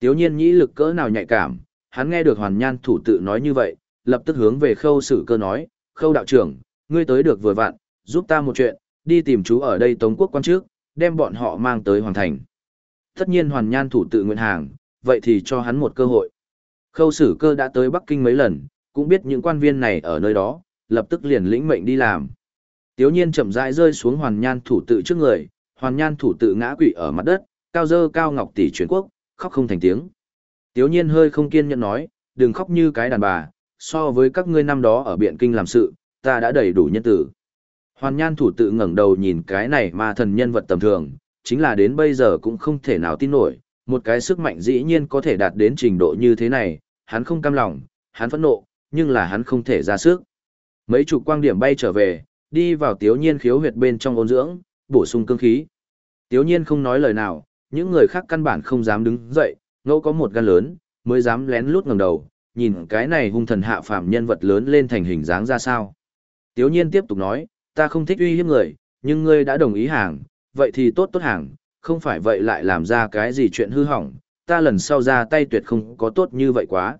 Tiếu nhiên nhĩ lực cỡ nào nhạy cảm, hắn nghe được hoàn nhan thủ tự nói như vậy, lập tức hướng về khâu sử cơ nói, khâu đạo trưởng, ngươi tới được vừa vặn, giúp ta một chuyện, đi tìm chú ở đây tống quốc quan trước, đem bọn họ mang tới hoàn thành. Tất nhiên hoàn nhan thủ tự nguyện hàng, vậy thì cho hắn một cơ hội. Khâu sử cơ đã tới Bắc Kinh mấy lần, cũng biết những quan viên này ở nơi đó, lập tức liền lĩnh mệnh đi làm. Tiếu nhiên chậm rãi rơi xuống hoàn nhan thủ tự trước người, hoàn nhan thủ tự ngã quỵ ở mặt đất, cao dơ cao ngọc tỷ truyền quốc, khóc không thành tiếng. Tiếu nhiên hơi không kiên nhẫn nói, đừng khóc như cái đàn bà, so với các ngươi năm đó ở Biện Kinh làm sự, ta đã đầy đủ nhân tử. Hoàn nhan thủ tự ngẩng đầu nhìn cái này mà thần nhân vật tầm thường, chính là đến bây giờ cũng không thể nào tin nổi, một cái sức mạnh dĩ nhiên có thể đạt đến trình độ như thế này, hắn không cam lòng, hắn phẫn nộ, nhưng là hắn không thể ra sức. Mấy chục quang điểm bay trở về, đi vào tiếu nhiên khiếu huyệt bên trong ôn dưỡng, bổ sung cương khí. Tiếu nhiên không nói lời nào, những người khác căn bản không dám đứng dậy, ngẫu có một gan lớn, mới dám lén lút ngẩng đầu, nhìn cái này hung thần hạ phàm nhân vật lớn lên thành hình dáng ra sao. Tiếu nhiên tiếp tục nói, ta không thích uy hiếp người, nhưng ngươi đã đồng ý hàng, vậy thì tốt tốt hàng, không phải vậy lại làm ra cái gì chuyện hư hỏng, ta lần sau ra tay tuyệt không có tốt như vậy quá.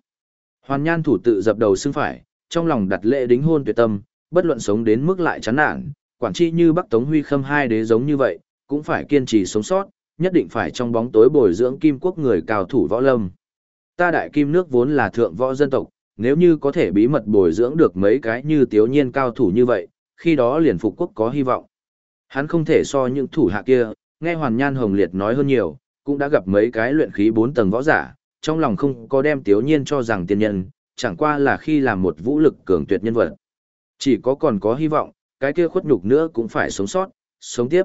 Hoàn nhan thủ tự dập đầu xưng phải, trong lòng đặt lễ đính hôn tuyệt tâm, bất luận sống đến mức lại chán nản, quản chi như Bắc Tống Huy Khâm hai đế giống như vậy, cũng phải kiên trì sống sót, nhất định phải trong bóng tối bồi dưỡng kim quốc người cao thủ võ lâm. Ta đại kim nước vốn là thượng võ dân tộc, nếu như có thể bí mật bồi dưỡng được mấy cái như tiếu nhiên cao thủ như vậy, khi đó liền phục quốc có hy vọng. Hắn không thể so những thủ hạ kia, nghe Hoàn Nhan Hồng Liệt nói hơn nhiều, cũng đã gặp mấy cái luyện khí bốn tầng võ giả, trong lòng không có đem tiếu nhiên cho rằng tiên nhân, chẳng qua là khi làm một vũ lực cường tuyệt nhân vật. Chỉ có còn có hy vọng, cái kia khuất nhục nữa cũng phải sống sót, sống tiếp.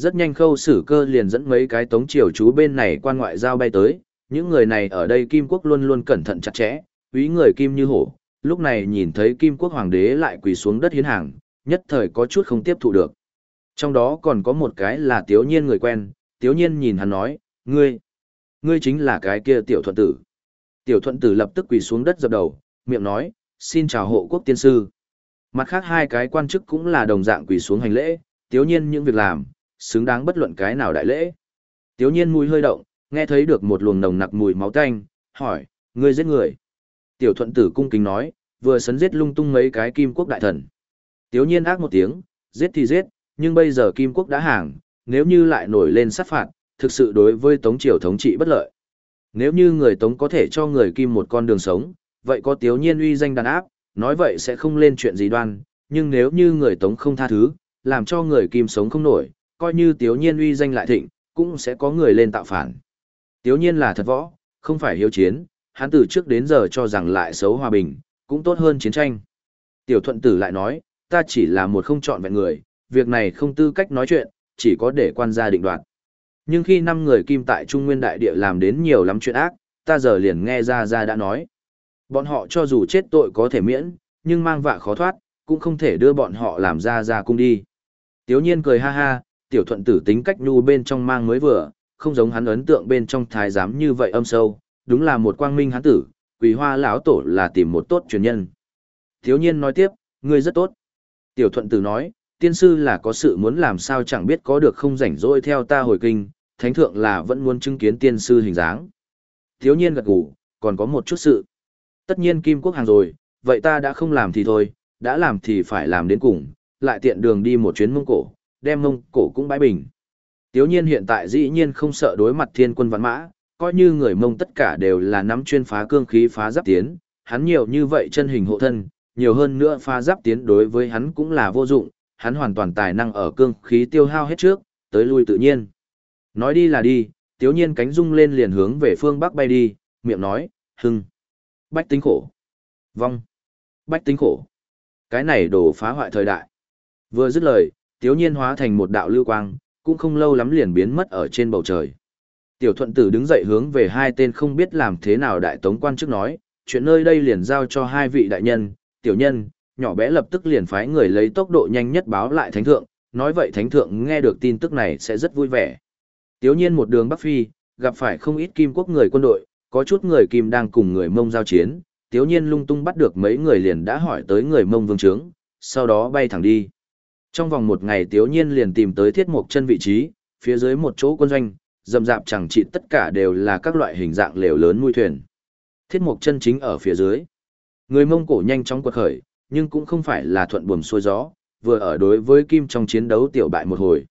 Rất nhanh khâu sử cơ liền dẫn mấy cái tống triều chú bên này quan ngoại giao bay tới, những người này ở đây Kim Quốc luôn luôn cẩn thận chặt chẽ, quý người Kim như hổ, lúc này nhìn thấy Kim Quốc Hoàng đế lại quỳ xuống đất hiến hàng, nhất thời có chút không tiếp thụ được. Trong đó còn có một cái là Tiếu Nhiên người quen, Tiếu Nhiên nhìn hắn nói, ngươi, ngươi chính là cái kia tiểu thuận tử. Tiểu thuận tử lập tức quỳ xuống đất dập đầu, miệng nói, xin chào hộ quốc tiên sư. Mặt khác hai cái quan chức cũng là đồng dạng quỳ xuống hành lễ, Tiếu Nhiên những việc làm, xứng đáng bất luận cái nào đại lễ. Tiếu Nhiên mũi hơi động, nghe thấy được một luồng nồng nặc mùi máu tanh, hỏi, ngươi giết người. Tiểu thuận tử cung kính nói, vừa sấn giết lung tung mấy cái kim quốc đại thần. Tiếu nhiên ác một tiếng, giết thì giết, nhưng bây giờ kim quốc đã hàng, nếu như lại nổi lên sát phạt, thực sự đối với tống triều thống trị bất lợi. Nếu như người tống có thể cho người kim một con đường sống, vậy có tiếu nhiên uy danh đàn áp, nói vậy sẽ không lên chuyện gì đoan, nhưng nếu như người tống không tha thứ, làm cho người kim sống không nổi, coi như tiếu nhiên uy danh lại thịnh, cũng sẽ có người lên tạo phản. Tiếu nhiên là thật võ, không phải hiếu chiến, hắn từ trước đến giờ cho rằng lại xấu hòa bình, cũng tốt hơn chiến tranh. Tiểu thuận tử lại nói, ta chỉ là một không chọn vẹn người, việc này không tư cách nói chuyện, chỉ có để quan gia định đoạt. Nhưng khi năm người kim tại Trung Nguyên Đại Địa làm đến nhiều lắm chuyện ác, ta giờ liền nghe ra ra đã nói. Bọn họ cho dù chết tội có thể miễn, nhưng mang vạ khó thoát, cũng không thể đưa bọn họ làm ra ra cung đi. Tiếu nhiên cười ha ha, tiểu thuận tử tính cách nhu bên trong mang mới vừa, không giống hắn ấn tượng bên trong thái giám như vậy âm sâu, đúng là một quang minh hắn tử, quỳ hoa lão tổ là tìm một tốt truyền nhân. Thiếu nhiên nói tiếp, ngươi rất tốt. Tiểu thuận tử nói, tiên sư là có sự muốn làm sao chẳng biết có được không rảnh rỗi theo ta hồi kinh, thánh thượng là vẫn muốn chứng kiến tiên sư hình dáng. Thiếu nhiên gật gù, còn có một chút sự. Tất nhiên kim quốc hàng rồi, vậy ta đã không làm thì thôi, đã làm thì phải làm đến cùng, lại tiện đường đi một chuyến mông cổ, đem mông cổ cũng bãi bình. Tiếu nhiên hiện tại dĩ nhiên không sợ đối mặt thiên quân văn mã, coi như người mông tất cả đều là nắm chuyên phá cương khí phá giáp tiến, hắn nhiều như vậy chân hình hộ thân, nhiều hơn nữa phá giáp tiến đối với hắn cũng là vô dụng, hắn hoàn toàn tài năng ở cương khí tiêu hao hết trước, tới lui tự nhiên. Nói đi là đi, tiếu nhiên cánh rung lên liền hướng về phương bắc bay đi, miệng nói, hưng, bách tính khổ, vong, bách tính khổ. Cái này đổ phá hoại thời đại. Vừa dứt lời, tiếu nhiên hóa thành một đạo lưu quang, cũng không lâu lắm liền biến mất ở trên bầu trời. Tiểu thuận tử đứng dậy hướng về hai tên không biết làm thế nào đại tống quan chức nói, chuyện nơi đây liền giao cho hai vị đại nhân, tiểu nhân, nhỏ bé lập tức liền phái người lấy tốc độ nhanh nhất báo lại thánh thượng, nói vậy thánh thượng nghe được tin tức này sẽ rất vui vẻ. Tiểu nhiên một đường Bắc Phi, gặp phải không ít kim quốc người quân đội, có chút người kim đang cùng người mông giao chiến, tiểu nhiên lung tung bắt được mấy người liền đã hỏi tới người mông vương trướng, sau đó bay thẳng đi. Trong vòng một ngày Tiếu nhiên liền tìm tới thiết mục chân vị trí, phía dưới một chỗ quân doanh, rầm rạp chẳng trị tất cả đều là các loại hình dạng lều lớn nuôi thuyền. Thiết mục chân chính ở phía dưới. Người Mông Cổ nhanh chóng quật khởi, nhưng cũng không phải là thuận buồm xuôi gió, vừa ở đối với Kim trong chiến đấu tiểu bại một hồi.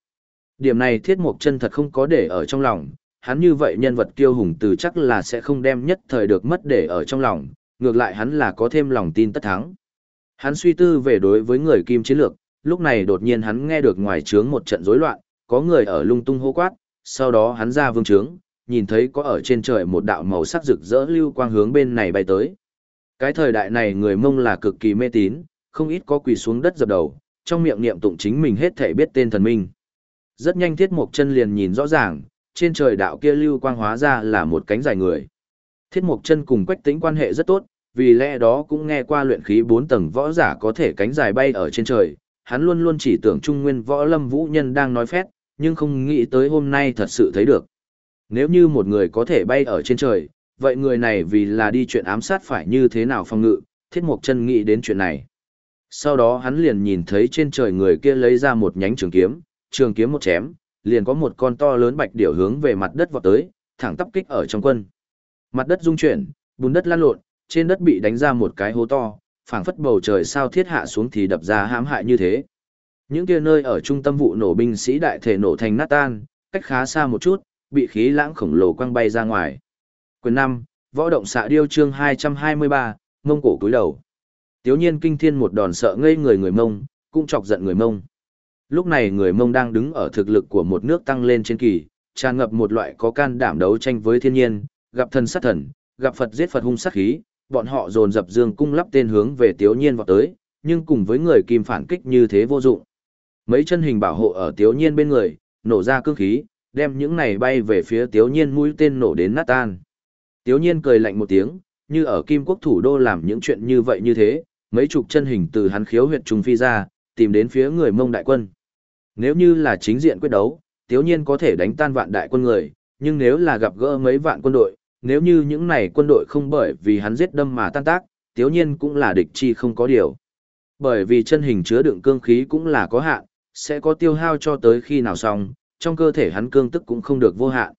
Điểm này thiết mục chân thật không có để ở trong lòng, hắn như vậy nhân vật kiêu hùng từ chắc là sẽ không đem nhất thời được mất để ở trong lòng, ngược lại hắn là có thêm lòng tin tất thắng. Hắn suy tư về đối với người Kim chiến lược, lúc này đột nhiên hắn nghe được ngoài trướng một trận rối loạn, có người ở lung tung hô quát, sau đó hắn ra vương trướng, nhìn thấy có ở trên trời một đạo màu sắc rực rỡ lưu quang hướng bên này bay tới. Cái thời đại này người mông là cực kỳ mê tín, không ít có quỳ xuống đất dập đầu, trong miệng niệm tụng chính mình hết thể biết tên thần minh. Rất nhanh thiết mục chân liền nhìn rõ ràng, trên trời đạo kia lưu quang hóa ra là một cánh dài người. Thiết mục chân cùng quách tính quan hệ rất tốt, vì lẽ đó cũng nghe qua luyện khí 4 tầng võ giả có thể cánh dài bay ở trên trời, hắn luôn luôn chỉ tưởng trung nguyên võ lâm vũ nhân đang nói phét, nhưng không nghĩ tới hôm nay thật sự thấy được. Nếu như một người có thể bay ở trên trời, vậy người này vì là đi chuyện ám sát phải như thế nào phong ngự, thiết mục chân nghĩ đến chuyện này. Sau đó hắn liền nhìn thấy trên trời người kia lấy ra một nhánh trường kiếm, trường kiếm một chém, liền có một con to lớn bạch điểu hướng về mặt đất vọt tới, thẳng tắp kích ở trong quân. Mặt đất rung chuyển, bùn đất lan lộn, trên đất bị đánh ra một cái hố to, phảng phất bầu trời sao thiết hạ xuống thì đập ra hãm hại như thế. Những kia nơi ở trung tâm vụ nổ binh sĩ đại thể nổ thành nát tan, cách khá xa một chút, bị khí lãng khổng lồ quăng bay ra ngoài. Quyền 5, Võ động xạ điêu chương 223, Mông cổ cúi đầu. Tiếu nhiên kinh thiên một đòn sợ ngây người người Mông, cũng chọc giận người Mông. Lúc này người Mông đang đứng ở thực lực của một nước tăng lên trên kỳ, tràn ngập một loại có can đảm đấu tranh với thiên nhiên, gặp thần sát thần, gặp Phật giết Phật hung sát khí, bọn họ dồn dập dương cung lắp tên hướng về Tiếu nhiên vọt tới, nhưng cùng với người kim phản kích như thế vô dụng. Mấy chân hình bảo hộ ở Tiếu nhiên bên người, nổ ra cương khí, đem những này bay về phía Tiếu nhiên mũi tên nổ đến nát tan. Tiếu nhiên cười lạnh một tiếng, như ở Kim Quốc thủ đô làm những chuyện như vậy như thế, mấy chục chân hình từ hắn khiếu huyệt trùng phi ra, tìm đến phía người mông đại quân. Nếu như là chính diện quyết đấu, Tiếu nhiên có thể đánh tan vạn đại quân người, nhưng nếu là gặp gỡ mấy vạn quân đội, nếu như những này quân đội không bởi vì hắn giết đâm mà tan tác, Tiếu nhiên cũng là địch chi không có điều. Bởi vì chân hình chứa đựng cương khí cũng là có hạn, sẽ có tiêu hao cho tới khi nào xong, trong cơ thể hắn cương tức cũng không được vô hạn.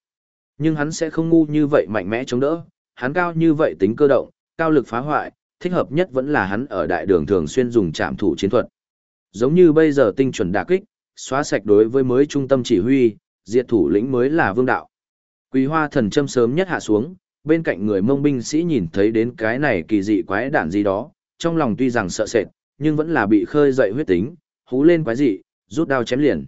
Nhưng hắn sẽ không ngu như vậy mạnh mẽ chống đỡ, hắn cao như vậy tính cơ động, cao lực phá hoại, thích hợp nhất vẫn là hắn ở đại đường thường xuyên dùng trạm thủ chiến thuật. Giống như bây giờ tinh chuẩn đả kích, xóa sạch đối với mới trung tâm chỉ huy, diệt thủ lĩnh mới là vương đạo. Quý hoa thần châm sớm nhất hạ xuống, bên cạnh người mông binh sĩ nhìn thấy đến cái này kỳ dị quái đản gì đó, trong lòng tuy rằng sợ sệt, nhưng vẫn là bị khơi dậy huyết tính, hú lên quái dị, rút đao chém liền.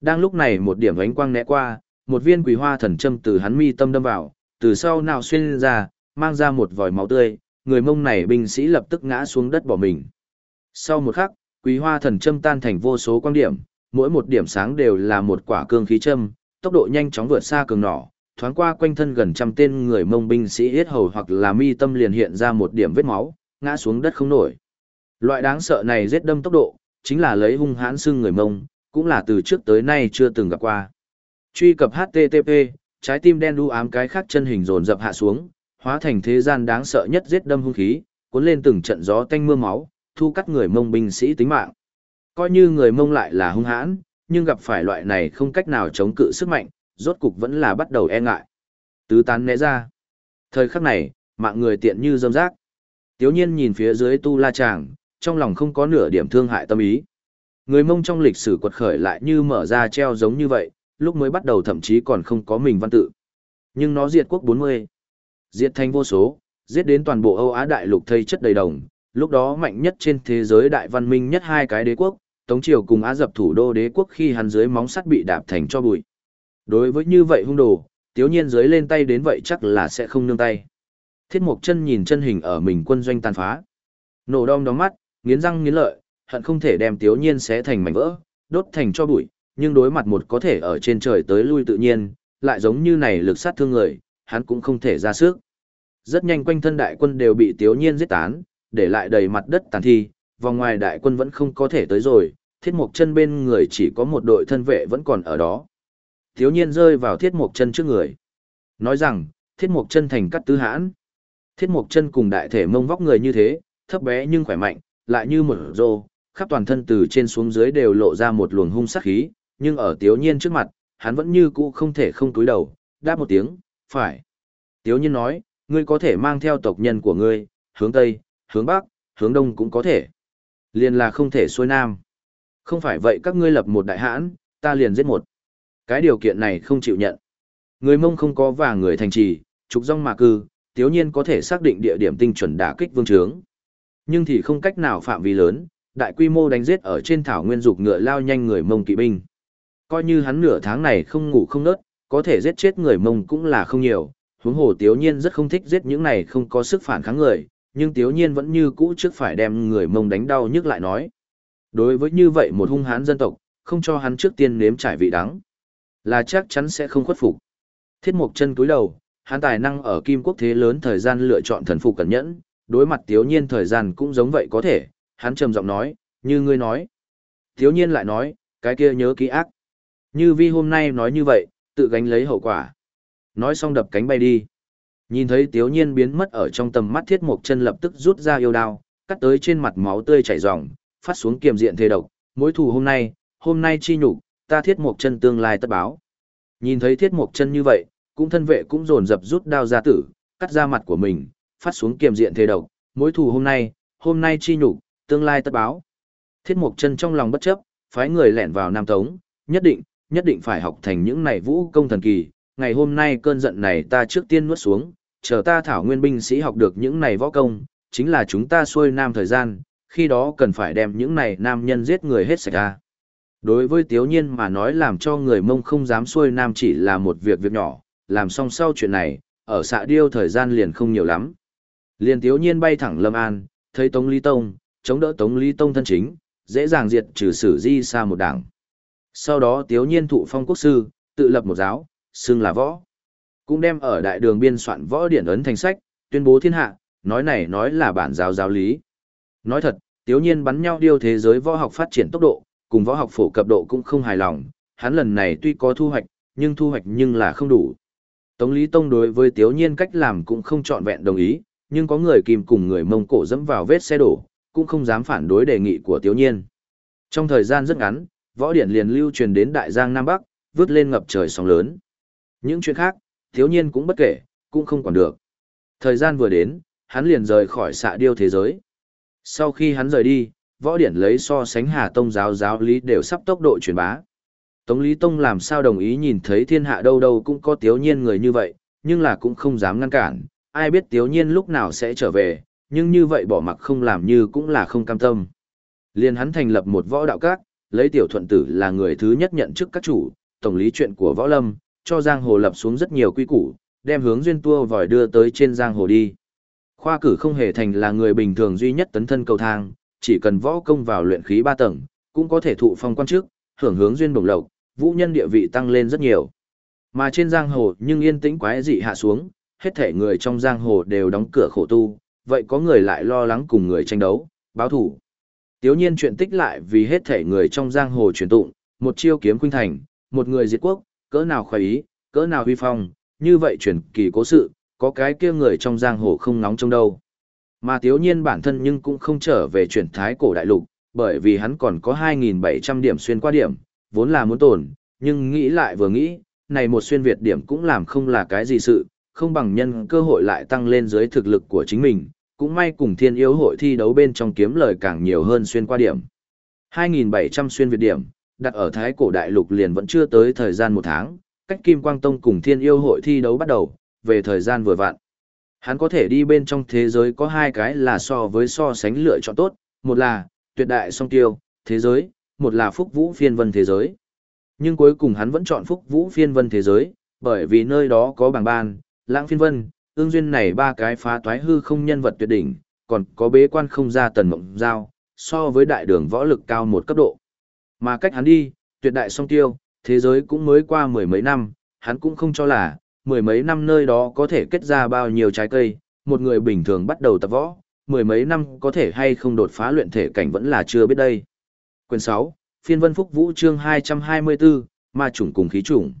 Đang lúc này một điểm ánh quang né qua, một viên quỷ hoa thần châm từ hắn mi tâm đâm vào, từ sau nào xuyên ra, mang ra một vòi máu tươi, người mông này binh sĩ lập tức ngã xuống đất bỏ mình. Sau một khắc, quỳ hoa thần châm tan thành vô số quang điểm, mỗi một điểm sáng đều là một quả cương khí châm, tốc độ nhanh chóng vượt xa cường nỏ, thoáng qua quanh thân gần trăm tên người mông binh sĩ hết hầu hoặc là mi tâm liền hiện ra một điểm vết máu, ngã xuống đất không nổi. Loại đáng sợ này giết đâm tốc độ, chính là lấy hung hãn xương người mông, cũng là từ trước tới nay chưa từng gặp qua. Truy cập HTTP, trái tim đen đu ám cái khác chân hình dồn dập hạ xuống, hóa thành thế gian đáng sợ nhất giết đâm hung khí, cuốn lên từng trận gió tanh mưa máu, thu cắt người mông binh sĩ tính mạng. Coi như người mông lại là hung hãn, nhưng gặp phải loại này không cách nào chống cự sức mạnh, rốt cục vẫn là bắt đầu e ngại. Tứ tán né ra. Thời khắc này, mạng người tiện như dâm rác. Tiếu nhiên nhìn phía dưới tu la chàng, trong lòng không có nửa điểm thương hại tâm ý. Người mông trong lịch sử quật khởi lại như mở ra treo giống như vậy, lúc mới bắt đầu thậm chí còn không có mình văn tự. Nhưng nó diệt quốc 40. Diệt thành vô số, giết đến toàn bộ Âu Á đại lục thây chất đầy đồng, lúc đó mạnh nhất trên thế giới đại văn minh nhất hai cái đế quốc, Tống Triều cùng Á dập thủ đô đế quốc khi hắn dưới móng sắt bị đạp thành cho bụi. Đối với như vậy hung đồ, tiếu nhiên dưới lên tay đến vậy chắc là sẽ không nương tay. Thiết mục chân nhìn chân hình ở mình quân doanh tàn phá. Nổ đom đóm mắt, nghiến răng nghiến lợi, hận không thể đem tiếu nhiên xé thành mảnh vỡ, đốt thành cho bụi, nhưng đối mặt một có thể ở trên trời tới lui tự nhiên, lại giống như này lực sát thương người, hắn cũng không thể ra sức. Rất nhanh quanh thân đại quân đều bị tiếu nhiên giết tán, để lại đầy mặt đất tàn thi, vòng ngoài đại quân vẫn không có thể tới rồi, thiết mục chân bên người chỉ có một đội thân vệ vẫn còn ở đó thiếu nhiên rơi vào thiết mục chân trước người. Nói rằng, thiết mục chân thành cắt tứ hãn. Thiết mục chân cùng đại thể mông vóc người như thế, thấp bé nhưng khỏe mạnh, lại như một rô, khắp toàn thân từ trên xuống dưới đều lộ ra một luồng hung sát khí, nhưng ở thiếu nhiên trước mặt, hắn vẫn như cũ không thể không túi đầu, đáp một tiếng, phải. Tiếu nhiên nói, ngươi có thể mang theo tộc nhân của ngươi, hướng Tây, hướng Bắc, hướng Đông cũng có thể. Liền là không thể xuôi Nam. Không phải vậy các ngươi lập một đại hãn, ta liền giết một. Cái điều kiện này không chịu nhận. Người mông không có và người thành trì, trục rong mà cư, tiếu nhiên có thể xác định địa điểm tinh chuẩn đả kích vương trướng. Nhưng thì không cách nào phạm vi lớn, đại quy mô đánh giết ở trên thảo nguyên dục ngựa lao nhanh người mông kỵ binh. Coi như hắn nửa tháng này không ngủ không nớt, có thể giết chết người mông cũng là không nhiều, huống hồ tiếu nhiên rất không thích giết những này không có sức phản kháng người, nhưng tiếu nhiên vẫn như cũ trước phải đem người mông đánh đau nhức lại nói. Đối với như vậy một hung hãn dân tộc, không cho hắn trước tiên nếm trải vị đắng, là chắc chắn sẽ không khuất phục. Thiết mục chân cúi đầu, hắn tài năng ở kim quốc thế lớn thời gian lựa chọn thần phục cẩn nhẫn, đối mặt tiếu nhiên thời gian cũng giống vậy có thể, hắn trầm giọng nói, như ngươi nói. Tiếu nhiên lại nói, cái kia nhớ ký ác. Như vi hôm nay nói như vậy, tự gánh lấy hậu quả. Nói xong đập cánh bay đi. Nhìn thấy tiếu nhiên biến mất ở trong tầm mắt thiết mục chân lập tức rút ra yêu đao, cắt tới trên mặt máu tươi chảy ròng, phát xuống kiềm diện thề độc, mối thù hôm nay, hôm nay chi nhục, ta thiết mục chân tương lai tất báo. Nhìn thấy thiết mục chân như vậy, cũng thân vệ cũng dồn dập rút đao ra tử, cắt ra mặt của mình, phát xuống kiềm diện thề độc, mối thù hôm nay, hôm nay chi nhục, tương lai tất báo. Thiết mục chân trong lòng bất chấp, phái người lẻn vào Nam Tống, nhất định, nhất định phải học thành những này vũ công thần kỳ, ngày hôm nay cơn giận này ta trước tiên nuốt xuống, chờ ta thảo nguyên binh sĩ học được những này võ công, chính là chúng ta xuôi nam thời gian, khi đó cần phải đem những này nam nhân giết người hết sạch ra. Đối với Tiếu Nhiên mà nói làm cho người mông không dám xuôi nam chỉ là một việc việc nhỏ, làm xong sau chuyện này, ở xạ điêu thời gian liền không nhiều lắm. Liền Tiếu Nhiên bay thẳng Lâm An, thấy Tống Lý Tông, chống đỡ Tống Lý Tông thân chính, dễ dàng diệt trừ sử di xa một đảng. Sau đó Tiếu Nhiên thụ phong quốc sư, tự lập một giáo, xưng là võ. Cũng đem ở đại đường biên soạn võ điển ấn thành sách, tuyên bố thiên hạ, nói này nói là bản giáo giáo lý. Nói thật, Tiếu Nhiên bắn nhau điêu thế giới võ học phát triển tốc độ, cùng võ học phổ cập độ cũng không hài lòng, hắn lần này tuy có thu hoạch, nhưng thu hoạch nhưng là không đủ. Tống Lý Tông đối với Tiếu Nhiên cách làm cũng không trọn vẹn đồng ý, nhưng có người kìm cùng người Mông Cổ dẫm vào vết xe đổ, cũng không dám phản đối đề nghị của Tiếu Nhiên. Trong thời gian rất ngắn, võ điển liền lưu truyền đến Đại Giang Nam Bắc, vứt lên ngập trời sóng lớn. Những chuyện khác, Tiếu Nhiên cũng bất kể, cũng không còn được. Thời gian vừa đến, hắn liền rời khỏi xạ điêu thế giới. Sau khi hắn rời đi, võ điển lấy so sánh Hà Tông giáo giáo lý đều sắp tốc độ truyền bá. Tống Lý Tông làm sao đồng ý nhìn thấy thiên hạ đâu đâu cũng có tiếu nhiên người như vậy, nhưng là cũng không dám ngăn cản, ai biết tiếu nhiên lúc nào sẽ trở về, nhưng như vậy bỏ mặc không làm như cũng là không cam tâm. Liền hắn thành lập một võ đạo các, lấy tiểu thuận tử là người thứ nhất nhận chức các chủ, tổng lý chuyện của võ lâm, cho giang hồ lập xuống rất nhiều quy củ, đem hướng duyên tua vòi đưa tới trên giang hồ đi. Khoa cử không hề thành là người bình thường duy nhất tấn thân cầu thang, chỉ cần võ công vào luyện khí ba tầng, cũng có thể thụ phong quan chức, hưởng hướng duyên bổng lộc, vũ nhân địa vị tăng lên rất nhiều. Mà trên giang hồ nhưng yên tĩnh quái dị hạ xuống, hết thể người trong giang hồ đều đóng cửa khổ tu, vậy có người lại lo lắng cùng người tranh đấu, báo thủ. Tiếu nhiên chuyện tích lại vì hết thể người trong giang hồ truyền tụng, một chiêu kiếm khuynh thành, một người diệt quốc, cỡ nào khoái ý, cỡ nào huy phong, như vậy truyền kỳ cố sự, có cái kia người trong giang hồ không nóng trong đâu. Mà tiếu nhiên bản thân nhưng cũng không trở về chuyển thái cổ đại lục, bởi vì hắn còn có 2.700 điểm xuyên qua điểm, vốn là muốn tổn, nhưng nghĩ lại vừa nghĩ, này một xuyên Việt điểm cũng làm không là cái gì sự, không bằng nhân cơ hội lại tăng lên dưới thực lực của chính mình, cũng may cùng thiên yếu hội thi đấu bên trong kiếm lời càng nhiều hơn xuyên qua điểm. 2.700 xuyên Việt điểm, đặt ở Thái Cổ Đại Lục liền vẫn chưa tới thời gian một tháng, cách Kim Quang Tông cùng thiên yêu hội thi đấu bắt đầu, về thời gian vừa vặn. Hắn có thể đi bên trong thế giới có hai cái là so với so sánh lựa chọn tốt, một là tuyệt đại song tiêu, thế giới, một là phúc vũ phiên vân thế giới. Nhưng cuối cùng hắn vẫn chọn phúc vũ phiên vân thế giới, bởi vì nơi đó có bảng ban, lãng phiên vân, ương duyên này ba cái phá toái hư không nhân vật tuyệt đỉnh, còn có bế quan không ra tần mộng giao, so với đại đường võ lực cao một cấp độ. Mà cách hắn đi, tuyệt đại song tiêu, thế giới cũng mới qua mười mấy năm, hắn cũng không cho là, mười mấy năm nơi đó có thể kết ra bao nhiêu trái cây, một người bình thường bắt đầu tập võ, mười mấy năm có thể hay không đột phá luyện thể cảnh vẫn là chưa biết đây. Quyền 6, Phiên Vân Phúc Vũ chương 224, Ma chủng cùng khí chủng.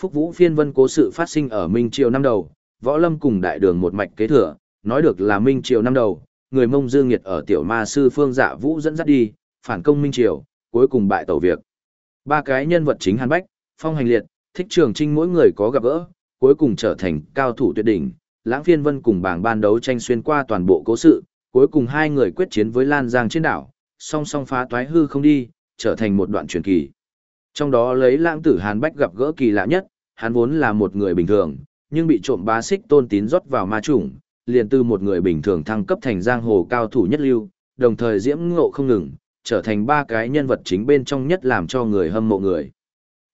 Phúc Vũ Phiên Vân cố sự phát sinh ở Minh Triều năm đầu, Võ Lâm cùng Đại Đường một mạch kế thừa, nói được là Minh Triều năm đầu, người Mông Dương Nghiệt ở tiểu ma sư Phương Dạ Vũ dẫn dắt đi, phản công Minh Triều, cuối cùng bại tẩu việc. Ba cái nhân vật chính Hàn Bách, phong hành liệt, thích trường trinh mỗi người có gặp gỡ, cuối cùng trở thành cao thủ tuyệt đỉnh, lãng phiên vân cùng bảng ban đấu tranh xuyên qua toàn bộ cố sự, cuối cùng hai người quyết chiến với Lan Giang trên đảo, song song phá toái hư không đi, trở thành một đoạn truyền kỳ. Trong đó lấy lãng tử Hàn Bách gặp gỡ kỳ lạ nhất, hắn vốn là một người bình thường, nhưng bị trộm bá xích tôn tín rót vào ma chủng, liền từ một người bình thường thăng cấp thành giang hồ cao thủ nhất lưu, đồng thời diễm ngộ không ngừng, trở thành ba cái nhân vật chính bên trong nhất làm cho người hâm mộ người.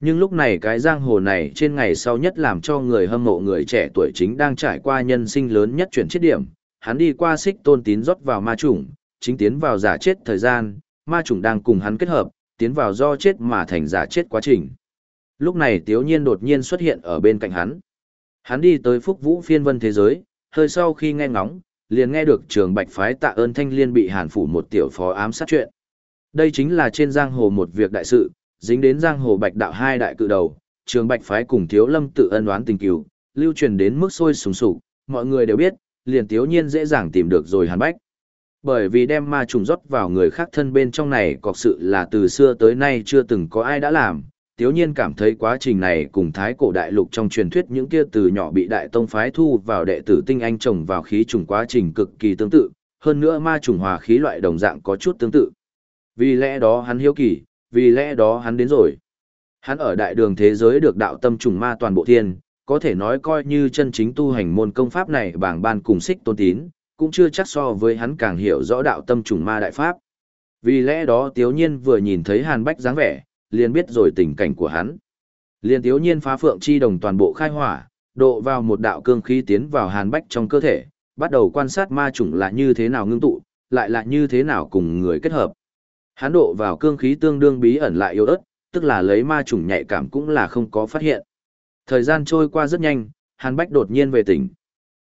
Nhưng lúc này cái giang hồ này trên ngày sau nhất làm cho người hâm mộ người trẻ tuổi chính đang trải qua nhân sinh lớn nhất chuyển chết điểm, hắn đi qua xích tôn tín rót vào ma chủng, chính tiến vào giả chết thời gian, ma chủng đang cùng hắn kết hợp, tiến vào do chết mà thành giả chết quá trình. Lúc này Tiếu Nhiên đột nhiên xuất hiện ở bên cạnh hắn. Hắn đi tới Phúc Vũ phiên vân thế giới, hơi sau khi nghe ngóng, liền nghe được trường bạch phái tạ ơn thanh liên bị hàn phủ một tiểu phó ám sát chuyện. Đây chính là trên giang hồ một việc đại sự, dính đến giang hồ bạch đạo hai đại cự đầu, trường bạch phái cùng thiếu lâm tự ân oán tình cửu, lưu truyền đến mức sôi sùng sục, mọi người đều biết, liền thiếu nhiên dễ dàng tìm được rồi hàn bách. Bởi vì đem ma trùng rót vào người khác thân bên trong này có sự là từ xưa tới nay chưa từng có ai đã làm, thiếu nhiên cảm thấy quá trình này cùng thái cổ đại lục trong truyền thuyết những kia từ nhỏ bị đại tông phái thu vào đệ tử tinh anh trồng vào khí trùng quá trình cực kỳ tương tự, hơn nữa ma trùng hòa khí loại đồng dạng có chút tương tự. Vì lẽ đó hắn hiếu kỳ, vì lẽ đó hắn đến rồi. Hắn ở đại đường thế giới được đạo tâm trùng ma toàn bộ thiên, có thể nói coi như chân chính tu hành môn công pháp này bảng ban cùng xích tôn tín, cũng chưa chắc so với hắn càng hiểu rõ đạo tâm trùng ma đại pháp. Vì lẽ đó Tiếu Nhiên vừa nhìn thấy Hàn Bách dáng vẻ, liền biết rồi tình cảnh của hắn. Liền Tiếu Nhiên phá phượng chi đồng toàn bộ khai hỏa, độ vào một đạo cương khí tiến vào Hàn Bách trong cơ thể, bắt đầu quan sát ma chủng là như thế nào ngưng tụ, lại là như thế nào cùng người kết hợp. Hắn độ vào cương khí tương đương bí ẩn lại yếu ớt, tức là lấy ma trùng nhạy cảm cũng là không có phát hiện. Thời gian trôi qua rất nhanh, Hàn Bách đột nhiên về tỉnh.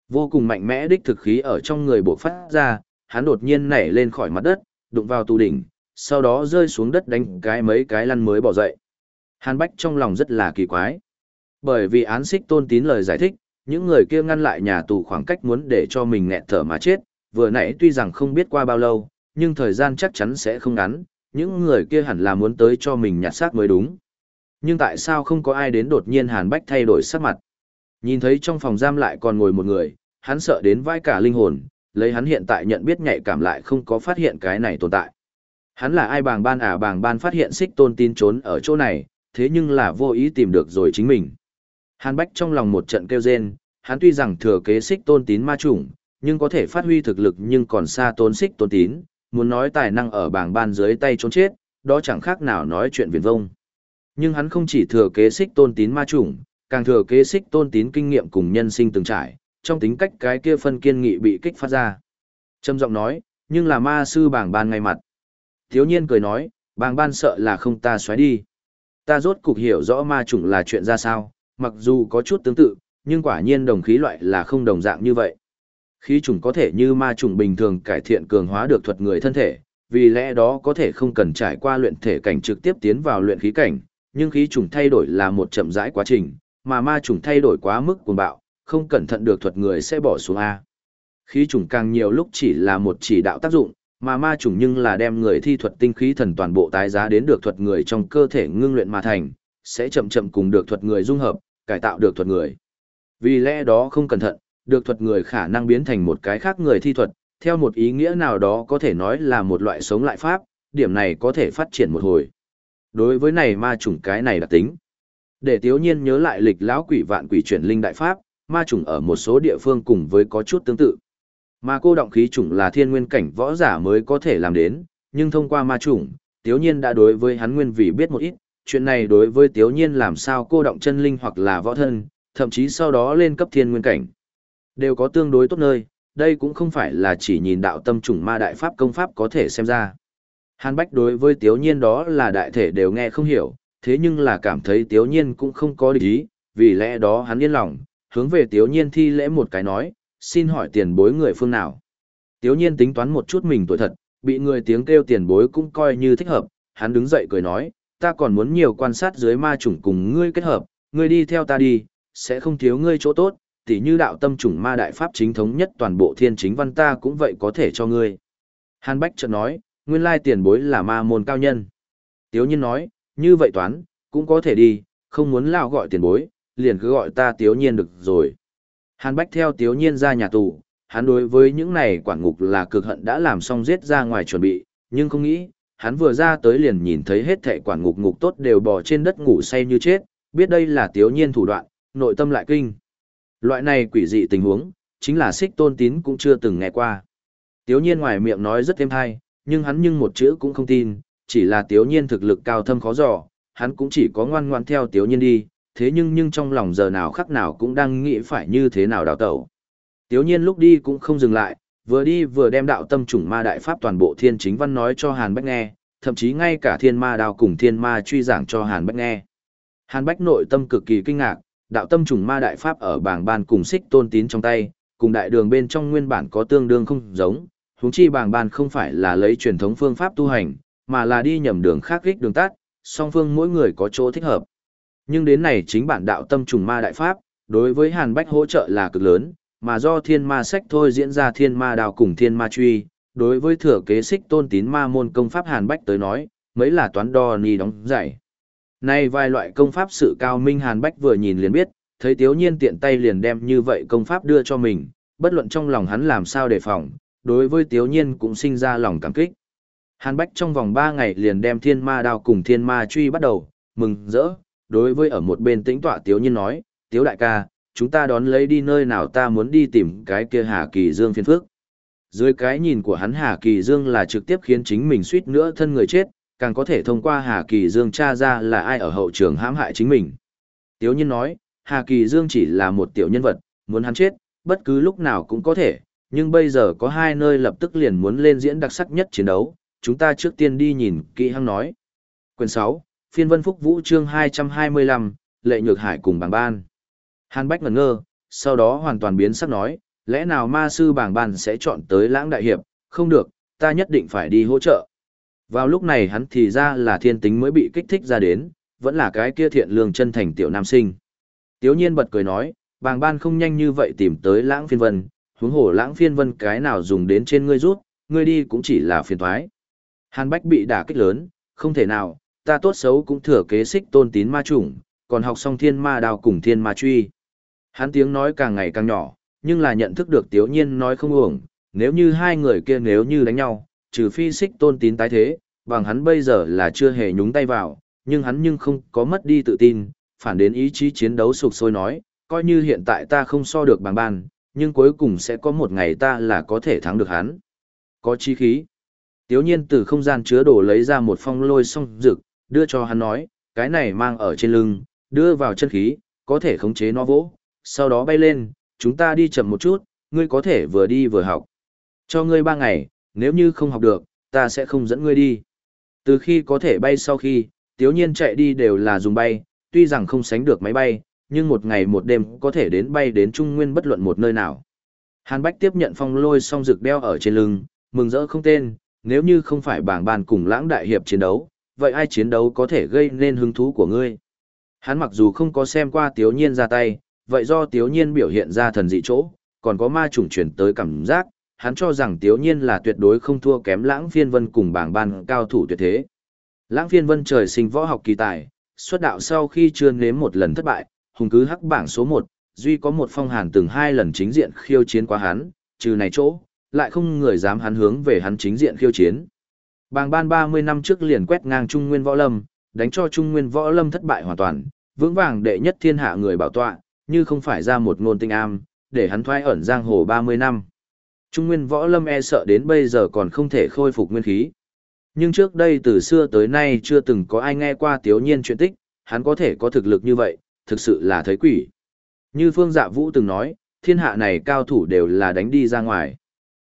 Vô cùng mạnh mẽ đích thực khí ở trong người bộc phát ra, hắn đột nhiên nảy lên khỏi mặt đất, đụng vào tù đỉnh, sau đó rơi xuống đất đánh cái mấy cái lăn mới bỏ dậy. Hàn Bách trong lòng rất là kỳ quái. Bởi vì án xích tôn tín lời giải thích, những người kia ngăn lại nhà tù khoảng cách muốn để cho mình nghẹt thở mà chết, vừa nãy tuy rằng không biết qua bao lâu, nhưng thời gian chắc chắn sẽ không ngắn, những người kia hẳn là muốn tới cho mình nhặt xác mới đúng. Nhưng tại sao không có ai đến đột nhiên Hàn Bách thay đổi sắc mặt? Nhìn thấy trong phòng giam lại còn ngồi một người, hắn sợ đến vai cả linh hồn, lấy hắn hiện tại nhận biết nhạy cảm lại không có phát hiện cái này tồn tại. Hắn là ai bàng ban à bàng ban phát hiện xích tôn tin trốn ở chỗ này, thế nhưng là vô ý tìm được rồi chính mình. Hàn Bách trong lòng một trận kêu rên, hắn tuy rằng thừa kế xích tôn tín ma chủng, nhưng có thể phát huy thực lực nhưng còn xa tôn xích tôn tín, muốn nói tài năng ở bảng ban dưới tay trốn chết, đó chẳng khác nào nói chuyện viển vông. Nhưng hắn không chỉ thừa kế xích tôn tín ma chủng, càng thừa kế xích tôn tín kinh nghiệm cùng nhân sinh từng trải, trong tính cách cái kia phân kiên nghị bị kích phát ra. Trâm giọng nói, nhưng là ma sư bảng ban ngay mặt. Thiếu nhiên cười nói, bảng ban sợ là không ta xoáy đi. Ta rốt cục hiểu rõ ma chủng là chuyện ra sao, mặc dù có chút tương tự, nhưng quả nhiên đồng khí loại là không đồng dạng như vậy. Khí trùng có thể như ma trùng bình thường cải thiện cường hóa được thuật người thân thể, vì lẽ đó có thể không cần trải qua luyện thể cảnh trực tiếp tiến vào luyện khí cảnh, nhưng khí trùng thay đổi là một chậm rãi quá trình, mà ma trùng thay đổi quá mức cuồng bạo, không cẩn thận được thuật người sẽ bỏ xuống A. Khí trùng càng nhiều lúc chỉ là một chỉ đạo tác dụng, mà ma trùng nhưng là đem người thi thuật tinh khí thần toàn bộ tái giá đến được thuật người trong cơ thể ngưng luyện mà thành, sẽ chậm chậm cùng được thuật người dung hợp, cải tạo được thuật người. Vì lẽ đó không cẩn thận, được thuật người khả năng biến thành một cái khác người thi thuật, theo một ý nghĩa nào đó có thể nói là một loại sống lại pháp, điểm này có thể phát triển một hồi. Đối với này ma chủng cái này đặc tính. Để tiếu nhiên nhớ lại lịch lão quỷ vạn quỷ chuyển linh đại pháp, ma chủng ở một số địa phương cùng với có chút tương tự. Mà cô động khí chủng là thiên nguyên cảnh võ giả mới có thể làm đến, nhưng thông qua ma chủng, Tiếu Nhiên đã đối với hắn nguyên vị biết một ít, chuyện này đối với Tiếu Nhiên làm sao cô động chân linh hoặc là võ thân, thậm chí sau đó lên cấp thiên nguyên cảnh. Đều có tương đối tốt nơi, đây cũng không phải là chỉ nhìn đạo tâm trùng ma đại pháp công pháp có thể xem ra. Hàn Bách đối với Tiếu Nhiên đó là đại thể đều nghe không hiểu, thế nhưng là cảm thấy Tiếu Nhiên cũng không có địch ý, vì lẽ đó hắn yên lòng, hướng về Tiếu Nhiên thi lễ một cái nói, xin hỏi tiền bối người phương nào. Tiếu nhiên tính toán một chút mình tuổi thật, bị người tiếng kêu tiền bối cũng coi như thích hợp, hắn đứng dậy cười nói, ta còn muốn nhiều quan sát dưới ma chủng cùng ngươi kết hợp, ngươi đi theo ta đi, sẽ không thiếu ngươi chỗ tốt, tỉ như đạo tâm chủng ma đại pháp chính thống nhất toàn bộ thiên chính văn ta cũng vậy có thể cho ngươi. Hàn Bách chợt nói, nguyên lai tiền bối là ma môn cao nhân. Tiếu nhiên nói, như vậy toán, cũng có thể đi, không muốn lao gọi tiền bối, liền cứ gọi ta tiếu nhiên được rồi. Hàn Bách theo tiếu nhiên ra nhà tù, hắn đối với những này quản ngục là cực hận đã làm xong giết ra ngoài chuẩn bị, nhưng không nghĩ, hắn vừa ra tới liền nhìn thấy hết thệ quản ngục ngục tốt đều bò trên đất ngủ say như chết, biết đây là tiếu nhiên thủ đoạn, nội tâm lại kinh. Loại này quỷ dị tình huống, chính là xích tôn tín cũng chưa từng nghe qua. Tiếu nhiên ngoài miệng nói rất êm hay, nhưng hắn nhưng một chữ cũng không tin, chỉ là tiếu nhiên thực lực cao thâm khó dò, hắn cũng chỉ có ngoan ngoan theo tiếu nhiên đi, thế nhưng nhưng trong lòng giờ nào khắc nào cũng đang nghĩ phải như thế nào đào tẩu. Tiếu nhiên lúc đi cũng không dừng lại, vừa đi vừa đem đạo tâm chủng ma đại pháp toàn bộ thiên chính văn nói cho Hàn Bách nghe, thậm chí ngay cả thiên ma đào cùng thiên ma truy giảng cho Hàn Bách nghe. Hàn Bách nội tâm cực kỳ kinh ngạc, đạo tâm trùng ma đại pháp ở bảng ban cùng xích tôn tín trong tay, cùng đại đường bên trong nguyên bản có tương đương không giống, huống chi bảng ban không phải là lấy truyền thống phương pháp tu hành, mà là đi nhầm đường khác kích đường tắt, song phương mỗi người có chỗ thích hợp. Nhưng đến này chính bản đạo tâm trùng ma đại pháp, đối với Hàn Bách hỗ trợ là cực lớn, mà do thiên ma sách thôi diễn ra thiên ma đào cùng thiên ma truy, đối với thừa kế xích tôn tín ma môn công pháp Hàn Bách tới nói, mấy là toán đo ni đóng giải. Nay vài loại công pháp sự cao minh Hàn Bách vừa nhìn liền biết, thấy Tiếu Nhiên tiện tay liền đem như vậy công pháp đưa cho mình, bất luận trong lòng hắn làm sao đề phòng, đối với Tiếu Nhiên cũng sinh ra lòng cảm kích. Hàn Bách trong vòng 3 ngày liền đem thiên ma đao cùng thiên ma truy bắt đầu, mừng, rỡ, đối với ở một bên tĩnh tọa Tiếu Nhiên nói, Tiếu đại ca, chúng ta đón lấy đi nơi nào ta muốn đi tìm cái kia Hà Kỳ Dương phiên phước. Dưới cái nhìn của hắn Hà Kỳ Dương là trực tiếp khiến chính mình suýt nữa thân người chết, càng có thể thông qua Hà Kỳ Dương tra ra là ai ở hậu trường hãm hại chính mình. Tiếu nhiên nói, Hà Kỳ Dương chỉ là một tiểu nhân vật, muốn hắn chết, bất cứ lúc nào cũng có thể, nhưng bây giờ có hai nơi lập tức liền muốn lên diễn đặc sắc nhất chiến đấu, chúng ta trước tiên đi nhìn kỹ hăng nói. Quyền 6, Phiên Vân Phúc Vũ chương 225, Lệ Nhược Hải cùng bảng ban. Hàn Bách ngẩn ngơ, sau đó hoàn toàn biến sắc nói, lẽ nào ma sư bảng ban sẽ chọn tới lãng đại hiệp, không được, ta nhất định phải đi hỗ trợ. Vào lúc này hắn thì ra là thiên tính mới bị kích thích ra đến, vẫn là cái kia thiện lương chân thành tiểu nam sinh. Tiếu nhiên bật cười nói, bàng ban không nhanh như vậy tìm tới lãng phiên vân, huống hồ lãng phiên vân cái nào dùng đến trên ngươi rút, ngươi đi cũng chỉ là phiền thoái. Hàn Bách bị đả kích lớn, không thể nào, ta tốt xấu cũng thừa kế xích tôn tín ma chủng, còn học xong thiên ma đào cùng thiên ma truy. Hắn tiếng nói càng ngày càng nhỏ, nhưng là nhận thức được tiếu nhiên nói không uổng, nếu như hai người kia nếu như đánh nhau, trừ phi xích tôn tín tái thế, bằng hắn bây giờ là chưa hề nhúng tay vào, nhưng hắn nhưng không có mất đi tự tin, phản đến ý chí chiến đấu sục sôi nói, coi như hiện tại ta không so được bằng ban, nhưng cuối cùng sẽ có một ngày ta là có thể thắng được hắn. Có chi khí. Tiếu nhiên từ không gian chứa đồ lấy ra một phong lôi song rực, đưa cho hắn nói, cái này mang ở trên lưng, đưa vào chân khí, có thể khống chế nó vỗ, sau đó bay lên, chúng ta đi chậm một chút, ngươi có thể vừa đi vừa học. Cho ngươi ba ngày, nếu như không học được, ta sẽ không dẫn ngươi đi. Từ khi có thể bay sau khi, tiếu nhiên chạy đi đều là dùng bay, tuy rằng không sánh được máy bay, nhưng một ngày một đêm có thể đến bay đến Trung Nguyên bất luận một nơi nào. Hàn Bách tiếp nhận phong lôi song rực đeo ở trên lưng, mừng rỡ không tên, nếu như không phải bảng bàn cùng lãng đại hiệp chiến đấu, vậy ai chiến đấu có thể gây nên hứng thú của ngươi? Hắn mặc dù không có xem qua tiếu nhiên ra tay, vậy do tiếu nhiên biểu hiện ra thần dị chỗ, còn có ma trùng chuyển tới cảm giác, hắn cho rằng tiếu nhiên là tuyệt đối không thua kém lãng phiên vân cùng bảng ban cao thủ tuyệt thế. Lãng phiên vân trời sinh võ học kỳ tài, xuất đạo sau khi chưa nếm một lần thất bại, hùng cứ hắc bảng số 1, duy có một phong hàn từng hai lần chính diện khiêu chiến qua hắn, trừ này chỗ, lại không người dám hắn hướng về hắn chính diện khiêu chiến. Bàng ban 30 năm trước liền quét ngang Trung Nguyên Võ Lâm, đánh cho Trung Nguyên Võ Lâm thất bại hoàn toàn, vững vàng đệ nhất thiên hạ người bảo tọa, như không phải ra một ngôn tinh am, để hắn thoái ẩn giang hồ 30 năm. Trung Nguyên Võ Lâm e sợ đến bây giờ còn không thể khôi phục nguyên khí. Nhưng trước đây từ xưa tới nay chưa từng có ai nghe qua Tiếu Nhiên chuyện tích, hắn có thể có thực lực như vậy, thực sự là thấy quỷ. Như Phương Dạ Vũ từng nói, thiên hạ này cao thủ đều là đánh đi ra ngoài.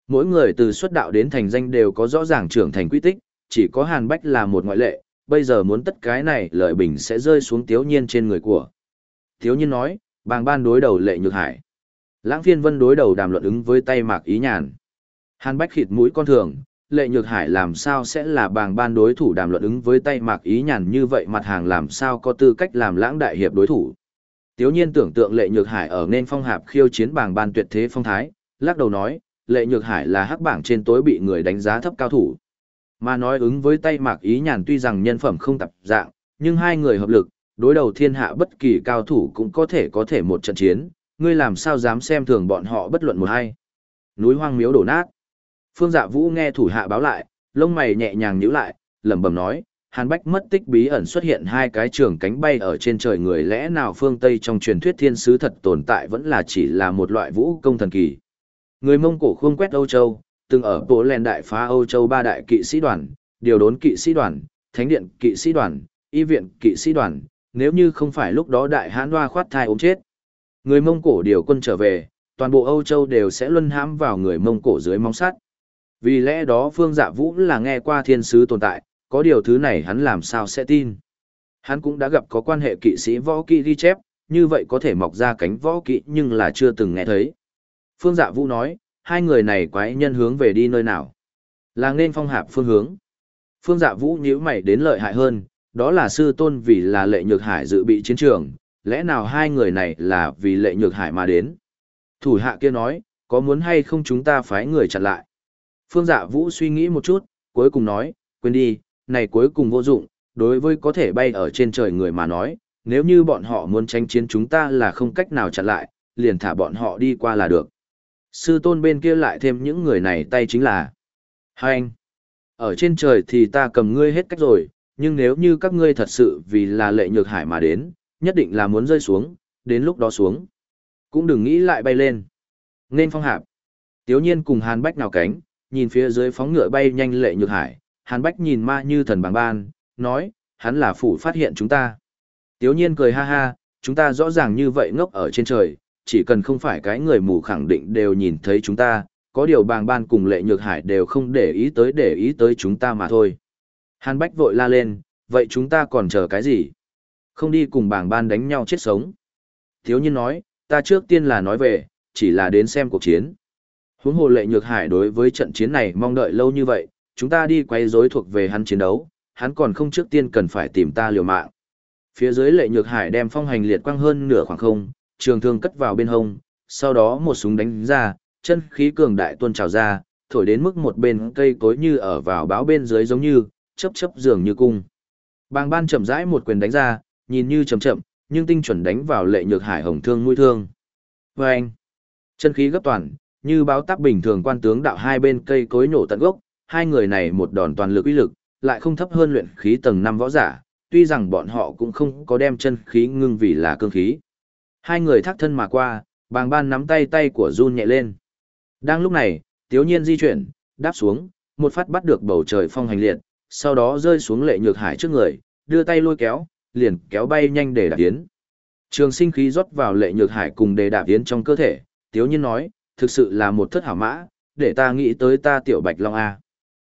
Mỗi người từ xuất đạo đến thành danh đều có rõ ràng trưởng thành quy tích, chỉ có Hàn Bách là một ngoại lệ, bây giờ muốn tất cái này lợi bình sẽ rơi xuống Tiếu Nhiên trên người của. Tiếu Nhiên nói, bàng ban đối đầu lệ nhược hải. Lãng phiên vân đối đầu đàm luận ứng với tay mạc ý nhàn. Hàn Bách khịt mũi con thường, lệ nhược hải làm sao sẽ là bàng ban đối thủ đàm luận ứng với tay mạc ý nhàn như vậy mặt hàng làm sao có tư cách làm lãng đại hiệp đối thủ. Tiếu nhiên tưởng tượng lệ nhược hải ở nên phong hạp khiêu chiến bàng ban tuyệt thế phong thái, lắc đầu nói, lệ nhược hải là hắc bảng trên tối bị người đánh giá thấp cao thủ. Mà nói ứng với tay mạc ý nhàn tuy rằng nhân phẩm không tập dạng, nhưng hai người hợp lực, đối đầu thiên hạ bất kỳ cao thủ cũng có thể có thể một trận chiến, ngươi làm sao dám xem thường bọn họ bất luận một hay. Núi hoang miếu đổ nát. Phương Dạ Vũ nghe thủ hạ báo lại, lông mày nhẹ nhàng nhíu lại, lẩm bẩm nói, Hàn Bách mất tích bí ẩn xuất hiện hai cái trường cánh bay ở trên trời người lẽ nào phương Tây trong truyền thuyết thiên sứ thật tồn tại vẫn là chỉ là một loại vũ công thần kỳ. Người Mông Cổ khuông quét Âu Châu, từng ở Bộ Lèn đại phá Âu Châu ba đại kỵ sĩ đoàn, điều đốn kỵ sĩ đoàn, thánh điện kỵ sĩ đoàn, y viện kỵ sĩ đoàn, nếu như không phải lúc đó đại hãn hoa khoát thai ốm chết. Người Mông Cổ điều quân trở về, toàn bộ Âu Châu đều sẽ luân hãm vào người Mông Cổ dưới móng sắt. Vì lẽ đó Phương Dạ Vũ là nghe qua thiên sứ tồn tại, có điều thứ này hắn làm sao sẽ tin. Hắn cũng đã gặp có quan hệ kỵ sĩ võ kỵ ghi chép, như vậy có thể mọc ra cánh võ kỵ nhưng là chưa từng nghe thấy. Phương Dạ Vũ nói, hai người này quái nhân hướng về đi nơi nào? Là nên phong hạp phương hướng. Phương Dạ Vũ nhíu mày đến lợi hại hơn, đó là sư tôn vì là lệ nhược hải dự bị chiến trường, lẽ nào hai người này là vì lệ nhược hải mà đến? Thủ hạ kia nói, có muốn hay không chúng ta phái người chặn lại? Phương Dạ Vũ suy nghĩ một chút, cuối cùng nói, quên đi, này cuối cùng vô dụng, đối với có thể bay ở trên trời người mà nói, nếu như bọn họ muốn tranh chiến chúng ta là không cách nào chặn lại, liền thả bọn họ đi qua là được. Sư tôn bên kia lại thêm những người này tay chính là Hai anh, ở trên trời thì ta cầm ngươi hết cách rồi, nhưng nếu như các ngươi thật sự vì là lệ nhược hải mà đến, nhất định là muốn rơi xuống, đến lúc đó xuống. Cũng đừng nghĩ lại bay lên. Nên phong hạp. Tiếu nhiên cùng hàn bách nào cánh, nhìn phía dưới phóng ngựa bay nhanh lệ nhược hải, hàn bách nhìn ma như thần bằng ban, nói, hắn là phủ phát hiện chúng ta. Tiếu nhiên cười ha ha, chúng ta rõ ràng như vậy ngốc ở trên trời, chỉ cần không phải cái người mù khẳng định đều nhìn thấy chúng ta, có điều bàng ban cùng lệ nhược hải đều không để ý tới để ý tới chúng ta mà thôi. Hàn Bách vội la lên, vậy chúng ta còn chờ cái gì? Không đi cùng bảng ban đánh nhau chết sống. Thiếu nhiên nói, ta trước tiên là nói về, chỉ là đến xem cuộc chiến. Huống hồ lệ nhược hải đối với trận chiến này mong đợi lâu như vậy, chúng ta đi quay rối thuộc về hắn chiến đấu, hắn còn không trước tiên cần phải tìm ta liều mạng. Phía dưới lệ nhược hải đem phong hành liệt quang hơn nửa khoảng không, trường thương cất vào bên hông, sau đó một súng đánh ra, chân khí cường đại tuôn trào ra, thổi đến mức một bên cây cối như ở vào báo bên dưới giống như, chấp chấp dường như cung. Bàng ban chậm rãi một quyền đánh ra, nhìn như chậm chậm, nhưng tinh chuẩn đánh vào lệ nhược hải hồng thương mũi thương. Và anh, chân khí gấp toàn, như báo táp bình thường quan tướng đạo hai bên cây cối nổ tận gốc, hai người này một đòn toàn lực uy lực, lại không thấp hơn luyện khí tầng 5 võ giả, tuy rằng bọn họ cũng không có đem chân khí ngưng vì là cương khí. Hai người thác thân mà qua, bàng ban nắm tay tay của run nhẹ lên. Đang lúc này, tiếu nhiên di chuyển, đáp xuống, một phát bắt được bầu trời phong hành liệt, sau đó rơi xuống lệ nhược hải trước người, đưa tay lôi kéo, liền kéo bay nhanh để đạp tiến. Trường sinh khí rót vào lệ nhược hải cùng để đạp tiến trong cơ thể, tiếu nhiên nói, thực sự là một thất hảo mã, để ta nghĩ tới ta tiểu bạch long A.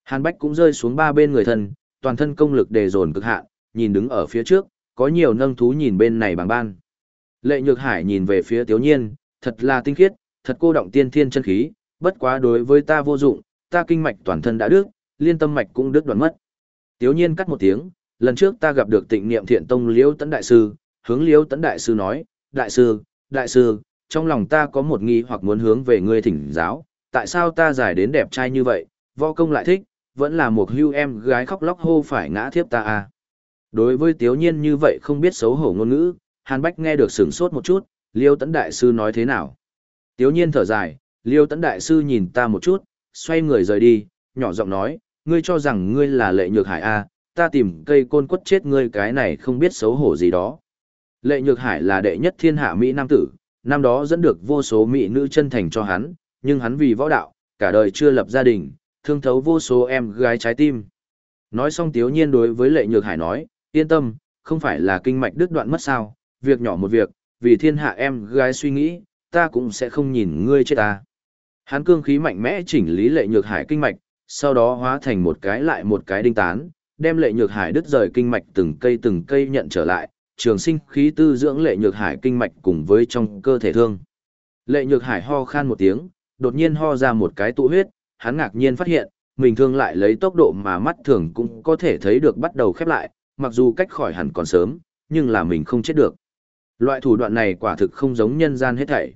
Hàn Bách cũng rơi xuống ba bên người thân, toàn thân công lực đề dồn cực hạn, nhìn đứng ở phía trước, có nhiều nâng thú nhìn bên này bằng ban. Lệ Nhược Hải nhìn về phía Tiếu Nhiên, thật là tinh khiết, thật cô động tiên thiên chân khí, bất quá đối với ta vô dụng, ta kinh mạch toàn thân đã đứt, liên tâm mạch cũng đứt đoạn mất. Tiếu Nhiên cắt một tiếng, lần trước ta gặp được Tịnh Niệm Thiện Tông Liễu Tấn đại sư, hướng Liễu Tấn đại sư nói, "Đại sư, đại sư, trong lòng ta có một nghi hoặc muốn hướng về ngươi thỉnh giáo, tại sao ta giải đến đẹp trai như vậy, võ công lại thích, vẫn là một hưu em gái khóc lóc hô phải ngã thiếp ta à?" Đối với Tiếu Nhiên như vậy không biết xấu hổ ngôn ngữ, Hàn Bách nghe được sửng sốt một chút, Liêu Tấn Đại Sư nói thế nào? Tiếu nhiên thở dài, Liêu Tấn Đại Sư nhìn ta một chút, xoay người rời đi, nhỏ giọng nói, ngươi cho rằng ngươi là lệ nhược hải A, à, ta tìm cây côn quất chết ngươi cái này không biết xấu hổ gì đó. Lệ nhược hải là đệ nhất thiên hạ Mỹ Nam tử, năm đó dẫn được vô số Mỹ nữ chân thành cho hắn, nhưng hắn vì võ đạo, cả đời chưa lập gia đình, thương thấu vô số em gái trái tim. Nói xong tiếu nhiên đối với lệ nhược hải nói, yên tâm, không phải là kinh mạch đứt đoạn mất sao, việc nhỏ một việc, vì thiên hạ em gái suy nghĩ, ta cũng sẽ không nhìn ngươi chết ta. Hắn cương khí mạnh mẽ chỉnh lý lệ nhược hải kinh mạch, sau đó hóa thành một cái lại một cái đinh tán, đem lệ nhược hải đứt rời kinh mạch từng cây từng cây nhận trở lại, trường sinh khí tư dưỡng lệ nhược hải kinh mạch cùng với trong cơ thể thương. Lệ nhược hải ho khan một tiếng, đột nhiên ho ra một cái tụ huyết, hắn ngạc nhiên phát hiện, mình thương lại lấy tốc độ mà mắt thường cũng có thể thấy được bắt đầu khép lại, mặc dù cách khỏi hẳn còn sớm, nhưng là mình không chết được. Loại thủ đoạn này quả thực không giống nhân gian hết thảy.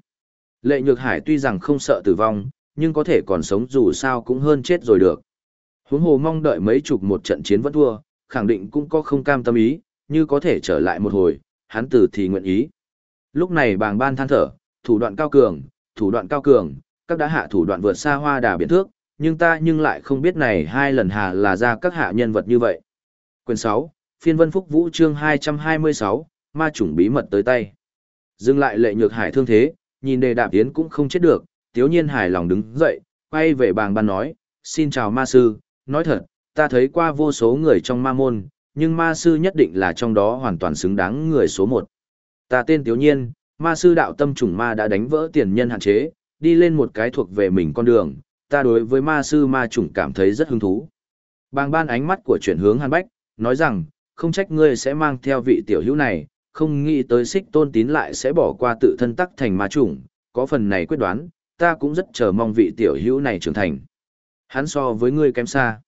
Lệ Nhược Hải tuy rằng không sợ tử vong, nhưng có thể còn sống dù sao cũng hơn chết rồi được. Huống hồ mong đợi mấy chục một trận chiến vẫn thua, khẳng định cũng có không cam tâm ý, như có thể trở lại một hồi, hắn tử thì nguyện ý. Lúc này bàng ban than thở, thủ đoạn cao cường, thủ đoạn cao cường, các đã hạ thủ đoạn vượt xa hoa đà biển thước, nhưng ta nhưng lại không biết này hai lần hạ là ra các hạ nhân vật như vậy. Quyền 6, phiên vân phúc vũ chương 226, ma chủng bí mật tới tay. Dừng lại lệ nhược hải thương thế, nhìn đề đạp tiến cũng không chết được, tiếu nhiên hài lòng đứng dậy, quay về bàng ban nói, xin chào ma sư, nói thật, ta thấy qua vô số người trong ma môn, nhưng ma sư nhất định là trong đó hoàn toàn xứng đáng người số một. Ta tên tiếu nhiên, ma sư đạo tâm trùng ma đã đánh vỡ tiền nhân hạn chế, đi lên một cái thuộc về mình con đường, ta đối với ma sư ma chủng cảm thấy rất hứng thú. Bàng ban ánh mắt của chuyển hướng Hàn Bách, nói rằng, không trách ngươi sẽ mang theo vị tiểu hữu này, không nghĩ tới xích tôn tín lại sẽ bỏ qua tự thân tắc thành ma chủng, có phần này quyết đoán, ta cũng rất chờ mong vị tiểu hữu này trưởng thành. Hắn so với ngươi kém xa.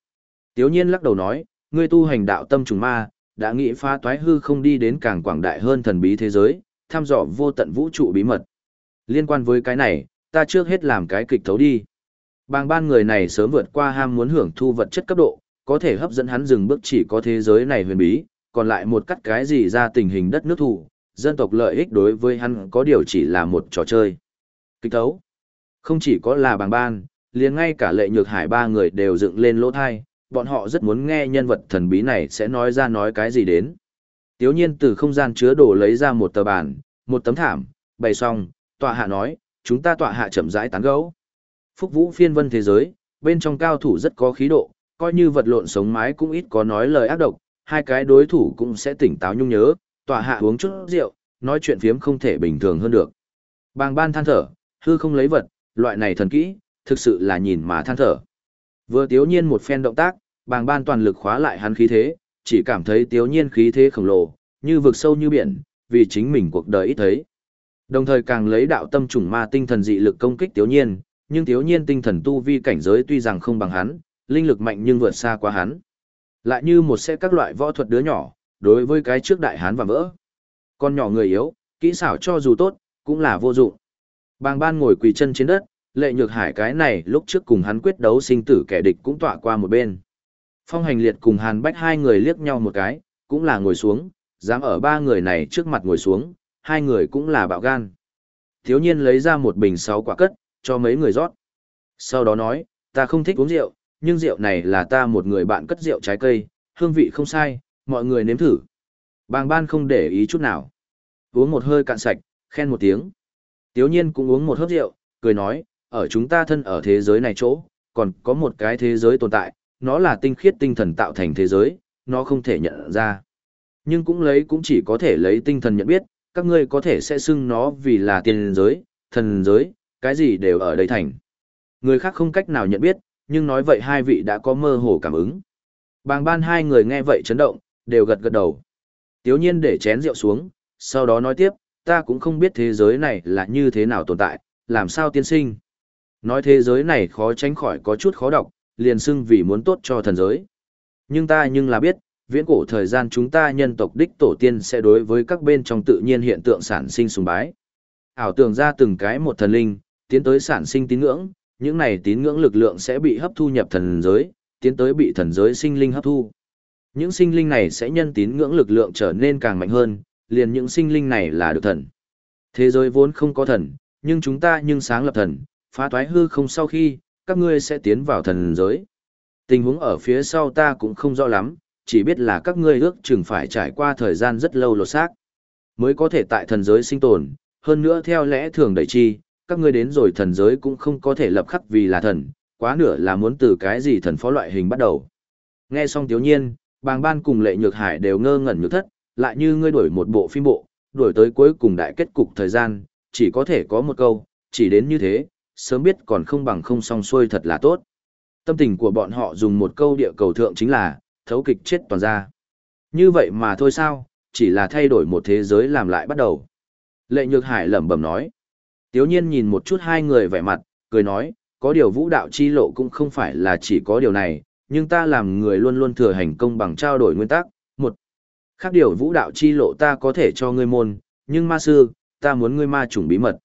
Tiếu nhiên lắc đầu nói, ngươi tu hành đạo tâm trùng ma, đã nghĩ phá toái hư không đi đến càng quảng đại hơn thần bí thế giới, tham dò vô tận vũ trụ bí mật. Liên quan với cái này, ta trước hết làm cái kịch thấu đi. Bàng ban người này sớm vượt qua ham muốn hưởng thu vật chất cấp độ, có thể hấp dẫn hắn dừng bước chỉ có thế giới này huyền bí, còn lại một cắt cái gì ra tình hình đất nước thủ, dân tộc lợi ích đối với hắn có điều chỉ là một trò chơi. Kịch thấu. Không chỉ có là bàng ban, liền ngay cả lệ nhược hải ba người đều dựng lên lỗ thai, bọn họ rất muốn nghe nhân vật thần bí này sẽ nói ra nói cái gì đến. Tiếu nhiên từ không gian chứa đồ lấy ra một tờ bàn, một tấm thảm, bày xong, tọa hạ nói, chúng ta tọa hạ chậm rãi tán gẫu. Phúc vũ phiên vân thế giới, bên trong cao thủ rất có khí độ, coi như vật lộn sống mái cũng ít có nói lời ác độc, hai cái đối thủ cũng sẽ tỉnh táo nhung nhớ, tọa hạ uống chút rượu, nói chuyện phiếm không thể bình thường hơn được. Bàng ban than thở, hư không lấy vật, loại này thần kỹ, thực sự là nhìn mà than thở. Vừa tiếu nhiên một phen động tác, bàng ban toàn lực khóa lại hắn khí thế, chỉ cảm thấy tiếu nhiên khí thế khổng lồ, như vực sâu như biển, vì chính mình cuộc đời ít thấy. Đồng thời càng lấy đạo tâm trùng ma tinh thần dị lực công kích tiếu nhiên, nhưng tiếu nhiên tinh thần tu vi cảnh giới tuy rằng không bằng hắn, linh lực mạnh nhưng vượt xa qua hắn. Lại như một xe các loại võ thuật đứa nhỏ, đối với cái trước đại hán và vỡ. Con nhỏ người yếu, kỹ xảo cho dù tốt, cũng là vô dụng. Bàng ban ngồi quỳ chân trên đất, lệ nhược hải cái này lúc trước cùng hắn quyết đấu sinh tử kẻ địch cũng tọa qua một bên. Phong hành liệt cùng hàn bách hai người liếc nhau một cái, cũng là ngồi xuống, dám ở ba người này trước mặt ngồi xuống, hai người cũng là bạo gan. Thiếu nhiên lấy ra một bình sáu quả cất, cho mấy người rót. Sau đó nói, ta không thích uống rượu, nhưng rượu này là ta một người bạn cất rượu trái cây, hương vị không sai, mọi người nếm thử. Bàng ban không để ý chút nào. Uống một hơi cạn sạch, khen một tiếng. Tiếu nhiên cũng uống một hớp rượu, cười nói, ở chúng ta thân ở thế giới này chỗ, còn có một cái thế giới tồn tại, nó là tinh khiết tinh thần tạo thành thế giới, nó không thể nhận ra. Nhưng cũng lấy cũng chỉ có thể lấy tinh thần nhận biết, các ngươi có thể sẽ xưng nó vì là tiền giới, thần giới, cái gì đều ở đây thành. Người khác không cách nào nhận biết, nhưng nói vậy hai vị đã có mơ hồ cảm ứng. Bàng ban hai người nghe vậy chấn động, đều gật gật đầu. Tiếu nhiên để chén rượu xuống, sau đó nói tiếp, ta cũng không biết thế giới này là như thế nào tồn tại, làm sao tiên sinh. Nói thế giới này khó tránh khỏi có chút khó đọc, liền xưng vì muốn tốt cho thần giới. Nhưng ta nhưng là biết, viễn cổ thời gian chúng ta nhân tộc đích tổ tiên sẽ đối với các bên trong tự nhiên hiện tượng sản sinh sùng bái. Ảo tưởng ra từng cái một thần linh, tiến tới sản sinh tín ngưỡng, những này tín ngưỡng lực lượng sẽ bị hấp thu nhập thần giới, tiến tới bị thần giới sinh linh hấp thu. Những sinh linh này sẽ nhân tín ngưỡng lực lượng trở nên càng mạnh hơn, liền những sinh linh này là được thần. Thế giới vốn không có thần, nhưng chúng ta nhưng sáng lập thần, phá toái hư không sau khi, các ngươi sẽ tiến vào thần giới. Tình huống ở phía sau ta cũng không rõ lắm, chỉ biết là các ngươi ước chừng phải trải qua thời gian rất lâu lột xác, mới có thể tại thần giới sinh tồn, hơn nữa theo lẽ thường đầy chi, các ngươi đến rồi thần giới cũng không có thể lập khắc vì là thần, quá nửa là muốn từ cái gì thần phó loại hình bắt đầu. Nghe xong tiếu nhiên, bàng ban cùng lệ nhược hải đều ngơ ngẩn nhược thất, lại như ngươi đổi một bộ phim bộ, đổi tới cuối cùng đại kết cục thời gian, chỉ có thể có một câu, chỉ đến như thế, sớm biết còn không bằng không song xuôi thật là tốt. Tâm tình của bọn họ dùng một câu địa cầu thượng chính là, thấu kịch chết toàn ra. Như vậy mà thôi sao, chỉ là thay đổi một thế giới làm lại bắt đầu. Lệ Nhược Hải lẩm bẩm nói. Tiếu nhiên nhìn một chút hai người vẻ mặt, cười nói, có điều vũ đạo chi lộ cũng không phải là chỉ có điều này, nhưng ta làm người luôn luôn thừa hành công bằng trao đổi nguyên tắc. Một, khác điều vũ đạo chi lộ ta có thể cho ngươi môn, nhưng ma sư, ta muốn ngươi ma chủng bí mật.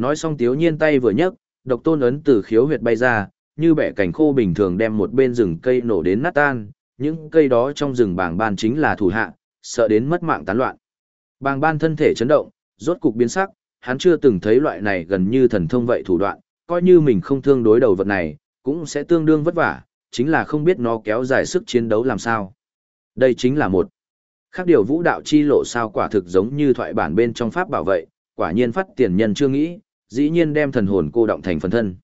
Nói xong tiếu nhiên tay vừa nhấc, độc tôn ấn từ khiếu huyệt bay ra, như bẻ cảnh khô bình thường đem một bên rừng cây nổ đến nát tan, những cây đó trong rừng bàng ban chính là thủ hạ, sợ đến mất mạng tán loạn. Bàng ban thân thể chấn động, rốt cục biến sắc, hắn chưa từng thấy loại này gần như thần thông vậy thủ đoạn, coi như mình không thương đối đầu vật này, cũng sẽ tương đương vất vả, chính là không biết nó kéo dài sức chiến đấu làm sao. Đây chính là một khác điều vũ đạo chi lộ sao quả thực giống như thoại bản bên trong pháp bảo vệ, quả nhiên phát tiền nhân chưa nghĩ, dĩ nhiên đem thần hồn cô động thành phần thân.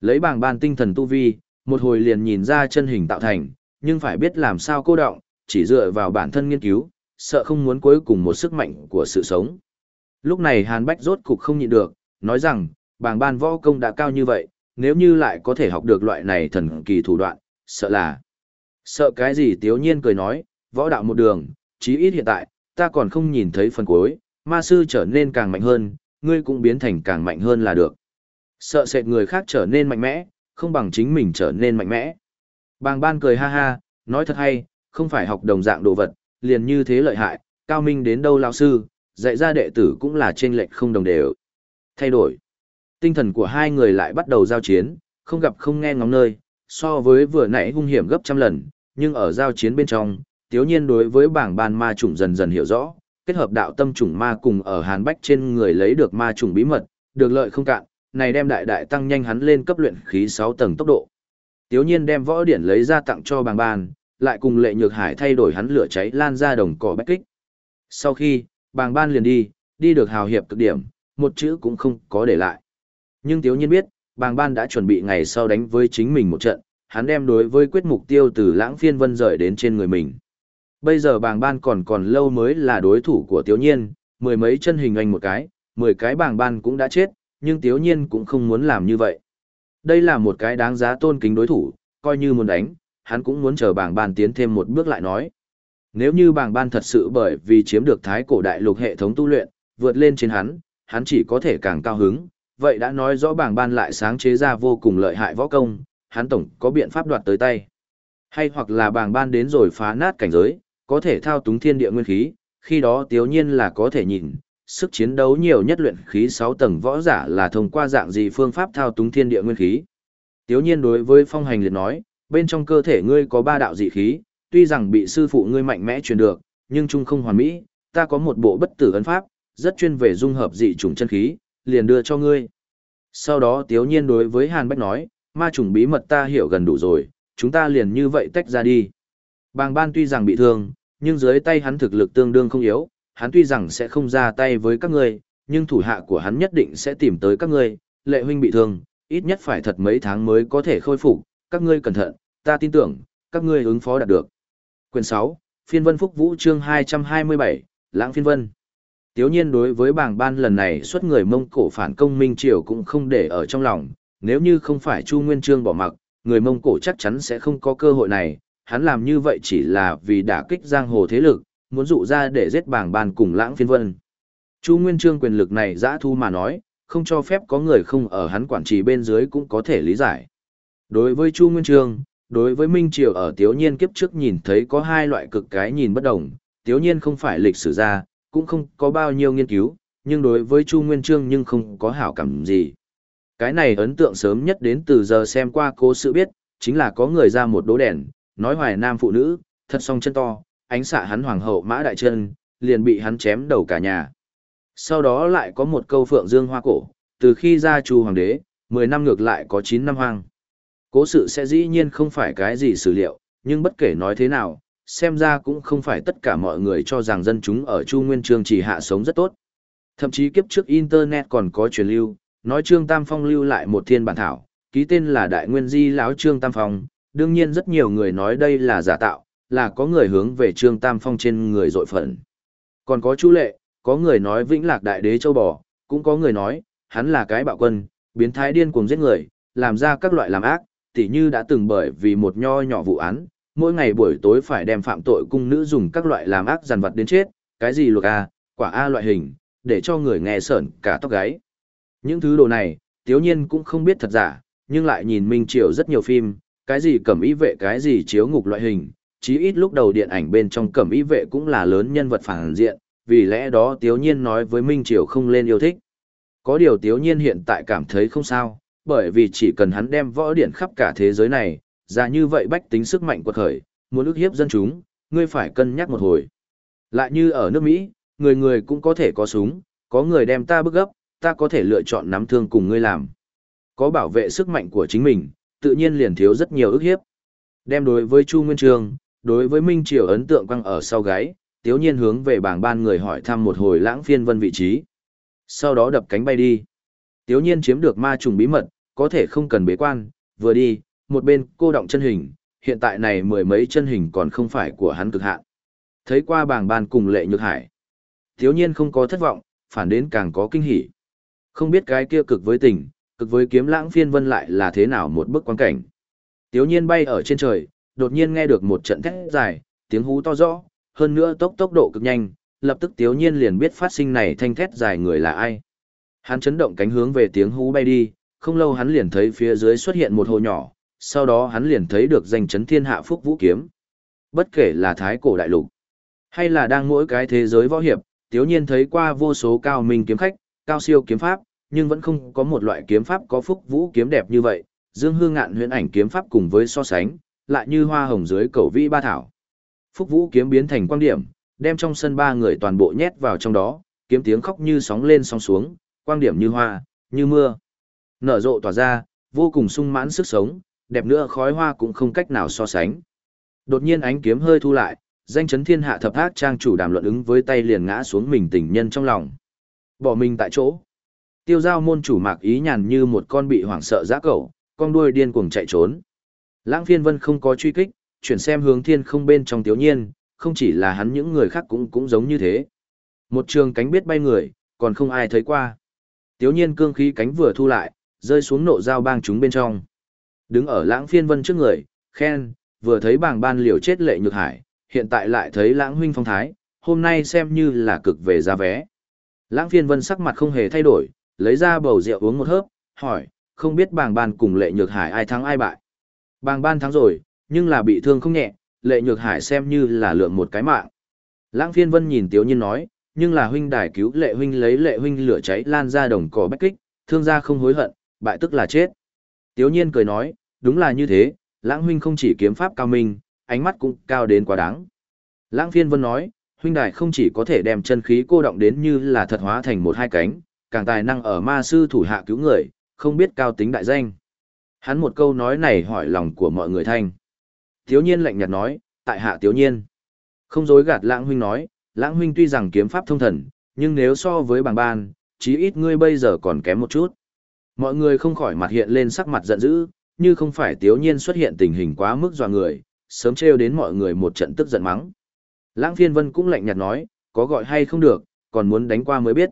Lấy bảng ban tinh thần tu vi, một hồi liền nhìn ra chân hình tạo thành, nhưng phải biết làm sao cô động, chỉ dựa vào bản thân nghiên cứu, sợ không muốn cuối cùng một sức mạnh của sự sống. Lúc này Hàn Bách rốt cục không nhịn được, nói rằng, bảng ban võ công đã cao như vậy, nếu như lại có thể học được loại này thần kỳ thủ đoạn, sợ là... Sợ cái gì tiếu nhiên cười nói, võ đạo một đường, chí ít hiện tại, ta còn không nhìn thấy phần cuối, ma sư trở nên càng mạnh hơn, ngươi cũng biến thành càng mạnh hơn là được. Sợ sệt người khác trở nên mạnh mẽ, không bằng chính mình trở nên mạnh mẽ. Bàng ban cười ha ha, nói thật hay, không phải học đồng dạng đồ vật, liền như thế lợi hại, cao minh đến đâu lao sư, dạy ra đệ tử cũng là trên lệch không đồng đều. Thay đổi. Tinh thần của hai người lại bắt đầu giao chiến, không gặp không nghe ngóng nơi, so với vừa nãy hung hiểm gấp trăm lần, nhưng ở giao chiến bên trong, tiếu nhiên đối với bảng ban ma chủng dần dần hiểu rõ, kết hợp đạo tâm chủng ma cùng ở hàn bách trên người lấy được ma chủng bí mật, được lợi không cạn, này đem đại đại tăng nhanh hắn lên cấp luyện khí 6 tầng tốc độ. Tiếu nhiên đem võ điển lấy ra tặng cho Bàng ban, lại cùng lệ nhược hải thay đổi hắn lửa cháy lan ra đồng cỏ bách kích. Sau khi, bàng ban liền đi, đi được hào hiệp cực điểm, một chữ cũng không có để lại. Nhưng Tiếu Nhiên biết, bàng ban đã chuẩn bị ngày sau đánh với chính mình một trận, hắn đem đối với quyết mục tiêu từ lãng phiên vân rời đến trên người mình. Bây giờ bàng ban còn còn lâu mới là đối thủ của Tiếu Nhiên, mười mấy chân hình anh một cái, mười cái bàng ban cũng đã chết, nhưng Tiếu Nhiên cũng không muốn làm như vậy. Đây là một cái đáng giá tôn kính đối thủ, coi như muốn đánh, hắn cũng muốn chờ bàng ban tiến thêm một bước lại nói. Nếu như bàng ban thật sự bởi vì chiếm được thái cổ đại lục hệ thống tu luyện, vượt lên trên hắn, hắn chỉ có thể càng cao hứng, vậy đã nói rõ bàng ban lại sáng chế ra vô cùng lợi hại võ công, hắn tổng có biện pháp đoạt tới tay. Hay hoặc là bàng ban đến rồi phá nát cảnh giới, có thể thao túng thiên địa nguyên khí, khi đó tiếu nhiên là có thể nhìn, sức chiến đấu nhiều nhất luyện khí 6 tầng võ giả là thông qua dạng gì phương pháp thao túng thiên địa nguyên khí. Tiếu nhiên đối với phong hành liệt nói, bên trong cơ thể ngươi có ba đạo dị khí, tuy rằng bị sư phụ ngươi mạnh mẽ truyền được, nhưng chung không hoàn mỹ, ta có một bộ bất tử ấn pháp, rất chuyên về dung hợp dị chủng chân khí, liền đưa cho ngươi. Sau đó Tiếu Nhiên đối với Hàn Bách nói, ma chủng bí mật ta hiểu gần đủ rồi, chúng ta liền như vậy tách ra đi. Bàng ban tuy rằng bị thương, nhưng dưới tay hắn thực lực tương đương không yếu, hắn tuy rằng sẽ không ra tay với các ngươi, nhưng thủ hạ của hắn nhất định sẽ tìm tới các ngươi, lệ huynh bị thương, ít nhất phải thật mấy tháng mới có thể khôi phục, các ngươi cẩn thận, ta tin tưởng, các ngươi ứng phó đạt được. Quyền 6, Phiên Vân Phúc Vũ chương 227, Lãng Phiên Vân. Tiếu nhiên đối với bảng ban lần này xuất người Mông Cổ phản công Minh Triều cũng không để ở trong lòng, nếu như không phải Chu Nguyên Trương bỏ mặc, người Mông Cổ chắc chắn sẽ không có cơ hội này, hắn làm như vậy chỉ là vì đả kích giang hồ thế lực, muốn dụ ra để giết bảng bàn cùng lãng phiên vân. Chu Nguyên Trương quyền lực này dã thu mà nói, không cho phép có người không ở hắn quản trì bên dưới cũng có thể lý giải. Đối với Chu Nguyên Trương, đối với Minh Triều ở Tiếu Nhiên kiếp trước nhìn thấy có hai loại cực cái nhìn bất đồng, Tiếu Nhiên không phải lịch sử gia, cũng không có bao nhiêu nghiên cứu, nhưng đối với Chu Nguyên Trương nhưng không có hảo cảm gì. Cái này ấn tượng sớm nhất đến từ giờ xem qua cố sự biết, chính là có người ra một đố đèn, nói hoài nam phụ nữ, thật song chân to, ánh xạ hắn hoàng hậu mã đại chân, liền bị hắn chém đầu cả nhà. Sau đó lại có một câu phượng dương hoa cổ, từ khi ra chu hoàng đế, 10 năm ngược lại có 9 năm hoang. Cố sự sẽ dĩ nhiên không phải cái gì sử liệu, nhưng bất kể nói thế nào, xem ra cũng không phải tất cả mọi người cho rằng dân chúng ở Chu Nguyên Trương chỉ hạ sống rất tốt. Thậm chí kiếp trước Internet còn có truyền lưu, nói Trương Tam Phong lưu lại một thiên bản thảo, ký tên là Đại Nguyên Di lão Trương Tam Phong, đương nhiên rất nhiều người nói đây là giả tạo, là có người hướng về Trương Tam Phong trên người dội phận. Còn có chú lệ, có người nói Vĩnh Lạc Đại Đế Châu Bò, cũng có người nói, hắn là cái bạo quân, biến thái điên cuồng giết người, làm ra các loại làm ác, tỉ như đã từng bởi vì một nho nhỏ vụ án, mỗi ngày buổi tối phải đem phạm tội cung nữ dùng các loại làm ác giàn vật đến chết, cái gì luộc A, quả A loại hình, để cho người nghe sởn cả tóc gáy. Những thứ đồ này, tiếu nhiên cũng không biết thật giả, nhưng lại nhìn Minh Triều rất nhiều phim, cái gì cẩm y vệ cái gì chiếu ngục loại hình, chí ít lúc đầu điện ảnh bên trong cẩm y vệ cũng là lớn nhân vật phản diện, vì lẽ đó tiếu nhiên nói với Minh Triều không lên yêu thích. Có điều tiếu nhiên hiện tại cảm thấy không sao, bởi vì chỉ cần hắn đem võ điển khắp cả thế giới này, ra như vậy bách tính sức mạnh quật khởi, muốn ức hiếp dân chúng, ngươi phải cân nhắc một hồi. Lại như ở nước Mỹ, người người cũng có thể có súng, có người đem ta bức gấp, ta có thể lựa chọn nắm thương cùng ngươi làm. Có bảo vệ sức mạnh của chính mình, tự nhiên liền thiếu rất nhiều ức hiếp. Đem đối với Chu Nguyên Trường, đối với Minh Triều ấn tượng quăng ở sau gáy, tiếu nhiên hướng về bảng ban người hỏi thăm một hồi lãng phiên vân vị trí. Sau đó đập cánh bay đi. Tiếu nhiên chiếm được ma trùng bí mật, có thể không cần bế quan, vừa đi, một bên cô động chân hình, hiện tại này mười mấy chân hình còn không phải của hắn cực hạn. Thấy qua bảng ban cùng lệ nhược hải. Tiếu nhiên không có thất vọng, phản đến càng có kinh hỉ. Không biết cái kia cực với tình, cực với kiếm lãng phiên vân lại là thế nào một bức quan cảnh. Tiếu nhiên bay ở trên trời, đột nhiên nghe được một trận thét dài, tiếng hú to rõ, hơn nữa tốc tốc độ cực nhanh, lập tức tiếu nhiên liền biết phát sinh này thanh thét dài người là ai. Hắn chấn động cánh hướng về tiếng hú bay đi, không lâu hắn liền thấy phía dưới xuất hiện một hồ nhỏ, sau đó hắn liền thấy được danh chấn thiên hạ phúc vũ kiếm. Bất kể là thái cổ đại lục, hay là đang mỗi cái thế giới võ hiệp, tiếu nhiên thấy qua vô số cao minh kiếm khách, cao siêu kiếm pháp, nhưng vẫn không có một loại kiếm pháp có phúc vũ kiếm đẹp như vậy. Dương Hương ngạn huyễn ảnh kiếm pháp cùng với so sánh, lại như hoa hồng dưới cầu vĩ ba thảo. Phúc vũ kiếm biến thành quang điểm, đem trong sân ba người toàn bộ nhét vào trong đó, kiếm tiếng khóc như sóng lên sóng xuống, quang điểm như hoa, như mưa. Nở rộ tỏa ra, vô cùng sung mãn sức sống, đẹp nữa khói hoa cũng không cách nào so sánh. Đột nhiên ánh kiếm hơi thu lại, danh chấn thiên hạ thập ác trang chủ đàm luận ứng với tay liền ngã xuống mình tình nhân trong lòng. Bỏ mình tại chỗ. Tiêu giao môn chủ mạc ý nhàn như một con bị hoảng sợ giã cẩu, con đuôi điên cuồng chạy trốn. Lãng phiên vân không có truy kích, chuyển xem hướng thiên không bên trong tiếu nhiên, không chỉ là hắn những người khác cũng cũng giống như thế. Một trường cánh biết bay người, còn không ai thấy qua. Tiếu nhiên cương khí cánh vừa thu lại, rơi xuống nộ dao bang chúng bên trong. Đứng ở lãng phiên vân trước người, khen, vừa thấy bảng ban liều chết lệ nhược hải, hiện tại lại thấy lãng huynh phong thái, hôm nay xem như là cực về giá vé. Lãng phiên vân sắc mặt không hề thay đổi, lấy ra bầu rượu uống một hớp, hỏi, không biết bàng ban cùng lệ nhược hải ai thắng ai bại. Bàng ban thắng rồi, nhưng là bị thương không nhẹ, lệ nhược hải xem như là lượng một cái mạng. Lãng phiên vân nhìn tiếu nhiên nói, nhưng là huynh đài cứu lệ huynh lấy lệ huynh lửa cháy lan ra đồng cỏ bách kích, thương gia không hối hận, bại tức là chết. Tiếu nhiên cười nói, đúng là như thế, lãng huynh không chỉ kiếm pháp cao minh, ánh mắt cũng cao đến quá đáng. Lãng phiên vân nói, huynh đài không chỉ có thể đem chân khí cô động đến như là thật hóa thành một hai cánh, càng tài năng ở ma sư thủ hạ cứu người, không biết cao tính đại danh. Hắn một câu nói này hỏi lòng của mọi người thanh. Tiếu nhiên lạnh nhạt nói, tại hạ tiếu nhiên. Không dối gạt lãng huynh nói, lãng huynh tuy rằng kiếm pháp thông thần, nhưng nếu so với bàng ban, chí ít ngươi bây giờ còn kém một chút. Mọi người không khỏi mặt hiện lên sắc mặt giận dữ, như không phải tiếu nhiên xuất hiện tình hình quá mức dọa người, sớm trêu đến mọi người một trận tức giận mắng. Lãng phiên vân cũng lạnh nhạt nói, có gọi hay không được, còn muốn đánh qua mới biết.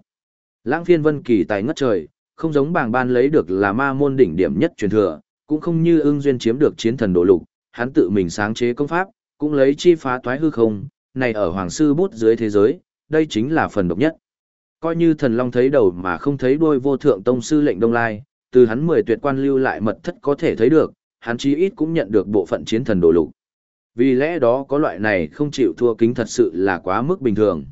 Lãng phiên vân kỳ tài ngất trời, không giống bàng ban lấy được là ma môn đỉnh điểm nhất truyền thừa, cũng không như ưng duyên chiếm được chiến thần đồ lục, hắn tự mình sáng chế công pháp, cũng lấy chi phá toái hư không, này ở hoàng sư bút dưới thế giới, đây chính là phần độc nhất. Coi như thần long thấy đầu mà không thấy đuôi vô thượng tông sư lệnh đông lai, từ hắn mười tuyệt quan lưu lại mật thất có thể thấy được, hắn chí ít cũng nhận được bộ phận chiến thần đồ lục. Vì lẽ đó có loại này không chịu thua kính thật sự là quá mức bình thường.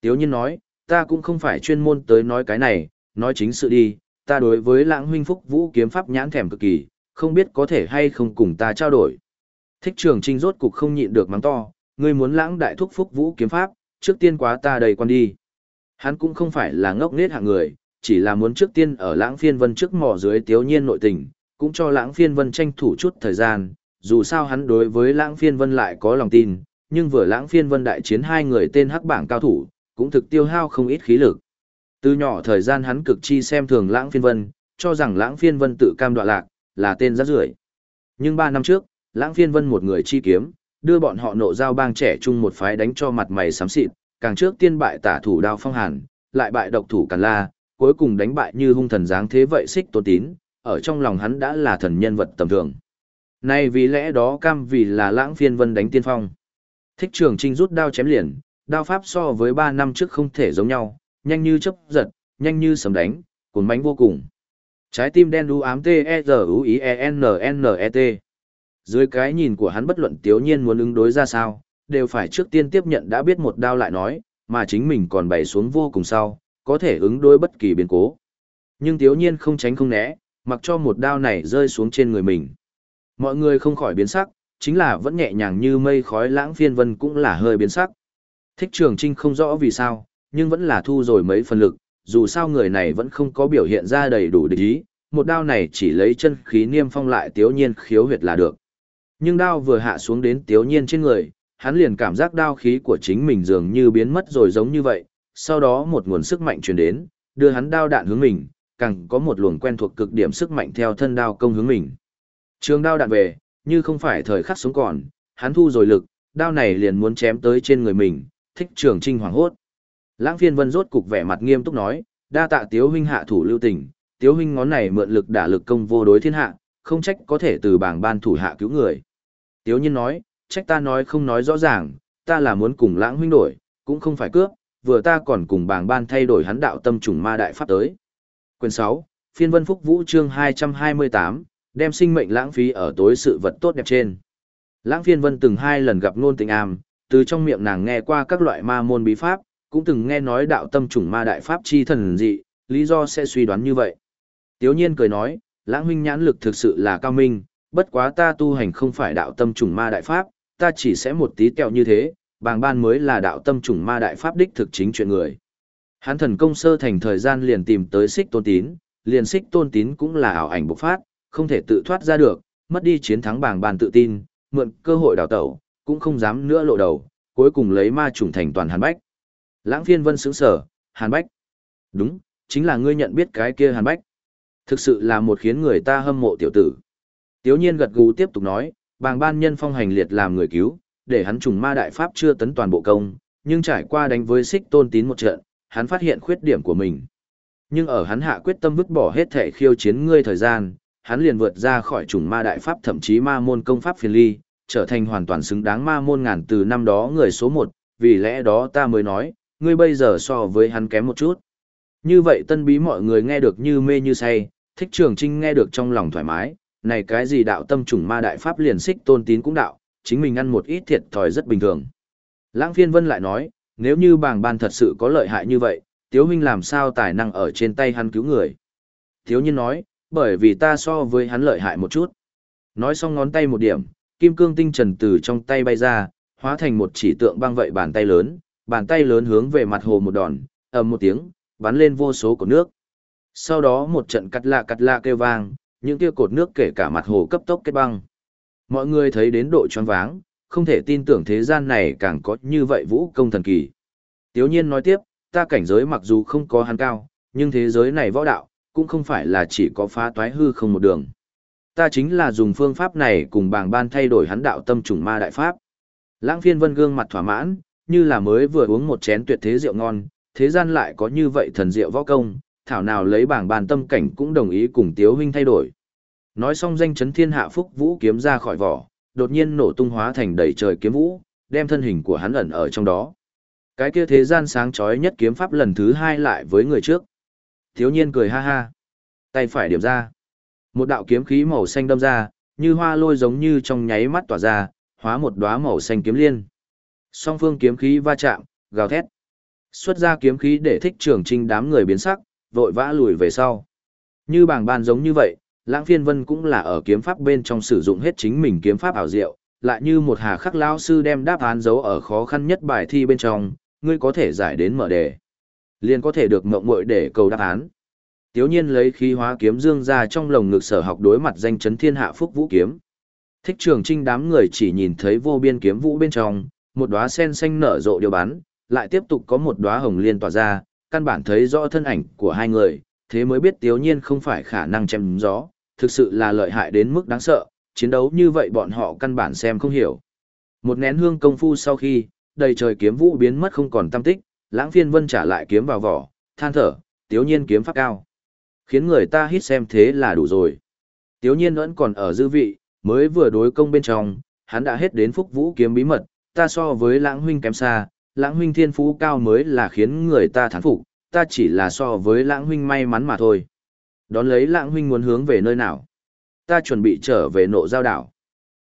Tiếu nhiên nói, ta cũng không phải chuyên môn tới nói cái này, nói chính sự đi, ta đối với lãng huynh phúc vũ kiếm pháp nhãn thèm cực kỳ, không biết có thể hay không cùng ta trao đổi. Thích trường trinh rốt cục không nhịn được mắng to, ngươi muốn lãng đại thúc phúc vũ kiếm pháp, trước tiên quá ta đầy quan đi. Hắn cũng không phải là ngốc nết hạng người, chỉ là muốn trước tiên ở lãng phiên vân trước mỏ dưới tiếu nhiên nội tình, cũng cho lãng phiên vân tranh thủ chút thời gian, dù sao hắn đối với lãng phiên vân lại có lòng tin, nhưng vừa lãng phiên vân đại chiến hai người tên hắc bảng cao thủ, cũng thực tiêu hao không ít khí lực. Từ nhỏ thời gian hắn cực chi xem thường lãng phiên vân, cho rằng lãng phiên vân tự cam đoạ lạc, là tên rác rưởi. Nhưng ba năm trước, lãng phiên vân một người chi kiếm, đưa bọn họ nộ giao bang trẻ chung một phái đánh cho mặt mày xám xịt, càng trước tiên bại tả thủ đao phong hàn, lại bại độc thủ càn la, cuối cùng đánh bại như hung thần dáng thế vậy xích tôn tín, ở trong lòng hắn đã là thần nhân vật tầm thường. Nay vì lẽ đó cam vì là lãng phiên vân đánh tiên phong. Thích trường trinh rút đao chém liền, đao pháp so với 3 năm trước không thể giống nhau, nhanh như chấp giật, nhanh như sấm đánh, cuốn mánh vô cùng. Trái tim đen đu ám T-E-Z-U-I-E-N-N-E-T. Dưới cái nhìn của hắn bất luận tiếu nhiên muốn ứng đối ra sao, đều phải trước tiên tiếp nhận đã biết một đao lại nói, mà chính mình còn bày xuống vô cùng sau, có thể ứng đối bất kỳ biến cố. Nhưng tiếu nhiên không tránh không né, mặc cho một đao này rơi xuống trên người mình. Mọi người không khỏi biến sắc, chính là vẫn nhẹ nhàng như mây khói lãng phiên vân cũng là hơi biến sắc. Thích trường trinh không rõ vì sao, nhưng vẫn là thu rồi mấy phần lực, dù sao người này vẫn không có biểu hiện ra đầy đủ địch ý, một đao này chỉ lấy chân khí niêm phong lại tiếu nhiên khiếu huyệt là được. Nhưng đao vừa hạ xuống đến tiếu nhiên trên người, hắn liền cảm giác đao khí của chính mình dường như biến mất rồi giống như vậy, sau đó một nguồn sức mạnh truyền đến, đưa hắn đao đạn hướng mình, càng có một luồng quen thuộc cực điểm sức mạnh theo thân đao công hướng mình. Trường đao đạn về, như không phải thời khắc sống còn, hắn thu rồi lực, đao này liền muốn chém tới trên người mình, thích trường trinh hoàng hốt. Lãng phiên vân rốt cục vẻ mặt nghiêm túc nói, đa tạ tiếu huynh hạ thủ lưu tình, tiếu huynh ngón này mượn lực đả lực công vô đối thiên hạ, không trách có thể từ bảng ban thủ hạ cứu người. Tiếu nhiên nói, trách ta nói không nói rõ ràng, ta là muốn cùng lãng huynh đổi, cũng không phải cướp, vừa ta còn cùng bảng ban thay đổi hắn đạo tâm trùng ma đại pháp tới. Quyền 6, phiên vân phúc vũ chương 228, đem sinh mệnh lãng phí ở tối sự vật tốt đẹp trên. Lãng phiên vân từng hai lần gặp nôn tình am, từ trong miệng nàng nghe qua các loại ma môn bí pháp, cũng từng nghe nói đạo tâm trùng ma đại pháp chi thần dị, lý do sẽ suy đoán như vậy. Tiếu nhiên cười nói, lãng huynh nhãn lực thực sự là cao minh, bất quá ta tu hành không phải đạo tâm trùng ma đại pháp, ta chỉ sẽ một tí kẹo như thế, bàng ban mới là đạo tâm trùng ma đại pháp đích thực chính chuyện người. Hán thần công sơ thành thời gian liền tìm tới xích tôn tín, liền xích tôn tín cũng là ảo ảnh bộc phát, không thể tự thoát ra được, mất đi chiến thắng bàng ban tự tin, mượn cơ hội đào tẩu, cũng không dám nữa lộ đầu, cuối cùng lấy ma trùng thành toàn hàn bách. Lãng phiên vân sững sở, hàn bách. Đúng, chính là ngươi nhận biết cái kia hàn bách. Thực sự là một khiến người ta hâm mộ tiểu tử. Tiếu nhiên gật gù tiếp tục nói, bàng ban nhân phong hành liệt làm người cứu, để hắn trùng ma đại pháp chưa tấn toàn bộ công, nhưng trải qua đánh với xích tôn tín một trận, hắn phát hiện khuyết điểm của mình. Nhưng ở hắn hạ quyết tâm vứt bỏ hết thể khiêu chiến ngươi thời gian, hắn liền vượt ra khỏi trùng ma đại pháp thậm chí ma môn công pháp phiền ly, trở thành hoàn toàn xứng đáng ma môn ngàn từ năm đó người số một, vì lẽ đó ta mới nói, ngươi bây giờ so với hắn kém một chút. Như vậy tân bí mọi người nghe được như mê như say, thích trường trinh nghe được trong lòng thoải mái, này cái gì đạo tâm trùng ma đại pháp liền xích tôn tín cũng đạo, chính mình ăn một ít thiệt thòi rất bình thường. Lãng phiên vân lại nói, nếu như bàng ban thật sự có lợi hại như vậy, tiếu huynh làm sao tài năng ở trên tay hắn cứu người. Thiếu nhiên nói, bởi vì ta so với hắn lợi hại một chút. Nói xong ngón tay một điểm, kim cương tinh trần từ trong tay bay ra, hóa thành một chỉ tượng băng vậy bàn tay lớn, bàn tay lớn hướng về mặt hồ một đòn, ầm một tiếng, bắn lên vô số cột nước. Sau đó một trận cắt lạ cắt lạ kêu vang, những kia cột nước kể cả mặt hồ cấp tốc kết băng. Mọi người thấy đến độ choáng váng, không thể tin tưởng thế gian này càng có như vậy vũ công thần kỳ. Tiếu nhiên nói tiếp, ta cảnh giới mặc dù không có hắn cao, nhưng thế giới này võ đạo, cũng không phải là chỉ có phá toái hư không một đường. Ta chính là dùng phương pháp này cùng bảng ban thay đổi hắn đạo tâm trùng ma đại pháp. Lãng phiên vân gương mặt thỏa mãn, như là mới vừa uống một chén tuyệt thế rượu ngon, thế gian lại có như vậy thần diệu võ công, thảo nào lấy bảng ban tâm cảnh cũng đồng ý cùng Tiếu huynh thay đổi. Nói xong danh chấn thiên hạ phúc vũ kiếm ra khỏi vỏ, đột nhiên nổ tung hóa thành đầy trời kiếm vũ, đem thân hình của hắn ẩn ở trong đó. Cái kia thế gian sáng chói nhất kiếm pháp lần thứ hai lại với người trước. Thiếu nhiên cười ha ha. Tay phải điểm ra. Một đạo kiếm khí màu xanh đâm ra, như hoa lôi giống như trong nháy mắt tỏa ra, hóa một đóa màu xanh kiếm liên. Song phương kiếm khí va chạm, gào thét. Xuất ra kiếm khí để thích trường trinh đám người biến sắc, vội vã lùi về sau. Như bảng bàn giống như vậy, lãng phiên vân cũng là ở kiếm pháp bên trong sử dụng hết chính mình kiếm pháp ảo diệu, lại như một hà khắc lao sư đem đáp án giấu ở khó khăn nhất bài thi bên trong, ngươi có thể giải đến mở đề. Liền có thể được mộng muội để cầu đáp án. Tiếu nhiên lấy khí hóa kiếm dương ra trong lồng ngực sở học đối mặt danh chấn thiên hạ phúc vũ kiếm. Thích trường trinh đám người chỉ nhìn thấy vô biên kiếm vũ bên trong, một đóa sen xanh nở rộ điều bán, lại tiếp tục có một đóa hồng liên tỏa ra, căn bản thấy rõ thân ảnh của hai người, thế mới biết tiếu nhiên không phải khả năng chém gió, thực sự là lợi hại đến mức đáng sợ, chiến đấu như vậy bọn họ căn bản xem không hiểu. Một nén hương công phu sau khi, đầy trời kiếm vũ biến mất không còn tâm tích, lãng phiên vân trả lại kiếm vào vỏ, than thở, tiếu nhiên kiếm pháp cao. Khiến người ta hít xem thế là đủ rồi. Tiếu nhiên vẫn còn ở dư vị, mới vừa đối công bên trong, hắn đã hết đến phúc vũ kiếm bí mật, ta so với lãng huynh kém xa, lãng huynh thiên phú cao mới là khiến người ta thán phục, ta chỉ là so với lãng huynh may mắn mà thôi. Đón lấy lãng huynh muốn hướng về nơi nào? Ta chuẩn bị trở về nộ giao đảo.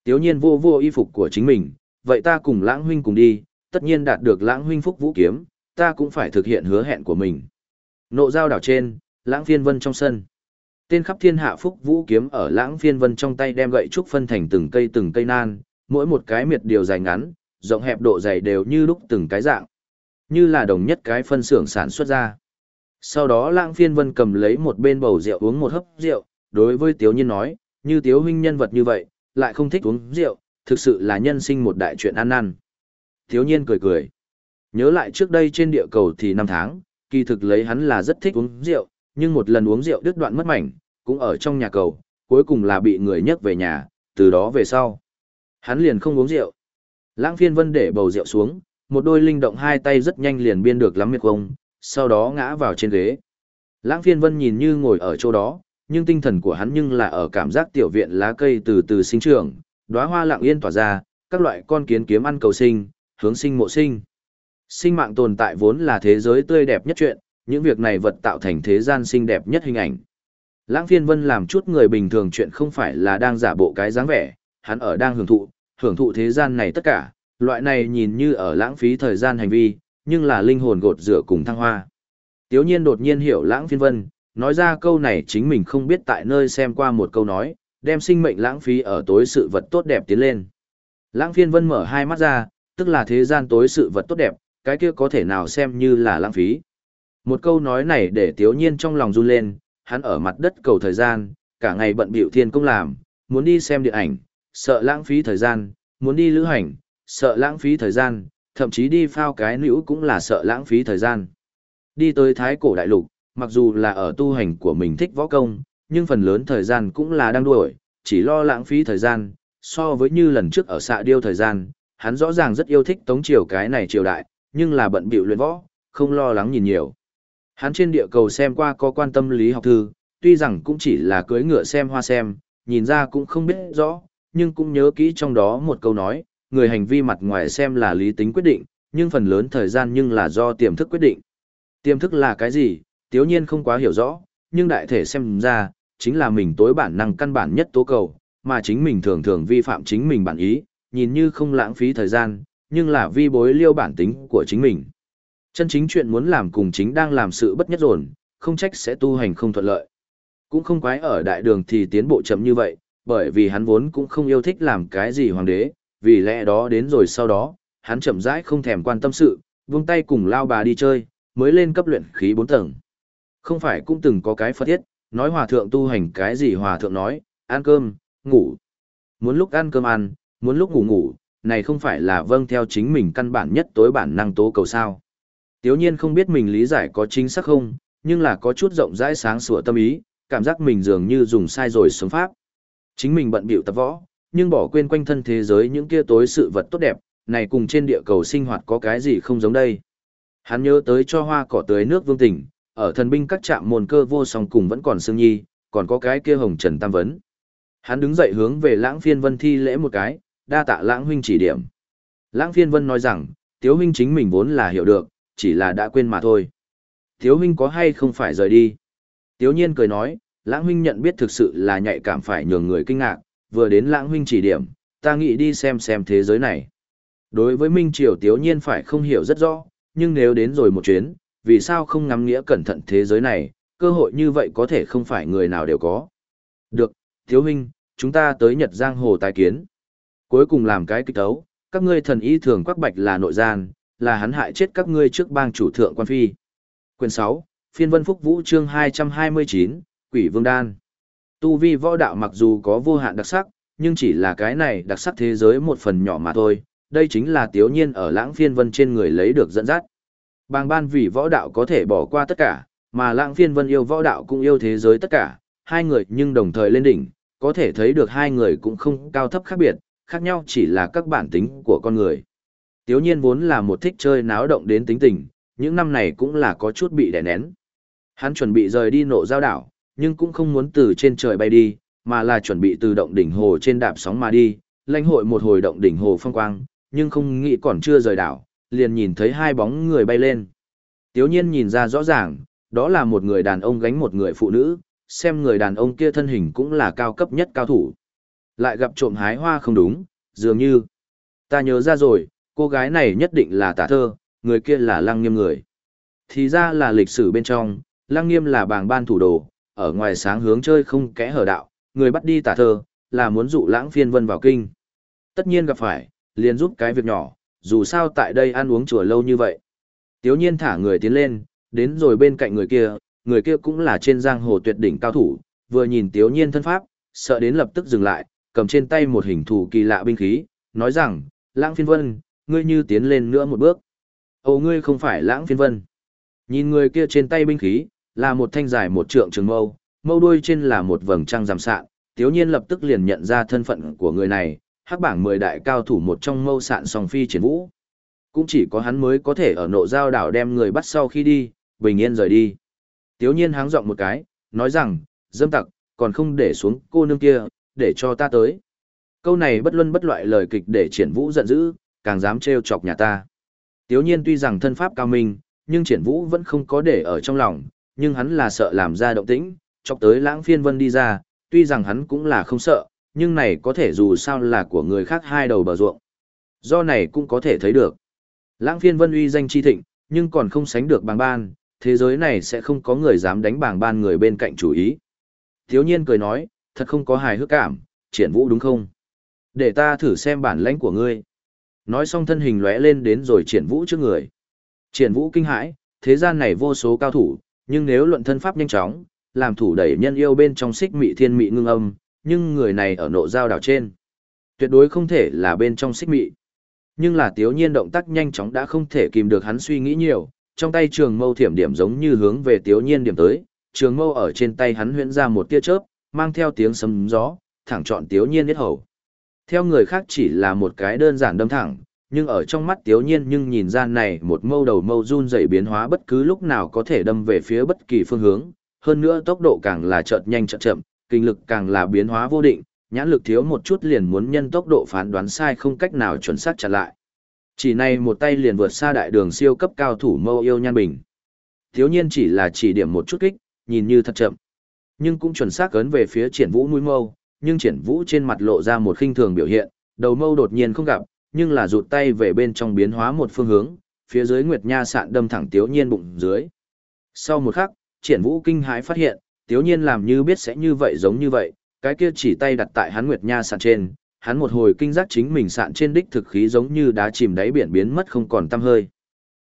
Tiếu nhiên vô vô y phục của chính mình, vậy ta cùng lãng huynh cùng đi, tất nhiên đạt được lãng huynh phúc vũ kiếm, ta cũng phải thực hiện hứa hẹn của mình. Nộ giao đảo trên, lãng phiên vân trong sân. Tên khắp thiên hạ phúc vũ kiếm ở lãng phiên vân trong tay đem gậy trúc phân thành từng cây từng cây nan, mỗi một cái miệt điều dài ngắn, rộng hẹp độ dày đều như lúc từng cái dạng. Như là đồng nhất cái phân xưởng sản xuất ra. Sau đó lãng phiên vân cầm lấy một bên bầu rượu uống một hớp rượu, đối với Tiếu Nhiên nói, như Tiếu huynh nhân vật như vậy, lại không thích uống rượu, thực sự là nhân sinh một đại chuyện ăn năn. Tiếu Nhiên cười cười. Nhớ lại trước đây trên địa cầu thì năm tháng, kỳ thực lấy hắn là rất thích uống rượu, nhưng một lần uống rượu đứt đoạn mất mảnh, cũng ở trong nhà cầu, cuối cùng là bị người nhấc về nhà, từ đó về sau. Hắn liền không uống rượu. Lãng phiên vân để bầu rượu xuống, một đôi linh động hai tay rất nhanh liền biên được lắm miệt không, sau đó ngã vào trên ghế. Lãng phiên vân nhìn như ngồi ở chỗ đó, nhưng tinh thần của hắn nhưng là ở cảm giác tiểu viện lá cây từ từ sinh trưởng, đóa hoa lặng yên tỏa ra, các loại con kiến kiếm ăn cầu sinh, hướng sinh mộ sinh. Sinh mạng tồn tại vốn là thế giới tươi đẹp nhất chuyện, những việc này vật tạo thành thế gian xinh đẹp nhất hình ảnh. Lãng phiên vân làm chút người bình thường chuyện không phải là đang giả bộ cái dáng vẻ, hắn ở đang hưởng thụ, hưởng thụ thế gian này tất cả, loại này nhìn như ở lãng phí thời gian hành vi, nhưng là linh hồn gột rửa cùng thăng hoa. Tiếu nhiên đột nhiên hiểu lãng phiên vân, nói ra câu này chính mình không biết tại nơi xem qua một câu nói, đem sinh mệnh lãng phí ở tối sự vật tốt đẹp tiến lên. Lãng phiên vân mở hai mắt ra, tức là thế gian tối sự vật tốt đẹp, cái kia có thể nào xem như là lãng phí. Một câu nói này để tiếu nhiên trong lòng run lên, hắn ở mặt đất cầu thời gian, cả ngày bận biểu thiên công làm, muốn đi xem điện ảnh, sợ lãng phí thời gian, muốn đi lữ hành, sợ lãng phí thời gian, thậm chí đi phao cái nữ cũng là sợ lãng phí thời gian. Đi tới thái cổ đại lục, mặc dù là ở tu hành của mình thích võ công, nhưng phần lớn thời gian cũng là đang đuổi, chỉ lo lãng phí thời gian, so với như lần trước ở xạ điêu thời gian, hắn rõ ràng rất yêu thích tống triều cái này triều đại, nhưng là bận bịu luyện võ, không lo lắng nhìn nhiều. Hắn trên địa cầu xem qua có quan tâm lý học thư, tuy rằng cũng chỉ là cưới ngựa xem hoa xem, nhìn ra cũng không biết rõ, nhưng cũng nhớ kỹ trong đó một câu nói, người hành vi mặt ngoài xem là lý tính quyết định, nhưng phần lớn thời gian nhưng là do tiềm thức quyết định. Tiềm thức là cái gì, tiếu nhiên không quá hiểu rõ, nhưng đại thể xem ra, chính là mình tối bản năng căn bản nhất tố cầu, mà chính mình thường thường vi phạm chính mình bản ý, nhìn như không lãng phí thời gian, nhưng là vi bối liêu bản tính của chính mình. Chân chính chuyện muốn làm cùng chính đang làm sự bất nhất rồn, không trách sẽ tu hành không thuận lợi. Cũng không quái ở đại đường thì tiến bộ chậm như vậy, bởi vì hắn vốn cũng không yêu thích làm cái gì hoàng đế, vì lẽ đó đến rồi sau đó, hắn chậm rãi không thèm quan tâm sự, vung tay cùng lao bà đi chơi, mới lên cấp luyện khí 4 tầng. Không phải cũng từng có cái Phật thiết, nói hòa thượng tu hành cái gì hòa thượng nói, ăn cơm, ngủ. Muốn lúc ăn cơm ăn, muốn lúc ngủ ngủ, này không phải là vâng theo chính mình căn bản nhất tối bản năng tố cầu sao. Tiếu nhiên không biết mình lý giải có chính xác không, nhưng là có chút rộng rãi sáng sủa tâm ý, cảm giác mình dường như dùng sai rồi sống pháp. Chính mình bận bịu tập võ, nhưng bỏ quên quanh thân thế giới những kia tối sự vật tốt đẹp, này cùng trên địa cầu sinh hoạt có cái gì không giống đây. Hắn nhớ tới cho hoa cỏ tưới nước vương tỉnh, ở thần binh các trạm môn cơ vô song cùng vẫn còn Sương Nhi, còn có cái kia hồng trần tam vấn. Hắn đứng dậy hướng về lãng phiên vân thi lễ một cái, đa tạ lãng huynh chỉ điểm. Lãng phiên vân nói rằng, tiếu huynh chính mình vốn là hiểu được, chỉ là đã quên mà thôi. Tiếu huynh có hay không phải rời đi? Tiếu nhiên cười nói, lãng huynh nhận biết thực sự là nhạy cảm phải nhường người kinh ngạc, vừa đến lãng huynh chỉ điểm, ta nghĩ đi xem xem thế giới này. Đối với Minh Triều tiếu nhiên phải không hiểu rất rõ, nhưng nếu đến rồi một chuyến, vì sao không ngắm nghĩa cẩn thận thế giới này, cơ hội như vậy có thể không phải người nào đều có. Được, thiếu huynh, chúng ta tới Nhật Giang Hồ tài kiến. Cuối cùng làm cái kích tấu, các ngươi thần y thường quắc bạch là nội gian, là hắn hại chết các ngươi trước bang chủ thượng quan phi. Quyền 6, phiên vân phúc vũ chương 229, quỷ vương đan. Tu vi võ đạo mặc dù có vô hạn đặc sắc, nhưng chỉ là cái này đặc sắc thế giới một phần nhỏ mà thôi, đây chính là tiếu nhiên ở lãng phiên vân trên người lấy được dẫn dắt. Bang ban vì võ đạo có thể bỏ qua tất cả, mà lãng phiên vân yêu võ đạo cũng yêu thế giới tất cả, hai người nhưng đồng thời lên đỉnh, có thể thấy được hai người cũng không cao thấp khác biệt, khác nhau chỉ là các bản tính của con người. Tiếu nhiên vốn là một thích chơi náo động đến tính tình, những năm này cũng là có chút bị đè nén. Hắn chuẩn bị rời đi nộ giao đảo, nhưng cũng không muốn từ trên trời bay đi, mà là chuẩn bị từ động đỉnh hồ trên đạp sóng mà đi, lãnh hội một hồi động đỉnh hồ phong quang, nhưng không nghĩ còn chưa rời đảo, liền nhìn thấy hai bóng người bay lên. Tiếu nhiên nhìn ra rõ ràng, đó là một người đàn ông gánh một người phụ nữ, xem người đàn ông kia thân hình cũng là cao cấp nhất cao thủ. Lại gặp trộm hái hoa không đúng, dường như. Ta nhớ ra rồi, cô gái này nhất định là tả thơ, người kia là lăng nghiêm người. Thì ra là lịch sử bên trong, lăng nghiêm là bảng ban thủ đồ, ở ngoài sáng hướng chơi không kẽ hở đạo, người bắt đi tả thơ, là muốn dụ lãng phiên vân vào kinh. Tất nhiên gặp phải, liền giúp cái việc nhỏ, dù sao tại đây ăn uống chùa lâu như vậy. Tiếu nhiên thả người tiến lên, đến rồi bên cạnh người kia, người kia cũng là trên giang hồ tuyệt đỉnh cao thủ, vừa nhìn tiếu nhiên thân pháp, sợ đến lập tức dừng lại, cầm trên tay một hình thù kỳ lạ binh khí, nói rằng, lãng phiên vân, ngươi như tiến lên nữa một bước. Ồ ngươi không phải lãng phiên vân. Nhìn người kia trên tay binh khí, là một thanh dài một trượng trường mâu, mâu đuôi trên là một vầng trăng giảm sạn, tiếu nhiên lập tức liền nhận ra thân phận của người này, hắc bảng 10 đại cao thủ một trong mâu sạn song phi triển vũ. Cũng chỉ có hắn mới có thể ở nộ giao đảo đem người bắt sau khi đi, bình yên rời đi. Tiếu nhiên háng giọng một cái, nói rằng, dâm tặc, còn không để xuống cô nương kia, để cho ta tới. Câu này bất luân bất loại lời kịch để triển vũ giận dữ, càng dám trêu chọc nhà ta. Tiếu nhiên tuy rằng thân pháp cao minh, nhưng triển vũ vẫn không có để ở trong lòng, nhưng hắn là sợ làm ra động tĩnh, chọc tới lãng phiên vân đi ra, tuy rằng hắn cũng là không sợ, nhưng này có thể dù sao là của người khác hai đầu bờ ruộng. Do này cũng có thể thấy được. Lãng phiên vân uy danh chi thịnh, nhưng còn không sánh được bàng ban, thế giới này sẽ không có người dám đánh bàng ban người bên cạnh chủ ý. Thiếu nhiên cười nói, thật không có hài hước cảm, triển vũ đúng không? Để ta thử xem bản lãnh của ngươi. Nói xong thân hình lóe lên đến rồi triển vũ trước người. Triển vũ kinh hãi, thế gian này vô số cao thủ, nhưng nếu luận thân pháp nhanh chóng, làm thủ đẩy nhân yêu bên trong xích mị thiên mị ngưng âm, nhưng người này ở nộ giao đảo trên. Tuyệt đối không thể là bên trong xích mị. Nhưng là tiếu nhiên động tác nhanh chóng đã không thể kìm được hắn suy nghĩ nhiều, trong tay trường mâu thiểm điểm giống như hướng về tiếu nhiên điểm tới, trường mâu ở trên tay hắn huyễn ra một tia chớp, mang theo tiếng sấm gió, thẳng chọn tiếu nhiên hết hầu. Theo người khác chỉ là một cái đơn giản đâm thẳng, nhưng ở trong mắt tiếu nhiên nhưng nhìn ra này một mâu đầu mâu run dày biến hóa bất cứ lúc nào có thể đâm về phía bất kỳ phương hướng, hơn nữa tốc độ càng là chợt nhanh chợt chậm, kinh lực càng là biến hóa vô định, nhãn lực thiếu một chút liền muốn nhân tốc độ phán đoán sai không cách nào chuẩn xác chặn lại. Chỉ này một tay liền vượt xa đại đường siêu cấp cao thủ mâu yêu nhan bình. Thiếu nhiên chỉ là chỉ điểm một chút kích, nhìn như thật chậm. Nhưng cũng chuẩn xác ấn về phía triển vũ mũi mâu, nhưng triển vũ trên mặt lộ ra một khinh thường biểu hiện, đầu mâu đột nhiên không gặp, nhưng là rụt tay về bên trong biến hóa một phương hướng, phía dưới Nguyệt Nha sạn đâm thẳng Tiếu Nhiên bụng dưới. Sau một khắc, triển vũ kinh hãi phát hiện, Tiếu Nhiên làm như biết sẽ như vậy giống như vậy, cái kia chỉ tay đặt tại hắn Nguyệt Nha sạn trên, hắn một hồi kinh giác chính mình sạn trên đích thực khí giống như đá chìm đáy biển biến mất không còn tăm hơi.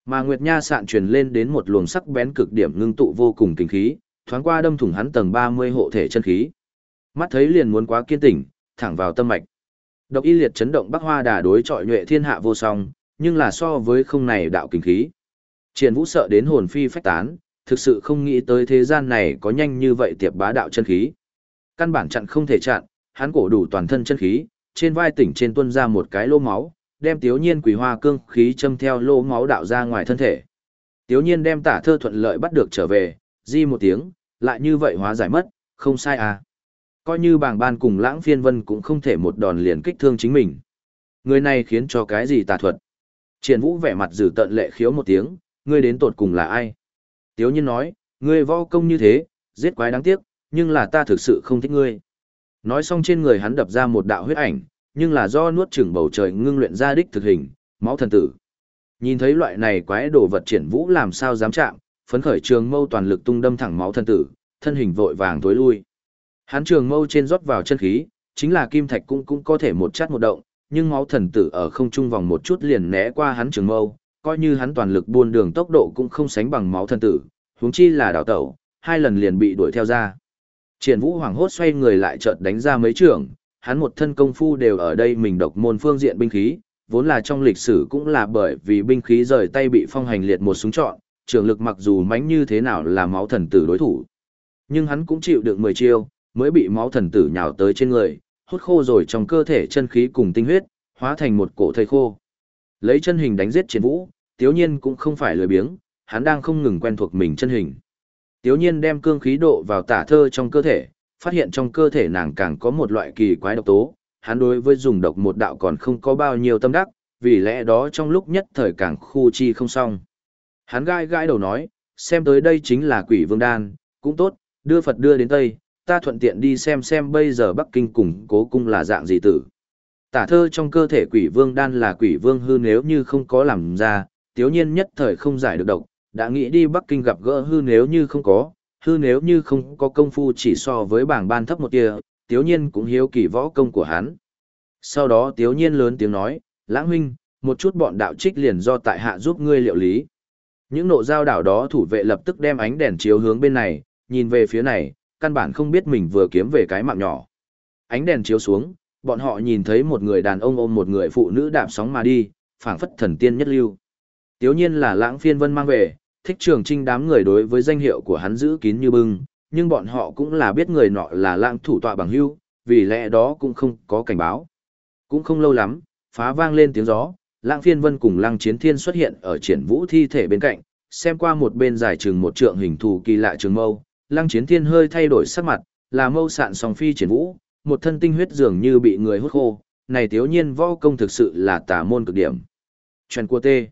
Mà Nguyệt Nha sạn truyền lên đến một luồng sắc bén cực điểm ngưng tụ vô cùng kinh khí, thoáng qua đâm thủng hắn tầng 30 hộ thể chân khí. Mắt thấy liền muốn quá kiên tỉnh, thẳng vào tâm mạch. Độc y liệt chấn động Bắc Hoa Đà đối chọi nhuệ thiên hạ vô song, nhưng là so với không này đạo kinh khí. Triển Vũ sợ đến hồn phi phách tán, thực sự không nghĩ tới thế gian này có nhanh như vậy tiệp bá đạo chân khí. Căn bản chặn không thể chặn, hắn cổ đủ toàn thân chân khí, trên vai tỉnh trên tuân ra một cái lỗ máu, đem Tiếu Nhiên quỷ hoa cương khí châm theo lỗ máu đạo ra ngoài thân thể. Tiếu Nhiên đem tả thơ thuận lợi bắt được trở về, di một tiếng, lại như vậy hóa giải mất, không sai à. Coi như bảng ban cùng lãng phiên vân cũng không thể một đòn liền kích thương chính mình. Người này khiến cho cái gì tà thuật. Triển vũ vẻ mặt giữ tận lệ khiếu một tiếng, ngươi đến tột cùng là ai? Tiếu nhiên nói, ngươi võ công như thế, giết quái đáng tiếc, nhưng là ta thực sự không thích ngươi. Nói xong trên người hắn đập ra một đạo huyết ảnh, nhưng là do nuốt chửng bầu trời ngưng luyện ra đích thực hình, máu thần tử. Nhìn thấy loại này quái đồ vật triển vũ làm sao dám chạm, phấn khởi trường mâu toàn lực tung đâm thẳng máu thần tử, thân hình vội vàng tối lui. Hắn trường mâu trên rót vào chân khí, chính là kim thạch cũng cũng có thể một chát một động, nhưng máu thần tử ở không trung vòng một chút liền né qua hắn trường mâu, coi như hắn toàn lực buôn đường tốc độ cũng không sánh bằng máu thần tử, huống chi là đảo tẩu, hai lần liền bị đuổi theo ra. Triển Vũ hoảng hốt xoay người lại chợt đánh ra mấy trường, hắn một thân công phu đều ở đây mình độc môn phương diện binh khí, vốn là trong lịch sử cũng là bởi vì binh khí rời tay bị phong hành liệt một súng trọn, trường lực mặc dù mãnh như thế nào là máu thần tử đối thủ. Nhưng hắn cũng chịu được 10 chiêu, mới bị máu thần tử nhào tới trên người, hút khô rồi trong cơ thể chân khí cùng tinh huyết, hóa thành một cổ thây khô. Lấy chân hình đánh giết triển vũ, tiếu nhiên cũng không phải lười biếng, hắn đang không ngừng quen thuộc mình chân hình. Tiếu nhiên đem cương khí độ vào tả thơ trong cơ thể, phát hiện trong cơ thể nàng càng có một loại kỳ quái độc tố, hắn đối với dùng độc một đạo còn không có bao nhiêu tâm đắc, vì lẽ đó trong lúc nhất thời càng khu chi không xong. Hắn gai gai đầu nói, xem tới đây chính là quỷ vương đan, cũng tốt, đưa Phật đưa đến Tây, ta thuận tiện đi xem xem bây giờ Bắc Kinh cùng cố cung là dạng gì tử. Tả thơ trong cơ thể quỷ vương đan là quỷ vương hư nếu như không có làm ra, tiếu nhiên nhất thời không giải được độc, đã nghĩ đi Bắc Kinh gặp gỡ hư nếu như không có, hư nếu như không có công phu chỉ so với bảng ban thấp một tia, tiếu nhiên cũng hiếu kỳ võ công của hắn. Sau đó tiếu nhiên lớn tiếng nói, lãng huynh, một chút bọn đạo trích liền do tại hạ giúp ngươi liệu lý. Những nộ giao đảo đó thủ vệ lập tức đem ánh đèn chiếu hướng bên này, nhìn về phía này, căn bản không biết mình vừa kiếm về cái mạng nhỏ. Ánh đèn chiếu xuống, bọn họ nhìn thấy một người đàn ông ôm một người phụ nữ đạp sóng mà đi, phảng phất thần tiên nhất lưu. Tiếu nhiên là lãng phiên vân mang về, thích trường trinh đám người đối với danh hiệu của hắn giữ kín như bưng, nhưng bọn họ cũng là biết người nọ là lãng thủ tọa bằng hưu, vì lẽ đó cũng không có cảnh báo. Cũng không lâu lắm, phá vang lên tiếng gió, lãng phiên vân cùng lăng chiến thiên xuất hiện ở triển vũ thi thể bên cạnh, xem qua một bên dài chừng một trượng hình thù kỳ lạ trường mâu, lăng chiến thiên hơi thay đổi sắc mặt, là mâu sạn song phi triển vũ, một thân tinh huyết dường như bị người hút khô, này thiếu nhiên võ công thực sự là tà môn cực điểm. Chuyện của tê.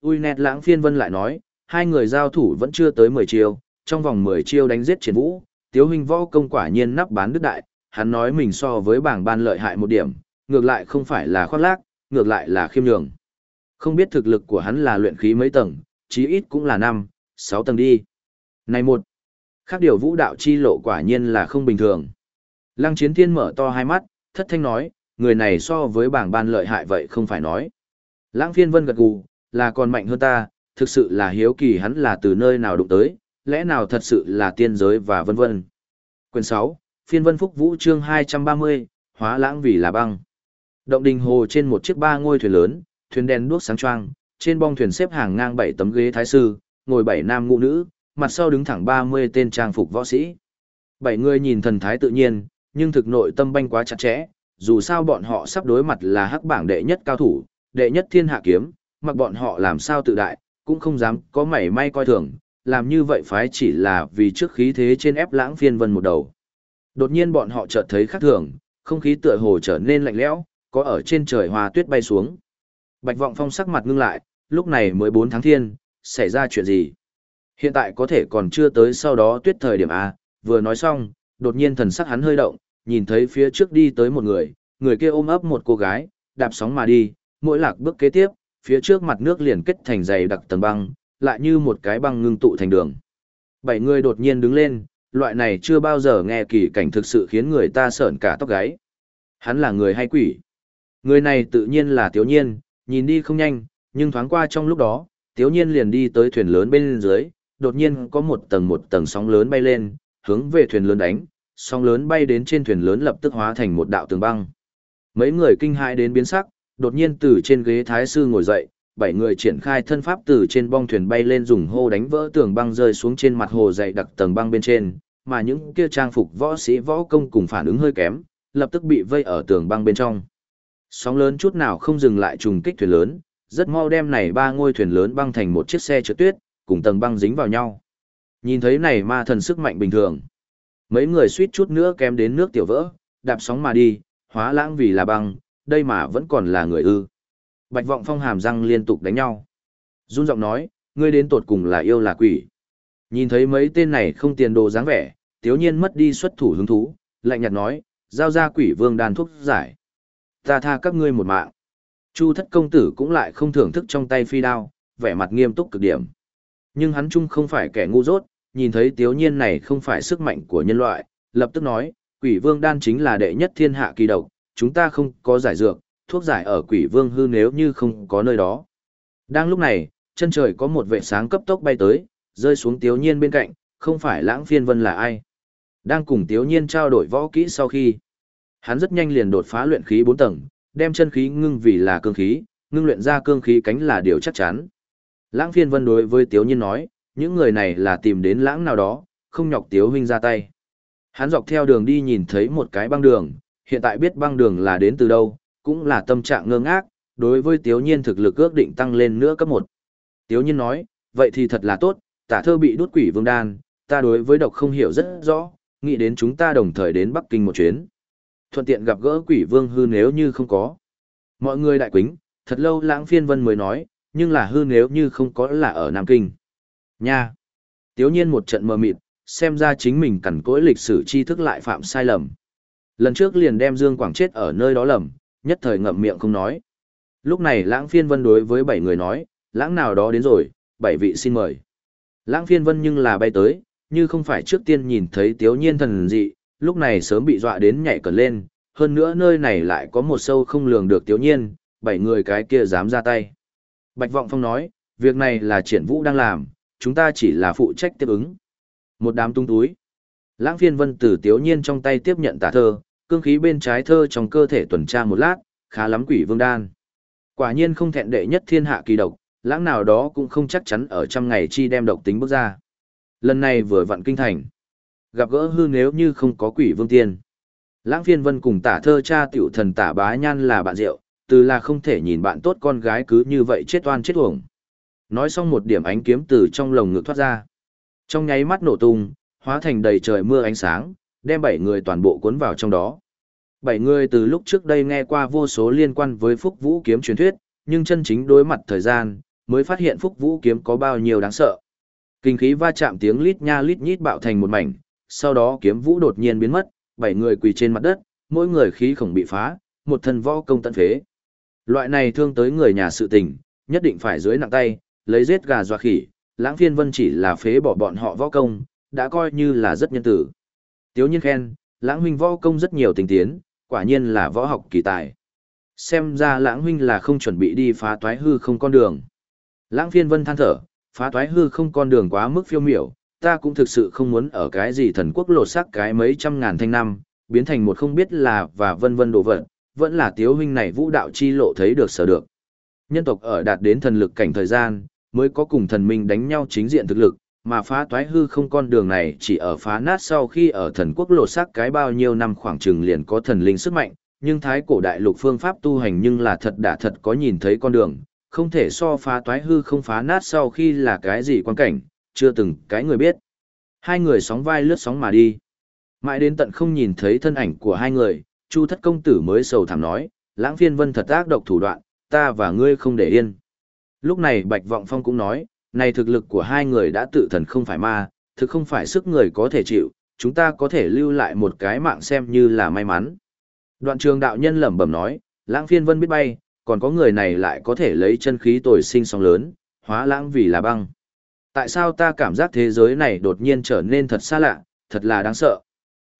Ui nét lãng phiên vân lại nói, hai người giao thủ vẫn chưa tới 10 chiêu, trong vòng 10 chiêu đánh giết triển vũ, tiếu huynh võ công quả nhiên nắp bán đức đại, hắn nói mình so với bảng ban lợi hại một điểm, ngược lại không phải là khoác lác, ngược lại là khiêm nhường. Không biết thực lực của hắn là luyện khí mấy tầng, chí ít cũng là 5, 6 tầng đi. Này một, khác điều vũ đạo chi lộ quả nhiên là không bình thường. Lăng chiến thiên mở to hai mắt, thất thanh nói, người này so với bảng ban lợi hại vậy không phải nói. Lãng phiên vân gật gù, là còn mạnh hơn ta, thực sự là hiếu kỳ hắn là từ nơi nào đụng tới, lẽ nào thật sự là tiên giới và vân vân. Quyền 6, phiên vân phúc vũ chương 230, hóa lãng vì là băng. Động đình hồ trên một chiếc ba ngôi thuyền lớn, thuyền đèn đuốc sáng choang, trên bong thuyền xếp hàng ngang bảy tấm ghế thái sư, ngồi bảy nam ngũ nữ, mặt sau đứng thẳng 30 tên trang phục võ sĩ. Bảy người nhìn thần thái tự nhiên, nhưng thực nội tâm banh quá chặt chẽ, dù sao bọn họ sắp đối mặt là hắc bảng đệ nhất cao thủ, đệ nhất thiên hạ kiếm, mặc bọn họ làm sao tự đại, cũng không dám có mảy may coi thường, làm như vậy phái chỉ là vì trước khí thế trên ép lãng phiên vân một đầu. Đột nhiên bọn họ chợt thấy khác thường, không khí tựa hồ trở nên lạnh lẽo, có ở trên trời hoa tuyết bay xuống. Bạch vọng phong sắc mặt ngưng lại, lúc này mới 4 tháng thiên, xảy ra chuyện gì? Hiện tại có thể còn chưa tới sau đó tuyết thời điểm A, vừa nói xong, đột nhiên thần sắc hắn hơi động, nhìn thấy phía trước đi tới một người, người kia ôm ấp một cô gái, đạp sóng mà đi, mỗi lạc bước kế tiếp, phía trước mặt nước liền kết thành dày đặc tầng băng, lại như một cái băng ngưng tụ thành đường. Bảy người đột nhiên đứng lên, loại này chưa bao giờ nghe kỳ cảnh thực sự khiến người ta sởn cả tóc gáy. Hắn là người hay quỷ? Người này tự nhiên là Tiếu Nhiên, nhìn đi không nhanh, nhưng thoáng qua trong lúc đó, Tiếu Nhiên liền đi tới thuyền lớn bên dưới, đột nhiên có một tầng một tầng sóng lớn bay lên, hướng về thuyền lớn đánh, sóng lớn bay đến trên thuyền lớn lập tức hóa thành một đạo tường băng. Mấy người kinh hãi đến biến sắc, đột nhiên từ trên ghế thái sư ngồi dậy, bảy người triển khai thân pháp từ trên bong thuyền bay lên dùng hô đánh vỡ tường băng rơi xuống trên mặt hồ dày đặc tầng băng bên trên, mà những kia trang phục võ sĩ võ công cùng phản ứng hơi kém, lập tức bị vây ở tường băng bên trong. Sóng lớn chút nào không dừng lại trùng kích thuyền lớn, rất mau đem này ba ngôi thuyền lớn băng thành một chiếc xe trượt tuyết, cùng tầng băng dính vào nhau. Nhìn thấy này ma thần sức mạnh bình thường. Mấy người suýt chút nữa kém đến nước tiểu vỡ, đạp sóng mà đi, hóa lãng vì là băng, đây mà vẫn còn là người ư. Bạch vọng phong hàm răng liên tục đánh nhau. Run giọng nói, ngươi đến tột cùng là yêu là quỷ. Nhìn thấy mấy tên này không tiền đồ dáng vẻ, tiếu nhiên mất đi xuất thủ hứng thú, lạnh nhạt nói, giao ra quỷ vương đàn thuốc giải. Ta tha các ngươi một mạng. Chu thất công tử cũng lại không thưởng thức trong tay phi đao, vẻ mặt nghiêm túc cực điểm. Nhưng hắn chung không phải kẻ ngu dốt, nhìn thấy tiếu nhiên này không phải sức mạnh của nhân loại, lập tức nói, quỷ vương đan chính là đệ nhất thiên hạ kỳ độc, chúng ta không có giải dược, thuốc giải ở quỷ vương hư nếu như không có nơi đó. Đang lúc này, chân trời có một vệ sáng cấp tốc bay tới, rơi xuống tiếu nhiên bên cạnh, không phải lãng phiên vân là ai. Đang cùng tiếu nhiên trao đổi võ kỹ sau khi, hắn rất nhanh liền đột phá luyện khí 4 tầng, đem chân khí ngưng vì là cương khí, ngưng luyện ra cương khí cánh là điều chắc chắn. Lãng phiên vân đối với tiếu nhiên nói, những người này là tìm đến lãng nào đó, không nhọc tiếu huynh ra tay. Hắn dọc theo đường đi nhìn thấy một cái băng đường, hiện tại biết băng đường là đến từ đâu, cũng là tâm trạng ngơ ngác, đối với tiếu nhiên thực lực ước định tăng lên nữa cấp một. Tiếu nhiên nói, vậy thì thật là tốt, tả thơ bị đốt quỷ vương đan, ta đối với độc không hiểu rất rõ, nghĩ đến chúng ta đồng thời đến Bắc Kinh một chuyến. Thuận tiện gặp gỡ quỷ vương hư nếu như không có. Mọi người đại quính, thật lâu lãng phiên vân mới nói, nhưng là hư nếu như không có là ở Nam Kinh. Nha! Tiếu nhiên một trận mờ mịt, xem ra chính mình cẩn cỗi lịch sử tri thức lại phạm sai lầm. Lần trước liền đem Dương Quảng chết ở nơi đó lầm, nhất thời ngậm miệng không nói. Lúc này lãng phiên vân đối với bảy người nói, lãng nào đó đến rồi, bảy vị xin mời. Lãng phiên vân nhưng là bay tới, như không phải trước tiên nhìn thấy tiếu nhiên thần dị, lúc này sớm bị dọa đến nhảy cẩn lên, hơn nữa nơi này lại có một sâu không lường được tiếu nhiên, bảy người cái kia dám ra tay. Bạch Vọng Phong nói, việc này là triển vũ đang làm, chúng ta chỉ là phụ trách tiếp ứng. Một đám tung túi. Lãng phiên vân từ tiếu nhiên trong tay tiếp nhận tả thơ, cương khí bên trái thơ trong cơ thể tuần tra một lát, khá lắm quỷ vương đan. Quả nhiên không thẹn đệ nhất thiên hạ kỳ độc, lãng nào đó cũng không chắc chắn ở trăm ngày chi đem độc tính bước ra. Lần này vừa vặn kinh thành. Gặp gỡ hư nếu như không có quỷ vương tiên. Lãng phiên vân cùng tả thơ cha tiểu thần tả bá nhan là bạn rượu, từ là không thể nhìn bạn tốt con gái cứ như vậy chết oan chết uổng. Nói xong một điểm ánh kiếm từ trong lồng ngực thoát ra. Trong nháy mắt nổ tung, hóa thành đầy trời mưa ánh sáng, đem bảy người toàn bộ cuốn vào trong đó. Bảy người từ lúc trước đây nghe qua vô số liên quan với Phúc Vũ kiếm truyền thuyết, nhưng chân chính đối mặt thời gian, mới phát hiện Phúc Vũ kiếm có bao nhiêu đáng sợ. Kinh khí va chạm tiếng lít nha lít nhít bạo thành một mảnh, sau đó kiếm vũ đột nhiên biến mất, bảy người quỳ trên mặt đất, mỗi người khí khổng bị phá, một thân võ công tận phế. Loại này thương tới người nhà sự tình, nhất định phải dưới nặng tay, lấy giết gà dọa khỉ, lãng phiên vân chỉ là phế bỏ bọn họ võ công, đã coi như là rất nhân tử. Tiếu nhiên khen, lãng huynh võ công rất nhiều tình tiến, quả nhiên là võ học kỳ tài. Xem ra lãng huynh là không chuẩn bị đi phá toái hư không con đường. Lãng phiên vân than thở, phá toái hư không con đường quá mức phiêu miểu, ta cũng thực sự không muốn ở cái gì thần quốc lột xác cái mấy trăm ngàn thanh năm, biến thành một không biết là và vân vân đồ vật, vẫn là tiếu huynh này vũ đạo chi lộ thấy được sở được. Nhân tộc ở đạt đến thần lực cảnh thời gian, mới có cùng thần minh đánh nhau chính diện thực lực, mà phá toái hư không con đường này chỉ ở phá nát sau khi ở thần quốc lộ sắc cái bao nhiêu năm khoảng chừng liền có thần linh sức mạnh, nhưng thái cổ đại lục phương pháp tu hành nhưng là thật đã thật có nhìn thấy con đường, không thể so phá toái hư không phá nát sau khi là cái gì quan cảnh, chưa từng cái người biết. Hai người sóng vai lướt sóng mà đi. Mãi đến tận không nhìn thấy thân ảnh của hai người, Chu thất công tử mới sầu thảm nói, lãng phiên vân thật ác độc thủ đoạn, ta và ngươi không để yên. Lúc này Bạch Vọng Phong cũng nói, này thực lực của hai người đã tự thần không phải ma, thực không phải sức người có thể chịu, chúng ta có thể lưu lại một cái mạng xem như là may mắn. Đoạn trường đạo nhân lẩm bẩm nói, lãng phiên vân biết bay, còn có người này lại có thể lấy chân khí tồi sinh sóng lớn, hóa lãng vì là băng. Tại sao ta cảm giác thế giới này đột nhiên trở nên thật xa lạ, thật là đáng sợ.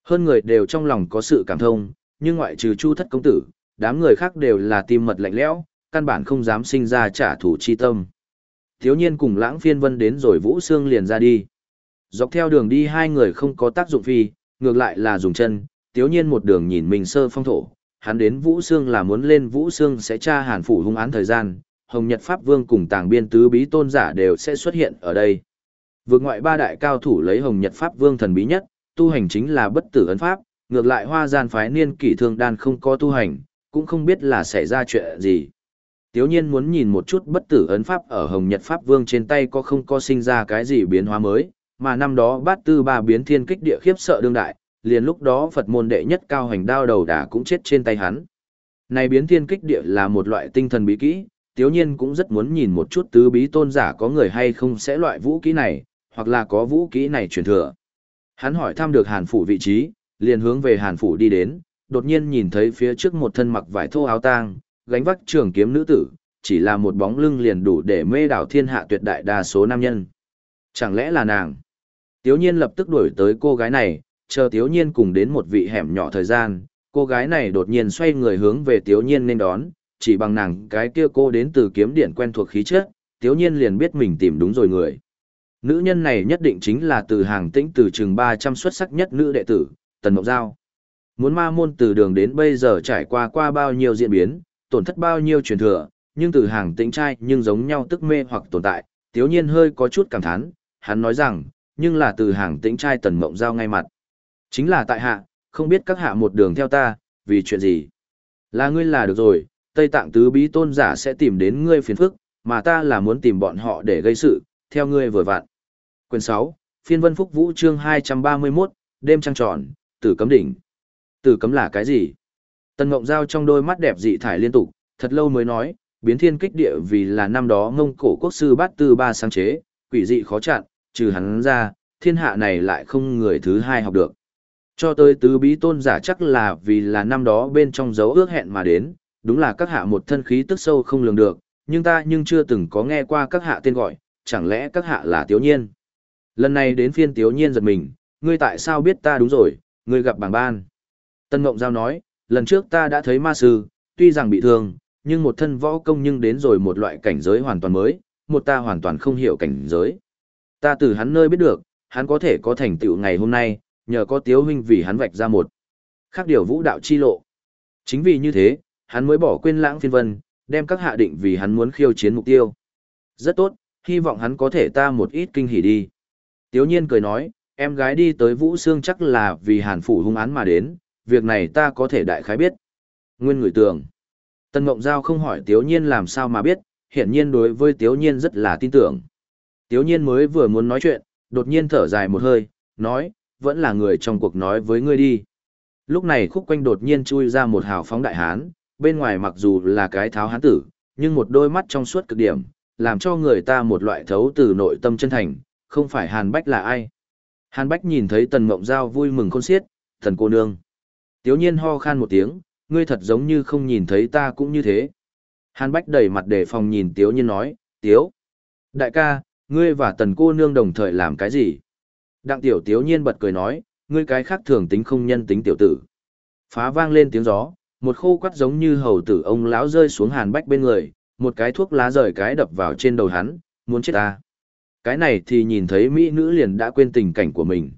Hơn người đều trong lòng có sự cảm thông, nhưng ngoại trừ chu thất công tử, đám người khác đều là tim mật lạnh lẽo, căn bản không dám sinh ra trả thù chi tâm. Thiếu nhiên cùng lãng phiên vân đến rồi Vũ Sương liền ra đi. Dọc theo đường đi hai người không có tác dụng phi, ngược lại là dùng chân, thiếu nhiên một đường nhìn mình sơ phong thổ. Hắn đến Vũ Sương là muốn lên Vũ Sương sẽ tra hàn phủ hung án thời gian, Hồng Nhật Pháp Vương cùng tàng biên tứ bí tôn giả đều sẽ xuất hiện ở đây. Vượt ngoại ba đại cao thủ lấy Hồng Nhật Pháp Vương thần bí nhất, tu hành chính là bất tử ấn pháp, ngược lại hoa gian phái niên kỷ thương đan không có tu hành, cũng không biết là xảy ra chuyện gì. Tiếu nhiên muốn nhìn một chút bất tử ấn pháp ở Hồng Nhật Pháp Vương trên tay có không có sinh ra cái gì biến hóa mới, mà năm đó bát tư ba biến thiên kích địa khiếp sợ đương đại, liền lúc đó Phật môn đệ nhất cao hành đao đầu đà cũng chết trên tay hắn. Này biến thiên kích địa là một loại tinh thần bí kỹ, tiếu nhiên cũng rất muốn nhìn một chút tứ bí tôn giả có người hay không sẽ loại vũ kỹ này, hoặc là có vũ kỹ này truyền thừa. Hắn hỏi thăm được hàn phủ vị trí, liền hướng về hàn phủ đi đến, đột nhiên nhìn thấy phía trước một thân mặc vải thô áo tang, gánh vác trường kiếm nữ tử, chỉ là một bóng lưng liền đủ để mê đảo thiên hạ tuyệt đại đa số nam nhân. Chẳng lẽ là nàng? Tiếu nhiên lập tức đuổi tới cô gái này, chờ Tiếu nhiên cùng đến một vị hẻm nhỏ thời gian, cô gái này đột nhiên xoay người hướng về Tiếu nhiên nên đón, chỉ bằng nàng cái kia cô đến từ kiếm điện quen thuộc khí chất, Tiếu nhiên liền biết mình tìm đúng rồi người. Nữ nhân này nhất định chính là từ hàng tĩnh từ trường 300 xuất sắc nhất nữ đệ tử, Tần Mộc Giao. Muốn ma môn từ đường đến bây giờ trải qua qua bao nhiêu diễn biến, tổn thất bao nhiêu truyền thừa, nhưng từ hàng tĩnh trai nhưng giống nhau tức mê hoặc tồn tại, tiếu nhiên hơi có chút cảm thán, hắn nói rằng, nhưng là từ hàng tĩnh trai tần mộng giao ngay mặt. Chính là tại hạ, không biết các hạ một đường theo ta, vì chuyện gì. Là ngươi là được rồi, Tây Tạng tứ bí tôn giả sẽ tìm đến ngươi phiền phức, mà ta là muốn tìm bọn họ để gây sự, theo ngươi vừa vặn. Quyền 6, Phiên Vân Phúc Vũ chương 231, đêm trăng tròn, tử cấm đỉnh. Tử cấm là cái gì? Tần Ngộng Giao trong đôi mắt đẹp dị thải liên tục, thật lâu mới nói, biến thiên kích địa vì là năm đó ngông cổ quốc sư bát tư ba sáng chế, quỷ dị khó chặn, trừ hắn ra, thiên hạ này lại không người thứ hai học được. Cho tới tứ bí tôn giả chắc là vì là năm đó bên trong dấu ước hẹn mà đến, đúng là các hạ một thân khí tức sâu không lường được, nhưng ta nhưng chưa từng có nghe qua các hạ tên gọi, chẳng lẽ các hạ là tiếu nhiên. Lần này đến phiên tiếu nhiên giật mình, ngươi tại sao biết ta đúng rồi, ngươi gặp bảng ban. Tân Ngộng Giao nói, lần trước ta đã thấy ma sư, tuy rằng bị thương, nhưng một thân võ công nhưng đến rồi một loại cảnh giới hoàn toàn mới, một ta hoàn toàn không hiểu cảnh giới. Ta từ hắn nơi biết được, hắn có thể có thành tựu ngày hôm nay, nhờ có tiếu huynh vì hắn vạch ra một khác điều vũ đạo chi lộ. Chính vì như thế, hắn mới bỏ quên lãng phiên vân, đem các hạ định vì hắn muốn khiêu chiến mục tiêu. Rất tốt, hy vọng hắn có thể ta một ít kinh hỉ đi. Tiếu nhiên cười nói, em gái đi tới Vũ Sương chắc là vì hàn phủ hung án mà đến, việc này ta có thể đại khái biết. Nguyên người tưởng. Tân Ngộng Giao không hỏi Tiếu nhiên làm sao mà biết, hiển nhiên đối với Tiếu nhiên rất là tin tưởng. Tiếu nhiên mới vừa muốn nói chuyện, đột nhiên thở dài một hơi, nói, vẫn là người trong cuộc nói với ngươi đi. Lúc này khúc quanh đột nhiên chui ra một hào phóng đại hán, bên ngoài mặc dù là cái tháo hán tử, nhưng một đôi mắt trong suốt cực điểm, làm cho người ta một loại thấu từ nội tâm chân thành, không phải Hàn Bách là ai. Hàn Bách nhìn thấy Tần Mộng Giao vui mừng khôn xiết, thần cô nương. Tiếu nhiên ho khan một tiếng, ngươi thật giống như không nhìn thấy ta cũng như thế. Hàn Bách đẩy mặt để phòng nhìn Tiếu nhiên nói, Tiếu. Đại ca, ngươi và tần cô nương đồng thời làm cái gì? Đặng tiểu Tiếu nhiên bật cười nói, ngươi cái khác thường tính không nhân tính tiểu tử. Phá vang lên tiếng gió, một khô quắt giống như hầu tử ông lão rơi xuống Hàn Bách bên người, một cái thuốc lá rời cái đập vào trên đầu hắn, muốn chết ta. Cái này thì nhìn thấy mỹ nữ liền đã quên tình cảnh của mình.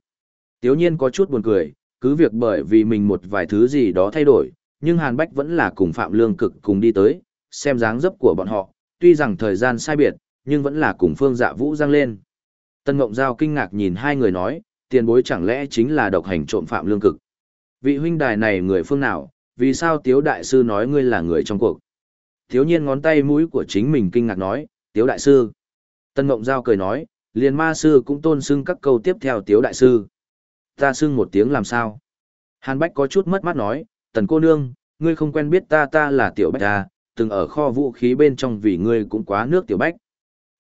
Tiếu nhiên có chút buồn cười, cứ việc bởi vì mình một vài thứ gì đó thay đổi, nhưng Hàn Bách vẫn là cùng Phạm Lương Cực cùng đi tới, xem dáng dấp của bọn họ, tuy rằng thời gian sai biệt, nhưng vẫn là cùng Phương Dạ Vũ giang lên. Tân Ngộng Giao kinh ngạc nhìn hai người nói, tiền bối chẳng lẽ chính là độc hành trộm Phạm Lương Cực. Vị huynh đài này người phương nào, vì sao Tiếu Đại Sư nói ngươi là người trong cuộc? Thiếu nhiên ngón tay mũi của chính mình kinh ngạc nói, Tiếu Đại Sư. Tân Ngộng Giao cười nói, liền ma sư cũng tôn xưng các câu tiếp theo Tiếu Đại Sư. Ta xưng một tiếng làm sao? Hàn Bách có chút mất mắt nói, tần cô nương, ngươi không quen biết ta ta là Tiểu Bách ta, từng ở kho vũ khí bên trong vì ngươi cũng quá nước Tiểu Bách.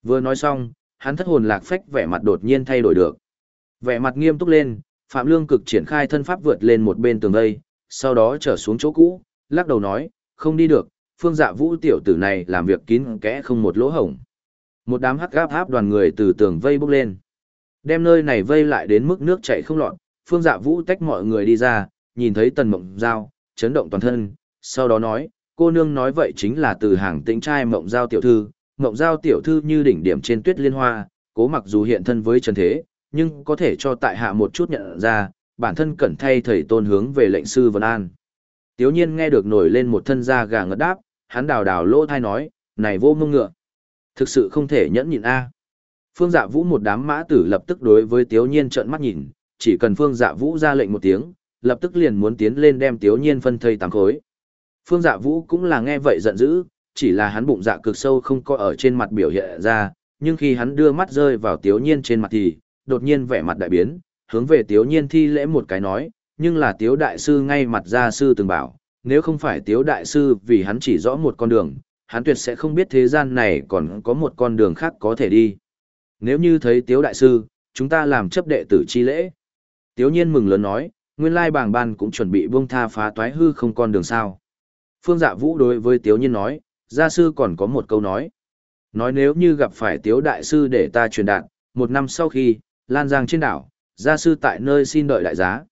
Vừa nói xong, hắn thất hồn lạc phách vẻ mặt đột nhiên thay đổi được. Vẻ mặt nghiêm túc lên, Phạm Lương cực triển khai thân pháp vượt lên một bên tường đây, sau đó trở xuống chỗ cũ, lắc đầu nói, không đi được, phương dạ vũ tiểu tử này làm việc kín kẽ không một lỗ hổng. Một đám hắc gáp háp đoàn người từ tường vây bốc lên. Đem nơi này vây lại đến mức nước chảy không lọt, phương dạ vũ tách mọi người đi ra, nhìn thấy tần mộng giao, chấn động toàn thân, sau đó nói, cô nương nói vậy chính là từ hàng tĩnh trai mộng giao tiểu thư, mộng giao tiểu thư như đỉnh điểm trên tuyết liên hoa, cố mặc dù hiện thân với trần thế, nhưng có thể cho tại hạ một chút nhận ra, bản thân cẩn thay thầy tôn hướng về lệnh sư Vân An. Tiếu nhiên nghe được nổi lên một thân da gà ngất đáp, hắn đào đào lỗ thai nói, này vô mông ngựa. Thực sự không thể nhẫn nhịn a. Phương Dạ Vũ một đám mã tử lập tức đối với Tiếu Nhiên trợn mắt nhìn, chỉ cần Phương Dạ Vũ ra lệnh một tiếng, lập tức liền muốn tiến lên đem Tiếu Nhiên phân thây tám khối. Phương Dạ Vũ cũng là nghe vậy giận dữ, chỉ là hắn bụng dạ cực sâu không có ở trên mặt biểu hiện ra, nhưng khi hắn đưa mắt rơi vào Tiếu Nhiên trên mặt thì, đột nhiên vẻ mặt đại biến, hướng về Tiếu Nhiên thi lễ một cái nói, nhưng là Tiếu Đại Sư ngay mặt gia sư từng bảo, nếu không phải Tiếu Đại Sư vì hắn chỉ rõ một con đường, hắn tuyệt sẽ không biết thế gian này còn có một con đường khác có thể đi. Nếu như thấy Tiếu Đại Sư, chúng ta làm chấp đệ tử chi lễ. Tiếu Nhiên mừng lớn nói, nguyên lai bảng ban cũng chuẩn bị buông tha phá toái hư không con đường sao. Phương Dạ Vũ đối với Tiếu Nhiên nói, gia sư còn có một câu nói. Nói nếu như gặp phải Tiếu Đại Sư để ta truyền đạt, một năm sau khi, Lan Giang trên đảo, gia sư tại nơi xin đợi đại giá.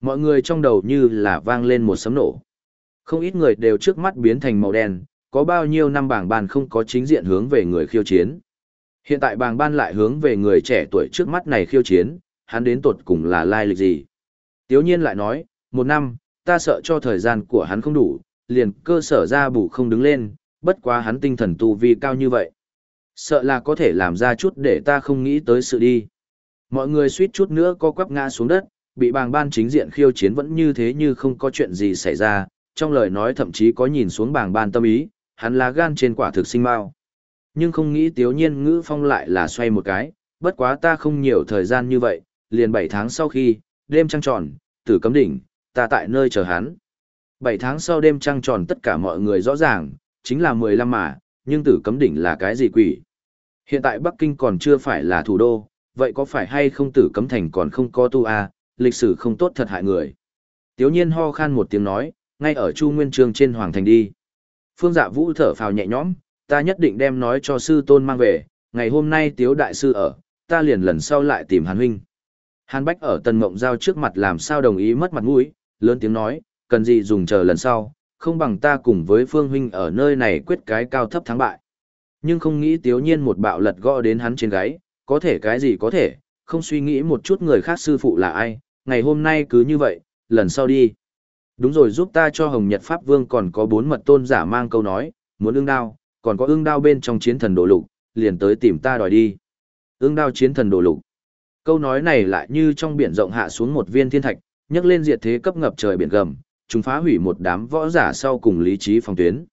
Mọi người trong đầu như là vang lên một sấm nổ. Không ít người đều trước mắt biến thành màu đen, có bao nhiêu năm bảng ban không có chính diện hướng về người khiêu chiến. Hiện tại bảng ban lại hướng về người trẻ tuổi trước mắt này khiêu chiến, hắn đến tột cùng là lai lịch gì. Tiếu nhiên lại nói, một năm, ta sợ cho thời gian của hắn không đủ, liền cơ sở ra bù không đứng lên, bất quá hắn tinh thần tu vi cao như vậy. Sợ là có thể làm ra chút để ta không nghĩ tới sự đi. Mọi người suýt chút nữa co quắp ngã xuống đất, bị bàng ban chính diện khiêu chiến vẫn như thế như không có chuyện gì xảy ra, trong lời nói thậm chí có nhìn xuống bàng ban tâm ý, hắn lá gan trên quả thực sinh mau. Nhưng không nghĩ tiếu nhiên ngữ phong lại là xoay một cái, bất quá ta không nhiều thời gian như vậy, liền 7 tháng sau khi, đêm trăng tròn, tử cấm đỉnh, ta tại nơi chờ hắn. 7 tháng sau đêm trăng tròn tất cả mọi người rõ ràng, chính là 15 mà, nhưng tử cấm đỉnh là cái gì quỷ? Hiện tại Bắc Kinh còn chưa phải là thủ đô, vậy có phải hay không tử cấm thành còn không có tu a lịch sử không tốt thật hại người. Tiếu nhiên ho khan một tiếng nói, ngay ở Chu Nguyên Trương trên Hoàng Thành đi. Phương dạ vũ thở phào nhẹ nhõm, ta nhất định đem nói cho sư tôn mang về, ngày hôm nay tiếu đại sư ở, ta liền lần sau lại tìm Hàn Huynh. Hàn Bách ở Tần Mộng Giao trước mặt làm sao đồng ý mất mặt mũi, lớn tiếng nói, cần gì dùng chờ lần sau, không bằng ta cùng với Phương Huynh ở nơi này quyết cái cao thấp thắng bại. Nhưng không nghĩ tiếu nhiên một bạo lật gõ đến hắn trên gáy, có thể cái gì có thể, không suy nghĩ một chút người khác sư phụ là ai, ngày hôm nay cứ như vậy, lần sau đi. Đúng rồi giúp ta cho Hồng Nhật Pháp Vương còn có bốn mật tôn giả mang câu nói, muốn ương đao, còn có ương đao bên trong chiến thần đồ lục, liền tới tìm ta đòi đi. Ương đao chiến thần đồ lục. Câu nói này lại như trong biển rộng hạ xuống một viên thiên thạch, nhấc lên diệt thế cấp ngập trời biển gầm, chúng phá hủy một đám võ giả sau cùng lý trí phòng tuyến.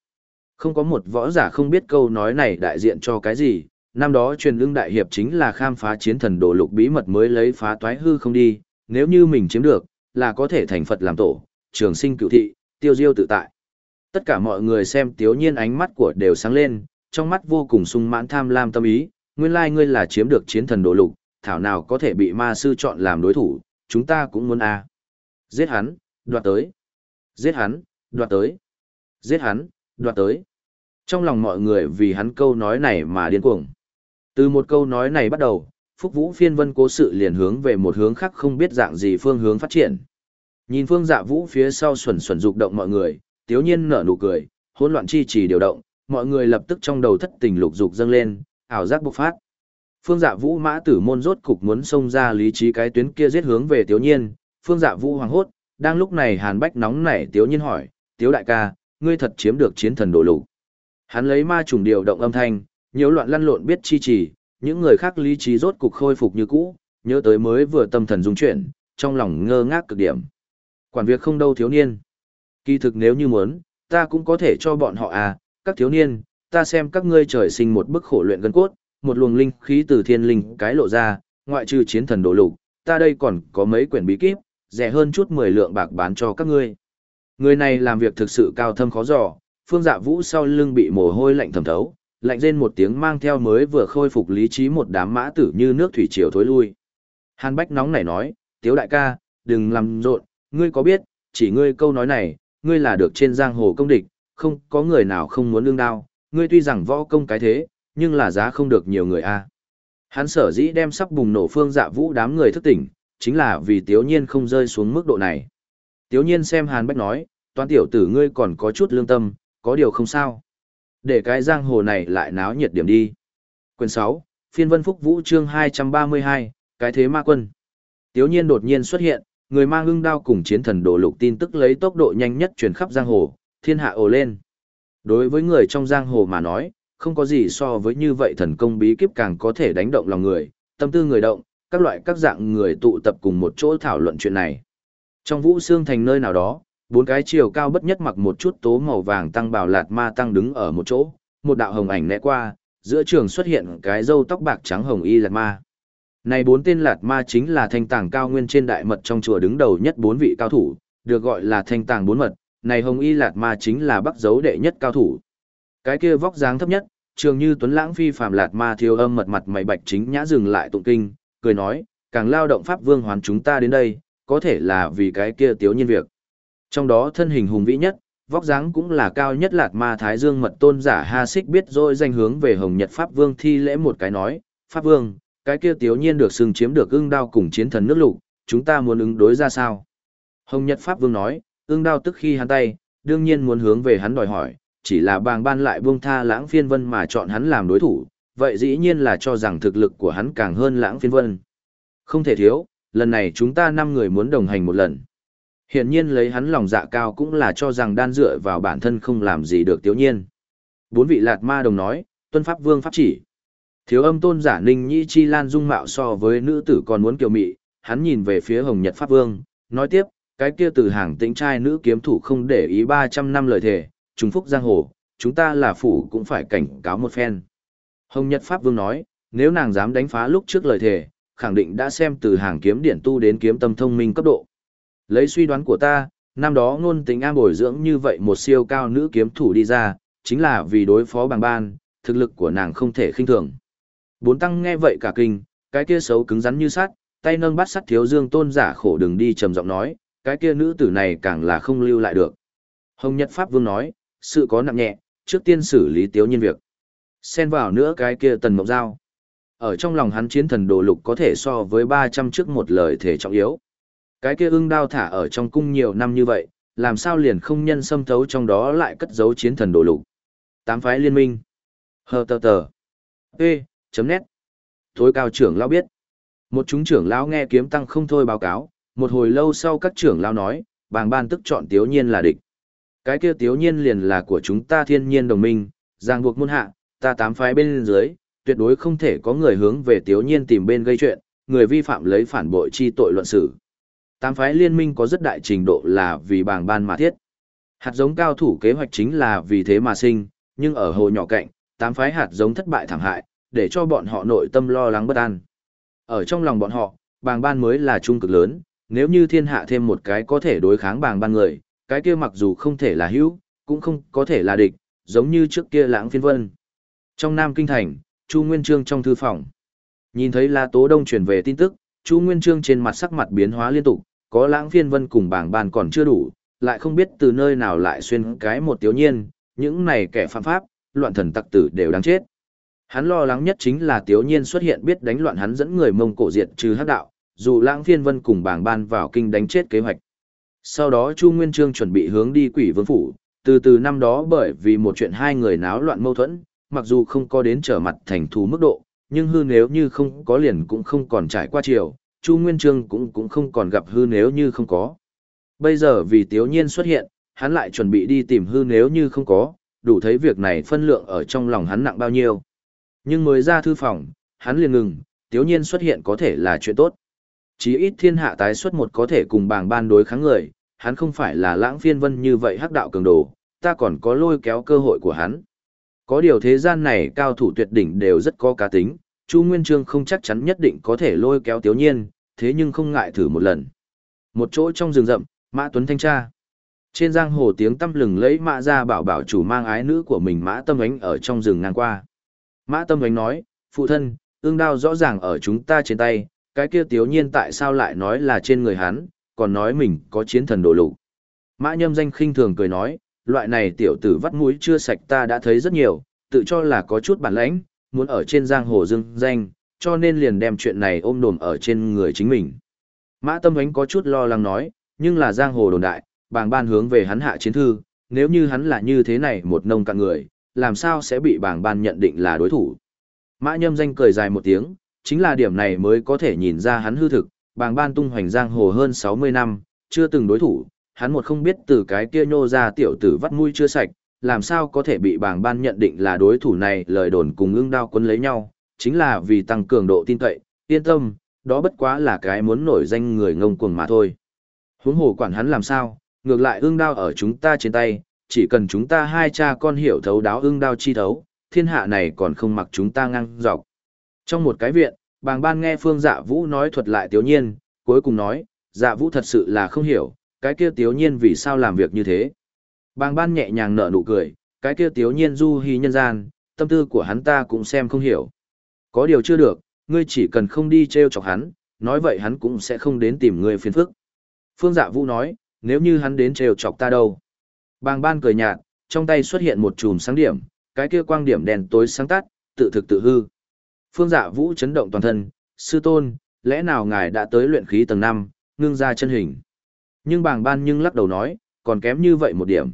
Không có một võ giả không biết câu nói này đại diện cho cái gì, năm đó truyền ưng đại hiệp chính là khám phá chiến thần đồ lục bí mật mới lấy phá toái hư không đi, nếu như mình chiếm được, là có thể thành Phật làm tổ, trường sinh cựu thị, tiêu diêu tự tại. Tất cả mọi người xem tiếu nhiên ánh mắt của đều sáng lên, trong mắt vô cùng sung mãn tham lam tâm ý, nguyên lai ngươi là chiếm được chiến thần đồ lục, thảo nào có thể bị ma sư chọn làm đối thủ, chúng ta cũng muốn a. Giết hắn, đoạt tới. Giết hắn, đoạt tới. Giết hắn, đoạt tới. Trong lòng mọi người vì hắn câu nói này mà điên cuồng. Từ một câu nói này bắt đầu, Phúc Vũ phiên vân cố sự liền hướng về một hướng khác không biết dạng gì phương hướng phát triển. Nhìn phương dạ vũ phía sau xuẩn xuẩn dục động mọi người, tiếu nhiên nở nụ cười, hỗn loạn chi trì điều động, mọi người lập tức trong đầu thất tình lục dục dâng lên, ảo giác bộc phát. Phương dạ vũ mã tử môn rốt cục muốn xông ra lý trí cái tuyến kia giết hướng về tiếu nhiên, phương dạ vũ hoàng hốt, đang lúc này hàn bách nóng nảy tiếu nhiên hỏi, tiếu đại ca, ngươi thật chiếm được chiến thần đồ lục. Hắn lấy ma trùng điều động âm thanh, nhiều loạn lăn lộn biết chi trì, những người khác lý trí rốt cục khôi phục như cũ, nhớ tới mới vừa tâm thần dung chuyển, trong lòng ngơ ngác cực điểm. Quản việc không đâu thiếu niên. Kỳ thực nếu như muốn, ta cũng có thể cho bọn họ à, các thiếu niên, ta xem các ngươi trời sinh một bức khổ luyện gân cốt, một luồng linh khí từ thiên linh cái lộ ra, ngoại trừ chiến thần đổ lục, ta đây còn có mấy quyển bí kíp, rẻ hơn chút 10 lượng bạc bán cho các ngươi. Người này làm việc thực sự cao thâm khó dò, phương dạ vũ sau lưng bị mồ hôi lạnh thẩm thấu, lạnh rên một tiếng mang theo mới vừa khôi phục lý trí một đám mã tử như nước thủy triều thối lui. Hàn Bách nóng nảy nói, tiếu đại ca, đừng làm rộn, ngươi có biết, chỉ ngươi câu nói này, ngươi là được trên giang hồ công địch, không có người nào không muốn lương đao, ngươi tuy rằng võ công cái thế, nhưng là giá không được nhiều người a. Hắn sở dĩ đem sắp bùng nổ phương dạ vũ đám người thức tỉnh, chính là vì tiếu nhiên không rơi xuống mức độ này. Tiếu nhiên xem Hàn Bách nói, toán tiểu tử ngươi còn có chút lương tâm, có điều không sao. Để cái giang hồ này lại náo nhiệt điểm đi. Quyền 6, phiên vân phúc vũ chương 232, cái thế ma quân. Tiếu nhiên đột nhiên xuất hiện, người mang ưng đao cùng chiến thần đổ lục tin tức lấy tốc độ nhanh nhất truyền khắp giang hồ, thiên hạ ồ lên. Đối với người trong giang hồ mà nói, không có gì so với như vậy thần công bí kíp càng có thể đánh động lòng người, tâm tư người động, các loại các dạng người tụ tập cùng một chỗ thảo luận chuyện này. Trong vũ xương thành nơi nào đó, bốn cái chiều cao bất nhất mặc một chút tố màu vàng tăng bảo lạt ma tăng đứng ở một chỗ, một đạo hồng ảnh né qua, giữa trường xuất hiện cái râu tóc bạc trắng hồng y lạt ma. Này bốn tên lạt ma chính là thanh tàng cao nguyên trên đại mật trong chùa đứng đầu nhất bốn vị cao thủ, được gọi là thanh tàng bốn mật, này hồng y lạt ma chính là bắc dấu đệ nhất cao thủ. Cái kia vóc dáng thấp nhất, trường như tuấn lãng phi phàm lạt ma thiêu âm mật mặt mày bạch chính nhã dừng lại tụng kinh, cười nói, càng lao động pháp vương hoàn chúng ta đến đây, có thể là vì cái kia tiếu nhiên việc. Trong đó thân hình hùng vĩ nhất, vóc dáng cũng là cao nhất lạt ma thái dương mật tôn giả ha xích biết rồi danh hướng về hồng nhật pháp vương thi lễ một cái nói, pháp vương, cái kia Tiểu nhiên được xưng chiếm được ưng đao cùng chiến thần nước lục, chúng ta muốn ứng đối ra sao? Hồng Nhật Pháp Vương nói, ưng đao tức khi hắn tay, đương nhiên muốn hướng về hắn đòi hỏi, chỉ là bàng ban lại buông tha lãng phiên vân mà chọn hắn làm đối thủ, vậy dĩ nhiên là cho rằng thực lực của hắn càng hơn lãng phiên vân. Không thể thiếu, lần này chúng ta năm người muốn đồng hành một lần. Hiện nhiên lấy hắn lòng dạ cao cũng là cho rằng đan dựa vào bản thân không làm gì được Tiểu nhiên. Bốn vị lạt ma đồng nói, tuân pháp vương pháp chỉ. Thiếu âm tôn giả Ninh Nhĩ Chi Lan dung mạo so với nữ tử còn muốn kiều mị, hắn nhìn về phía Hồng Nhật Pháp Vương, nói tiếp, cái kia từ hàng tĩnh trai nữ kiếm thủ không để ý 300 năm lời thề, trùng phúc giang hồ, chúng ta là phủ cũng phải cảnh cáo một phen. Hồng Nhật Pháp Vương nói, nếu nàng dám đánh phá lúc trước lời thề, khẳng định đã xem từ hàng kiếm điển tu đến kiếm tâm thông minh cấp độ. Lấy suy đoán của ta, năm đó ngôn tính am bồi dưỡng như vậy một siêu cao nữ kiếm thủ đi ra, chính là vì đối phó bằng ban, thực lực của nàng không thể khinh thường. Bốn tăng nghe vậy cả kinh, cái kia xấu cứng rắn như sắt, tay nâng bắt sắt thiếu dương tôn giả khổ đừng đi trầm giọng nói, cái kia nữ tử này càng là không lưu lại được. Hồng Nhật Pháp Vương nói, sự có nặng nhẹ, trước tiên xử lý tiếu nhiên việc. Xen vào nữa cái kia tần mộng giao. Ở trong lòng hắn chiến thần đồ lục có thể so với 300 trước một lời thể trọng yếu. Cái kia ưng đao thả ở trong cung nhiều năm như vậy, làm sao liền không nhân xâm thấu trong đó lại cất giấu chiến thần đồ lục. Tám phái liên minh. Hờ tờ tờ. Ê, chấm nét. Tối cao trưởng lão biết. Một chúng trưởng lão nghe kiếm tăng không thôi báo cáo, một hồi lâu sau các trưởng lão nói, bàng ban tức chọn tiếu nhiên là địch. Cái kia tiếu nhiên liền là của chúng ta thiên nhiên đồng minh, giang buộc môn hạ, ta tám phái bên dưới, tuyệt đối không thể có người hướng về tiếu nhiên tìm bên gây chuyện, người vi phạm lấy phản bội chi tội luận xử. Tám phái liên minh có rất đại trình độ là vì bàng ban mà thiết. Hạt giống cao thủ kế hoạch chính là vì thế mà sinh, nhưng ở hồ nhỏ cạnh, tám phái hạt giống thất bại thảm hại, để cho bọn họ nội tâm lo lắng bất an. Ở trong lòng bọn họ, bàng ban mới là trung cực lớn, nếu như thiên hạ thêm một cái có thể đối kháng bàng ban người, cái kia mặc dù không thể là hữu, cũng không có thể là địch, giống như trước kia lãng phiên vân. Trong Nam Kinh Thành, Chu Nguyên Trương trong thư phòng. Nhìn thấy La Tố Đông truyền về tin tức, Chu Nguyên Trương trên mặt sắc mặt biến hóa liên tục, có lãng phiên vân cùng bảng bàn còn chưa đủ, lại không biết từ nơi nào lại xuyên cái một tiểu nhiên, những này kẻ phạm pháp, loạn thần tặc tử đều đáng chết. Hắn lo lắng nhất chính là Tiếu nhiên xuất hiện biết đánh loạn hắn dẫn người mông cổ diệt trừ hắc đạo, dù lãng phiên vân cùng bảng ban vào kinh đánh chết kế hoạch. Sau đó Chu Nguyên Trương chuẩn bị hướng đi quỷ vương phủ, từ từ năm đó bởi vì một chuyện hai người náo loạn mâu thuẫn, mặc dù không có đến trở mặt thành thù mức độ, nhưng hư nếu như không có liền cũng không còn trải qua chiều, Chu Nguyên Trương cũng cũng không còn gặp hư nếu như không có. Bây giờ vì Tiếu Nhiên xuất hiện, hắn lại chuẩn bị đi tìm hư nếu như không có, đủ thấy việc này phân lượng ở trong lòng hắn nặng bao nhiêu. Nhưng mới ra thư phòng, hắn liền ngừng, Tiếu Nhiên xuất hiện có thể là chuyện tốt. Chí ít thiên hạ tái xuất một có thể cùng bảng ban đối kháng người, hắn không phải là lãng phiên vân như vậy hắc đạo cường đồ, ta còn có lôi kéo cơ hội của hắn. Có điều thế gian này cao thủ tuyệt đỉnh đều rất có cá tính, Chu Nguyên Trương không chắc chắn nhất định có thể lôi kéo Tiếu Nhiên, thế nhưng không ngại thử một lần. Một chỗ trong rừng rậm, Mã Tuấn thanh tra. Trên giang hồ tiếng tăm lừng lấy Mã ra bảo bảo chủ mang ái nữ của mình Mã Tâm Ánh ở trong rừng ngang qua. Mã Tâm Ánh nói, phụ thân, ương đao rõ ràng ở chúng ta trên tay, cái kia Tiếu Nhiên tại sao lại nói là trên người hắn, còn nói mình có chiến thần đổ lục. Mã Nhâm danh khinh thường cười nói, loại này tiểu tử vắt mũi chưa sạch ta đã thấy rất nhiều, tự cho là có chút bản lãnh, muốn ở trên giang hồ dương danh, cho nên liền đem chuyện này ôm đồm ở trên người chính mình. Mã Tâm Ánh có chút lo lắng nói, nhưng là giang hồ đồn đại, bàng ban hướng về hắn hạ chiến thư, nếu như hắn là như thế này một nông cạn người, làm sao sẽ bị bảng ban nhận định là đối thủ. Mã Nhâm danh cười dài một tiếng, chính là điểm này mới có thể nhìn ra hắn hư thực, Bảng ban tung hoành giang hồ hơn 60 năm, chưa từng đối thủ, hắn một không biết từ cái kia nhô ra tiểu tử vắt mũi chưa sạch, làm sao có thể bị bảng ban nhận định là đối thủ này lời đồn cùng ưng đao quân lấy nhau, chính là vì tăng cường độ tin cậy, yên tâm, đó bất quá là cái muốn nổi danh người ngông cuồng mà thôi. Huống hồ quản hắn làm sao, ngược lại ưng đao ở chúng ta trên tay, chỉ cần chúng ta hai cha con hiểu thấu đáo ưng đao chi thấu, thiên hạ này còn không mặc chúng ta ngang dọc. Trong một cái viện, bàng ban nghe phương dạ vũ nói thuật lại tiếu nhiên, cuối cùng nói, dạ vũ thật sự là không hiểu, cái kia tiếu nhiên vì sao làm việc như thế. Bàng ban nhẹ nhàng nở nụ cười, cái kia tiếu nhiên du hí nhân gian, tâm tư của hắn ta cũng xem không hiểu. Có điều chưa được, ngươi chỉ cần không đi treo chọc hắn, nói vậy hắn cũng sẽ không đến tìm ngươi phiền phức. Phương Dạ Vũ nói, nếu như hắn đến treo chọc ta đâu. Bàng ban cười nhạt, trong tay xuất hiện một chùm sáng điểm, cái kia quang điểm đèn tối sáng tắt, tự thực tự hư. Phương Dạ Vũ chấn động toàn thân, sư tôn, lẽ nào ngài đã tới luyện khí tầng 5, ngưng ra chân hình. Nhưng bàng ban nhưng lắc đầu nói, còn kém như vậy một điểm.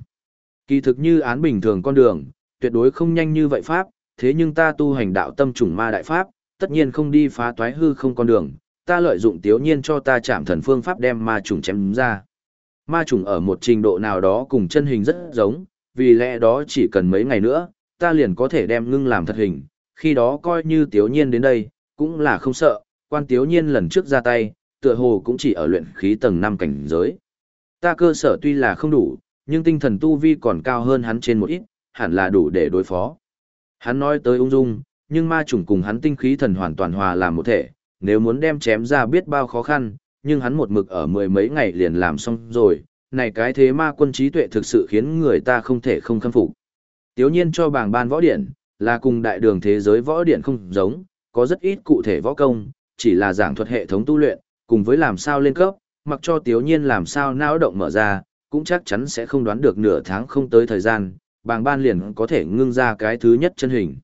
Kỳ thực như án bình thường con đường, tuyệt đối không nhanh như vậy pháp, thế nhưng ta tu hành đạo tâm trùng ma đại pháp, tất nhiên không đi phá toái hư không con đường, ta lợi dụng tiếu nhiên cho ta chạm thần phương pháp đem ma trùng chém ra. Ma trùng ở một trình độ nào đó cùng chân hình rất giống, vì lẽ đó chỉ cần mấy ngày nữa, ta liền có thể đem ngưng làm thật hình, khi đó coi như tiếu nhiên đến đây, cũng là không sợ, quan tiếu nhiên lần trước ra tay, tựa hồ cũng chỉ ở luyện khí tầng 5 cảnh giới. Ta cơ sở tuy là không đủ, nhưng tinh thần tu vi còn cao hơn hắn trên một ít, hẳn là đủ để đối phó. Hắn nói tới ung dung, nhưng ma trùng cùng hắn tinh khí thần hoàn toàn hòa làm một thể, nếu muốn đem chém ra biết bao khó khăn, nhưng hắn một mực ở mười mấy ngày liền làm xong rồi, này cái thế ma quân trí tuệ thực sự khiến người ta không thể không khâm phục. Tiếu nhiên cho bảng ban võ điện, là cùng đại đường thế giới võ điện không giống, có rất ít cụ thể võ công, chỉ là giảng thuật hệ thống tu luyện, cùng với làm sao lên cấp, mặc cho tiếu nhiên làm sao não động mở ra, cũng chắc chắn sẽ không đoán được nửa tháng không tới thời gian, bảng ban liền có thể ngưng ra cái thứ nhất chân hình.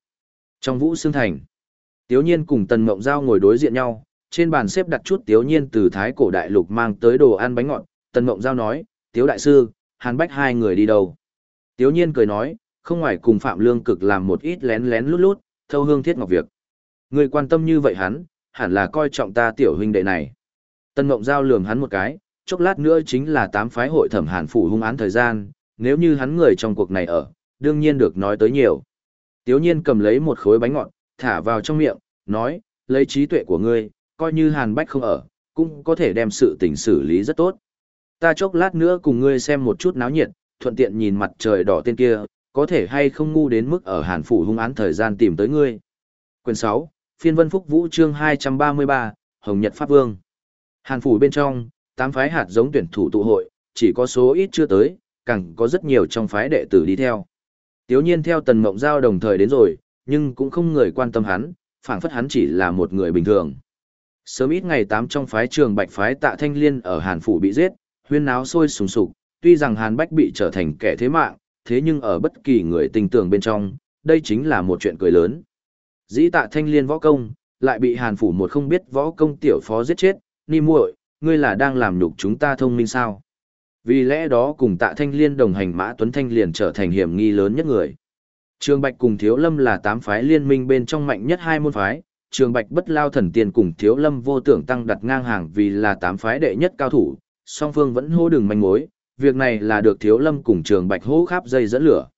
Trong vũ xương thành, tiếu nhiên cùng tần mộng giao ngồi đối diện nhau, trên bàn xếp đặt chút tiếu nhiên từ thái cổ đại lục mang tới đồ ăn bánh ngọt, tần mộng giao nói, tiếu đại sư, hàn bách hai người đi đâu. Tiếu nhiên cười nói, không ngoài cùng Phạm Lương cực làm một ít lén lén lút lút, thâu hương thiết ngọc việc. Người quan tâm như vậy hắn, hẳn là coi trọng ta tiểu huynh đệ này. Tân Mộng Giao lường hắn một cái, chốc lát nữa chính là tám phái hội thẩm hàn phủ hung án thời gian, nếu như hắn người trong cuộc này ở, đương nhiên được nói tới nhiều. Tiếu nhiên cầm lấy một khối bánh ngọt, thả vào trong miệng, nói, lấy trí tuệ của ngươi, coi như hàn bách không ở, cũng có thể đem sự tình xử lý rất tốt. Ta chốc lát nữa cùng ngươi xem một chút náo nhiệt, thuận tiện nhìn mặt trời đỏ tên kia, có thể hay không ngu đến mức ở hàn phủ hung án thời gian tìm tới ngươi. Quyền 6, Phiên Vân Phúc Vũ chương 233, Hồng Nhật Pháp Vương. Hàn phủ bên trong, tám phái hạt giống tuyển thủ tụ hội, chỉ có số ít chưa tới, càng có rất nhiều trong phái đệ tử đi theo. Tiếu nhiên theo tần mộng giao đồng thời đến rồi, nhưng cũng không người quan tâm hắn, phảng phất hắn chỉ là một người bình thường. Sớm ít ngày tám trong phái trường bạch phái tạ thanh liên ở Hàn Phủ bị giết, huyên náo sôi sùng sục, tuy rằng Hàn Bách bị trở thành kẻ thế mạng, thế nhưng ở bất kỳ người tình tưởng bên trong, đây chính là một chuyện cười lớn. Dĩ tạ thanh liên võ công, lại bị Hàn Phủ một không biết võ công tiểu phó giết chết, ni muội, ngươi là đang làm nhục chúng ta thông minh sao? Vì lẽ đó cùng tạ thanh liên đồng hành mã Tuấn Thanh liền trở thành hiểm nghi lớn nhất người. Trường Bạch cùng Thiếu Lâm là tám phái liên minh bên trong mạnh nhất hai môn phái, Trường Bạch bất lao thần tiên cùng Thiếu Lâm vô tưởng tăng đặt ngang hàng vì là tám phái đệ nhất cao thủ, song phương vẫn hô đường manh mối, việc này là được Thiếu Lâm cùng Trường Bạch hô kháp dây dẫn lửa.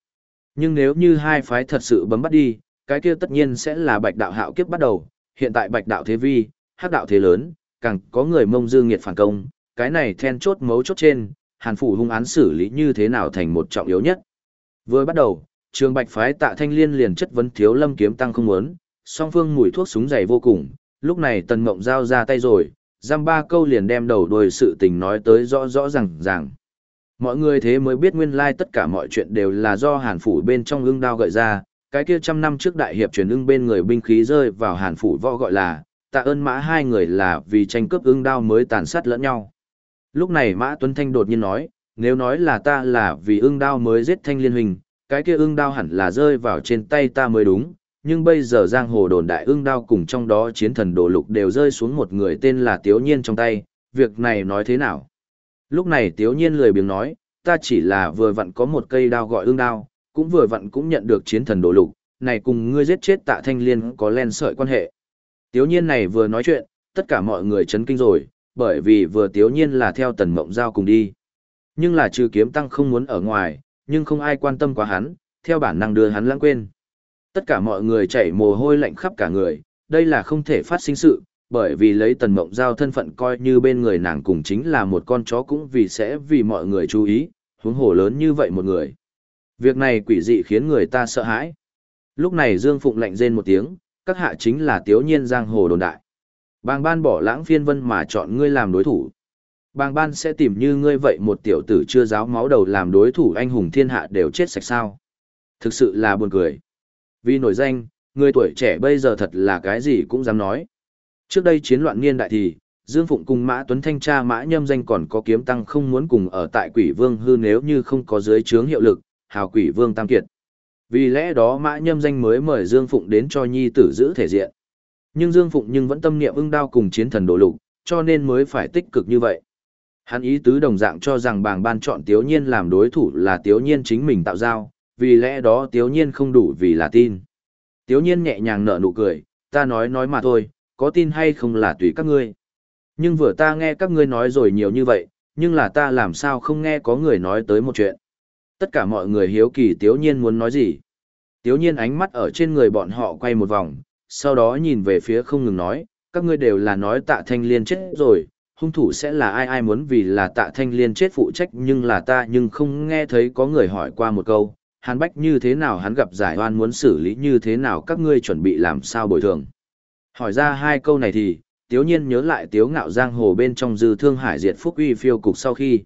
Nhưng nếu như hai phái thật sự bấm bắt đi, cái kia tất nhiên sẽ là Bạch đạo hạo kiếp bắt đầu, hiện tại Bạch đạo thế vi, hắc đạo thế lớn, càng có người mông dương nghiệt phản công, cái này then chốt mấu chốt trên, Hàn phủ hung án xử lý như thế nào thành một trọng yếu nhất. Vừa bắt đầu, Trường Bạch phái Tạ Thanh Liên liền chất vấn Thiếu Lâm kiếm tăng không muốn, song phương mùi thuốc súng dày vô cùng, lúc này Tần Mộng giao ra tay rồi, giam ba câu liền đem đầu đuôi sự tình nói tới rõ rõ ràng ràng. Mọi người thế mới biết nguyên lai tất cả mọi chuyện đều là do Hàn phủ bên trong ưng đao gợi ra, cái kia trăm năm trước đại hiệp truyền ưng bên người binh khí rơi vào Hàn phủ võ gọi là, tạ ơn mã hai người là vì tranh cướp ưng đao mới tàn sát lẫn nhau. Lúc này Mã Tuấn Thanh đột nhiên nói, nếu nói là ta là vì ưng đao mới giết thanh liên huynh, cái kia ưng đao hẳn là rơi vào trên tay ta mới đúng, nhưng bây giờ giang hồ đồn đại ưng đao cùng trong đó chiến thần đồ lục đều rơi xuống một người tên là Tiếu Nhiên trong tay, việc này nói thế nào? Lúc này Tiếu Nhiên lười biếng nói, ta chỉ là vừa vặn có một cây đao gọi ưng đao, cũng vừa vặn cũng nhận được chiến thần đồ lục, này cùng ngươi giết chết tạ thanh liên có len sợi quan hệ. Tiếu Nhiên này vừa nói chuyện, tất cả mọi người chấn kinh rồi, bởi vì vừa Tiếu Nhiên là theo tần mộng giao cùng đi. Nhưng là trừ kiếm tăng không muốn ở ngoài, nhưng không ai quan tâm quá hắn, theo bản năng đưa hắn lãng quên. Tất cả mọi người chảy mồ hôi lạnh khắp cả người, đây là không thể phát sinh sự, bởi vì lấy tần mộng giao thân phận coi như bên người nàng cùng chính là một con chó cũng vì sẽ vì mọi người chú ý, huống hồ lớn như vậy một người. Việc này quỷ dị khiến người ta sợ hãi. Lúc này Dương Phụng lạnh rên một tiếng, các hạ chính là tiếu nhiên giang hồ đồn đại. Bàng ban bỏ lãng phiên vân mà chọn ngươi làm đối thủ. Bàng ban sẽ tìm như ngươi vậy một tiểu tử chưa giáo máu đầu làm đối thủ anh hùng thiên hạ đều chết sạch sao. Thực sự là buồn cười. Vì nổi danh, người tuổi trẻ bây giờ thật là cái gì cũng dám nói. Trước đây chiến loạn niên đại thì, Dương Phụng cùng Mã Tuấn Thanh tra Mã Nhâm danh còn có kiếm tăng không muốn cùng ở tại quỷ vương hư nếu như không có dưới chướng hiệu lực, hào quỷ vương tam kiệt. Vì lẽ đó Mã Nhâm danh mới mời Dương Phụng đến cho nhi tử giữ thể diện. Nhưng Dương Phụng nhưng vẫn tâm niệm ưng đao cùng chiến thần đổ lục, cho nên mới phải tích cực như vậy. Hắn ý tứ đồng dạng cho rằng bảng ban chọn Tiếu Nhiên làm đối thủ là Tiếu Nhiên chính mình tạo giao, vì lẽ đó Tiếu Nhiên không đủ vì là tin. Tiếu Nhiên nhẹ nhàng nở nụ cười, ta nói nói mà thôi, có tin hay không là tùy các ngươi. Nhưng vừa ta nghe các ngươi nói rồi nhiều như vậy, nhưng là ta làm sao không nghe có người nói tới một chuyện. Tất cả mọi người hiếu kỳ Tiếu Nhiên muốn nói gì. Tiếu Nhiên ánh mắt ở trên người bọn họ quay một vòng, sau đó nhìn về phía không ngừng nói, các ngươi đều là nói tạ thanh liên chết rồi, hung thủ sẽ là ai ai muốn vì là tạ thanh liên chết phụ trách nhưng là ta nhưng không nghe thấy có người hỏi qua một câu, hàn bách như thế nào hắn gặp giải oan muốn xử lý như thế nào các ngươi chuẩn bị làm sao bồi thường. Hỏi ra hai câu này thì, tiếu nhiên nhớ lại tiếu ngạo giang hồ bên trong dư thương hải diệt phúc uy phiêu cục sau khi.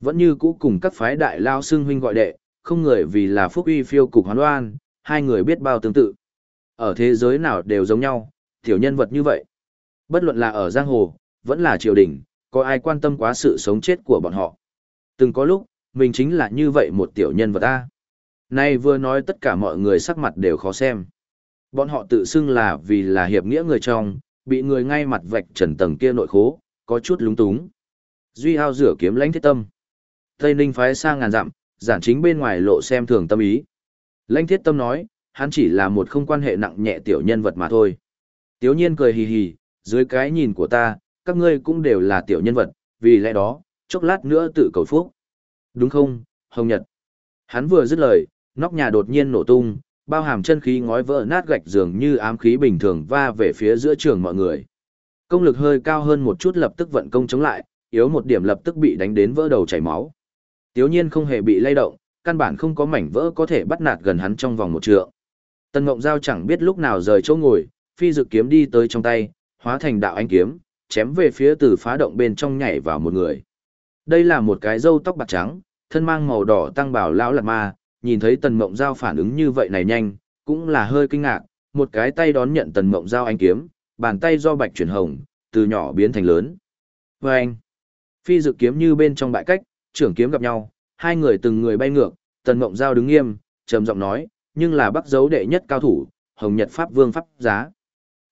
Vẫn như cũ cùng các phái đại lao xưng huynh gọi đệ, không người vì là phúc uy phiêu cục hoán oan, hai người biết bao tương tự. Ở thế giới nào đều giống nhau, tiểu nhân vật như vậy. Bất luận là ở giang hồ, vẫn là triều đình, có ai quan tâm quá sự sống chết của bọn họ. Từng có lúc, mình chính là như vậy một tiểu nhân vật ta. Nay vừa nói tất cả mọi người sắc mặt đều khó xem. Bọn họ tự xưng là vì là hiệp nghĩa người trong, bị người ngay mặt vạch trần tầng kia nội khố, có chút lúng túng. Duy hao rửa kiếm lãnh thiết tâm. Tây Ninh phái sang ngàn dặm, giản chính bên ngoài lộ xem thường tâm ý. Lãnh thiết tâm nói, hắn chỉ là một không quan hệ nặng nhẹ tiểu nhân vật mà thôi. Tiếu nhiên cười hì hì, dưới cái nhìn của ta, các ngươi cũng đều là tiểu nhân vật, vì lẽ đó, chốc lát nữa tự cầu phúc. Đúng không, Hồng Nhật? Hắn vừa dứt lời, nóc nhà đột nhiên nổ tung, bao hàm chân khí ngói vỡ nát gạch dường như ám khí bình thường va về phía giữa trường mọi người. Công lực hơi cao hơn một chút lập tức vận công chống lại, yếu một điểm lập tức bị đánh đến vỡ đầu chảy máu. Tiếu nhiên không hề bị lay động, căn bản không có mảnh vỡ có thể bắt nạt gần hắn trong vòng một trượng. Tần Ngộng Giao chẳng biết lúc nào rời chỗ ngồi, phi dự kiếm đi tới trong tay, hóa thành đạo anh kiếm, chém về phía từ phá động bên trong nhảy vào một người. Đây là một cái râu tóc bạc trắng, thân mang màu đỏ tăng bảo lão lạt ma, nhìn thấy Tần Mộng Giao phản ứng như vậy này nhanh, cũng là hơi kinh ngạc, một cái tay đón nhận Tần Mộng Giao anh kiếm, bàn tay do bạch chuyển hồng, từ nhỏ biến thành lớn. Và anh, phi dự kiếm như bên trong bãi cách, trưởng kiếm gặp nhau, hai người từng người bay ngược, Tần Mộng Giao đứng nghiêm, trầm giọng nói, nhưng là bắt dấu đệ nhất cao thủ, Hồng Nhật Pháp Vương Pháp Giá.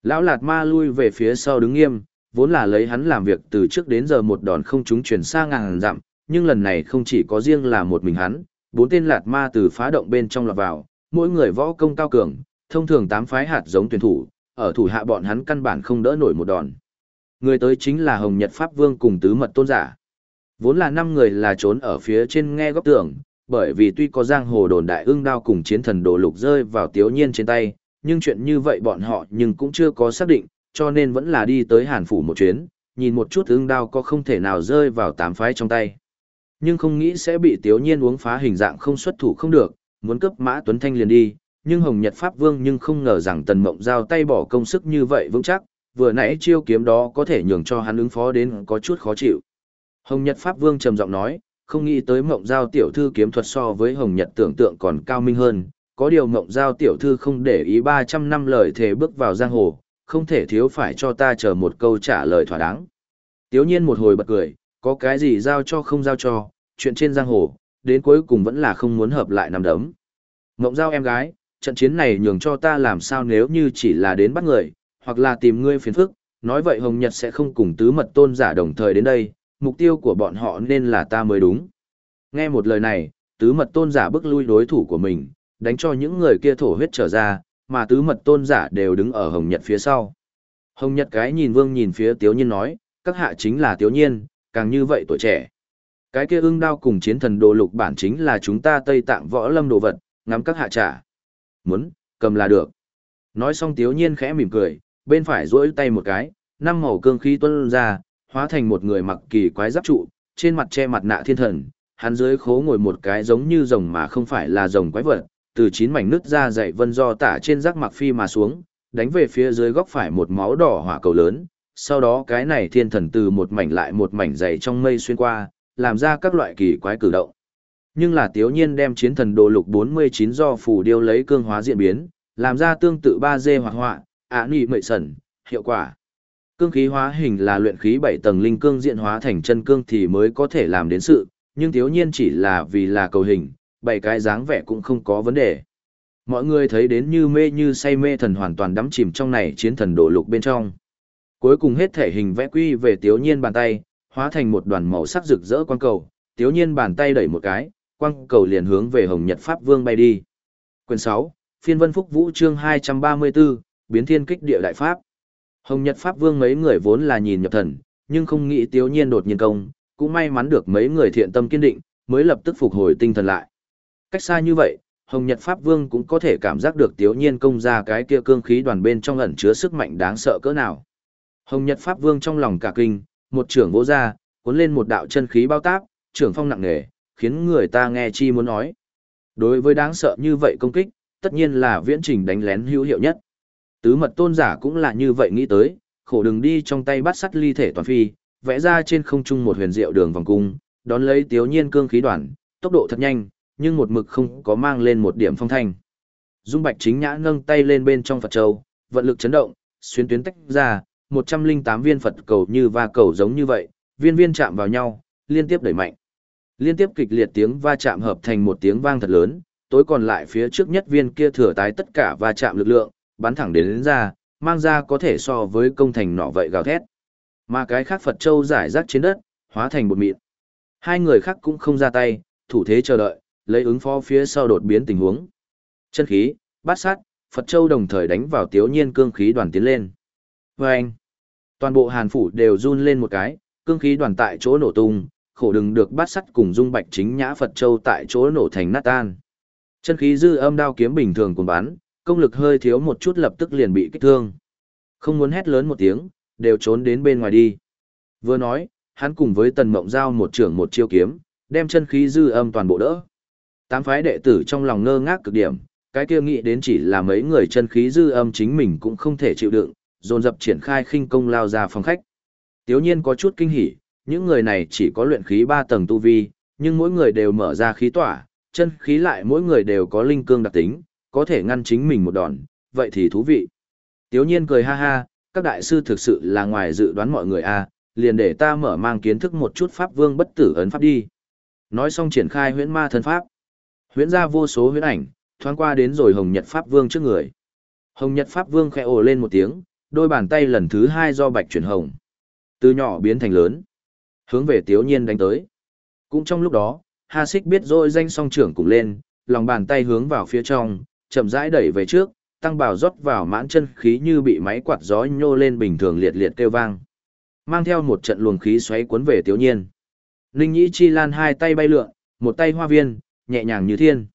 Lão Lạt Ma lui về phía sau đứng nghiêm, vốn là lấy hắn làm việc từ trước đến giờ một đòn không chúng chuyển xa ngàn dặm, nhưng lần này không chỉ có riêng là một mình hắn, bốn tên Lạt Ma từ phá động bên trong lọt vào, mỗi người võ công cao cường, thông thường tám phái hạt giống tuyển thủ, ở thủ hạ bọn hắn căn bản không đỡ nổi một đòn. Người tới chính là Hồng Nhật Pháp Vương cùng tứ mật tôn giả. Vốn là năm người là trốn ở phía trên nghe góc tường, bởi vì tuy có giang hồ đồn đại ương đao cùng chiến thần đồ lục rơi vào tiếu nhiên trên tay, nhưng chuyện như vậy bọn họ nhưng cũng chưa có xác định, cho nên vẫn là đi tới hàn phủ một chuyến, nhìn một chút ương đao có không thể nào rơi vào tám phái trong tay. Nhưng không nghĩ sẽ bị tiếu nhiên uống phá hình dạng không xuất thủ không được, muốn cướp mã Tuấn Thanh liền đi, nhưng Hồng Nhật Pháp Vương nhưng không ngờ rằng Tần Mộng giao tay bỏ công sức như vậy vững chắc, vừa nãy chiêu kiếm đó có thể nhường cho hắn ứng phó đến có chút khó chịu. Hồng Nhật Pháp Vương trầm giọng nói, không nghĩ tới Mộng giao tiểu thư kiếm thuật so với Hồng Nhật tưởng tượng còn cao minh hơn, có điều Mộng giao tiểu thư không để ý 300 năm lời thề bước vào giang hồ, không thể thiếu phải cho ta chờ một câu trả lời thỏa đáng. Tiếu nhiên một hồi bật cười, có cái gì giao cho không giao cho, chuyện trên giang hồ, đến cuối cùng vẫn là không muốn hợp lại nằm đấm. Ngộng giao em gái, trận chiến này nhường cho ta làm sao nếu như chỉ là đến bắt người, hoặc là tìm ngươi phiền phức, nói vậy Hồng Nhật sẽ không cùng tứ mật tôn giả đồng thời đến đây, mục tiêu của bọn họ nên là ta mới đúng. Nghe một lời này, tứ mật tôn giả bước lui đối thủ của mình, đánh cho những người kia thổ huyết trở ra, mà tứ mật tôn giả đều đứng ở Hồng Nhật phía sau. Hồng Nhật cái nhìn vương nhìn phía Tiếu Nhiên nói, các hạ chính là Tiếu Nhiên, càng như vậy tuổi trẻ. Cái kia ưng đao cùng chiến thần đồ lục bản chính là chúng ta Tây Tạng võ lâm đồ vật, ngắm các hạ trả. Muốn, cầm là được. Nói xong Tiếu Nhiên khẽ mỉm cười, bên phải duỗi tay một cái, năm màu cương khí tuôn ra, hóa thành một người mặc kỳ quái giáp trụ, trên mặt che mặt nạ thiên thần, hắn dưới khố ngồi một cái giống như rồng mà không phải là rồng quái vật, từ chín mảnh nứt ra dậy vân do tả trên rác mặc phi mà xuống, đánh về phía dưới góc phải một máu đỏ hỏa cầu lớn, sau đó cái này thiên thần từ một mảnh lại một mảnh dày trong mây xuyên qua, làm ra các loại kỳ quái cử động. Nhưng là tiếu nhiên đem chiến thần đồ lục 49 do phù điêu lấy cương hóa diễn biến, làm ra tương tự 3D hoạt họa, ả nị mệ sẩn, hiệu quả. Cương khí hóa hình là luyện khí 7 tầng linh cương diện hóa thành chân cương thì mới có thể làm đến sự, nhưng tiếu nhiên chỉ là vì là cầu hình, bảy cái dáng vẻ cũng không có vấn đề. Mọi người thấy đến như mê như say mê thần hoàn toàn đắm chìm trong này chiến thần đổ lục bên trong. Cuối cùng hết thể hình vẽ quy về tiểu nhiên bàn tay, hóa thành một đoàn màu sắc rực rỡ quang cầu, tiểu nhiên bàn tay đẩy một cái, quang cầu liền hướng về Hồng Nhật Pháp Vương bay đi. Quyền 6, Phiên Vân Phúc Vũ chương 234, Biến Thiên Kích Địa Đại Pháp. Hồng Nhật Pháp Vương mấy người vốn là nhìn nhập thần, nhưng không nghĩ tiểu nhiên đột nhiên công, cũng may mắn được mấy người thiện tâm kiên định, mới lập tức phục hồi tinh thần lại. Cách xa như vậy, Hồng Nhật Pháp Vương cũng có thể cảm giác được tiếu nhiên công ra cái kia cương khí đoàn bên trong ẩn chứa sức mạnh đáng sợ cỡ nào. Hồng Nhật Pháp Vương trong lòng cả kinh, một trưởng vỗ ra, cuốn lên một đạo chân khí bao táp, trưởng phong nặng nề, khiến người ta nghe chi muốn nói. Đối với đáng sợ như vậy công kích, tất nhiên là viễn trình đánh lén hữu hiệu nhất. Tứ mật tôn giả cũng là như vậy nghĩ tới, khổ đừng đi trong tay bắt sắt ly thể toàn phi, vẽ ra trên không trung một huyền diệu đường vòng cung, đón lấy tiếu nhiên cương khí đoàn, tốc độ thật nhanh, nhưng một mực không có mang lên một điểm phong thanh. Dung Bạch chính nhã nâng tay lên bên trong Phật Châu, vận lực chấn động, xuyên tuyến tách ra, 108 viên Phật cầu như va cầu giống như vậy, viên viên chạm vào nhau, liên tiếp đẩy mạnh. Liên tiếp kịch liệt tiếng va chạm hợp thành một tiếng vang thật lớn, tối còn lại phía trước nhất viên kia thừa tái tất cả va chạm lực lượng, bắn thẳng đến, đến ra, mang ra có thể so với công thành nọ vậy gào thét. Mà cái khác Phật Châu giải rác trên đất, hóa thành một mịn. Hai người khác cũng không ra tay, thủ thế chờ đợi, lấy ứng phó phía sau đột biến tình huống. Chân khí, bát sát, Phật Châu đồng thời đánh vào Tiếu Nhiên cương khí đoàn tiến lên. Và anh, toàn bộ Hàn phủ đều run lên một cái, cương khí đoàn tại chỗ nổ tung, khổ đừng được bát sắt cùng dung bạch chính nhã Phật Châu tại chỗ nổ thành nát tan. Chân khí dư âm đao kiếm bình thường cùng bắn, công lực hơi thiếu một chút lập tức liền bị kích thương. Không muốn hét lớn một tiếng, đều trốn đến bên ngoài đi. Vừa nói, hắn cùng với Tần Mộng Giao một trưởng một chiêu kiếm, đem chân khí dư âm toàn bộ đỡ. Tám phái đệ tử trong lòng ngơ ngác cực điểm, cái kia nghĩ đến chỉ là mấy người chân khí dư âm chính mình cũng không thể chịu đựng, dồn dập triển khai khinh công lao ra phòng khách. Tiếu nhiên có chút kinh hỉ, những người này chỉ có luyện khí 3 tầng tu vi, nhưng mỗi người đều mở ra khí tỏa, chân khí lại mỗi người đều có linh cương đặc tính, có thể ngăn chính mình một đòn, vậy thì thú vị. Tiếu nhiên cười ha ha, các đại sư thực sự là ngoài dự đoán mọi người a, liền để ta mở mang kiến thức một chút pháp vương bất tử ấn pháp đi. Nói xong triển khai huyễn ma thân pháp. Huyễn ra vô số huyễn ảnh, thoáng qua đến rồi Hồng Nhật Pháp Vương trước người. Hồng Nhật Pháp Vương khẽ ồ lên một tiếng, đôi bàn tay lần thứ hai do bạch chuyển hồng. Từ nhỏ biến thành lớn. Hướng về tiểu Nhiên đánh tới. Cũng trong lúc đó, Ha Xích biết rồi danh song trưởng cùng lên, lòng bàn tay hướng vào phía trong, chậm rãi đẩy về trước, tăng bào rót vào mãn chân khí như bị máy quạt gió nhô lên bình thường liệt liệt kêu vang. Mang theo một trận luồng khí xoáy cuốn về tiểu Nhiên. Ninh Nhĩ Chi Lan hai tay bay lượn, một tay hoa viên, nhẹ nhàng như thiên.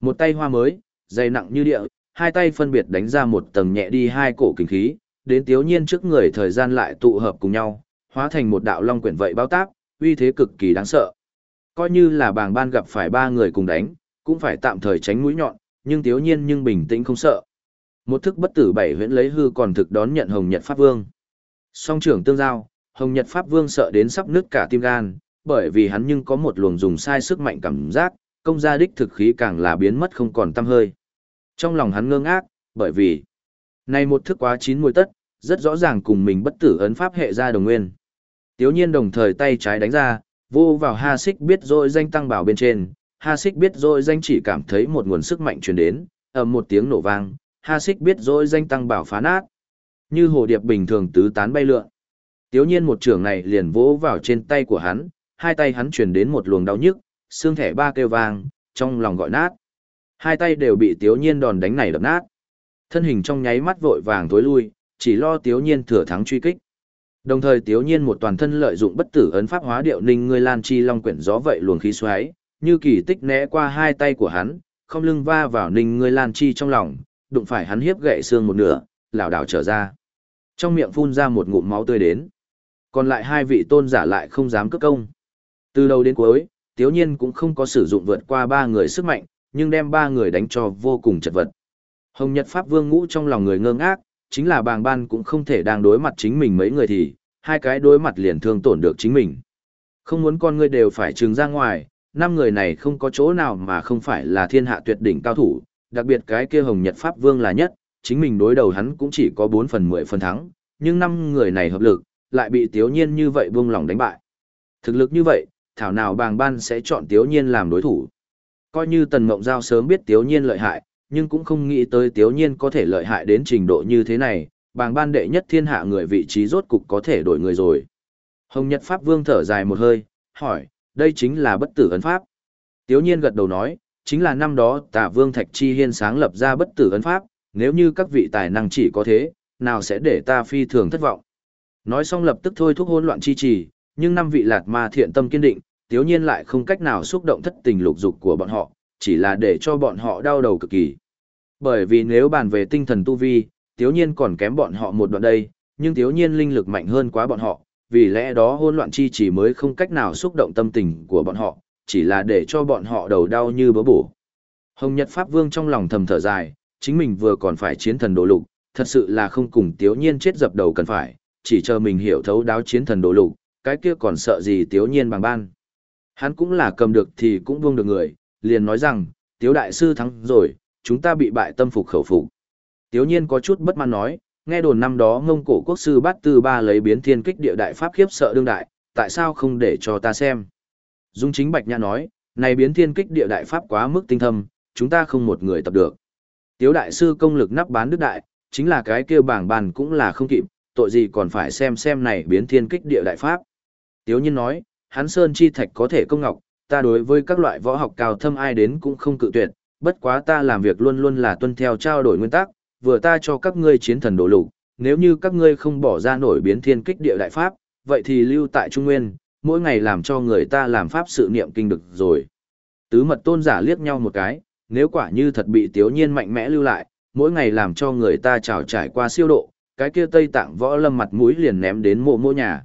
Một tay hoa mới, dày nặng như địa, hai tay phân biệt đánh ra một tầng nhẹ đi hai cổ kinh khí, đến tiếu nhiên trước người thời gian lại tụ hợp cùng nhau, hóa thành một đạo long quyển vậy bao táp, uy thế cực kỳ đáng sợ. Coi như là bàng ban gặp phải ba người cùng đánh, cũng phải tạm thời tránh mũi nhọn, nhưng tiếu nhiên nhưng bình tĩnh không sợ. Một thức bất tử bảy huyễn lấy hư còn thực đón nhận Hồng Nhật Pháp Vương. Song trưởng tương giao, Hồng Nhật Pháp Vương sợ đến sắp nứt cả tim gan, bởi vì hắn nhưng có một luồng dùng sai sức mạnh cảm giác, công gia đích thực khí càng là biến mất không còn tăm hơi. Trong lòng hắn ngơ ngác, bởi vì này một thức quá chín mùi tất, rất rõ ràng cùng mình bất tử ấn pháp hệ ra đồng nguyên. Tiếu nhiên đồng thời tay trái đánh ra, vô vào Ha Xích biết rồi danh tăng bảo bên trên, Ha Xích biết rồi danh chỉ cảm thấy một nguồn sức mạnh truyền đến, ầm một tiếng nổ vang, Ha Xích biết rồi danh tăng bảo phá nát. Như hồ điệp bình thường tứ tán bay lượn. Tiếu nhiên một trưởng này liền vỗ vào trên tay của hắn, hai tay hắn truyền đến một luồng đau nhức, xương thẻ ba kêu vang, trong lòng gọi nát. Hai tay đều bị tiếu nhiên đòn đánh này đập nát. Thân hình trong nháy mắt vội vàng tối lui, chỉ lo tiếu nhiên thừa thắng truy kích. Đồng thời tiếu nhiên một toàn thân lợi dụng bất tử ấn pháp hóa điệu ninh ngươi lan chi long quyển gió vậy luồng khí xoáy, như kỳ tích né qua hai tay của hắn, không lưng va vào ninh ngươi lan chi trong lòng, đụng phải hắn hiếp gậy xương một nửa, lảo đảo trở ra. Trong miệng phun ra một ngụm máu tươi đến. Còn lại hai vị tôn giả lại không dám cất công. Từ đầu đến cuối, tiếu nhiên cũng không có sử dụng vượt qua ba người sức mạnh, nhưng đem ba người đánh cho vô cùng chật vật. Hồng Nhật Pháp Vương ngũ trong lòng người ngơ ngác, chính là bàng ban cũng không thể đang đối mặt chính mình mấy người thì, hai cái đối mặt liền thương tổn được chính mình. Không muốn con ngươi đều phải trừng ra ngoài, năm người này không có chỗ nào mà không phải là thiên hạ tuyệt đỉnh cao thủ, đặc biệt cái kia Hồng Nhật Pháp Vương là nhất, chính mình đối đầu hắn cũng chỉ có 4 phần 10 phần thắng, nhưng năm người này hợp lực, lại bị tiếu nhiên như vậy buông lòng đánh bại. Thực lực như vậy, thảo nào bàng ban sẽ chọn Tiếu Nhiên làm đối thủ. Coi như Tần Mộng Giao sớm biết Tiếu Nhiên lợi hại, nhưng cũng không nghĩ tới Tiếu Nhiên có thể lợi hại đến trình độ như thế này, bàng ban đệ nhất thiên hạ người vị trí rốt cục có thể đổi người rồi. Hồng Nhật Pháp Vương thở dài một hơi, hỏi, đây chính là bất tử ấn pháp. Tiếu Nhiên gật đầu nói, chính là năm đó tả vương Thạch Chi Hiên sáng lập ra bất tử ấn pháp, nếu như các vị tài năng chỉ có thế, nào sẽ để ta phi thường thất vọng. Nói xong lập tức thôi thúc hỗn loạn chi trì, nhưng năm vị lạt ma thiện tâm kiên định, tiếu nhiên lại không cách nào xúc động thất tình lục dục của bọn họ, chỉ là để cho bọn họ đau đầu cực kỳ. Bởi vì nếu bàn về tinh thần tu vi, tiếu nhiên còn kém bọn họ một đoạn đây, nhưng tiếu nhiên linh lực mạnh hơn quá bọn họ, vì lẽ đó hỗn loạn chi chỉ mới không cách nào xúc động tâm tình của bọn họ, chỉ là để cho bọn họ đầu đau như bớ bổ. Hồng Nhật Pháp Vương trong lòng thầm thở dài, chính mình vừa còn phải chiến thần đồ lục, thật sự là không cùng tiếu nhiên chết dập đầu cần phải, chỉ chờ mình hiểu thấu đáo chiến thần đồ lục, cái kia còn sợ gì tiếu nhiên bằng ban. Hắn cũng là cầm được thì cũng buông được người, liền nói rằng, tiếu đại sư thắng rồi, chúng ta bị bại tâm phục khẩu phục. Tiếu nhiên có chút bất mãn nói, nghe đồn năm đó ngông cổ quốc sư bát tư ba lấy biến thiên kích địa đại pháp khiếp sợ đương đại, tại sao không để cho ta xem. Dung chính bạch nhã nói, này biến thiên kích địa đại pháp quá mức tinh thâm, chúng ta không một người tập được. Tiếu đại sư công lực nắp bán đức đại, chính là cái kia bảng bàn cũng là không kịp, tội gì còn phải xem xem này biến thiên kích địa đại pháp. Tiếu nhiên nói, hắn sơn chi thạch có thể công ngọc, ta đối với các loại võ học cao thâm ai đến cũng không cự tuyệt, bất quá ta làm việc luôn luôn là tuân theo trao đổi nguyên tắc, vừa ta cho các ngươi chiến thần đổ lục, nếu như các ngươi không bỏ ra nổi biến thiên kích địa đại pháp, vậy thì lưu tại Trung Nguyên, mỗi ngày làm cho người ta làm pháp sự niệm kinh được rồi. Tứ mật tôn giả liếc nhau một cái, nếu quả như thật bị tiếu nhiên mạnh mẽ lưu lại, mỗi ngày làm cho người ta trào trải qua siêu độ, cái kia Tây Tạng võ lâm mặt mũi liền ném đến mộ mộ nhà.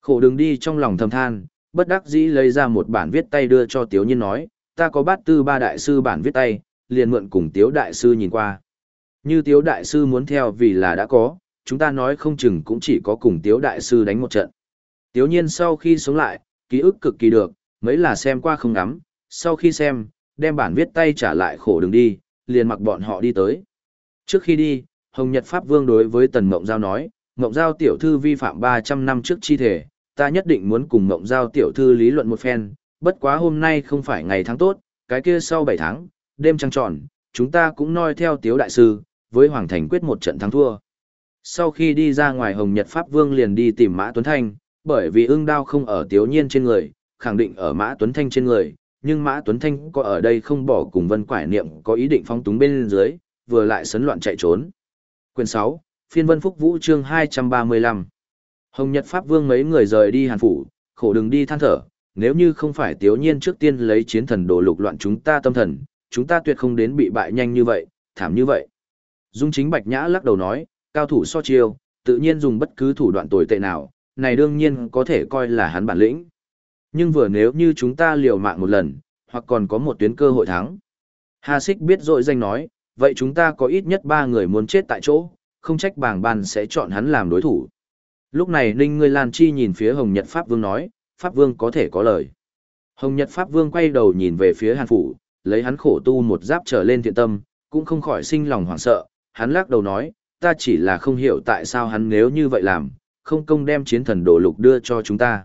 Khổ đừng đi trong lòng thầm than, bất đắc dĩ lấy ra một bản viết tay đưa cho tiếu nhiên nói, ta có bát tư ba đại sư bản viết tay, liền mượn cùng tiếu đại sư nhìn qua. Như tiếu đại sư muốn theo vì là đã có, chúng ta nói không chừng cũng chỉ có cùng tiếu đại sư đánh một trận. Tiếu nhiên sau khi sống lại, ký ức cực kỳ được, mấy là xem qua không ngắm, sau khi xem, đem bản viết tay trả lại khổ đường đi, liền mặc bọn họ đi tới. Trước khi đi, Hồng Nhật Pháp Vương đối với Tần Mộng Giao nói, Mộng Giao tiểu thư vi phạm 300 năm trước chi thể, ta nhất định muốn cùng Mộng Giao tiểu thư lý luận một phen, bất quá hôm nay không phải ngày tháng tốt, cái kia sau 7 tháng, đêm trăng tròn, chúng ta cũng noi theo tiếu đại sư, với Hoàng Thành quyết một trận thắng thua. Sau khi đi ra ngoài Hồng Nhật Pháp Vương liền đi tìm Mã Tuấn Thanh, bởi vì ưng đao không ở tiếu nhiên trên người, khẳng định ở Mã Tuấn Thanh trên người, nhưng Mã Tuấn Thanh có ở đây không bỏ cùng Vân Quải Niệm có ý định phong túng bên dưới, vừa lại sấn loạn chạy trốn. Quyền 6, Phiên Vân Phúc Vũ chương 235 Hồng Nhật Pháp Vương mấy người rời đi Hàn Phủ, khổ đừng đi than thở, nếu như không phải tiếu nhiên trước tiên lấy chiến thần đồ lục loạn chúng ta tâm thần, chúng ta tuyệt không đến bị bại nhanh như vậy, thảm như vậy. Dung chính Bạch Nhã lắc đầu nói, cao thủ so chiêu, tự nhiên dùng bất cứ thủ đoạn tồi tệ nào, này đương nhiên có thể coi là hắn bản lĩnh. Nhưng vừa nếu như chúng ta liều mạng một lần, hoặc còn có một tuyến cơ hội thắng. Hà Sích biết dội danh nói, vậy chúng ta có ít nhất ba người muốn chết tại chỗ, không trách bảng ban sẽ chọn hắn làm đối thủ. Lúc này Ninh Ngươi Lan Chi nhìn phía Hồng Nhật Pháp Vương nói, Pháp Vương có thể có lời. Hồng Nhật Pháp Vương quay đầu nhìn về phía Hàn Phủ, lấy hắn khổ tu một giáp trở lên thiện tâm, cũng không khỏi sinh lòng hoảng sợ, hắn lắc đầu nói, ta chỉ là không hiểu tại sao hắn nếu như vậy làm, không công đem chiến thần đồ lục đưa cho chúng ta.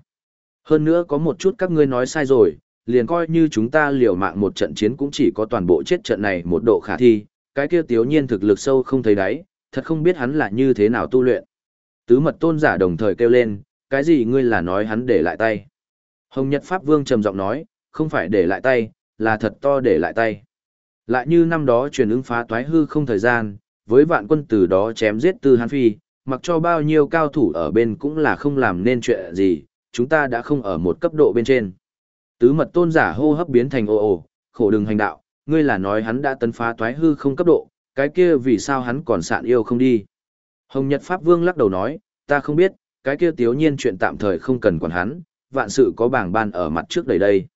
Hơn nữa có một chút các ngươi nói sai rồi, liền coi như chúng ta liều mạng một trận chiến cũng chỉ có toàn bộ chết trận này một độ khả thi, cái kia tiếu nhiên thực lực sâu không thấy đáy, thật không biết hắn là như thế nào tu luyện. Tứ mật tôn giả đồng thời kêu lên, cái gì ngươi là nói hắn để lại tay. Hồng Nhật Pháp Vương trầm giọng nói, không phải để lại tay, là thật to để lại tay. Lại như năm đó truyền ứng phá toái hư không thời gian, với vạn quân từ đó chém giết tư hán phi, mặc cho bao nhiêu cao thủ ở bên cũng là không làm nên chuyện gì, chúng ta đã không ở một cấp độ bên trên. Tứ mật tôn giả hô hấp biến thành ồ ồ, khổ đừng hành đạo, ngươi là nói hắn đã tấn phá toái hư không cấp độ, cái kia vì sao hắn còn sạn yêu không đi. Hồng Nhật Pháp Vương lắc đầu nói, ta không biết, cái kia tiếu nhiên chuyện tạm thời không cần quản hắn, vạn sự có bảng ban ở mặt trước đầy đây.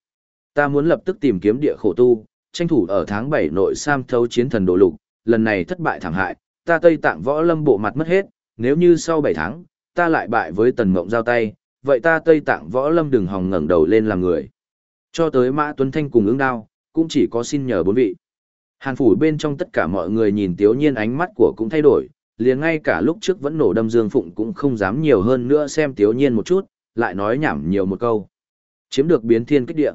Ta muốn lập tức tìm kiếm địa khổ tu, tranh thủ ở tháng 7 nội sam thấu chiến thần đồ lục, lần này thất bại thảm hại, ta Tây Tạng võ lâm bộ mặt mất hết, nếu như sau 7 tháng, ta lại bại với tần mộng giao tay, vậy ta Tây Tạng võ lâm đừng hòng ngẩng đầu lên làm người. Cho tới Mã Tuấn Thanh cùng ứng đao, cũng chỉ có xin nhờ bốn vị. Hàn phủ bên trong tất cả mọi người nhìn tiếu nhiên ánh mắt của cũng thay đổi, liền ngay cả lúc trước vẫn nổ đâm dương phụng cũng không dám nhiều hơn nữa xem tiếu nhiên một chút, lại nói nhảm nhiều một câu. Chiếm được biến thiên kích địa.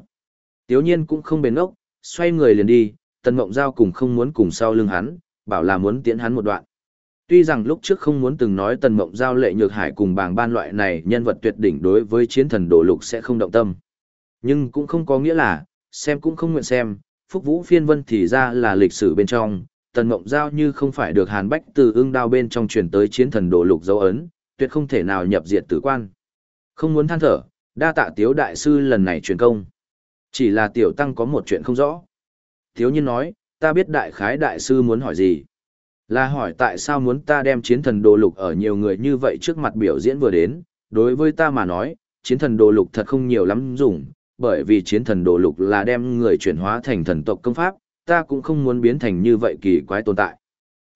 Tiếu nhiên cũng không bền ốc, xoay người liền đi, tần mộng giao cùng không muốn cùng sau lưng hắn, bảo là muốn tiễn hắn một đoạn. Tuy rằng lúc trước không muốn từng nói tần mộng giao lệ nhược hải cùng bảng ban loại này nhân vật tuyệt đỉnh đối với chiến thần đổ lục sẽ không động tâm. Nhưng cũng không có nghĩa là, xem cũng không nguyện xem, phúc vũ phiên vân thì ra là lịch sử bên trong, tần mộng giao như không phải được hàn bách từ ưng đao bên trong truyền tới chiến thần đồ lục dấu ấn, tuyệt không thể nào nhập diệt tử quan. Không muốn than thở, đa tạ tiếu đại sư lần này truyền công. Chỉ là tiểu tăng có một chuyện không rõ. Thiếu nhiên nói, ta biết đại khái đại sư muốn hỏi gì. Là hỏi tại sao muốn ta đem chiến thần đồ lục ở nhiều người như vậy trước mặt biểu diễn vừa đến, đối với ta mà nói, chiến thần đồ lục thật không nhiều lắm dùng, bởi vì chiến thần đồ lục là đem người chuyển hóa thành thần tộc công pháp, ta cũng không muốn biến thành như vậy kỳ quái tồn tại.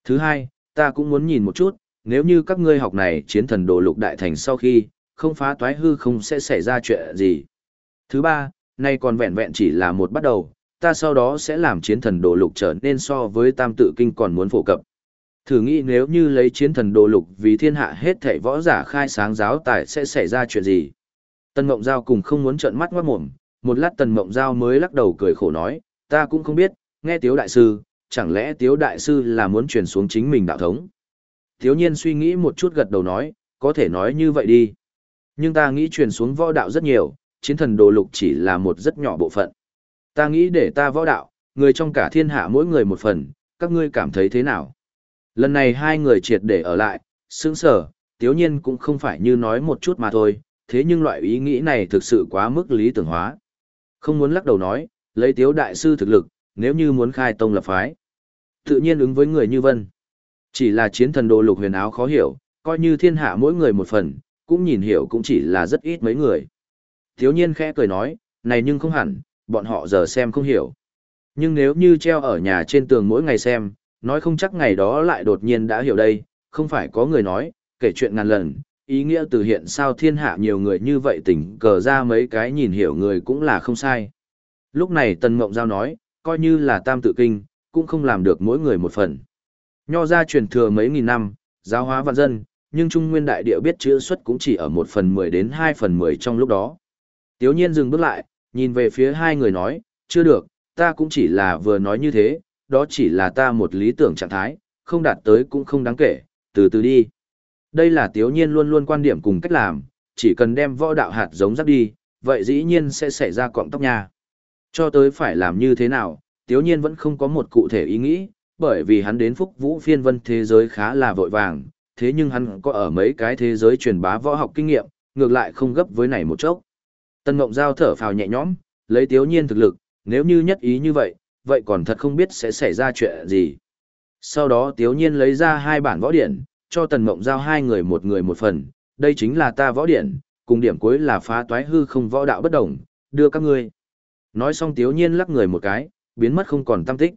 Thứ hai, ta cũng muốn nhìn một chút, nếu như các ngươi học này chiến thần đồ lục đại thành sau khi, không phá toái hư không sẽ xảy ra chuyện gì. Thứ ba, nay còn vẹn vẹn chỉ là một bắt đầu, ta sau đó sẽ làm chiến thần đồ lục trở nên so với tam tự kinh còn muốn phổ cập. Thử nghĩ nếu như lấy chiến thần đồ lục vì thiên hạ hết thảy võ giả khai sáng giáo tài sẽ xảy ra chuyện gì. Tần Mộng Giao cùng không muốn trợn mắt ngoát mồm, một lát Tần Mộng Giao mới lắc đầu cười khổ nói, ta cũng không biết, nghe Tiếu Đại Sư, chẳng lẽ Tiếu Đại Sư là muốn truyền xuống chính mình đạo thống. Thiếu nhiên suy nghĩ một chút gật đầu nói, có thể nói như vậy đi. Nhưng ta nghĩ truyền xuống võ đạo rất nhiều, chiến thần đồ lục chỉ là một rất nhỏ bộ phận. Ta nghĩ để ta võ đạo, người trong cả thiên hạ mỗi người một phần, các ngươi cảm thấy thế nào? Lần này hai người triệt để ở lại, sững sở, tiếu nhiên cũng không phải như nói một chút mà thôi, thế nhưng loại ý nghĩ này thực sự quá mức lý tưởng hóa. Không muốn lắc đầu nói, lấy tiếu đại sư thực lực, nếu như muốn khai tông lập phái. Tự nhiên ứng với người như vân. Chỉ là chiến thần đồ lục huyền áo khó hiểu, coi như thiên hạ mỗi người một phần, cũng nhìn hiểu cũng chỉ là rất ít mấy người. Thiếu nhiên khẽ cười nói, này nhưng không hẳn, bọn họ giờ xem không hiểu. Nhưng nếu như treo ở nhà trên tường mỗi ngày xem, nói không chắc ngày đó lại đột nhiên đã hiểu đây, không phải có người nói, kể chuyện ngàn lần, ý nghĩa từ hiện sao thiên hạ nhiều người như vậy tỉnh cờ ra mấy cái nhìn hiểu người cũng là không sai. Lúc này Tần Mộng Giao nói, coi như là tam tự kinh, cũng không làm được mỗi người một phần. Nho ra truyền thừa mấy nghìn năm, giáo hóa vạn dân, nhưng Trung Nguyên Đại Địa biết chữ xuất cũng chỉ ở một phần mười đến hai phần mười trong lúc đó. Tiếu nhiên dừng bước lại, nhìn về phía hai người nói, chưa được, ta cũng chỉ là vừa nói như thế, đó chỉ là ta một lý tưởng trạng thái, không đạt tới cũng không đáng kể, từ từ đi. Đây là tiếu nhiên luôn luôn quan điểm cùng cách làm, chỉ cần đem võ đạo hạt giống rắc đi, vậy dĩ nhiên sẽ xảy ra cọng tóc nha. Cho tới phải làm như thế nào, tiếu nhiên vẫn không có một cụ thể ý nghĩ, bởi vì hắn đến phúc vũ phiên vân thế giới khá là vội vàng, thế nhưng hắn có ở mấy cái thế giới truyền bá võ học kinh nghiệm, ngược lại không gấp với này một chốc. Tân Mộng Giao thở phào nhẹ nhõm, lấy tiếu nhiên thực lực, nếu như nhất ý như vậy, vậy còn thật không biết sẽ xảy ra chuyện gì. Sau đó tiếu nhiên lấy ra hai bản võ điển, cho Tần Mộng Giao hai người một người một phần, đây chính là ta võ điển, cùng điểm cuối là phá toái hư không võ đạo bất đồng, đưa các ngươi. Nói xong tiếu nhiên lắc người một cái, biến mất không còn tâm tích.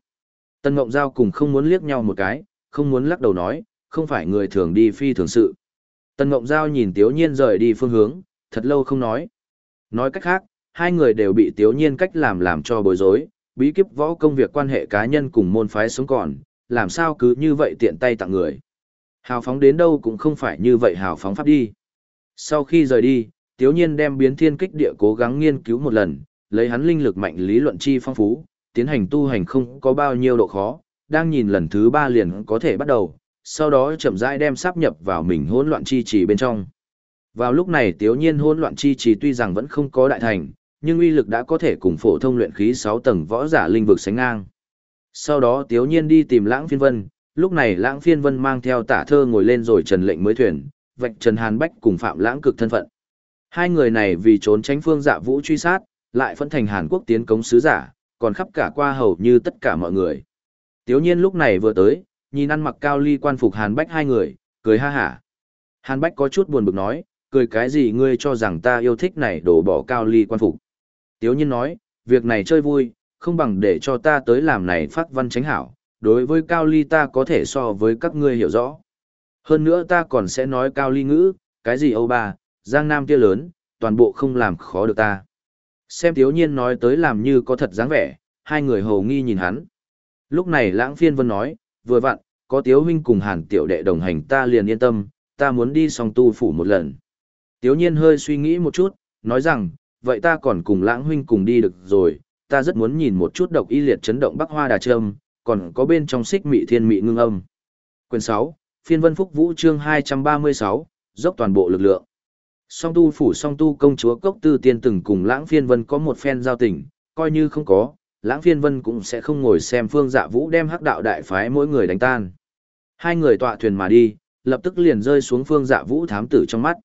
Tần Ngộng Giao cùng không muốn liếc nhau một cái, không muốn lắc đầu nói, không phải người thường đi phi thường sự. Tần Ngộng Giao nhìn Tiếu Nhiên rời đi phương hướng, thật lâu không nói. Nói cách khác, hai người đều bị Tiếu Nhiên cách làm làm cho bối rối, bí kíp võ công việc quan hệ cá nhân cùng môn phái sống còn, làm sao cứ như vậy tiện tay tặng người. Hào phóng đến đâu cũng không phải như vậy hào phóng pháp đi. Sau khi rời đi, Tiếu Nhiên đem biến thiên kích địa cố gắng nghiên cứu một lần, lấy hắn linh lực mạnh lý luận chi phong phú, tiến hành tu hành không có bao nhiêu độ khó, đang nhìn lần thứ ba liền có thể bắt đầu, sau đó chậm rãi đem sáp nhập vào mình hỗn loạn chi trì bên trong. Vào lúc này tiếu nhiên hỗn loạn chi trì tuy rằng vẫn không có đại thành, nhưng uy lực đã có thể cùng phổ thông luyện khí 6 tầng võ giả linh vực sánh ngang. Sau đó tiếu nhiên đi tìm lãng phiên vân, lúc này lãng phiên vân mang theo tả thơ ngồi lên rồi trần lệnh mới thuyền, vạch trần hàn bách cùng phạm lãng cực thân phận. Hai người này vì trốn tránh phương dạ vũ truy sát, lại phân thành Hàn Quốc tiến cống sứ giả, còn khắp cả qua hầu như tất cả mọi người. Tiếu nhiên lúc này vừa tới, nhìn ăn mặc cao ly quan phục Hàn Bách hai người, cười ha hả. Hàn Bách có chút buồn bực nói, cười cái gì ngươi cho rằng ta yêu thích này đổ bỏ cao ly quan phục. Tiếu nhiên nói, việc này chơi vui, không bằng để cho ta tới làm này phát văn tránh hảo, đối với cao ly ta có thể so với các ngươi hiểu rõ. Hơn nữa ta còn sẽ nói cao ly ngữ, cái gì Âu ba, Giang Nam kia lớn, toàn bộ không làm khó được ta. Xem thiếu nhiên nói tới làm như có thật dáng vẻ, hai người hầu nghi nhìn hắn. Lúc này lãng phiên vân nói, vừa vặn, có tiếu huynh cùng hàn tiểu đệ đồng hành ta liền yên tâm, ta muốn đi song tu phủ một lần. Tiếu nhiên hơi suy nghĩ một chút, nói rằng, vậy ta còn cùng lãng huynh cùng đi được rồi, ta rất muốn nhìn một chút độc y liệt chấn động bắc hoa đà trâm, còn có bên trong xích mị thiên mị ngưng âm. Quyền 6, phiên vân phúc vũ chương 236, dốc toàn bộ lực lượng. Song tu phủ song tu công chúa cốc tư tiên từng cùng lãng phiên vân có một phen giao tình, coi như không có, lãng phiên vân cũng sẽ không ngồi xem phương dạ vũ đem hắc đạo đại phái mỗi người đánh tan. Hai người tọa thuyền mà đi, lập tức liền rơi xuống phương dạ vũ thám tử trong mắt.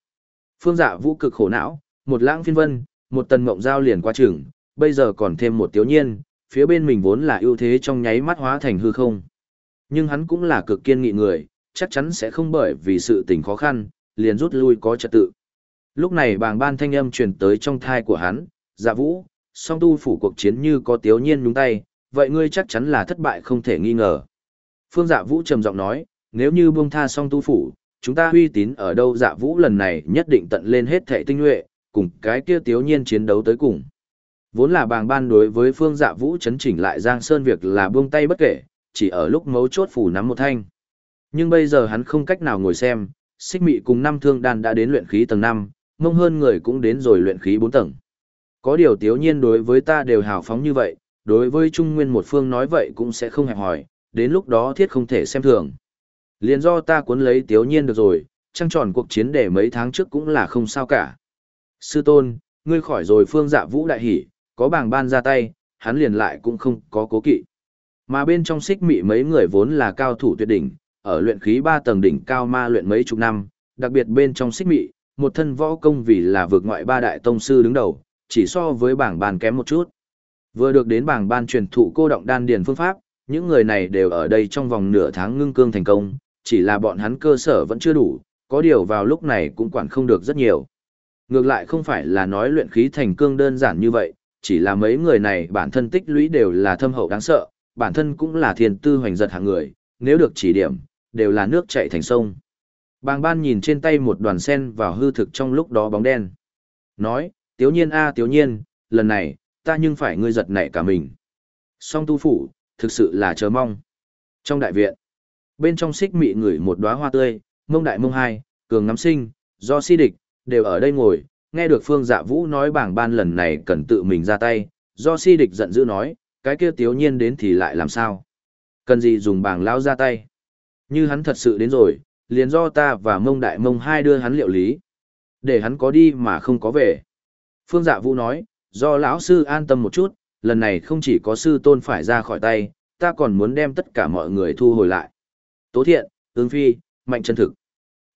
Phương dạ vũ cực khổ não, một lãng phiên vân, một tần mộng giao liền qua trường, bây giờ còn thêm một tiếu nhiên, phía bên mình vốn là ưu thế trong nháy mắt hóa thành hư không. Nhưng hắn cũng là cực kiên nghị người, chắc chắn sẽ không bởi vì sự tình khó khăn, liền rút lui có trật tự. Lúc này bàng ban thanh âm truyền tới trong thai của hắn, dạ vũ, song tu phủ cuộc chiến như có tiếu nhiên nhúng tay, vậy ngươi chắc chắn là thất bại không thể nghi ngờ. Phương dạ vũ trầm giọng nói, nếu như buông tha song tu phủ, chúng ta uy tín ở đâu dạ vũ lần này nhất định tận lên hết thệ tinh nhuệ, cùng cái kia tiếu nhiên chiến đấu tới cùng. Vốn là bàng ban đối với phương dạ vũ chấn chỉnh lại Giang Sơn việc là buông tay bất kể, chỉ ở lúc mấu chốt phủ nắm một thanh. Nhưng bây giờ hắn không cách nào ngồi xem, xích mị cùng năm thương đan đã đến luyện khí tầng 5, mông hơn người cũng đến rồi luyện khí bốn tầng. Có điều tiếu nhiên đối với ta đều hào phóng như vậy, đối với Trung Nguyên một phương nói vậy cũng sẽ không hẹp hỏi, đến lúc đó thiết không thể xem thường. Liền do ta cuốn lấy tiếu nhiên được rồi, trăng tròn cuộc chiến để mấy tháng trước cũng là không sao cả. Sư tôn, ngươi khỏi rồi phương dạ vũ đại hỉ, có bảng ban ra tay, hắn liền lại cũng không có cố kỵ. Mà bên trong xích mị mấy người vốn là cao thủ tuyệt đỉnh, ở luyện khí ba tầng đỉnh cao ma luyện mấy chục năm, đặc biệt bên trong xích mị, một thân võ công vì là vượt ngoại ba đại tông sư đứng đầu, chỉ so với bảng bàn kém một chút. Vừa được đến bảng ban truyền thụ cô động đan điền phương pháp, những người này đều ở đây trong vòng nửa tháng ngưng cương thành công, chỉ là bọn hắn cơ sở vẫn chưa đủ, có điều vào lúc này cũng quản không được rất nhiều. Ngược lại không phải là nói luyện khí thành cương đơn giản như vậy, chỉ là mấy người này bản thân tích lũy đều là thâm hậu đáng sợ, bản thân cũng là thiên tư hoành giật hạng người, nếu được chỉ điểm, đều là nước chảy thành sông. Bàng ban nhìn trên tay một đoàn sen vào hư thực trong lúc đó bóng đen. Nói, tiếu nhiên a tiếu nhiên, lần này, ta nhưng phải ngươi giật nảy cả mình. Song tu phủ, thực sự là chờ mong. Trong đại viện, bên trong xích mị ngửi một đóa hoa tươi, mông đại mông hai, cường ngắm sinh, do si địch, đều ở đây ngồi, nghe được phương dạ vũ nói bảng ban lần này cần tự mình ra tay, do si địch giận dữ nói, cái kia tiếu nhiên đến thì lại làm sao? Cần gì dùng bảng lao ra tay? Như hắn thật sự đến rồi, liền do ta và mông đại mông hai đưa hắn liệu lý. Để hắn có đi mà không có về. Phương dạ vũ nói, do lão sư an tâm một chút, lần này không chỉ có sư tôn phải ra khỏi tay, ta còn muốn đem tất cả mọi người thu hồi lại. Tố thiện, ương phi, mạnh chân thực.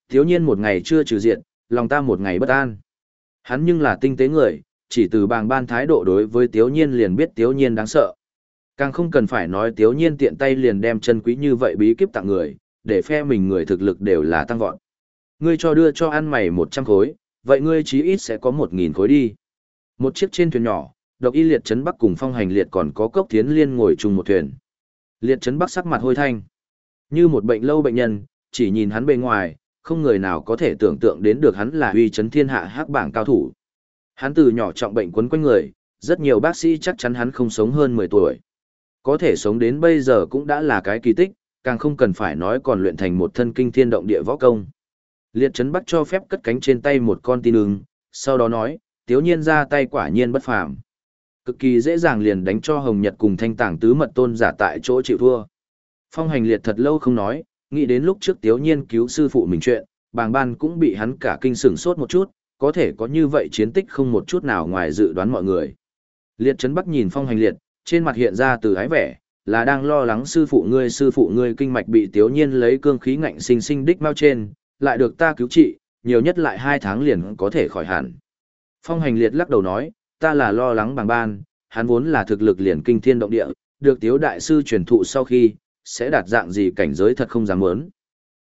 Thiếu nhiên một ngày chưa trừ diện, lòng ta một ngày bất an. Hắn nhưng là tinh tế người, chỉ từ bàng ban thái độ đối với tiếu nhiên liền biết tiếu nhiên đáng sợ. Càng không cần phải nói tiếu nhiên tiện tay liền đem chân quý như vậy bí kíp tặng người, để phe mình người thực lực đều là tăng vọt. Ngươi cho đưa cho ăn mày 100 khối, vậy ngươi chí ít sẽ có 1.000 khối đi. Một chiếc trên thuyền nhỏ, độc y liệt trấn bắc cùng phong hành liệt còn có cốc thiến liên ngồi chung một thuyền. Liệt trấn bắc sắc mặt hôi thanh. Như một bệnh lâu bệnh nhân, chỉ nhìn hắn bề ngoài, không người nào có thể tưởng tượng đến được hắn là uy chấn thiên hạ hắc bảng cao thủ. Hắn từ nhỏ trọng bệnh quấn quanh người, rất nhiều bác sĩ chắc chắn hắn không sống hơn 10 tuổi. Có thể sống đến bây giờ cũng đã là cái kỳ tích, càng không cần phải nói còn luyện thành một thân kinh thiên động địa võ công. Liệt chấn bắc cho phép cất cánh trên tay một con tin ưng, sau đó nói, tiếu nhiên ra tay quả nhiên bất phàm. Cực kỳ dễ dàng liền đánh cho Hồng Nhật cùng thanh tảng tứ mật tôn giả tại chỗ chịu thua. Phong hành liệt thật lâu không nói, nghĩ đến lúc trước tiếu nhiên cứu sư phụ mình chuyện, bàng ban cũng bị hắn cả kinh sửng sốt một chút, có thể có như vậy chiến tích không một chút nào ngoài dự đoán mọi người. Liệt chấn bắc nhìn phong hành liệt, trên mặt hiện ra từ ái vẻ, là đang lo lắng sư phụ ngươi sư phụ ngươi kinh mạch bị tiếu nhiên lấy cương khí ngạnh sinh sinh đích mau trên, lại được ta cứu trị, nhiều nhất lại hai tháng liền có thể khỏi hẳn. Phong hành liệt lắc đầu nói, ta là lo lắng bằng ban, hắn vốn là thực lực liền kinh thiên động địa, được tiếu đại sư truyền thụ sau khi, sẽ đạt dạng gì cảnh giới thật không dám muốn.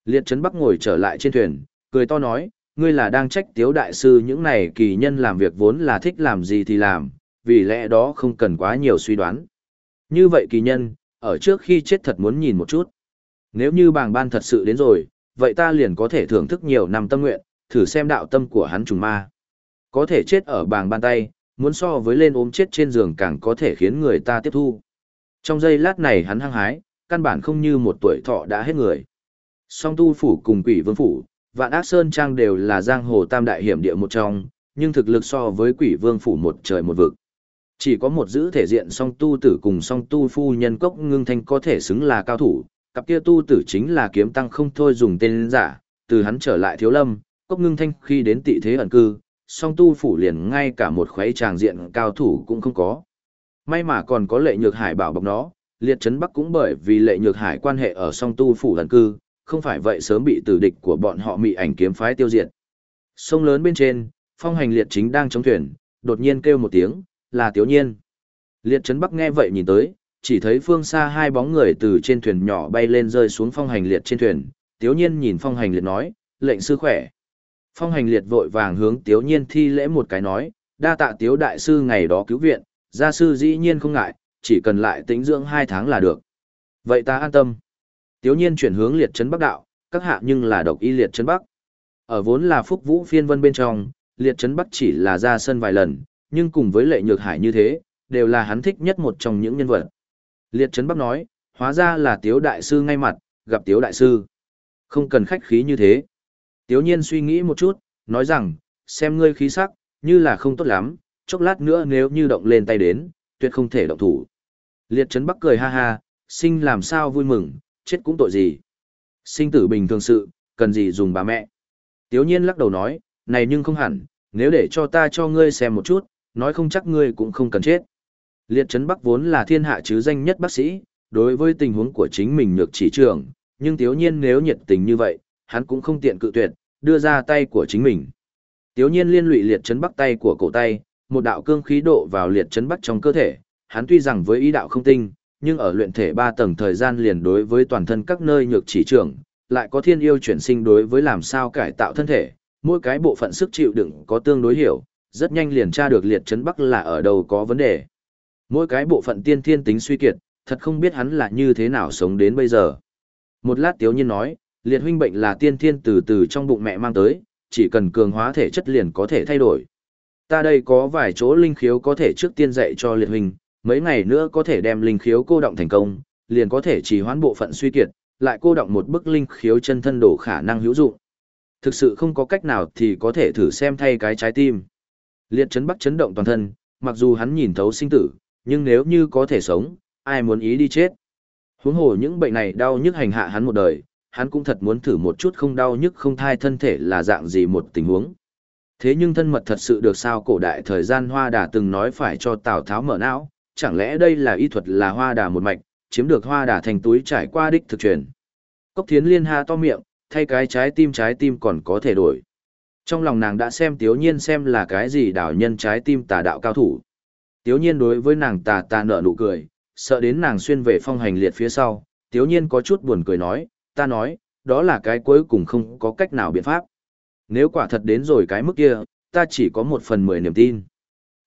Liệt Trấn Bắc ngồi trở lại trên thuyền, cười to nói, ngươi là đang trách tiếu đại sư những này kỳ nhân làm việc vốn là thích làm gì thì làm, vì lẽ đó không cần quá nhiều suy đoán. Như vậy kỳ nhân, ở trước khi chết thật muốn nhìn một chút. Nếu như bàng ban thật sự đến rồi, vậy ta liền có thể thưởng thức nhiều năm tâm nguyện, thử xem đạo tâm của hắn trùng ma. Có thể chết ở bàng ban tay, muốn so với lên ốm chết trên giường càng có thể khiến người ta tiếp thu. Trong giây lát này hắn hăng hái, căn bản không như một tuổi thọ đã hết người. Song tu phủ cùng quỷ vương phủ, vạn ác sơn trang đều là giang hồ tam đại hiểm địa một trong, nhưng thực lực so với quỷ vương phủ một trời một vực. Chỉ có một giữ thể diện song tu tử cùng song tu phu nhân cốc ngưng thanh có thể xứng là cao thủ, cặp kia tu tử chính là kiếm tăng không thôi dùng tên giả, từ hắn trở lại thiếu lâm, cốc ngưng thanh khi đến tị thế ẩn cư, song tu phủ liền ngay cả một khuấy tràng diện cao thủ cũng không có. May mà còn có lệ nhược hải bảo bọc nó, liệt trấn bắc cũng bởi vì lệ nhược hải quan hệ ở song tu phủ ẩn cư, không phải vậy sớm bị tử địch của bọn họ mị ảnh kiếm phái tiêu diệt. Sông lớn bên trên, phong hành liệt chính đang chống thuyền, đột nhiên kêu một tiếng, là tiếu nhiên. Liệt trấn bắc nghe vậy nhìn tới, chỉ thấy phương xa hai bóng người từ trên thuyền nhỏ bay lên rơi xuống phong hành liệt trên thuyền, tiếu nhiên nhìn phong hành liệt nói, lệnh sư khỏe. Phong hành liệt vội vàng hướng tiếu nhiên thi lễ một cái nói, đa tạ tiếu đại sư ngày đó cứu viện, gia sư dĩ nhiên không ngại, chỉ cần lại tĩnh dưỡng hai tháng là được. Vậy ta an tâm. Tiếu nhiên chuyển hướng liệt trấn bắc đạo, các hạ nhưng là độc y liệt trấn bắc. Ở vốn là phúc vũ phiên vân bên trong, liệt trấn bắc chỉ là ra sân vài lần, nhưng cùng với lệ nhược hải như thế, đều là hắn thích nhất một trong những nhân vật. Liệt trấn bắc nói, hóa ra là tiếu đại sư ngay mặt, gặp tiếu đại sư. Không cần khách khí như thế. Tiếu nhiên suy nghĩ một chút, nói rằng, xem ngươi khí sắc, như là không tốt lắm, chốc lát nữa nếu như động lên tay đến, tuyệt không thể động thủ. Liệt trấn bắc cười ha ha, sinh làm sao vui mừng, chết cũng tội gì. Sinh tử bình thường sự, cần gì dùng bà mẹ. Tiếu nhiên lắc đầu nói, này nhưng không hẳn, nếu để cho ta cho ngươi xem một chút, nói không chắc ngươi cũng không cần chết. Liệt Trấn Bắc vốn là thiên hạ chứ danh nhất bác sĩ, đối với tình huống của chính mình nhược chỉ trưởng, nhưng tiếu nhiên nếu nhiệt tình như vậy, hắn cũng không tiện cự tuyệt, đưa ra tay của chính mình. Tiếu nhiên liên lụy liệt chấn bắc tay của cổ tay, một đạo cương khí độ vào liệt chấn bắc trong cơ thể, hắn tuy rằng với ý đạo không tinh, nhưng ở luyện thể ba tầng thời gian liền đối với toàn thân các nơi nhược chỉ trưởng, lại có thiên yêu chuyển sinh đối với làm sao cải tạo thân thể, mỗi cái bộ phận sức chịu đựng có tương đối hiểu, rất nhanh liền tra được liệt chấn bắc là ở đâu có vấn đề. Mỗi cái bộ phận tiên thiên tính suy kiệt, thật không biết hắn là như thế nào sống đến bây giờ. Một lát tiếu nhiên nói, liệt huynh bệnh là tiên thiên từ từ trong bụng mẹ mang tới, chỉ cần cường hóa thể chất liền có thể thay đổi. Ta đây có vài chỗ linh khiếu có thể trước tiên dạy cho liệt huynh, mấy ngày nữa có thể đem linh khiếu cô động thành công, liền có thể chỉ hoán bộ phận suy kiệt, lại cô động một bức linh khiếu chân thân đổ khả năng hữu dụng. Thực sự không có cách nào thì có thể thử xem thay cái trái tim. Liệt chấn bắc chấn động toàn thân, mặc dù hắn nhìn thấu sinh tử, nhưng nếu như có thể sống, ai muốn ý đi chết. Huống hồ những bệnh này đau nhức hành hạ hắn một đời, hắn cũng thật muốn thử một chút không đau nhức không thai thân thể là dạng gì một tình huống. Thế nhưng thân mật thật sự được sao cổ đại thời gian hoa đà từng nói phải cho Tào Tháo mở não, chẳng lẽ đây là y thuật là hoa đà một mạch, chiếm được hoa đà thành túi trải qua đích thực truyền. Cốc thiến liên ha to miệng, thay cái trái tim trái tim còn có thể đổi. Trong lòng nàng đã xem tiếu nhiên xem là cái gì đảo nhân trái tim tà đạo cao thủ. Tiếu nhiên đối với nàng tà tà nở nụ cười, sợ đến nàng xuyên về phong hành liệt phía sau, tiếu nhiên có chút buồn cười nói, ta nói, đó là cái cuối cùng không có cách nào biện pháp. Nếu quả thật đến rồi cái mức kia, ta chỉ có một phần mười niềm tin.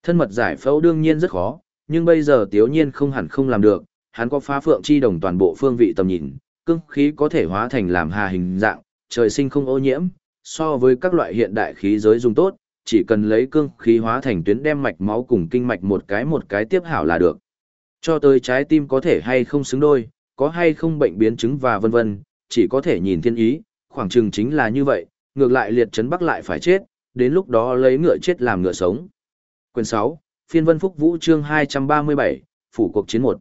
Thân mật giải phẫu đương nhiên rất khó, nhưng bây giờ tiếu nhiên không hẳn không làm được, hắn có phá phượng chi đồng toàn bộ phương vị tầm nhìn, cương khí có thể hóa thành làm hà hình dạng, trời sinh không ô nhiễm, so với các loại hiện đại khí giới dùng tốt, chỉ cần lấy cương khí hóa thành tuyến đem mạch máu cùng kinh mạch một cái một cái tiếp hảo là được. Cho tới trái tim có thể hay không xứng đôi, có hay không bệnh biến chứng và vân vân, chỉ có thể nhìn thiên ý, khoảng chừng chính là như vậy, ngược lại liệt chấn bắc lại phải chết, đến lúc đó lấy ngựa chết làm ngựa sống. Quyền 6, phiên vân phúc vũ chương 237, phủ cuộc chiến 1.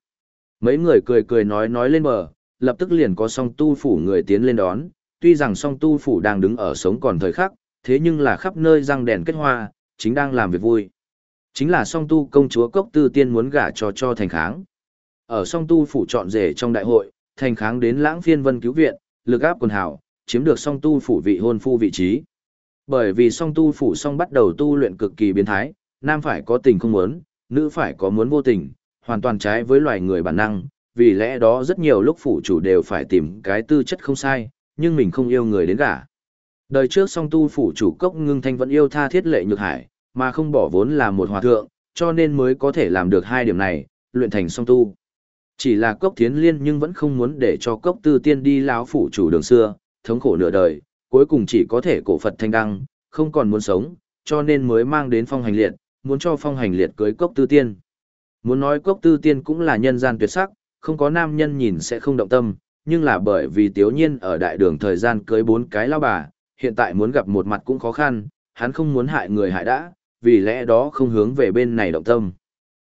Mấy người cười cười nói nói lên bờ, lập tức liền có song tu phủ người tiến lên đón, tuy rằng song tu phủ đang đứng ở sống còn thời khắc, thế nhưng là khắp nơi răng đèn kết hoa, chính đang làm việc vui. Chính là song tu công chúa cốc tư tiên muốn gả cho cho thành kháng. Ở song tu phủ chọn rể trong đại hội, thành kháng đến lãng phiên vân cứu viện, lực áp quần hảo, chiếm được song tu phủ vị hôn phu vị trí. Bởi vì song tu phủ song bắt đầu tu luyện cực kỳ biến thái, nam phải có tình không muốn, nữ phải có muốn vô tình, hoàn toàn trái với loài người bản năng, vì lẽ đó rất nhiều lúc phủ chủ đều phải tìm cái tư chất không sai, nhưng mình không yêu người đến cả Đời trước song tu phủ chủ cốc ngưng thanh vẫn yêu tha thiết lệ nhược hải, mà không bỏ vốn là một hòa thượng, cho nên mới có thể làm được hai điểm này, luyện thành song tu. Chỉ là cốc thiến liên nhưng vẫn không muốn để cho cốc tư tiên đi lão phủ chủ đường xưa, thống khổ nửa đời, cuối cùng chỉ có thể cổ Phật thanh đăng, không còn muốn sống, cho nên mới mang đến phong hành liệt, muốn cho phong hành liệt cưới cốc tư tiên. Muốn nói cốc tư tiên cũng là nhân gian tuyệt sắc, không có nam nhân nhìn sẽ không động tâm, nhưng là bởi vì tiếu nhiên ở đại đường thời gian cưới bốn cái lao bà, hiện tại muốn gặp một mặt cũng khó khăn, hắn không muốn hại người hại đã, vì lẽ đó không hướng về bên này động tâm.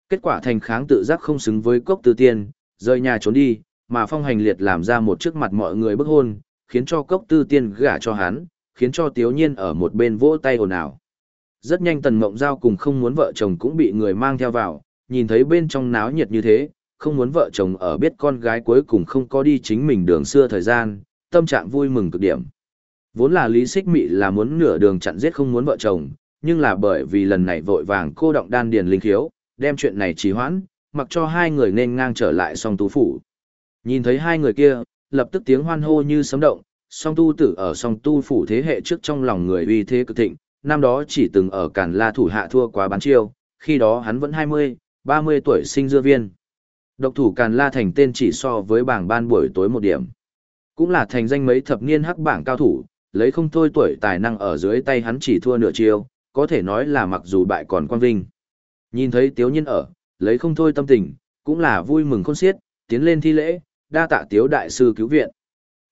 Kết quả thành kháng tự giác không xứng với cốc tư tiên, rời nhà trốn đi, mà phong hành liệt làm ra một trước mặt mọi người bức hôn, khiến cho cốc tư tiên gả cho hắn, khiến cho tiếu nhiên ở một bên vỗ tay ồn ào. Rất nhanh tần mộng giao cùng không muốn vợ chồng cũng bị người mang theo vào, nhìn thấy bên trong náo nhiệt như thế, không muốn vợ chồng ở biết con gái cuối cùng không có đi chính mình đường xưa thời gian, tâm trạng vui mừng cực điểm. Vốn là Lý Xích Mị là muốn nửa đường chặn giết không muốn vợ chồng, nhưng là bởi vì lần này vội vàng cô động đan điền linh khiếu, đem chuyện này trì hoãn, mặc cho hai người nên ngang trở lại song tu phủ. Nhìn thấy hai người kia, lập tức tiếng hoan hô như sấm động, song tu tử ở song tu phủ thế hệ trước trong lòng người uy thế cực thịnh, năm đó chỉ từng ở Càn La thủ hạ thua quá bán chiêu, khi đó hắn vẫn 20, 30 tuổi sinh dưa viên. Độc thủ Càn La thành tên chỉ so với bảng ban buổi tối một điểm. Cũng là thành danh mấy thập niên hắc bảng cao thủ, lấy không thôi tuổi tài năng ở dưới tay hắn chỉ thua nửa chiêu, có thể nói là mặc dù bại còn quan vinh. Nhìn thấy Tiếu Nhiên ở, lấy không thôi tâm tình, cũng là vui mừng khôn xiết, tiến lên thi lễ, đa tạ Tiếu đại sư cứu viện.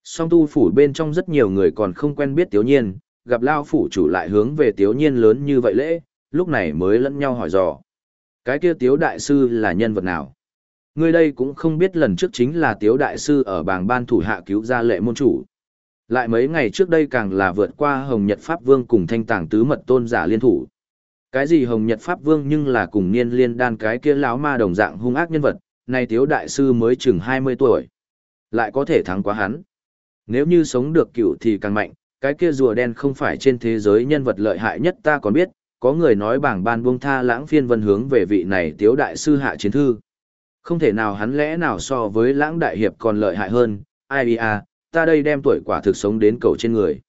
Song tu phủ bên trong rất nhiều người còn không quen biết Tiếu Nhiên, gặp Lao phủ chủ lại hướng về Tiếu Nhiên lớn như vậy lễ, lúc này mới lẫn nhau hỏi dò. Cái kia Tiếu đại sư là nhân vật nào? Người đây cũng không biết lần trước chính là Tiếu đại sư ở bảng ban thủ hạ cứu ra lệ môn chủ. Lại mấy ngày trước đây càng là vượt qua Hồng Nhật Pháp Vương cùng thanh tàng tứ mật tôn giả liên thủ. Cái gì Hồng Nhật Pháp Vương nhưng là cùng niên liên đan cái kia lão ma đồng dạng hung ác nhân vật, này tiếu đại sư mới chừng 20 tuổi. Lại có thể thắng quá hắn. Nếu như sống được cựu thì càng mạnh, cái kia rùa đen không phải trên thế giới nhân vật lợi hại nhất ta còn biết, có người nói bảng ban buông tha lãng phiên vân hướng về vị này tiếu đại sư hạ chiến thư. Không thể nào hắn lẽ nào so với lãng đại hiệp còn lợi hại hơn, ai à, ta đây đem tuổi quả thực sống đến cầu trên người.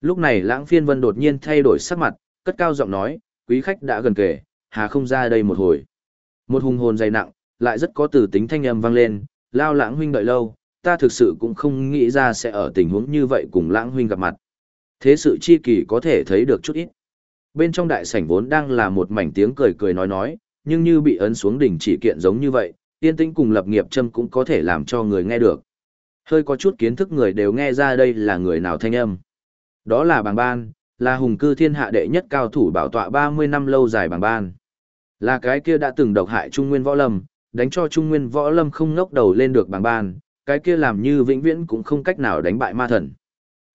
Lúc này lãng phiên vân đột nhiên thay đổi sắc mặt, cất cao giọng nói, quý khách đã gần kể, hà không ra đây một hồi. Một hùng hồn dày nặng, lại rất có từ tính thanh âm vang lên, lao lãng huynh đợi lâu, ta thực sự cũng không nghĩ ra sẽ ở tình huống như vậy cùng lãng huynh gặp mặt. Thế sự chi kỳ có thể thấy được chút ít. Bên trong đại sảnh vốn đang là một mảnh tiếng cười cười nói nói, nhưng như bị ấn xuống đỉnh chỉ kiện giống như vậy, tiên tĩnh cùng lập nghiệp châm cũng có thể làm cho người nghe được. Hơi có chút kiến thức người đều nghe ra đây là người nào thanh âm. Đó là bàng ban, là hùng cư thiên hạ đệ nhất cao thủ bảo tọa 30 năm lâu dài bàng ban. Là cái kia đã từng độc hại Trung Nguyên Võ Lâm, đánh cho Trung Nguyên Võ Lâm không ngóc đầu lên được bàng ban, cái kia làm như vĩnh viễn cũng không cách nào đánh bại ma thần.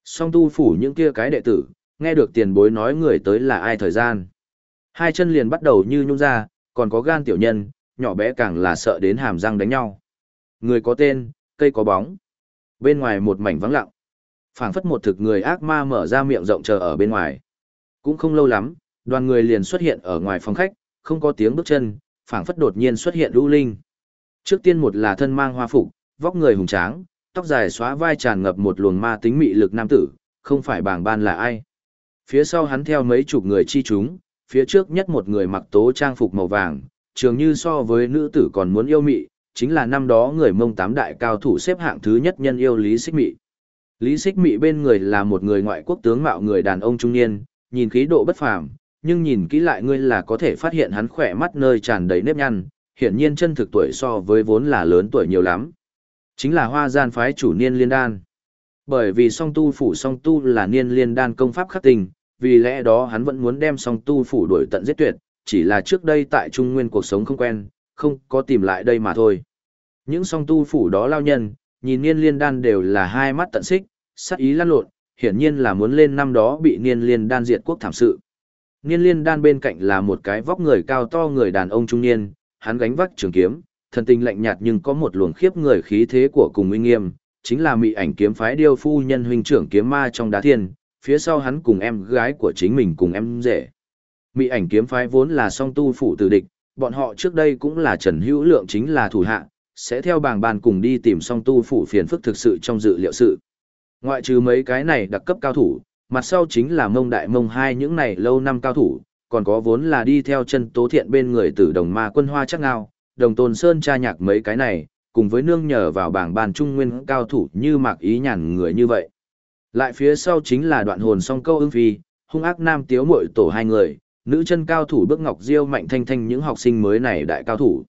Song tu phủ những kia cái đệ tử, nghe được tiền bối nói người tới là ai thời gian. Hai chân liền bắt đầu như nhung ra, còn có gan tiểu nhân, nhỏ bé càng là sợ đến hàm răng đánh nhau. Người có tên, cây có bóng. Bên ngoài một mảnh vắng lặng. phảng phất một thực người ác ma mở ra miệng rộng chờ ở bên ngoài. Cũng không lâu lắm, đoàn người liền xuất hiện ở ngoài phòng khách, không có tiếng bước chân, phảng phất đột nhiên xuất hiện lũ linh. Trước tiên một là thân mang hoa phục, vóc người hùng tráng, tóc dài xóa vai tràn ngập một luồng ma tính mị lực nam tử, không phải bảng ban là ai. Phía sau hắn theo mấy chục người chi chúng, phía trước nhất một người mặc tố trang phục màu vàng, trường như so với nữ tử còn muốn yêu mị, chính là năm đó người mông tám đại cao thủ xếp hạng thứ nhất nhân yêu Lý Xích Mị. Lý Xích Mị bên người là một người ngoại quốc tướng mạo người đàn ông trung niên, nhìn khí độ bất phàm, nhưng nhìn kỹ lại ngươi là có thể phát hiện hắn khỏe mắt nơi tràn đầy nếp nhăn, hiển nhiên chân thực tuổi so với vốn là lớn tuổi nhiều lắm. Chính là hoa gian phái chủ niên liên đan. Bởi vì song tu phủ song tu là niên liên đan công pháp khắc tình, vì lẽ đó hắn vẫn muốn đem song tu phủ đuổi tận giết tuyệt, chỉ là trước đây tại Trung Nguyên cuộc sống không quen, không có tìm lại đây mà thôi. Những song tu phủ đó lao nhân, nhìn niên liên đan đều là hai mắt tận xích, sắc ý lăn lộn, hiển nhiên là muốn lên năm đó bị niên liên đan diệt quốc thảm sự. Niên liên đan bên cạnh là một cái vóc người cao to người đàn ông trung niên, hắn gánh vác trường kiếm, thần tình lạnh nhạt nhưng có một luồng khiếp người khí thế của cùng uy nghiêm, chính là mị ảnh kiếm phái điêu phu nhân huynh trưởng kiếm ma trong đá thiên, phía sau hắn cùng em gái của chính mình cùng em rể. Mị ảnh kiếm phái vốn là song tu phụ tử địch, bọn họ trước đây cũng là Trần Hữu Lượng chính là thủ hạ, sẽ theo bảng bàn cùng đi tìm song tu phụ phiền phức thực sự trong dự liệu sự. Ngoại trừ mấy cái này đặc cấp cao thủ, mặt sau chính là mông đại mông hai những này lâu năm cao thủ, còn có vốn là đi theo chân tố thiện bên người tử đồng ma quân hoa chắc ngao, đồng tôn sơn tra nhạc mấy cái này, cùng với nương nhờ vào bảng bàn trung nguyên cao thủ như mạc ý nhàn người như vậy. Lại phía sau chính là đoạn hồn song câu ưng phi, hung ác nam tiếu mội tổ hai người, nữ chân cao thủ bước ngọc diêu mạnh thanh thanh những học sinh mới này đại cao thủ.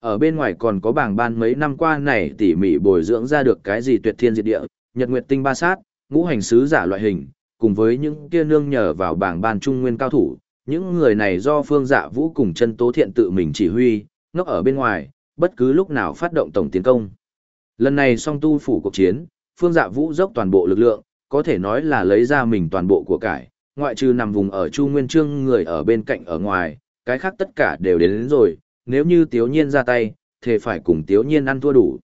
Ở bên ngoài còn có bảng ban mấy năm qua này tỉ mỉ bồi dưỡng ra được cái gì tuyệt thiên diệt địa, nhật nguyệt tinh ba sát, ngũ hành sứ giả loại hình, cùng với những kia nương nhờ vào bảng ban trung nguyên cao thủ, những người này do phương dạ vũ cùng chân tố thiện tự mình chỉ huy, ngốc ở bên ngoài, bất cứ lúc nào phát động tổng tiến công. Lần này song tu phủ cuộc chiến, phương dạ vũ dốc toàn bộ lực lượng, có thể nói là lấy ra mình toàn bộ của cải, ngoại trừ nằm vùng ở Chu Nguyên Trương người ở bên cạnh ở ngoài, cái khác tất cả đều đến, đến rồi, nếu như Tiếu Nhiên ra tay, thì phải cùng Tiếu Nhiên ăn thua đủ.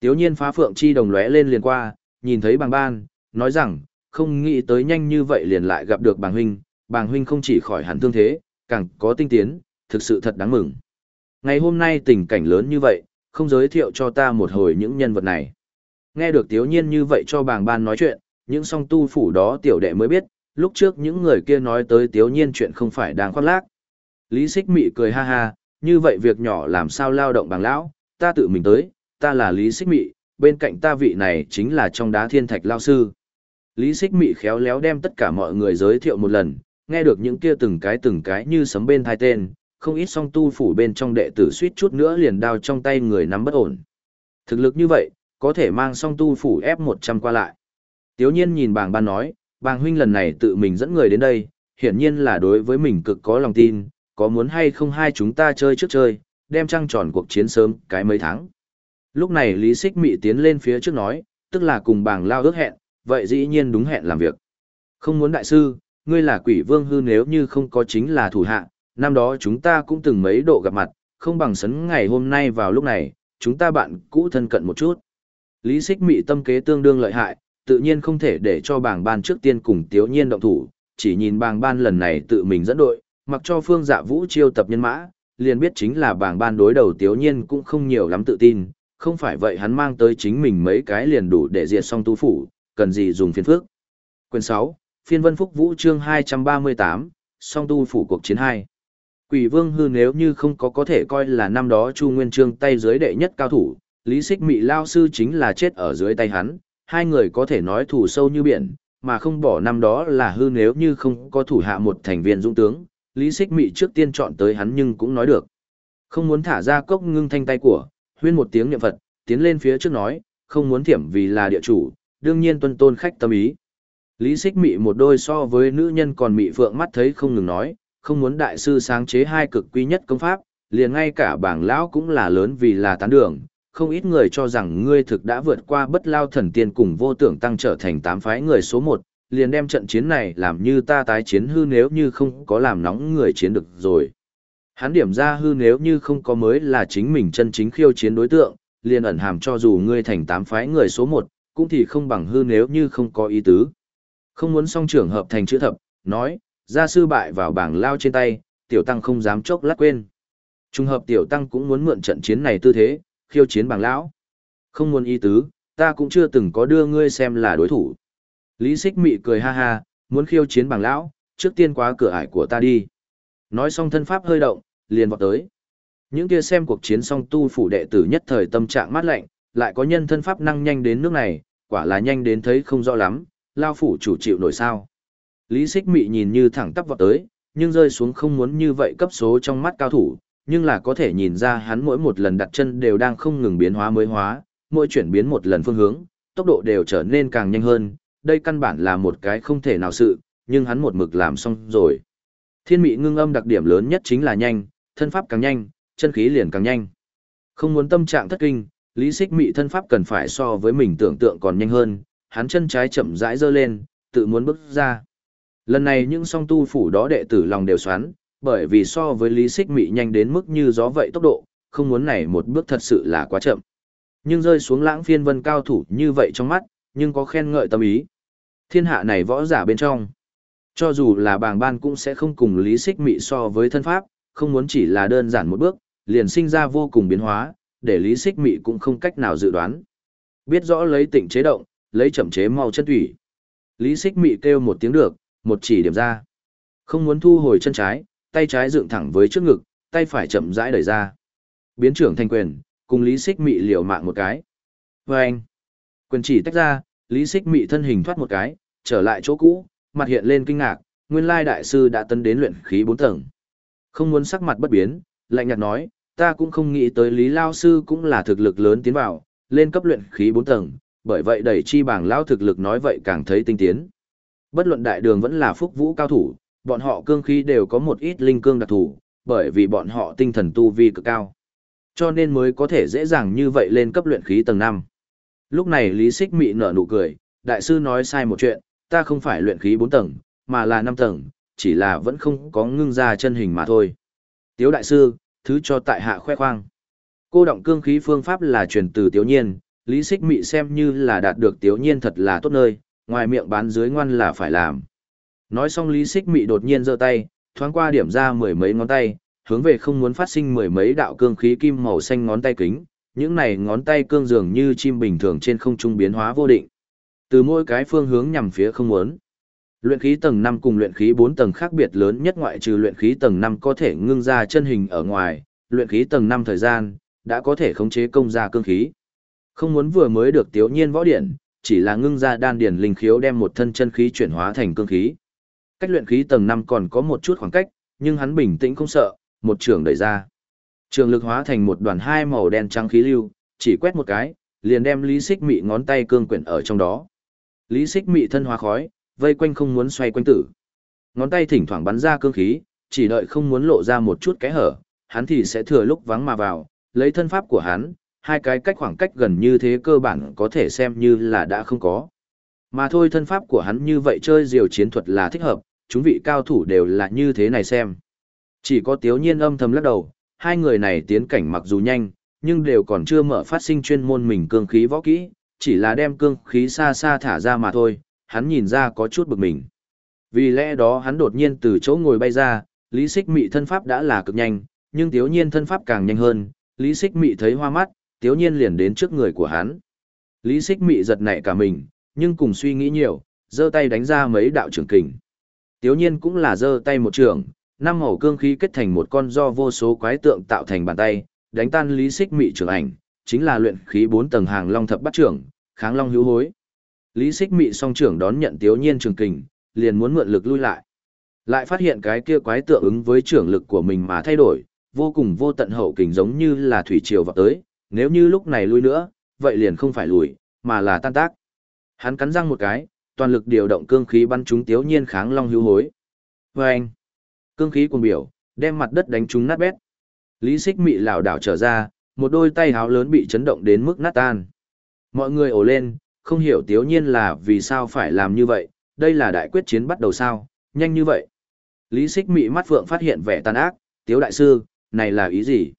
Tiếu Nhiên phá phượng chi đồng lóe lên liền qua, nhìn thấy bàng ban, nói rằng, không nghĩ tới nhanh như vậy liền lại gặp được bàng huynh, bàng huynh không chỉ khỏi hẳn thương thế, càng có tinh tiến, thực sự thật đáng mừng. Ngày hôm nay tình cảnh lớn như vậy, không giới thiệu cho ta một hồi những nhân vật này. Nghe được Tiếu Nhiên như vậy cho bàng ban nói chuyện, những song tu phủ đó tiểu đệ mới biết, lúc trước những người kia nói tới Tiếu Nhiên chuyện không phải đang khoác lác. Lý Xích Mị cười ha ha, như vậy việc nhỏ làm sao lao động bằng lão, ta tự mình tới, ta là Lý Xích Mị, bên cạnh ta vị này chính là trong đá thiên thạch lao sư. Lý Xích Mị khéo léo đem tất cả mọi người giới thiệu một lần, nghe được những kia từng cái từng cái như sấm bên thai tên, không ít song tu phủ bên trong đệ tử suýt chút nữa liền đao trong tay người nắm bất ổn. Thực lực như vậy, có thể mang song tu phủ ép 100 qua lại. Tiếu nhiên nhìn bảng ban nói, bàng huynh lần này tự mình dẫn người đến đây, hiển nhiên là đối với mình cực có lòng tin, có muốn hay không hai chúng ta chơi trước chơi, đem trăng tròn cuộc chiến sớm cái mấy tháng. Lúc này Lý Xích Mị tiến lên phía trước nói, tức là cùng bàng lao ước hẹn, vậy dĩ nhiên đúng hẹn làm việc. Không muốn đại sư, ngươi là quỷ vương hư nếu như không có chính là thủ hạ, năm đó chúng ta cũng từng mấy độ gặp mặt, không bằng sấn ngày hôm nay vào lúc này, chúng ta bạn cũ thân cận một chút. Lý Xích Mị tâm kế tương đương lợi hại, tự nhiên không thể để cho Bàng ban trước tiên cùng Tiếu Nhiên động thủ, chỉ nhìn Bàng ban lần này tự mình dẫn đội, mặc cho Phương Dạ Vũ chiêu tập nhân mã, liền biết chính là Bàng ban đối đầu Tiếu Nhiên cũng không nhiều lắm tự tin, không phải vậy hắn mang tới chính mình mấy cái liền đủ để diệt xong tu phủ, cần gì dùng phiên phước. Quyền 6, Phiên Vân Phúc Vũ chương 238, song tu phủ cuộc chiến 2. Quỷ Vương hư nếu như không có có thể coi là năm đó Chu Nguyên Trương tay dưới đệ nhất cao thủ, Lý Xích Mị lao sư chính là chết ở dưới tay hắn, hai người có thể nói thủ sâu như biển, mà không bỏ năm đó là hư nếu như không có thủ hạ một thành viên dũng tướng, Lý Sích Mị trước tiên chọn tới hắn nhưng cũng nói được. Không muốn thả ra cốc ngưng thanh tay của, huyên một tiếng niệm Phật, tiến lên phía trước nói, không muốn thiểm vì là địa chủ, đương nhiên tuân tôn khách tâm ý. Lý Sích Mị một đôi so với nữ nhân còn mị phượng mắt thấy không ngừng nói, không muốn đại sư sáng chế hai cực quý nhất công pháp, liền ngay cả bảng lão cũng là lớn vì là tán đường, không ít người cho rằng ngươi thực đã vượt qua bất lao thần tiên cùng vô tưởng tăng trở thành tám phái người số một, liền đem trận chiến này làm như ta tái chiến hư nếu như không có làm nóng người chiến được rồi. Hắn điểm ra hư nếu như không có mới là chính mình chân chính khiêu chiến đối tượng, liền ẩn hàm cho dù ngươi thành tám phái người số một, cũng thì không bằng hư nếu như không có ý tứ. Không muốn song trưởng hợp thành chữ thập, nói, gia sư bại vào bảng lao trên tay, tiểu tăng không dám chốc lát quên. Trung hợp tiểu tăng cũng muốn mượn trận chiến này tư thế, khiêu chiến bằng lão. Không muốn ý tứ, ta cũng chưa từng có đưa ngươi xem là đối thủ. Lý Sích mị cười ha ha, muốn khiêu chiến bằng lão, trước tiên quá cửa ải của ta đi. Nói xong thân pháp hơi động, liền vọt tới. Những kia xem cuộc chiến song tu phủ đệ tử nhất thời tâm trạng mát lạnh, lại có nhân thân pháp năng nhanh đến nước này, quả là nhanh đến thấy không rõ lắm, lao phủ chủ chịu nổi sao. Lý Sích mị nhìn như thẳng tắp vọt tới, nhưng rơi xuống không muốn như vậy cấp số trong mắt cao thủ, nhưng là có thể nhìn ra hắn mỗi một lần đặt chân đều đang không ngừng biến hóa mới hóa, mỗi chuyển biến một lần phương hướng, tốc độ đều trở nên càng nhanh hơn, đây căn bản là một cái không thể nào sự, nhưng hắn một mực làm xong rồi. Thiên mị ngưng âm đặc điểm lớn nhất chính là nhanh, thân pháp càng nhanh, chân khí liền càng nhanh. Không muốn tâm trạng thất kinh, Lý Xích Mị thân pháp cần phải so với mình tưởng tượng còn nhanh hơn, hắn chân trái chậm rãi giơ lên, tự muốn bước ra. Lần này những song tu phủ đó đệ tử lòng đều xoắn, bởi vì so với Lý Xích Mị nhanh đến mức như gió vậy tốc độ, không muốn này một bước thật sự là quá chậm. Nhưng rơi xuống lãng phiên vân cao thủ như vậy trong mắt, nhưng có khen ngợi tâm ý. Thiên hạ này võ giả bên trong. Cho dù là bàng ban cũng sẽ không cùng Lý Xích Mị so với thân pháp, không muốn chỉ là đơn giản một bước, liền sinh ra vô cùng biến hóa, để Lý Xích Mị cũng không cách nào dự đoán. Biết rõ lấy tịnh chế động, lấy chậm chế mau chân thủy. Lý Xích Mị kêu một tiếng được, một chỉ điểm ra. Không muốn thu hồi chân trái, tay trái dựng thẳng với trước ngực, tay phải chậm rãi đẩy ra. Biến trưởng thành quyền, cùng Lý Xích Mị liều mạng một cái. Và anh, quyền chỉ tách ra, Lý Xích Mị thân hình thoát một cái, trở lại chỗ cũ, mặt hiện lên kinh ngạc, nguyên lai đại sư đã tấn đến luyện khí 4 tầng. Không muốn sắc mặt bất biến, lạnh nhạt nói, ta cũng không nghĩ tới Lý Lao Sư cũng là thực lực lớn tiến vào, lên cấp luyện khí 4 tầng, bởi vậy đẩy chi bảng Lao thực lực nói vậy càng thấy tinh tiến. Bất luận đại đường vẫn là phúc vũ cao thủ, bọn họ cương khí đều có một ít linh cương đặc thù, bởi vì bọn họ tinh thần tu vi cực cao. Cho nên mới có thể dễ dàng như vậy lên cấp luyện khí tầng 5. Lúc này Lý Sích Mị nở nụ cười, đại sư nói sai một chuyện, ta không phải luyện khí 4 tầng, mà là 5 tầng, chỉ là vẫn không có ngưng ra chân hình mà thôi. Tiếu đại sư, thứ cho tại hạ khoe khoang. Cô động cương khí phương pháp là truyền từ Tiếu Nhiên, Lý Sích Mị xem như là đạt được Tiếu Nhiên thật là tốt nơi, ngoài miệng bán dưới ngoan là phải làm. Nói xong Lý Xích Mị đột nhiên giơ tay, thoáng qua điểm ra mười mấy ngón tay, hướng về không muốn phát sinh mười mấy đạo cương khí kim màu xanh ngón tay kính, những này ngón tay cương dường như chim bình thường trên không trung biến hóa vô định. Từ mỗi cái phương hướng nhằm phía không muốn. Luyện khí tầng 5 cùng luyện khí 4 tầng khác biệt lớn nhất ngoại trừ luyện khí tầng 5 có thể ngưng ra chân hình ở ngoài, luyện khí tầng 5 thời gian, đã có thể khống chế công ra cương khí. Không muốn vừa mới được tiểu nhiên võ điển, chỉ là ngưng ra đan điển linh khiếu đem một thân chân khí chuyển hóa thành cương khí. Cách luyện khí tầng 5 còn có một chút khoảng cách, nhưng hắn bình tĩnh không sợ, một trường đẩy ra. Trường lực hóa thành một đoàn hai màu đen trắng khí lưu, chỉ quét một cái, liền đem Lý Xích Mị ngón tay cương quyển ở trong đó. Lý Xích Mị thân hóa khói, vây quanh không muốn xoay quanh tử. Ngón tay thỉnh thoảng bắn ra cương khí, chỉ đợi không muốn lộ ra một chút cái hở, hắn thì sẽ thừa lúc vắng mà vào, lấy thân pháp của hắn, hai cái cách khoảng cách gần như thế cơ bản có thể xem như là đã không có. Mà thôi thân pháp của hắn như vậy chơi diều chiến thuật là thích hợp, chúng vị cao thủ đều là như thế này xem. Chỉ có tiếu nhiên âm thầm lắc đầu, hai người này tiến cảnh mặc dù nhanh, nhưng đều còn chưa mở phát sinh chuyên môn mình cương khí võ kỹ, chỉ là đem cương khí xa xa thả ra mà thôi, hắn nhìn ra có chút bực mình. Vì lẽ đó hắn đột nhiên từ chỗ ngồi bay ra, Lý Xích Mị thân pháp đã là cực nhanh, nhưng Tiếu Nhiên thân pháp càng nhanh hơn, Lý Xích Mị thấy hoa mắt, Tiếu Nhiên liền đến trước người của hắn. Lý Xích Mị giật nảy cả mình, nhưng cùng suy nghĩ nhiều, giơ tay đánh ra mấy đạo trưởng kình. Tiếu Nhiên cũng là giơ tay một trường, năm màu cương khí kết thành một con do vô số quái tượng tạo thành bàn tay, đánh tan Lý Xích Mị trưởng ảnh, chính là luyện khí 4 tầng hàng long thập bắt trưởng, kháng long hữu hối. Lý Xích Mị song trưởng đón nhận Tiếu Nhiên trường kình, liền muốn mượn lực lui lại. Lại phát hiện cái kia quái tượng ứng với trưởng lực của mình mà thay đổi, vô cùng vô tận hậu kình giống như là thủy triều vào tới, nếu như lúc này lui nữa, vậy liền không phải lùi, mà là tan tác. Hắn cắn răng một cái, toàn lực điều động cương khí bắn trúng Tiếu Nhiên kháng long hữu hối. Và anh, cương khí cuồng biểu, đem mặt đất đánh trúng nát bét. Lý Xích Mị lảo đảo trở ra, một đôi tay háo lớn bị chấn động đến mức nát tan. Mọi người ồ lên, không hiểu Tiếu Nhiên là vì sao phải làm như vậy, đây là đại quyết chiến bắt đầu sao, nhanh như vậy. Lý Xích Mị mắt phượng phát hiện vẻ tàn ác, Tiếu đại sư, này là ý gì?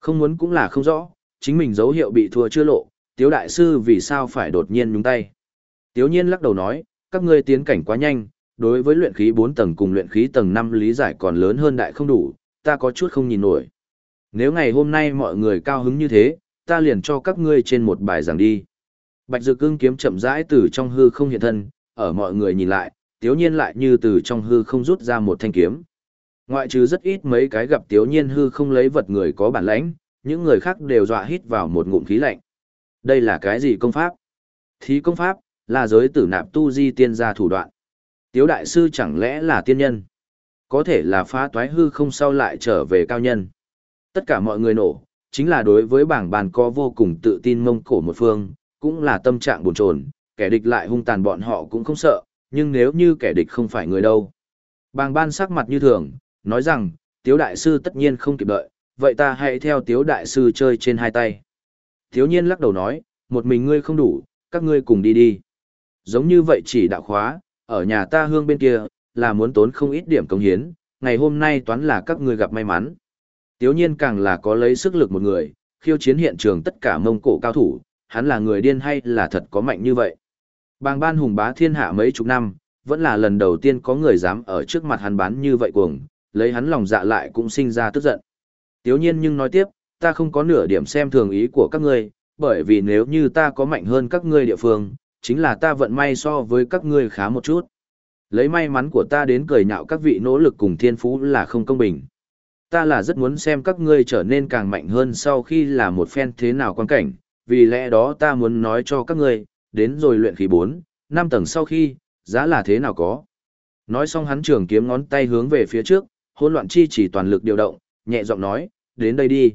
Không muốn cũng là không rõ, chính mình dấu hiệu bị thua chưa lộ, Tiếu đại sư vì sao phải đột nhiên nhúng tay. Tiếu nhiên lắc đầu nói, các ngươi tiến cảnh quá nhanh, đối với luyện khí 4 tầng cùng luyện khí tầng 5 lý giải còn lớn hơn đại không đủ, ta có chút không nhìn nổi. Nếu ngày hôm nay mọi người cao hứng như thế, ta liền cho các ngươi trên một bài giảng đi. Bạch Dược Cương kiếm chậm rãi từ trong hư không hiện thân, ở mọi người nhìn lại, Tiếu Nhiên lại như từ trong hư không rút ra một thanh kiếm. Ngoại trừ rất ít mấy cái gặp Tiếu Nhiên hư không lấy vật người có bản lãnh, những người khác đều dọa hít vào một ngụm khí lạnh. Đây là cái gì công pháp? Thí công pháp, là giới tử nạp tu di tiên gia thủ đoạn. Tiếu đại sư chẳng lẽ là tiên nhân? Có thể là phá toái hư không sau lại trở về cao nhân. Tất cả mọi người nổ, chính là đối với bảng bàn có vô cùng tự tin mông cổ một phương, cũng là tâm trạng buồn chồn, kẻ địch lại hung tàn bọn họ cũng không sợ, nhưng nếu như kẻ địch không phải người đâu. Bàng ban sắc mặt như thường, nói rằng, tiếu đại sư tất nhiên không kịp đợi, vậy ta hãy theo tiếu đại sư chơi trên hai tay. Tiếu nhiên lắc đầu nói, một mình ngươi không đủ, các ngươi cùng đi đi. Giống như vậy chỉ đạo khóa, ở nhà ta hương bên kia, là muốn tốn không ít điểm công hiến, ngày hôm nay toán là các ngươi gặp may mắn. Tiếu nhiên càng là có lấy sức lực một người, khiêu chiến hiện trường tất cả mông cổ cao thủ, hắn là người điên hay là thật có mạnh như vậy. Bàng ban hùng bá thiên hạ mấy chục năm, vẫn là lần đầu tiên có người dám ở trước mặt hắn bán như vậy cuồng, lấy hắn lòng dạ lại cũng sinh ra tức giận. Tiếu nhiên nhưng nói tiếp, ta không có nửa điểm xem thường ý của các ngươi, bởi vì nếu như ta có mạnh hơn các ngươi địa phương, chính là ta vận may so với các ngươi khá một chút. Lấy may mắn của ta đến cười nhạo các vị nỗ lực cùng thiên phú là không công bình. Ta là rất muốn xem các ngươi trở nên càng mạnh hơn sau khi là một phen thế nào quan cảnh, vì lẽ đó ta muốn nói cho các ngươi, đến rồi luyện khí 4, 5 tầng sau khi, giá là thế nào có. Nói xong hắn trường kiếm ngón tay hướng về phía trước, hỗn loạn chi chỉ toàn lực điều động, nhẹ giọng nói, đến đây đi.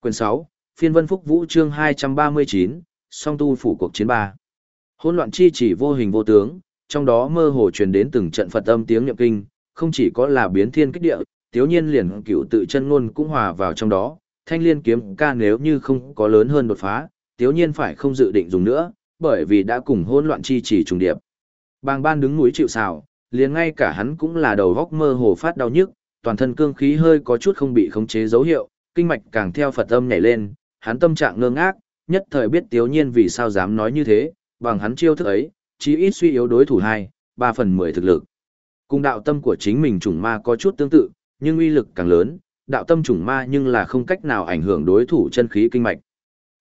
Quyền 6, phiên vân phúc vũ chương 239, song tu phủ cuộc chiến 3. Hỗn loạn chi chỉ vô hình vô tướng, trong đó mơ hồ truyền đến từng trận Phật âm tiếng nhậm kinh, không chỉ có là biến thiên kích địa, tiếu nhiên liền cựu tự chân ngôn cũng hòa vào trong đó, thanh liên kiếm ca nếu như không có lớn hơn đột phá, tiếu nhiên phải không dự định dùng nữa, bởi vì đã cùng hỗn loạn chi chỉ trùng điệp. Bàng ban đứng núi chịu sào, liền ngay cả hắn cũng là đầu góc mơ hồ phát đau nhức, toàn thân cương khí hơi có chút không bị khống chế dấu hiệu, kinh mạch càng theo Phật âm nhảy lên, hắn tâm trạng ngơ ngác, nhất thời biết tiếu nhiên vì sao dám nói như thế, bằng hắn chiêu thức ấy, chí ít suy yếu đối thủ hai, ba phần mười thực lực. Cùng đạo tâm của chính mình chủng ma có chút tương tự, nhưng uy lực càng lớn, đạo tâm chủng ma nhưng là không cách nào ảnh hưởng đối thủ chân khí kinh mạch.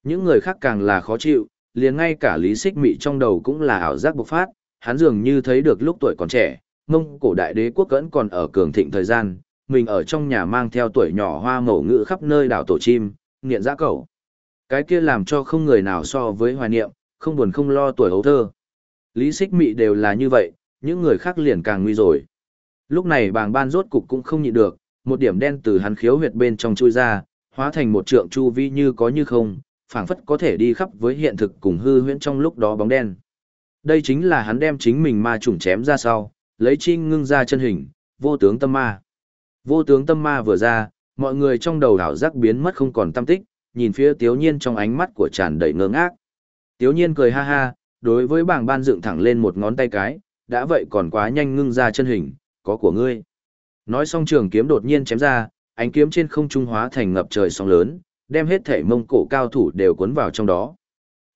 Những người khác càng là khó chịu, liền ngay cả lý xích mị trong đầu cũng là ảo giác bộc phát, hắn dường như thấy được lúc tuổi còn trẻ, mông cổ đại đế quốc vẫn còn ở cường thịnh thời gian, mình ở trong nhà mang theo tuổi nhỏ hoa mẫu ngữ khắp nơi đảo tổ chim, nghiện dã cầu. Cái kia làm cho không người nào so với hoài niệm, không buồn không lo tuổi hấu thơ. Lý xích mị đều là như vậy, những người khác liền càng nguy rồi. Lúc này bàng ban rốt cục cũng không nhịn được, một điểm đen từ hắn khiếu huyệt bên trong chui ra, hóa thành một trượng chu vi như có như không, phảng phất có thể đi khắp với hiện thực cùng hư huyễn trong lúc đó bóng đen. Đây chính là hắn đem chính mình ma trùng chém ra sau, lấy chi ngưng ra chân hình, vô tướng tâm ma. Vô tướng tâm ma vừa ra, mọi người trong đầu đảo giác biến mất không còn tâm tích, nhìn phía tiếu nhiên trong ánh mắt của tràn đầy ngơ ngác. Tiếu nhiên cười ha ha, đối với bảng ban dựng thẳng lên một ngón tay cái, đã vậy còn quá nhanh ngưng ra chân hình, có của ngươi. Nói xong trường kiếm đột nhiên chém ra, ánh kiếm trên không trung hóa thành ngập trời sóng lớn, đem hết thể mông cổ cao thủ đều cuốn vào trong đó.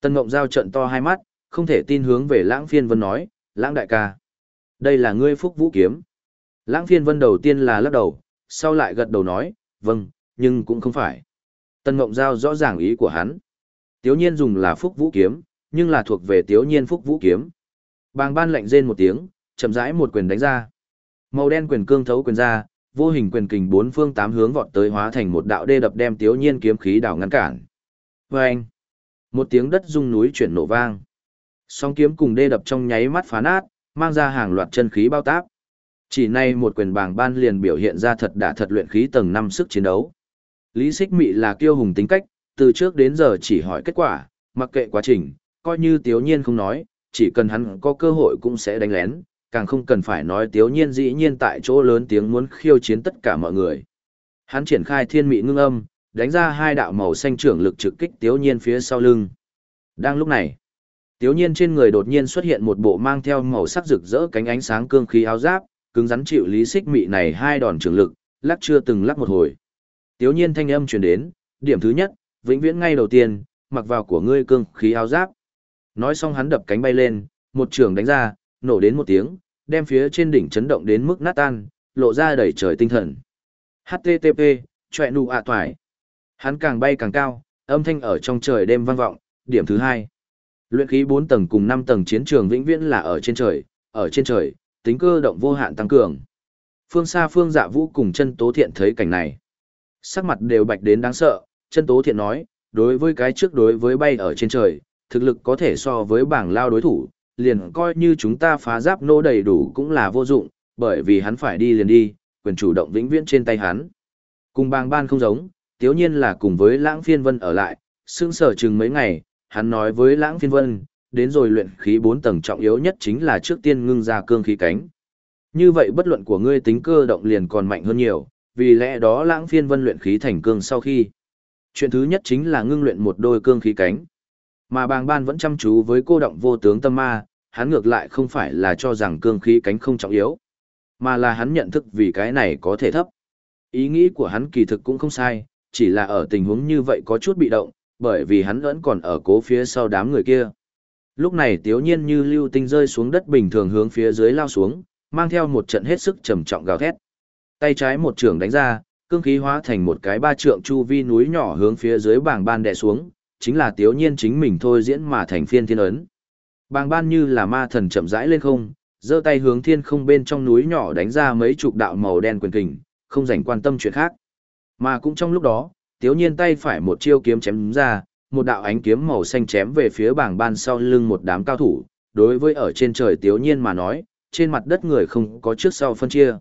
Tân Ngộng Giao trận to hai mắt, không thể tin hướng về Lãng Phiên Vân nói, Lãng đại ca. Đây là ngươi phúc vũ kiếm. Lãng Phiên Vân đầu tiên là lắc đầu, sau lại gật đầu nói, vâng, nhưng cũng không phải. Tân Ngộng Giao rõ ràng ý của hắn. Tiếu nhiên dùng là phúc vũ kiếm, nhưng là thuộc về tiếu nhiên phúc vũ kiếm. Bàng ban lạnh rên một tiếng, chậm rãi một quyền đánh ra. Màu đen quyền cương thấu quyền ra, vô hình quyền kình bốn phương tám hướng vọt tới hóa thành một đạo đê đập đem tiếu nhiên kiếm khí đảo ngăn cản. Và anh, một tiếng đất rung núi chuyển nổ vang. Song kiếm cùng đê đập trong nháy mắt phá nát, mang ra hàng loạt chân khí bao táp. Chỉ nay một quyền bàng ban liền biểu hiện ra thật đã thật luyện khí tầng 5 sức chiến đấu. Lý Xích Mị là kiêu hùng tính cách, từ trước đến giờ chỉ hỏi kết quả, mặc kệ quá trình, coi như Tiếu Nhiên không nói, chỉ cần hắn có cơ hội cũng sẽ đánh lén, càng không cần phải nói Tiếu Nhiên dĩ nhiên tại chỗ lớn tiếng muốn khiêu chiến tất cả mọi người. Hắn triển khai thiên mị ngưng âm, đánh ra hai đạo màu xanh trưởng lực trực kích Tiếu Nhiên phía sau lưng. Đang lúc này, Tiếu Nhiên trên người đột nhiên xuất hiện một bộ mang theo màu sắc rực rỡ cánh ánh sáng cương khí áo giáp, cứng rắn chịu lý xích mị này hai đòn trưởng lực, lắc chưa từng lắc một hồi. Tiếu Nhiên thanh âm truyền đến, điểm thứ nhất, vĩnh viễn ngay đầu tiên, mặc vào của ngươi cương khí áo giáp. Nói xong hắn đập cánh bay lên, một trường đánh ra, nổ đến một tiếng, đem phía trên đỉnh chấn động đến mức nát tan, lộ ra đầy trời tinh thần. HTTP, chọe nụ ạ toải. Hắn càng bay càng cao, âm thanh ở trong trời đêm vang vọng, điểm thứ hai. Luyện khí 4 tầng cùng 5 tầng chiến trường vĩnh viễn là ở trên trời, ở trên trời, tính cơ động vô hạn tăng cường. Phương xa phương dạ vũ cùng chân tố thiện thấy cảnh này. Sắc mặt đều bạch đến đáng sợ, chân tố thiện nói, đối với cái trước đối với bay ở trên trời, thực lực có thể so với bảng lao đối thủ, liền coi như chúng ta phá giáp nô đầy đủ cũng là vô dụng, bởi vì hắn phải đi liền đi, quyền chủ động vĩnh viễn trên tay hắn. Cùng bang ban không giống, tiếu nhiên là cùng với lãng phiên vân ở lại, sương sở chừng mấy ngày, hắn nói với lãng phiên vân, đến rồi luyện khí 4 tầng trọng yếu nhất chính là trước tiên ngưng ra cương khí cánh. Như vậy bất luận của ngươi tính cơ động liền còn mạnh hơn nhiều, vì lẽ đó lãng phiên vân luyện khí thành cương sau khi. Chuyện thứ nhất chính là ngưng luyện một đôi cương khí cánh. Mà bàng ban vẫn chăm chú với cô động vô tướng tâm ma, hắn ngược lại không phải là cho rằng cương khí cánh không trọng yếu, mà là hắn nhận thức vì cái này có thể thấp. Ý nghĩ của hắn kỳ thực cũng không sai, chỉ là ở tình huống như vậy có chút bị động, bởi vì hắn vẫn còn ở cố phía sau đám người kia. Lúc này tiếu nhiên như lưu tinh rơi xuống đất bình thường hướng phía dưới lao xuống, mang theo một trận hết sức trầm trọng gào thét. Tay trái một trường đánh ra, cương khí hóa thành một cái ba trượng chu vi núi nhỏ hướng phía dưới bảng ban đè xuống, chính là tiếu nhiên chính mình thôi diễn mà thành phiên thiên ấn. Bàng ban như là ma thần chậm rãi lên không, giơ tay hướng thiên không bên trong núi nhỏ đánh ra mấy chục đạo màu đen quyền kình, không dành quan tâm chuyện khác. Mà cũng trong lúc đó, tiếu nhiên tay phải một chiêu kiếm chém ra, một đạo ánh kiếm màu xanh chém về phía bảng ban sau lưng một đám cao thủ, đối với ở trên trời tiếu nhiên mà nói, trên mặt đất người không có trước sau phân chia.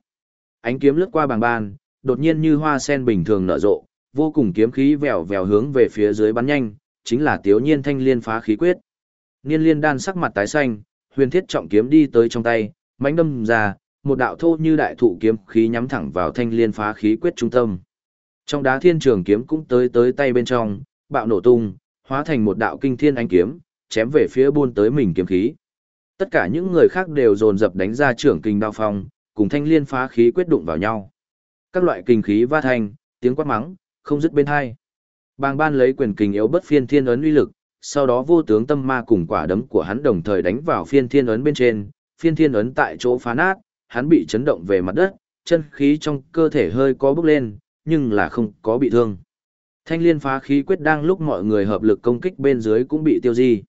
Ánh kiếm lướt qua bảng ban, đột nhiên như hoa sen bình thường nở rộ, vô cùng kiếm khí vèo vèo hướng về phía dưới bắn nhanh, chính là tiếu nhiên thanh liên phá khí quyết. Niên liên đan sắc mặt tái xanh, huyền thiết trọng kiếm đi tới trong tay, mãnh đâm ra, một đạo thô như đại thụ kiếm khí nhắm thẳng vào thanh liên phá khí quyết trung tâm. Trong đá thiên trường kiếm cũng tới tới tay bên trong, bạo nổ tung, hóa thành một đạo kinh thiên ánh kiếm, chém về phía buôn tới mình kiếm khí. Tất cả những người khác đều dồn dập đánh ra trưởng kinh đao phong, cùng thanh liên phá khí quyết đụng vào nhau. Các loại kinh khí va thành tiếng quát mắng, không dứt bên hai. Bàng ban lấy quyền kình yếu bất phiên thiên ấn uy lực, sau đó vô tướng tâm ma cùng quả đấm của hắn đồng thời đánh vào phiên thiên ấn bên trên, phiên thiên ấn tại chỗ phá nát, hắn bị chấn động về mặt đất, chân khí trong cơ thể hơi có bốc lên, nhưng là không có bị thương. Thanh liên phá khí quyết đang lúc mọi người hợp lực công kích bên dưới cũng bị tiêu di.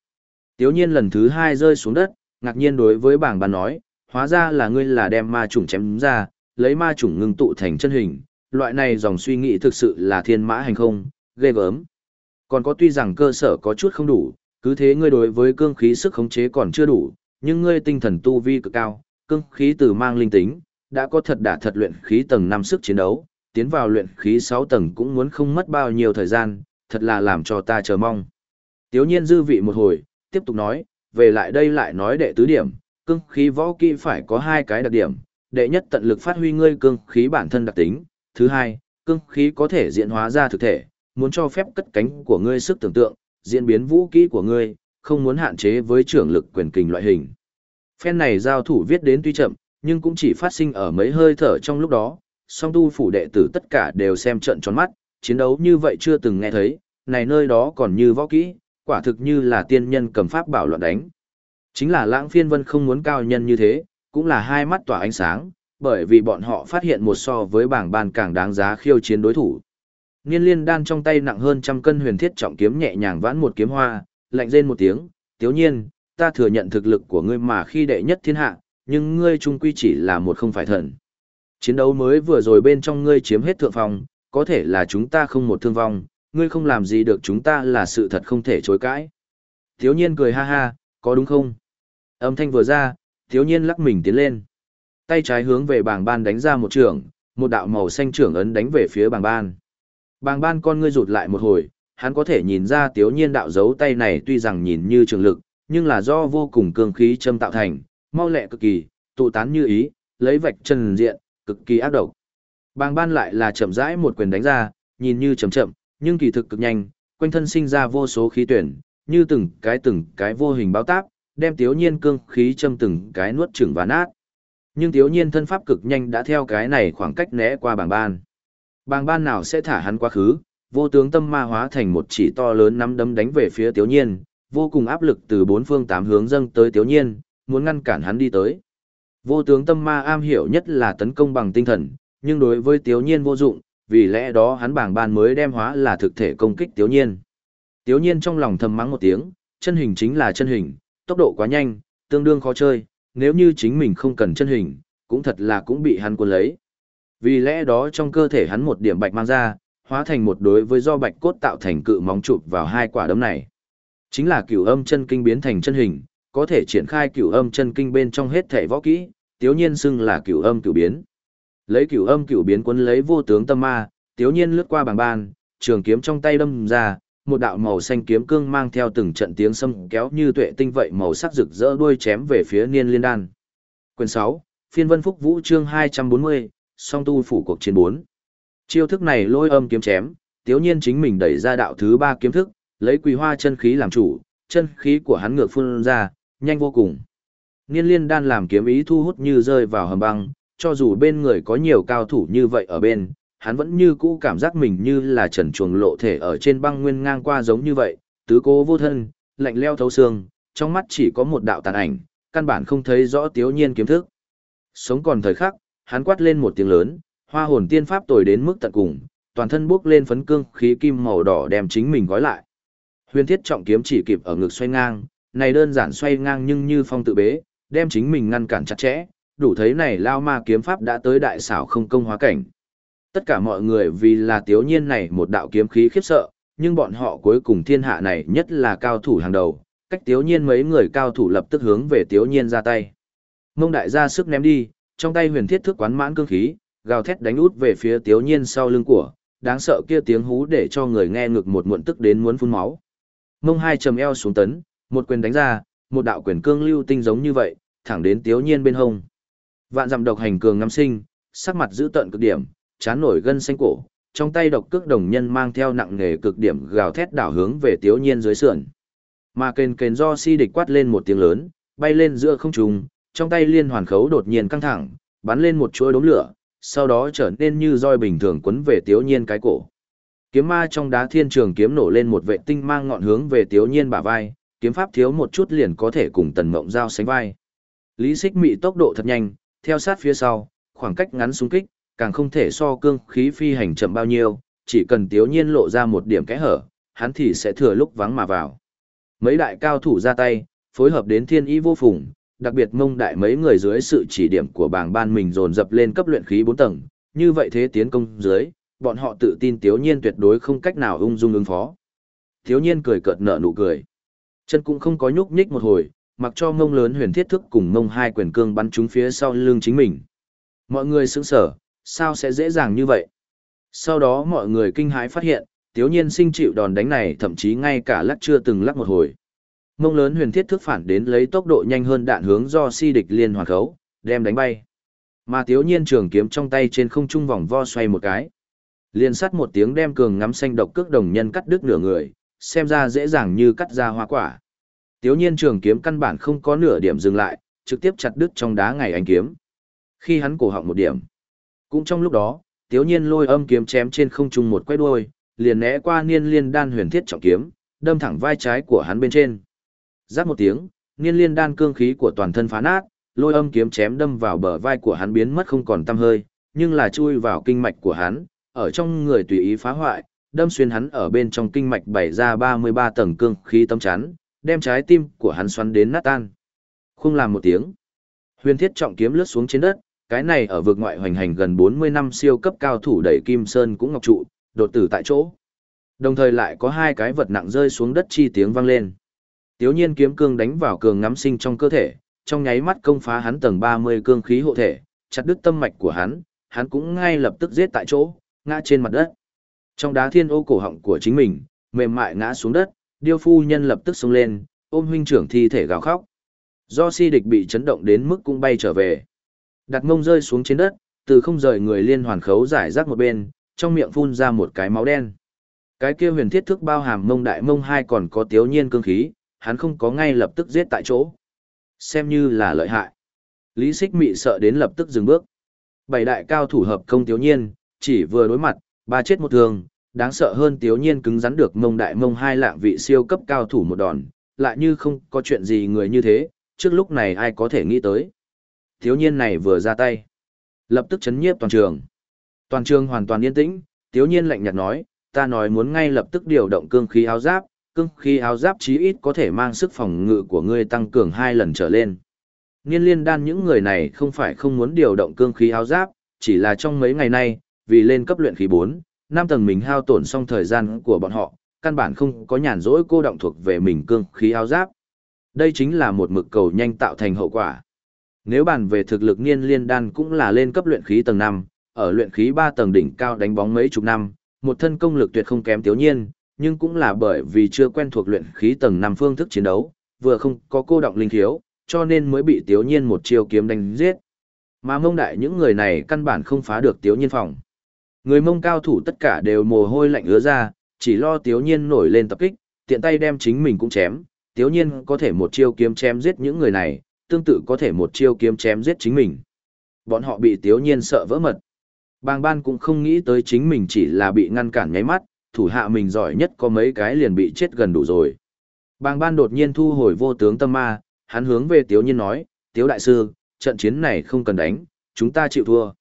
Tiếu nhiên lần thứ hai rơi xuống đất, ngạc nhiên đối với bảng bàn nói, hóa ra là ngươi là đem ma chủng chém ra, lấy ma chủng ngưng tụ thành chân hình, loại này dòng suy nghĩ thực sự là thiên mã hành không, ghê gớm. Còn có tuy rằng cơ sở có chút không đủ, cứ thế ngươi đối với cương khí sức khống chế còn chưa đủ, nhưng ngươi tinh thần tu vi cực cao, cương khí từ mang linh tính, đã có thật đả thật luyện khí tầng 5 sức chiến đấu, tiến vào luyện khí 6 tầng cũng muốn không mất bao nhiêu thời gian, thật là làm cho ta chờ mong. Tiếu nhiên dư vị một hồi, tiếp tục nói, về lại đây lại nói đệ tứ điểm, cương khí võ kỹ phải có hai cái đặc điểm, đệ nhất tận lực phát huy ngươi cương khí bản thân đặc tính, thứ hai, cương khí có thể diễn hóa ra thực thể, muốn cho phép cất cánh của ngươi sức tưởng tượng, diễn biến vũ kỹ của ngươi, không muốn hạn chế với trưởng lực quyền kình loại hình. Phen này giao thủ viết đến tuy chậm, nhưng cũng chỉ phát sinh ở mấy hơi thở trong lúc đó, song tu phủ đệ tử tất cả đều xem trận tròn mắt, chiến đấu như vậy chưa từng nghe thấy, này nơi đó còn như võ kỹ, quả thực như là tiên nhân cầm pháp bảo loạn đánh. Chính là lãng phiên vân không muốn cao nhân như thế, cũng là hai mắt tỏa ánh sáng, bởi vì bọn họ phát hiện một so với bảng bàn càng đáng giá khiêu chiến đối thủ. Niên liên đan trong tay nặng hơn trăm cân huyền thiết trọng kiếm nhẹ nhàng vãn một kiếm hoa, lạnh rên một tiếng, tiếu nhiên, ta thừa nhận thực lực của ngươi mà khi đệ nhất thiên hạ, nhưng ngươi trung quy chỉ là một không phải thần. Chiến đấu mới vừa rồi bên trong ngươi chiếm hết thượng phòng, có thể là chúng ta không một thương vong, ngươi không làm gì được chúng ta là sự thật không thể chối cãi. Tiếu nhiên cười ha ha, có đúng không? Âm thanh vừa ra, thiếu nhiên lắc mình tiến lên. Tay trái hướng về bảng ban đánh ra một trường, một đạo màu xanh trưởng ấn đánh về phía bảng ban. Bảng ban con ngươi rụt lại một hồi, hắn có thể nhìn ra thiếu nhiên đạo dấu tay này tuy rằng nhìn như trường lực, nhưng là do vô cùng cương khí châm tạo thành, mau lẹ cực kỳ, tụ tán như ý, lấy vạch chân diện, cực kỳ ác độc. Bàng ban lại là chậm rãi một quyền đánh ra, nhìn như chậm chậm, nhưng kỳ thực cực nhanh, quanh thân sinh ra vô số khí tuyển, như từng cái từng cái vô hình báo táp, đem tiếu nhiên cương khí châm từng cái nuốt chừng và nát. Nhưng tiếu nhiên thân pháp cực nhanh đã theo cái này khoảng cách né qua bảng ban. bảng ban nào sẽ thả hắn quá khứ, vô tướng tâm ma hóa thành một chỉ to lớn nắm đấm đánh về phía tiếu nhiên, vô cùng áp lực từ bốn phương tám hướng dâng tới tiếu nhiên, muốn ngăn cản hắn đi tới. Vô tướng tâm ma am hiểu nhất là tấn công bằng tinh thần, nhưng đối với tiếu nhiên vô dụng, vì lẽ đó hắn bảng ban mới đem hóa là thực thể công kích tiếu nhiên. Tiếu nhiên trong lòng thầm mắng một tiếng, chân hình chính là chân hình, tốc độ quá nhanh, tương đương khó chơi, nếu như chính mình không cần chân hình, cũng thật là cũng bị hắn cuốn lấy. Vì lẽ đó trong cơ thể hắn một điểm bạch mang ra, hóa thành một đối với do bạch cốt tạo thành cự móng chụp vào hai quả đấm này. Chính là cửu âm chân kinh biến thành chân hình, có thể triển khai cửu âm chân kinh bên trong hết thể võ kỹ, tiếu nhiên xưng là cửu âm cửu biến. Lấy cửu âm cửu biến cuốn lấy vô tướng tâm ma, tiếu nhiên lướt qua bảng ban, trường kiếm trong tay đâm ra, một đạo màu xanh kiếm cương mang theo từng trận tiếng sâm kéo như tuệ tinh vậy màu sắc rực rỡ đuôi chém về phía niên liên đan. Quyền 6, phiên vân phúc vũ chương 240, song tu phủ cuộc chiến 4. Chiêu thức này lôi âm kiếm chém, tiếu nhiên chính mình đẩy ra đạo thứ ba kiếm thức, lấy quỳ hoa chân khí làm chủ, chân khí của hắn ngược phun ra, nhanh vô cùng. Niên liên đan làm kiếm ý thu hút như rơi vào hầm băng, cho dù bên người có nhiều cao thủ như vậy ở bên, hắn vẫn như cũ cảm giác mình như là trần chuồng lộ thể ở trên băng nguyên ngang qua giống như vậy, tứ cố vô thân, lạnh leo thấu xương, trong mắt chỉ có một đạo tàn ảnh, căn bản không thấy rõ tiếu nhiên kiếm thức. Sống còn thời khắc, hắn quát lên một tiếng lớn, hoa hồn tiên pháp tồi đến mức tận cùng, toàn thân bước lên phấn cương khí kim màu đỏ đem chính mình gói lại. Huyền thiết trọng kiếm chỉ kịp ở ngực xoay ngang, này đơn giản xoay ngang nhưng như phong tự bế, đem chính mình ngăn cản chặt chẽ, đủ thấy này lao ma kiếm pháp đã tới đại xảo không công hóa cảnh. Tất cả mọi người vì là tiếu nhiên này một đạo kiếm khí khiếp sợ, nhưng bọn họ cuối cùng thiên hạ này nhất là cao thủ hàng đầu, cách tiếu nhiên mấy người cao thủ lập tức hướng về tiếu nhiên ra tay. Mông đại ra sức ném đi, trong tay huyền thiết thức quán mãn cương khí, gào thét đánh út về phía tiếu nhiên sau lưng của, đáng sợ kia tiếng hú để cho người nghe ngực một muộn tức đến muốn phun máu. Mông hai trầm eo xuống tấn, một quyền đánh ra, một đạo quyền cương lưu tinh giống như vậy, thẳng đến tiếu nhiên bên hông. Vạn dặm độc hành cường ngắm sinh, sắc mặt giữ tận cực điểm, chán nổi gân xanh cổ, trong tay độc cước đồng nhân mang theo nặng nghề cực điểm gào thét đảo hướng về tiếu nhiên dưới sườn. Mà kền kền do si địch quát lên một tiếng lớn, bay lên giữa không trung, trong tay liên hoàn khấu đột nhiên căng thẳng, bắn lên một chuỗi đốm lửa, sau đó trở nên như roi bình thường quấn về tiếu nhiên cái cổ. Kiếm ma trong đá thiên trường kiếm nổ lên một vệ tinh mang ngọn hướng về tiếu nhiên bả vai, kiếm pháp thiếu một chút liền có thể cùng tần mộng giao sánh vai. Lý xích mị tốc độ thật nhanh, theo sát phía sau, khoảng cách ngắn xung kích, càng không thể so cương khí phi hành chậm bao nhiêu, chỉ cần tiếu nhiên lộ ra một điểm kẽ hở, hắn thì sẽ thừa lúc vắng mà vào. Mấy đại cao thủ ra tay, phối hợp đến thiên ý vô phùng, đặc biệt mông đại mấy người dưới sự chỉ điểm của bảng ban mình dồn dập lên cấp luyện khí 4 tầng, như vậy thế tiến công dưới, bọn họ tự tin tiếu nhiên tuyệt đối không cách nào ung dung ứng phó. Tiếu nhiên cười cợt nở nụ cười. Chân cũng không có nhúc nhích một hồi, mặc cho mông lớn huyền thiết thức cùng mông hai quyền cương bắn trúng phía sau lưng chính mình. Mọi người sững sờ sao sẽ dễ dàng như vậy? Sau đó mọi người kinh hãi phát hiện, tiếu nhiên sinh chịu đòn đánh này thậm chí ngay cả lắc chưa từng lắc một hồi. Mông lớn huyền thiết thức phản đến lấy tốc độ nhanh hơn đạn hướng do si địch liên hoàn khấu, đem đánh bay. Mà tiếu nhiên trường kiếm trong tay trên không trung vòng vo xoay một cái. Liên sắt một tiếng đem cường ngắm xanh độc cước đồng nhân cắt đứt nửa người, xem ra dễ dàng như cắt ra hoa quả. Tiếu nhiên trường kiếm căn bản không có nửa điểm dừng lại, trực tiếp chặt đứt trong đá ngày ánh kiếm. Khi hắn cổ họng một điểm, cũng trong lúc đó, Tiếu Nhiên lôi âm kiếm chém trên không trung một quay đuôi, liền né qua Niên Liên Đan huyền thiết trọng kiếm, đâm thẳng vai trái của hắn bên trên. Giáp một tiếng, Niên Liên Đan cương khí của toàn thân phá nát, lôi âm kiếm chém đâm vào bờ vai của hắn biến mất không còn tăm hơi, nhưng là chui vào kinh mạch của hắn, ở trong người tùy ý phá hoại, đâm xuyên hắn ở bên trong kinh mạch bảy ra 33 tầng cương khí tâm chắn, đem trái tim của hắn xoắn đến nát tan. Không làm một tiếng. Huyền thiết trọng kiếm lướt xuống trên đất, cái này ở vực ngoại hoành hành gần 40 năm siêu cấp cao thủ đẩy Kim Sơn cũng ngọc trụ, đột tử tại chỗ. Đồng thời lại có hai cái vật nặng rơi xuống đất chi tiếng vang lên. Tiếu nhiên kiếm cương đánh vào cường ngắm sinh trong cơ thể, trong nháy mắt công phá hắn tầng 30 cương khí hộ thể, chặt đứt tâm mạch của hắn, hắn cũng ngay lập tức giết tại chỗ, ngã trên mặt đất. Trong đá thiên ô cổ họng của chính mình, mềm mại ngã xuống đất, điêu phu nhân lập tức xông lên, ôm huynh trưởng thi thể gào khóc. Do si địch bị chấn động đến mức cũng bay trở về. Đặt mông rơi xuống trên đất, từ không rời người liên hoàn khấu giải rác một bên, trong miệng phun ra một cái máu đen. Cái kia huyền thiết thức bao hàm mông đại mông hai còn có tiếu nhiên cương khí, hắn không có ngay lập tức giết tại chỗ. Xem như là lợi hại. Lý xích mị sợ đến lập tức dừng bước. Bảy đại cao thủ hợp công tiếu nhiên, chỉ vừa đối mặt, ba chết một thường, đáng sợ hơn tiếu nhiên cứng rắn được mông đại mông hai lạng vị siêu cấp cao thủ một đòn, lại như không có chuyện gì người như thế, trước lúc này ai có thể nghĩ tới thiếu niên này vừa ra tay, lập tức chấn nhiếp toàn trường. Toàn trường hoàn toàn yên tĩnh, thiếu niên lạnh nhạt nói, ta nói muốn ngay lập tức điều động cương khí áo giáp, cương khí áo giáp chí ít có thể mang sức phòng ngự của ngươi tăng cường hai lần trở lên. Niên liên đan những người này không phải không muốn điều động cương khí áo giáp, chỉ là trong mấy ngày nay, vì lên cấp luyện khí 4, năm tầng mình hao tổn xong thời gian của bọn họ, căn bản không có nhàn rỗi cô động thuộc về mình cương khí áo giáp. Đây chính là một mực cầu nhanh tạo thành hậu quả. Nếu bàn về thực lực niên liên đan cũng là lên cấp luyện khí tầng 5, ở luyện khí 3 tầng đỉnh cao đánh bóng mấy chục năm, một thân công lực tuyệt không kém tiểu nhiên, nhưng cũng là bởi vì chưa quen thuộc luyện khí tầng 5 phương thức chiến đấu, vừa không có cô động linh thiếu, cho nên mới bị tiểu nhiên một chiêu kiếm đánh giết. Mà mông đại những người này căn bản không phá được tiểu nhiên phòng. Người mông cao thủ tất cả đều mồ hôi lạnh ứa ra, chỉ lo tiểu nhiên nổi lên tập kích, tiện tay đem chính mình cũng chém, tiểu nhiên có thể một chiêu kiếm chém giết những người này, tương tự có thể một chiêu kiếm chém giết chính mình. Bọn họ bị Tiếu nhiên sợ vỡ mật. Bàng ban cũng không nghĩ tới chính mình chỉ là bị ngăn cản nháy mắt, thủ hạ mình giỏi nhất có mấy cái liền bị chết gần đủ rồi. Bàng ban đột nhiên thu hồi vô tướng tâm ma, hắn hướng về Tiếu Nhiên nói, Tiếu Đại Sư, trận chiến này không cần đánh, chúng ta chịu thua.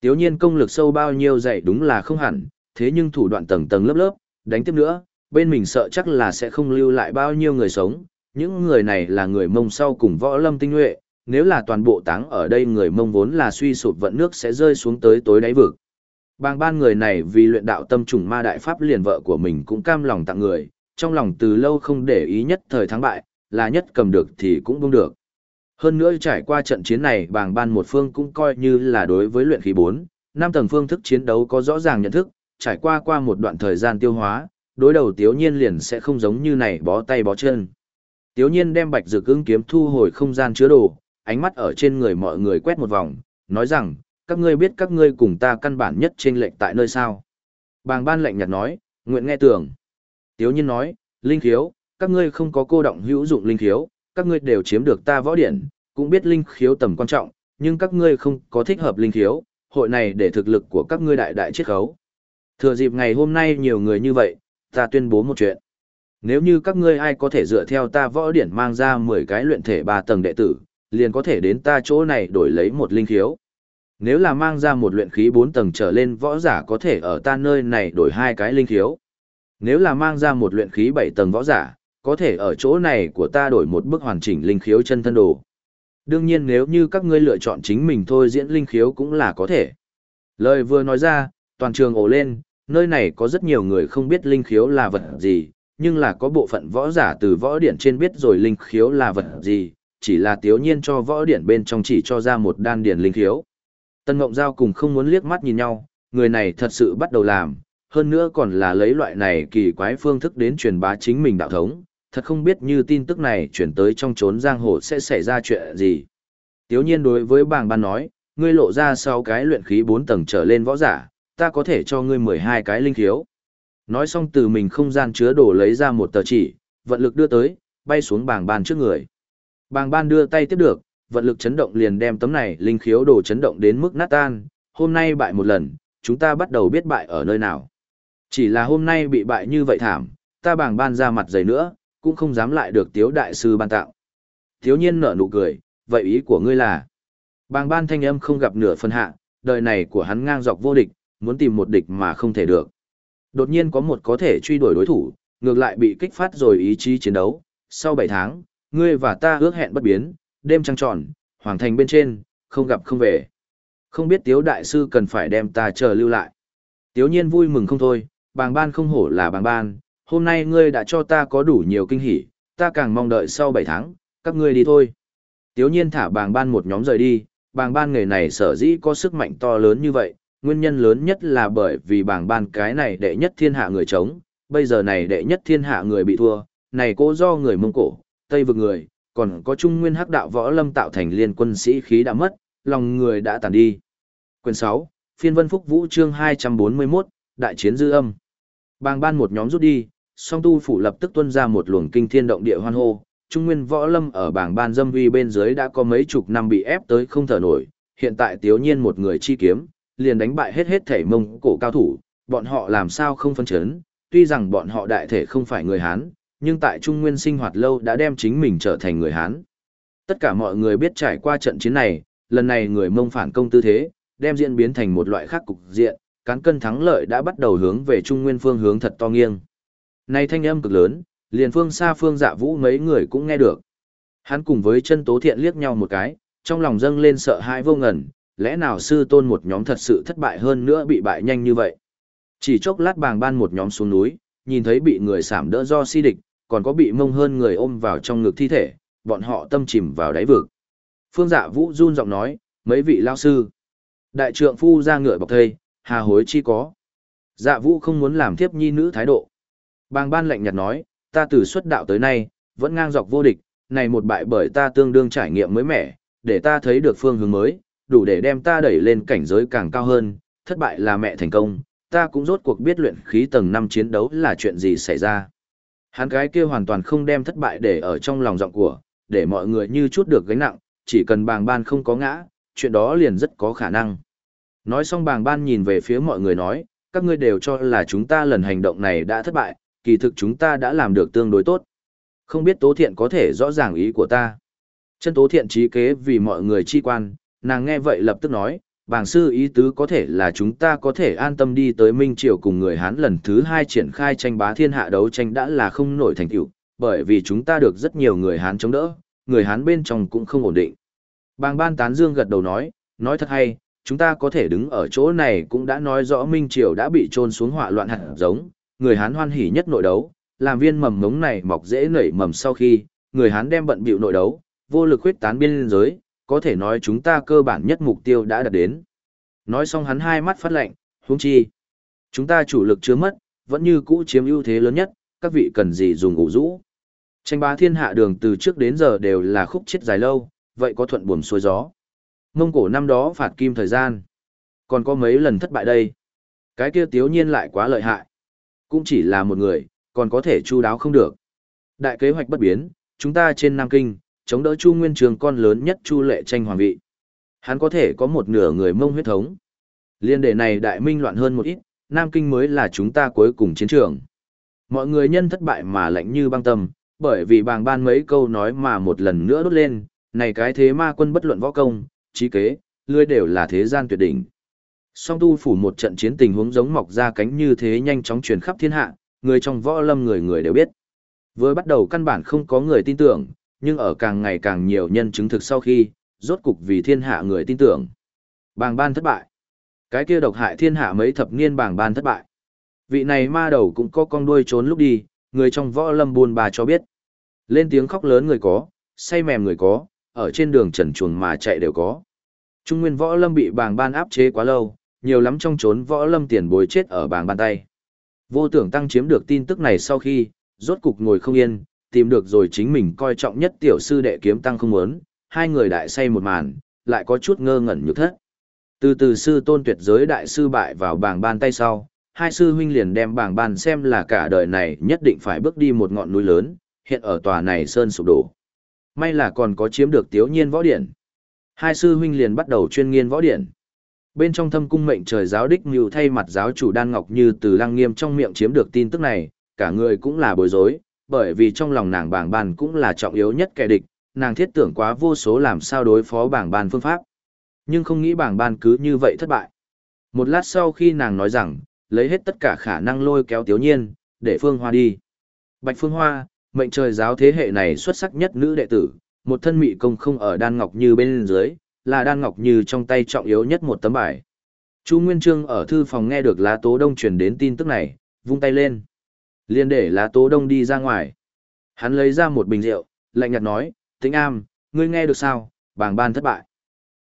Tiếu Nhiên công lực sâu bao nhiêu dạy đúng là không hẳn, thế nhưng thủ đoạn tầng tầng lớp lớp, đánh tiếp nữa, bên mình sợ chắc là sẽ không lưu lại bao nhiêu người sống, những người này là người mông sau cùng võ lâm tinh nhuệ, nếu là toàn bộ táng ở đây người mông vốn là suy sụp vận nước sẽ rơi xuống tới tối đáy vực. Bang ban người này vì luyện đạo tâm trùng ma đại pháp liền vợ của mình cũng cam lòng tặng người, trong lòng từ lâu không để ý nhất thời thắng bại, là nhất cầm được thì cũng không được. Hơn nữa trải qua trận chiến này bàng ban một phương cũng coi như là đối với luyện khí 4, năm tầng phương thức chiến đấu có rõ ràng nhận thức, trải qua qua một đoạn thời gian tiêu hóa, đối đầu tiếu nhiên liền sẽ không giống như này bó tay bó chân. Tiếu nhiên đem bạch dược ưng kiếm thu hồi không gian chứa đồ, ánh mắt ở trên người mọi người quét một vòng, nói rằng, các ngươi biết các ngươi cùng ta căn bản nhất trên lệnh tại nơi sao. Bàng ban lệnh nhạt nói, nguyện nghe tưởng. Tiếu nhiên nói, linh khiếu, các ngươi không có cô động hữu dụng linh khiếu, các ngươi đều chiếm được ta võ điển, cũng biết linh khiếu tầm quan trọng, nhưng các ngươi không có thích hợp linh khiếu, hội này để thực lực của các ngươi đại đại chiết khấu. Thừa dịp ngày hôm nay nhiều người như vậy, ta tuyên bố một chuyện. Nếu như các ngươi ai có thể dựa theo ta võ điển mang ra 10 cái luyện thể 3 tầng đệ tử, liền có thể đến ta chỗ này đổi lấy một linh khiếu. Nếu là mang ra một luyện khí 4 tầng trở lên võ giả có thể ở ta nơi này đổi hai cái linh khiếu. Nếu là mang ra một luyện khí 7 tầng võ giả, có thể ở chỗ này của ta đổi một bức hoàn chỉnh linh khiếu chân thân đồ. Đương nhiên nếu như các ngươi lựa chọn chính mình thôi diễn linh khiếu cũng là có thể. Lời vừa nói ra, toàn trường ồ lên, nơi này có rất nhiều người không biết linh khiếu là vật gì, nhưng là có bộ phận võ giả từ võ điển trên biết rồi linh khiếu là vật gì, chỉ là tiếu nhiên cho võ điển bên trong chỉ cho ra một đan điển linh khiếu. Tân Ngộng Giao cùng không muốn liếc mắt nhìn nhau, người này thật sự bắt đầu làm, hơn nữa còn là lấy loại này kỳ quái phương thức đến truyền bá chính mình đạo thống, thật không biết như tin tức này chuyển tới trong chốn giang hồ sẽ xảy ra chuyện gì. Tiếu nhiên đối với bàng ban nói, ngươi lộ ra sau cái luyện khí 4 tầng trở lên võ giả, ta có thể cho ngươi 12 cái linh khiếu. Nói xong từ mình không gian chứa đồ lấy ra một tờ chỉ, vận lực đưa tới, bay xuống bảng ban trước người. Bảng ban đưa tay tiếp được, vận lực chấn động liền đem tấm này linh khiếu đồ chấn động đến mức nát tan, hôm nay bại một lần, chúng ta bắt đầu biết bại ở nơi nào. Chỉ là hôm nay bị bại như vậy thảm, ta bảng ban ra mặt dày nữa, cũng không dám lại được tiếu đại sư ban tạo. Thiếu nhiên nở nụ cười, vậy ý của ngươi là, bàng ban thanh âm không gặp nửa phân hạ, đời này của hắn ngang dọc vô địch, muốn tìm một địch mà không thể được. Đột nhiên có một có thể truy đuổi đối thủ, ngược lại bị kích phát rồi ý chí chiến đấu. Sau 7 tháng, ngươi và ta ước hẹn bất biến, đêm trăng tròn, hoàng thành bên trên, không gặp không về. Không biết tiếu đại sư cần phải đem ta chờ lưu lại. Tiếu nhiên vui mừng không thôi, bàng ban không hổ là bàng ban, hôm nay ngươi đã cho ta có đủ nhiều kinh hỉ, ta càng mong đợi sau 7 tháng, các ngươi đi thôi. Tiếu nhiên thả bàng ban một nhóm rời đi, bàng ban nghề này sở dĩ có sức mạnh to lớn như vậy, nguyên nhân lớn nhất là bởi vì bảng ban cái này đệ nhất thiên hạ người chống, bây giờ này đệ nhất thiên hạ người bị thua, này cố do người Mông Cổ, Tây vực người, còn có trung nguyên hắc đạo võ lâm tạo thành liên quân sĩ khí đã mất, lòng người đã tàn đi. Quyền 6, phiên vân phúc vũ chương 241, đại chiến dư âm. Bàng ban một nhóm rút đi, song tu phủ lập tức tuân ra một luồng kinh thiên động địa hoan hô. Trung nguyên võ lâm ở bảng ban dâm vi bên dưới đã có mấy chục năm bị ép tới không thở nổi, hiện tại tiếu nhiên một người chi kiếm, liền đánh bại hết hết thể mông cổ cao thủ, bọn họ làm sao không phân chấn, tuy rằng bọn họ đại thể không phải người Hán, nhưng tại Trung Nguyên sinh hoạt lâu đã đem chính mình trở thành người Hán. Tất cả mọi người biết trải qua trận chiến này, lần này người mông phản công tư thế, đem diễn biến thành một loại khác cục diện, cán cân thắng lợi đã bắt đầu hướng về Trung Nguyên phương hướng thật to nghiêng. Này thanh âm cực lớn, liền phương xa phương dạ vũ mấy người cũng nghe được. Hắn cùng với chân tố thiện liếc nhau một cái, trong lòng dâng lên sợ hãi vô ngần, lẽ nào sư tôn một nhóm thật sự thất bại hơn nữa bị bại nhanh như vậy. Chỉ chốc lát bàng ban một nhóm xuống núi, nhìn thấy bị người sảm đỡ do si địch, còn có bị mông hơn người ôm vào trong ngực thi thể, bọn họ tâm chìm vào đáy vực. Phương dạ vũ run giọng nói, mấy vị lao sư. Đại trượng phu ra ngựa bọc thây, hà hối chi có. Dạ vũ không muốn làm thiếp nhi nữ thái độ. Bàng ban lạnh nhạt nói, ta từ xuất đạo tới nay, vẫn ngang dọc vô địch, này một bại bởi ta tương đương trải nghiệm mới mẻ, để ta thấy được phương hướng mới, đủ để đem ta đẩy lên cảnh giới càng cao hơn, thất bại là mẹ thành công, ta cũng rốt cuộc biết luyện khí tầng 5 chiến đấu là chuyện gì xảy ra. Hắn cái kia hoàn toàn không đem thất bại để ở trong lòng giọng của, để mọi người như chút được gánh nặng, chỉ cần bàng ban không có ngã, chuyện đó liền rất có khả năng. Nói xong bàng ban nhìn về phía mọi người nói, các ngươi đều cho là chúng ta lần hành động này đã thất bại, kỳ thực chúng ta đã làm được tương đối tốt. Không biết tố thiện có thể rõ ràng ý của ta. Chân tố thiện trí kế vì mọi người chi quan, nàng nghe vậy lập tức nói, bàng sư ý tứ có thể là chúng ta có thể an tâm đi tới Minh Triều cùng người Hán lần thứ hai triển khai tranh bá thiên hạ đấu tranh đã là không nổi thành tựu, bởi vì chúng ta được rất nhiều người Hán chống đỡ, người Hán bên trong cũng không ổn định. Bàng ban tán dương gật đầu nói, nói thật hay, chúng ta có thể đứng ở chỗ này cũng đã nói rõ Minh Triều đã bị trôn xuống hỏa loạn hạt giống, người Hán hoan hỉ nhất nội đấu, làm viên mầm ngống này mọc dễ nảy mầm sau khi, người Hán đem bận bịu nội đấu, vô lực huyết tán biên giới, có thể nói chúng ta cơ bản nhất mục tiêu đã đạt đến. Nói xong hắn hai mắt phát lệnh, huống chi. Chúng ta chủ lực chưa mất, vẫn như cũ chiếm ưu thế lớn nhất, các vị cần gì dùng ngủ rũ. Tranh bá thiên hạ đường từ trước đến giờ đều là khúc chết dài lâu, vậy có thuận buồm xuôi gió. Mông cổ năm đó phạt kim thời gian. Còn có mấy lần thất bại đây. Cái kia tiếu nhiên lại quá lợi hại. Cũng chỉ là một người, còn có thể chu đáo không được. Đại kế hoạch bất biến, chúng ta trên Nam Kinh, chống đỡ Chu Nguyên Trường con lớn nhất Chu Lệ tranh hoàng vị. Hắn có thể có một nửa người mông huyết thống. Liên đề này đại minh loạn hơn một ít, Nam Kinh mới là chúng ta cuối cùng chiến trường. Mọi người nhân thất bại mà lạnh như băng tâm, bởi vì bàng ban mấy câu nói mà một lần nữa đốt lên, này cái thế ma quân bất luận võ công, trí kế, lươi đều là thế gian tuyệt đỉnh. Song tu phủ một trận chiến tình huống giống mọc ra cánh như thế nhanh chóng truyền khắp thiên hạ, người trong võ lâm người người đều biết. Với bắt đầu căn bản không có người tin tưởng, nhưng ở càng ngày càng nhiều nhân chứng thực sau khi, rốt cục vì thiên hạ người tin tưởng. Bàng ban thất bại. Cái kia độc hại thiên hạ mấy thập niên bàng ban thất bại. Vị này ma đầu cũng có con đuôi trốn lúc đi, người trong võ lâm buồn bà cho biết. Lên tiếng khóc lớn người có, say mềm người có, ở trên đường trần chuồng mà chạy đều có. Trung nguyên võ lâm bị bàng ban áp chế quá lâu, nhiều lắm trong trốn võ lâm tiền bối chết ở bàng ban tay. Vô tưởng tăng chiếm được tin tức này sau khi, rốt cục ngồi không yên, tìm được rồi chính mình coi trọng nhất tiểu sư đệ kiếm tăng không muốn, hai người đại say một màn, lại có chút ngơ ngẩn nhược thất. Từ từ sư tôn tuyệt giới đại sư bại vào bảng ban tay sau, hai sư huynh liền đem bảng ban xem là cả đời này nhất định phải bước đi một ngọn núi lớn, hiện ở tòa này sơn sụp đổ. May là còn có chiếm được tiếu nhiên võ điển. Hai sư huynh liền bắt đầu chuyên nghiên võ điển. Bên trong thâm cung mệnh trời giáo đích mưu thay mặt giáo chủ Đan Ngọc Như từ lăng nghiêm trong miệng chiếm được tin tức này, cả người cũng là bối rối, bởi vì trong lòng nàng bảng bàn cũng là trọng yếu nhất kẻ địch, nàng thiết tưởng quá vô số làm sao đối phó bảng bàn phương pháp. Nhưng không nghĩ bảng bàn cứ như vậy thất bại. Một lát sau khi nàng nói rằng, lấy hết tất cả khả năng lôi kéo Tiếu Nhiên, để Phương Hoa đi. Bạch Phương Hoa, mệnh trời giáo thế hệ này xuất sắc nhất nữ đệ tử, một thân mị công không ở đan ngọc như bên dưới, là đan ngọc như trong tay trọng yếu nhất một tấm bài. Chu Nguyên Trương ở thư phòng nghe được lá tố đông truyền đến tin tức này, vung tay lên liền để lá tố đông đi ra ngoài. Hắn lấy ra một bình rượu, lạnh nhạt nói, tĩnh am, ngươi nghe được sao, bàng ban thất bại.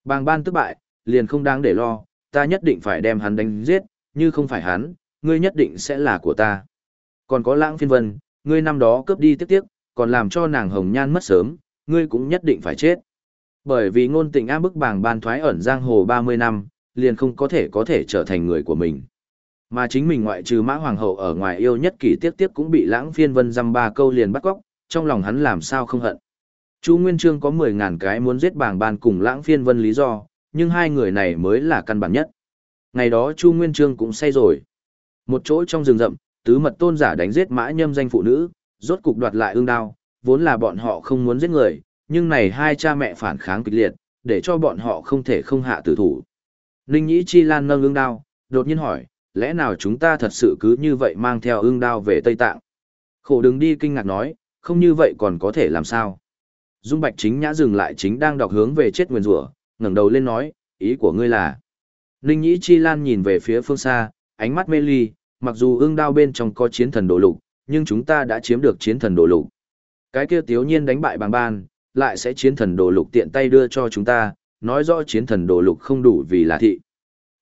Bàng ban thất bại, liền không đáng để lo, ta nhất định phải đem hắn đánh giết, như không phải hắn, ngươi nhất định sẽ là của ta. Còn có lãng phiên vân, ngươi năm đó cướp đi tiếp tiếc, còn làm cho nàng hồng nhan mất sớm, ngươi cũng nhất định phải chết. Bởi vì ngôn tình Am bức bàng ban thoái ẩn giang hồ 30 năm, liền không có thể có thể trở thành người của mình. Mà chính mình ngoại trừ mã hoàng hậu ở ngoài yêu nhất kỳ tiếc tiếc cũng bị lãng phiên vân dăm ba câu liền bắt góc, trong lòng hắn làm sao không hận. Chu Nguyên Trương có mười ngàn cái muốn giết bàng ban cùng lãng phiên vân lý do, nhưng hai người này mới là căn bản nhất. Ngày đó Chu Nguyên Trương cũng say rồi. Một chỗ trong rừng rậm, tứ mật tôn giả đánh giết mã nhâm danh phụ nữ, rốt cục đoạt lại ương đao, vốn là bọn họ không muốn giết người, nhưng này hai cha mẹ phản kháng kịch liệt, để cho bọn họ không thể không hạ tử thủ. Ninh Nhĩ Chi Lan nâng ương đao, đột nhiên hỏi, lẽ nào chúng ta thật sự cứ như vậy mang theo ương đao về Tây Tạng? Khổ đứng đi kinh ngạc nói, không như vậy còn có thể làm sao? Dung Bạch chính nhã dừng lại chính đang đọc hướng về chết nguyên rủa, ngẩng đầu lên nói, ý của ngươi là. Ninh Nhĩ Chi Lan nhìn về phía phương xa, ánh mắt mê ly, mặc dù ương đao bên trong có chiến thần đồ lục, nhưng chúng ta đã chiếm được chiến thần đồ lục. Cái kia tiếu nhiên đánh bại bằng ban, lại sẽ chiến thần đồ lục tiện tay đưa cho chúng ta, nói rõ chiến thần đồ lục không đủ vì là thị.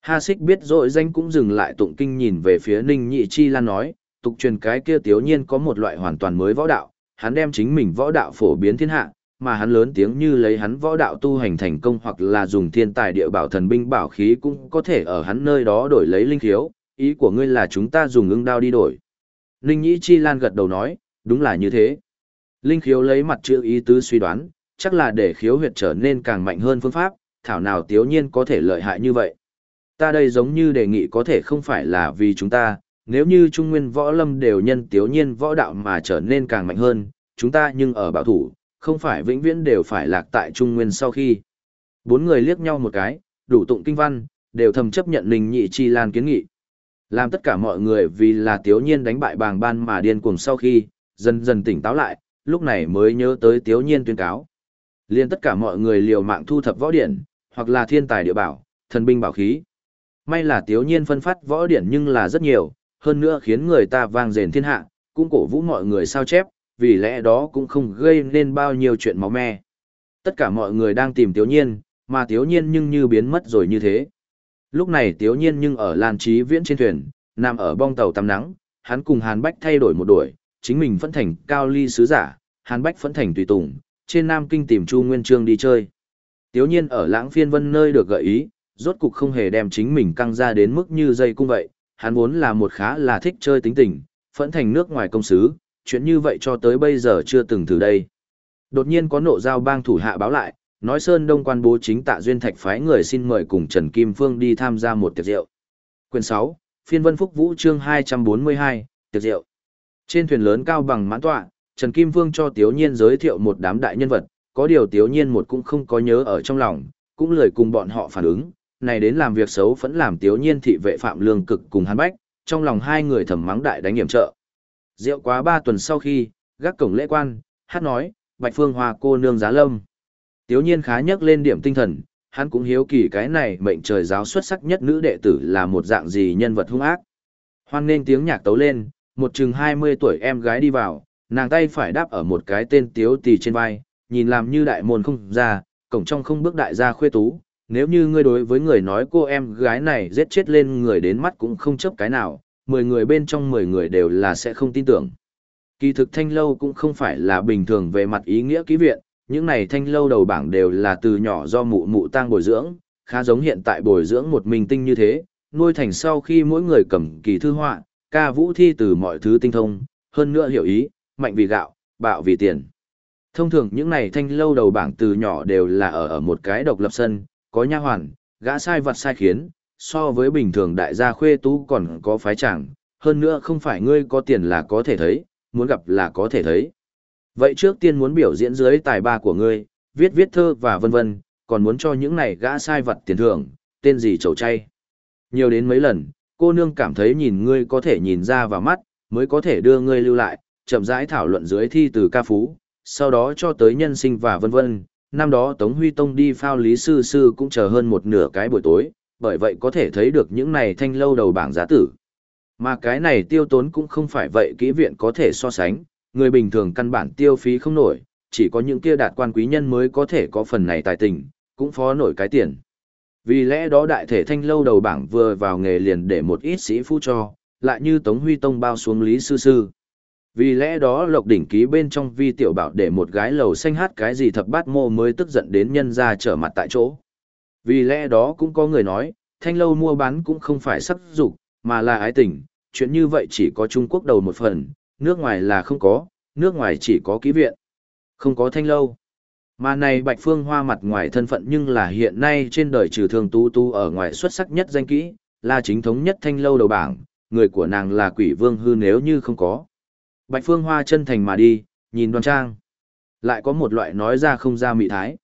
Ha Sích biết rồi danh cũng dừng lại tụng kinh nhìn về phía Ninh Nhị Chi Lan nói, tục truyền cái kia tiếu nhiên có một loại hoàn toàn mới võ đạo, hắn đem chính mình võ đạo phổ biến thiên hạ, mà hắn lớn tiếng như lấy hắn võ đạo tu hành thành công hoặc là dùng thiên tài địa bảo thần binh bảo khí cũng có thể ở hắn nơi đó đổi lấy linh khiếu, ý của ngươi là chúng ta dùng ưng đao đi đổi. Ninh Nhĩ Chi Lan gật đầu nói, đúng là như thế. Linh khiếu lấy mặt chữ ý tứ suy đoán, chắc là để khiếu huyệt trở nên càng mạnh hơn phương pháp, thảo nào tiếu nhiên có thể lợi hại như vậy. Ta đây giống như đề nghị có thể không phải là vì chúng ta, nếu như trung nguyên võ lâm đều nhân tiếu nhiên võ đạo mà trở nên càng mạnh hơn, chúng ta nhưng ở bảo thủ, không phải vĩnh viễn đều phải lạc tại trung nguyên sau khi. Bốn người liếc nhau một cái, đủ tụng kinh văn, đều thầm chấp nhận Ninh Nhị Chi Lan kiến nghị. Làm tất cả mọi người vì là tiếu nhiên đánh bại bàng ban mà điên cuồng sau khi, dần dần tỉnh táo lại, lúc này mới nhớ tới tiếu nhiên tuyên cáo. Liên tất cả mọi người liều mạng thu thập võ điển, hoặc là thiên tài địa bảo, thần binh bảo khí. May là tiếu nhiên phân phát võ điển nhưng là rất nhiều, hơn nữa khiến người ta vang rền thiên hạ, cũng cổ vũ mọi người sao chép, vì lẽ đó cũng không gây nên bao nhiêu chuyện máu me. Tất cả mọi người đang tìm tiếu nhiên, mà tiếu nhiên nhưng như biến mất rồi như thế. Lúc này tiếu nhiên nhưng ở Lan Trí Viễn trên thuyền, nằm ở bong tàu tắm nắng, hắn cùng Hàn Bách thay đổi một đuổi, chính mình phẫn thành cao ly sứ giả, Hàn Bách phẫn thành tùy tùng, trên Nam Kinh tìm Chu Nguyên Trương đi chơi. Tiếu nhiên ở lãng phiên vân nơi được gợi ý, rốt cục không hề đem chính mình căng ra đến mức như dây cung vậy, hắn vốn là một khá là thích chơi tính tình, phẫn thành nước ngoài công sứ, chuyện như vậy cho tới bây giờ chưa từng thử đây. Đột nhiên có nộ giao bang thủ hạ báo lại, nói Sơn Đông quan bố chính tạ duyên thạch phái người xin mời cùng Trần Kim Phương đi tham gia một tiệc rượu. Quyền 6, phiên vân phúc vũ chương 242, tiệc rượu. Trên thuyền lớn cao bằng mãn tọa, Trần Kim Phương cho Tiếu Nhiên giới thiệu một đám đại nhân vật, có điều Tiếu Nhiên một cũng không có nhớ ở trong lòng, cũng lười cùng bọn họ phản ứng, này đến làm việc xấu vẫn làm Tiếu Nhiên thị vệ Phạm Lương cực cùng hắn bách, trong lòng hai người thầm mắng đại đánh hiểm trợ. Rượu quá ba tuần sau khi, gác cổng lễ quan, hát nói, Bạch Phương Hoa cô nương giá lâm. Tiếu nhiên khá nhắc lên điểm tinh thần, hắn cũng hiếu kỳ cái này mệnh trời giáo xuất sắc nhất nữ đệ tử là một dạng gì nhân vật hung ác. Hoan nên tiếng nhạc tấu lên, một chừng 20 tuổi em gái đi vào, nàng tay phải đáp ở một cái tên tiếu Tì trên vai, nhìn làm như đại môn không ra, cổng trong không bước đại gia khuê tú. Nếu như ngươi đối với người nói cô em gái này giết chết lên người đến mắt cũng không chấp cái nào, 10 người bên trong 10 người đều là sẽ không tin tưởng. Kỳ thực thanh lâu cũng không phải là bình thường về mặt ý nghĩa ký viện, những này thanh lâu đầu bảng đều là từ nhỏ do mụ mụ tang bồi dưỡng, khá giống hiện tại bồi dưỡng một minh tinh như thế, nuôi thành sau khi mỗi người cầm kỳ thư họa, ca vũ thi từ mọi thứ tinh thông, hơn nữa hiểu ý, mạnh vì gạo, bạo vì tiền. Thông thường những này thanh lâu đầu bảng từ nhỏ đều là ở ở một cái độc lập sân, có nha hoàn, Gã sai vật sai khiến, so với bình thường đại gia khuê tú còn có phái chẳng, hơn nữa không phải ngươi có tiền là có thể thấy, muốn gặp là có thể thấy. Vậy trước tiên muốn biểu diễn dưới tài ba của ngươi, viết viết thơ và vân vân, còn muốn cho những này gã sai vật tiền thưởng, tên gì chầu chay. Nhiều đến mấy lần, cô nương cảm thấy nhìn ngươi có thể nhìn ra vào mắt, mới có thể đưa ngươi lưu lại, chậm rãi thảo luận dưới thi từ ca phú, sau đó cho tới nhân sinh và vân vân. Năm đó Tống Huy Tông đi phao lý sư sư cũng chờ hơn một nửa cái buổi tối, bởi vậy có thể thấy được những này thanh lâu đầu bảng giá tử. Mà cái này tiêu tốn cũng không phải vậy kỹ viện có thể so sánh, người bình thường căn bản tiêu phí không nổi, chỉ có những kia đạt quan quý nhân mới có thể có phần này tài tình, cũng phó nổi cái tiền. Vì lẽ đó đại thể thanh lâu đầu bảng vừa vào nghề liền để một ít sĩ phu cho, lại như Tống Huy Tông bao xuống Lý Sư Sư. Vì lẽ đó lộc đỉnh ký bên trong vi tiểu bảo để một gái lầu xanh hát cái gì thập bát mô mới tức giận đến nhân ra trở mặt tại chỗ. Vì lẽ đó cũng có người nói, thanh lâu mua bán cũng không phải sắc dục, mà là ái tình, chuyện như vậy chỉ có Trung Quốc đầu một phần, nước ngoài là không có, nước ngoài chỉ có ký viện, không có thanh lâu. Mà này Bạch Phương Hoa mặt ngoài thân phận nhưng là hiện nay trên đời trừ thường tu tu ở ngoài xuất sắc nhất danh kỹ, là chính thống nhất thanh lâu đầu bảng, người của nàng là quỷ vương hư nếu như không có. Bạch Phương Hoa chân thành mà đi, nhìn đoan trang. Lại có một loại nói ra không ra mị thái.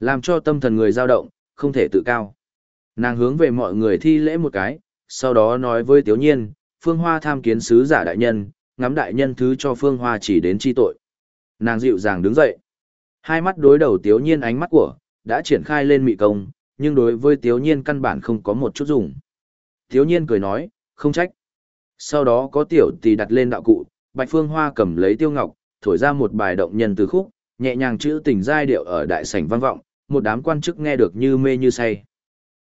Làm cho tâm thần người dao động, không thể tự cao. Nàng hướng về mọi người thi lễ một cái, sau đó nói với Tiếu Nhiên, Phương Hoa tham kiến sứ giả đại nhân, ngắm đại nhân thứ cho Phương Hoa chỉ đến chi tội. Nàng dịu dàng đứng dậy. Hai mắt đối đầu Tiếu Nhiên ánh mắt của, đã triển khai lên mị công, nhưng đối với Tiếu Nhiên căn bản không có một chút dùng. Tiếu Nhiên cười nói, không trách. Sau đó có tiểu tỷ đặt lên đạo cụ, Bạch Phương Hoa cầm lấy tiêu ngọc, thổi ra một bài động nhân từ khúc, nhẹ nhàng chữ tình giai điệu ở đại sảnh vang vọng, một đám quan chức nghe được như mê như say.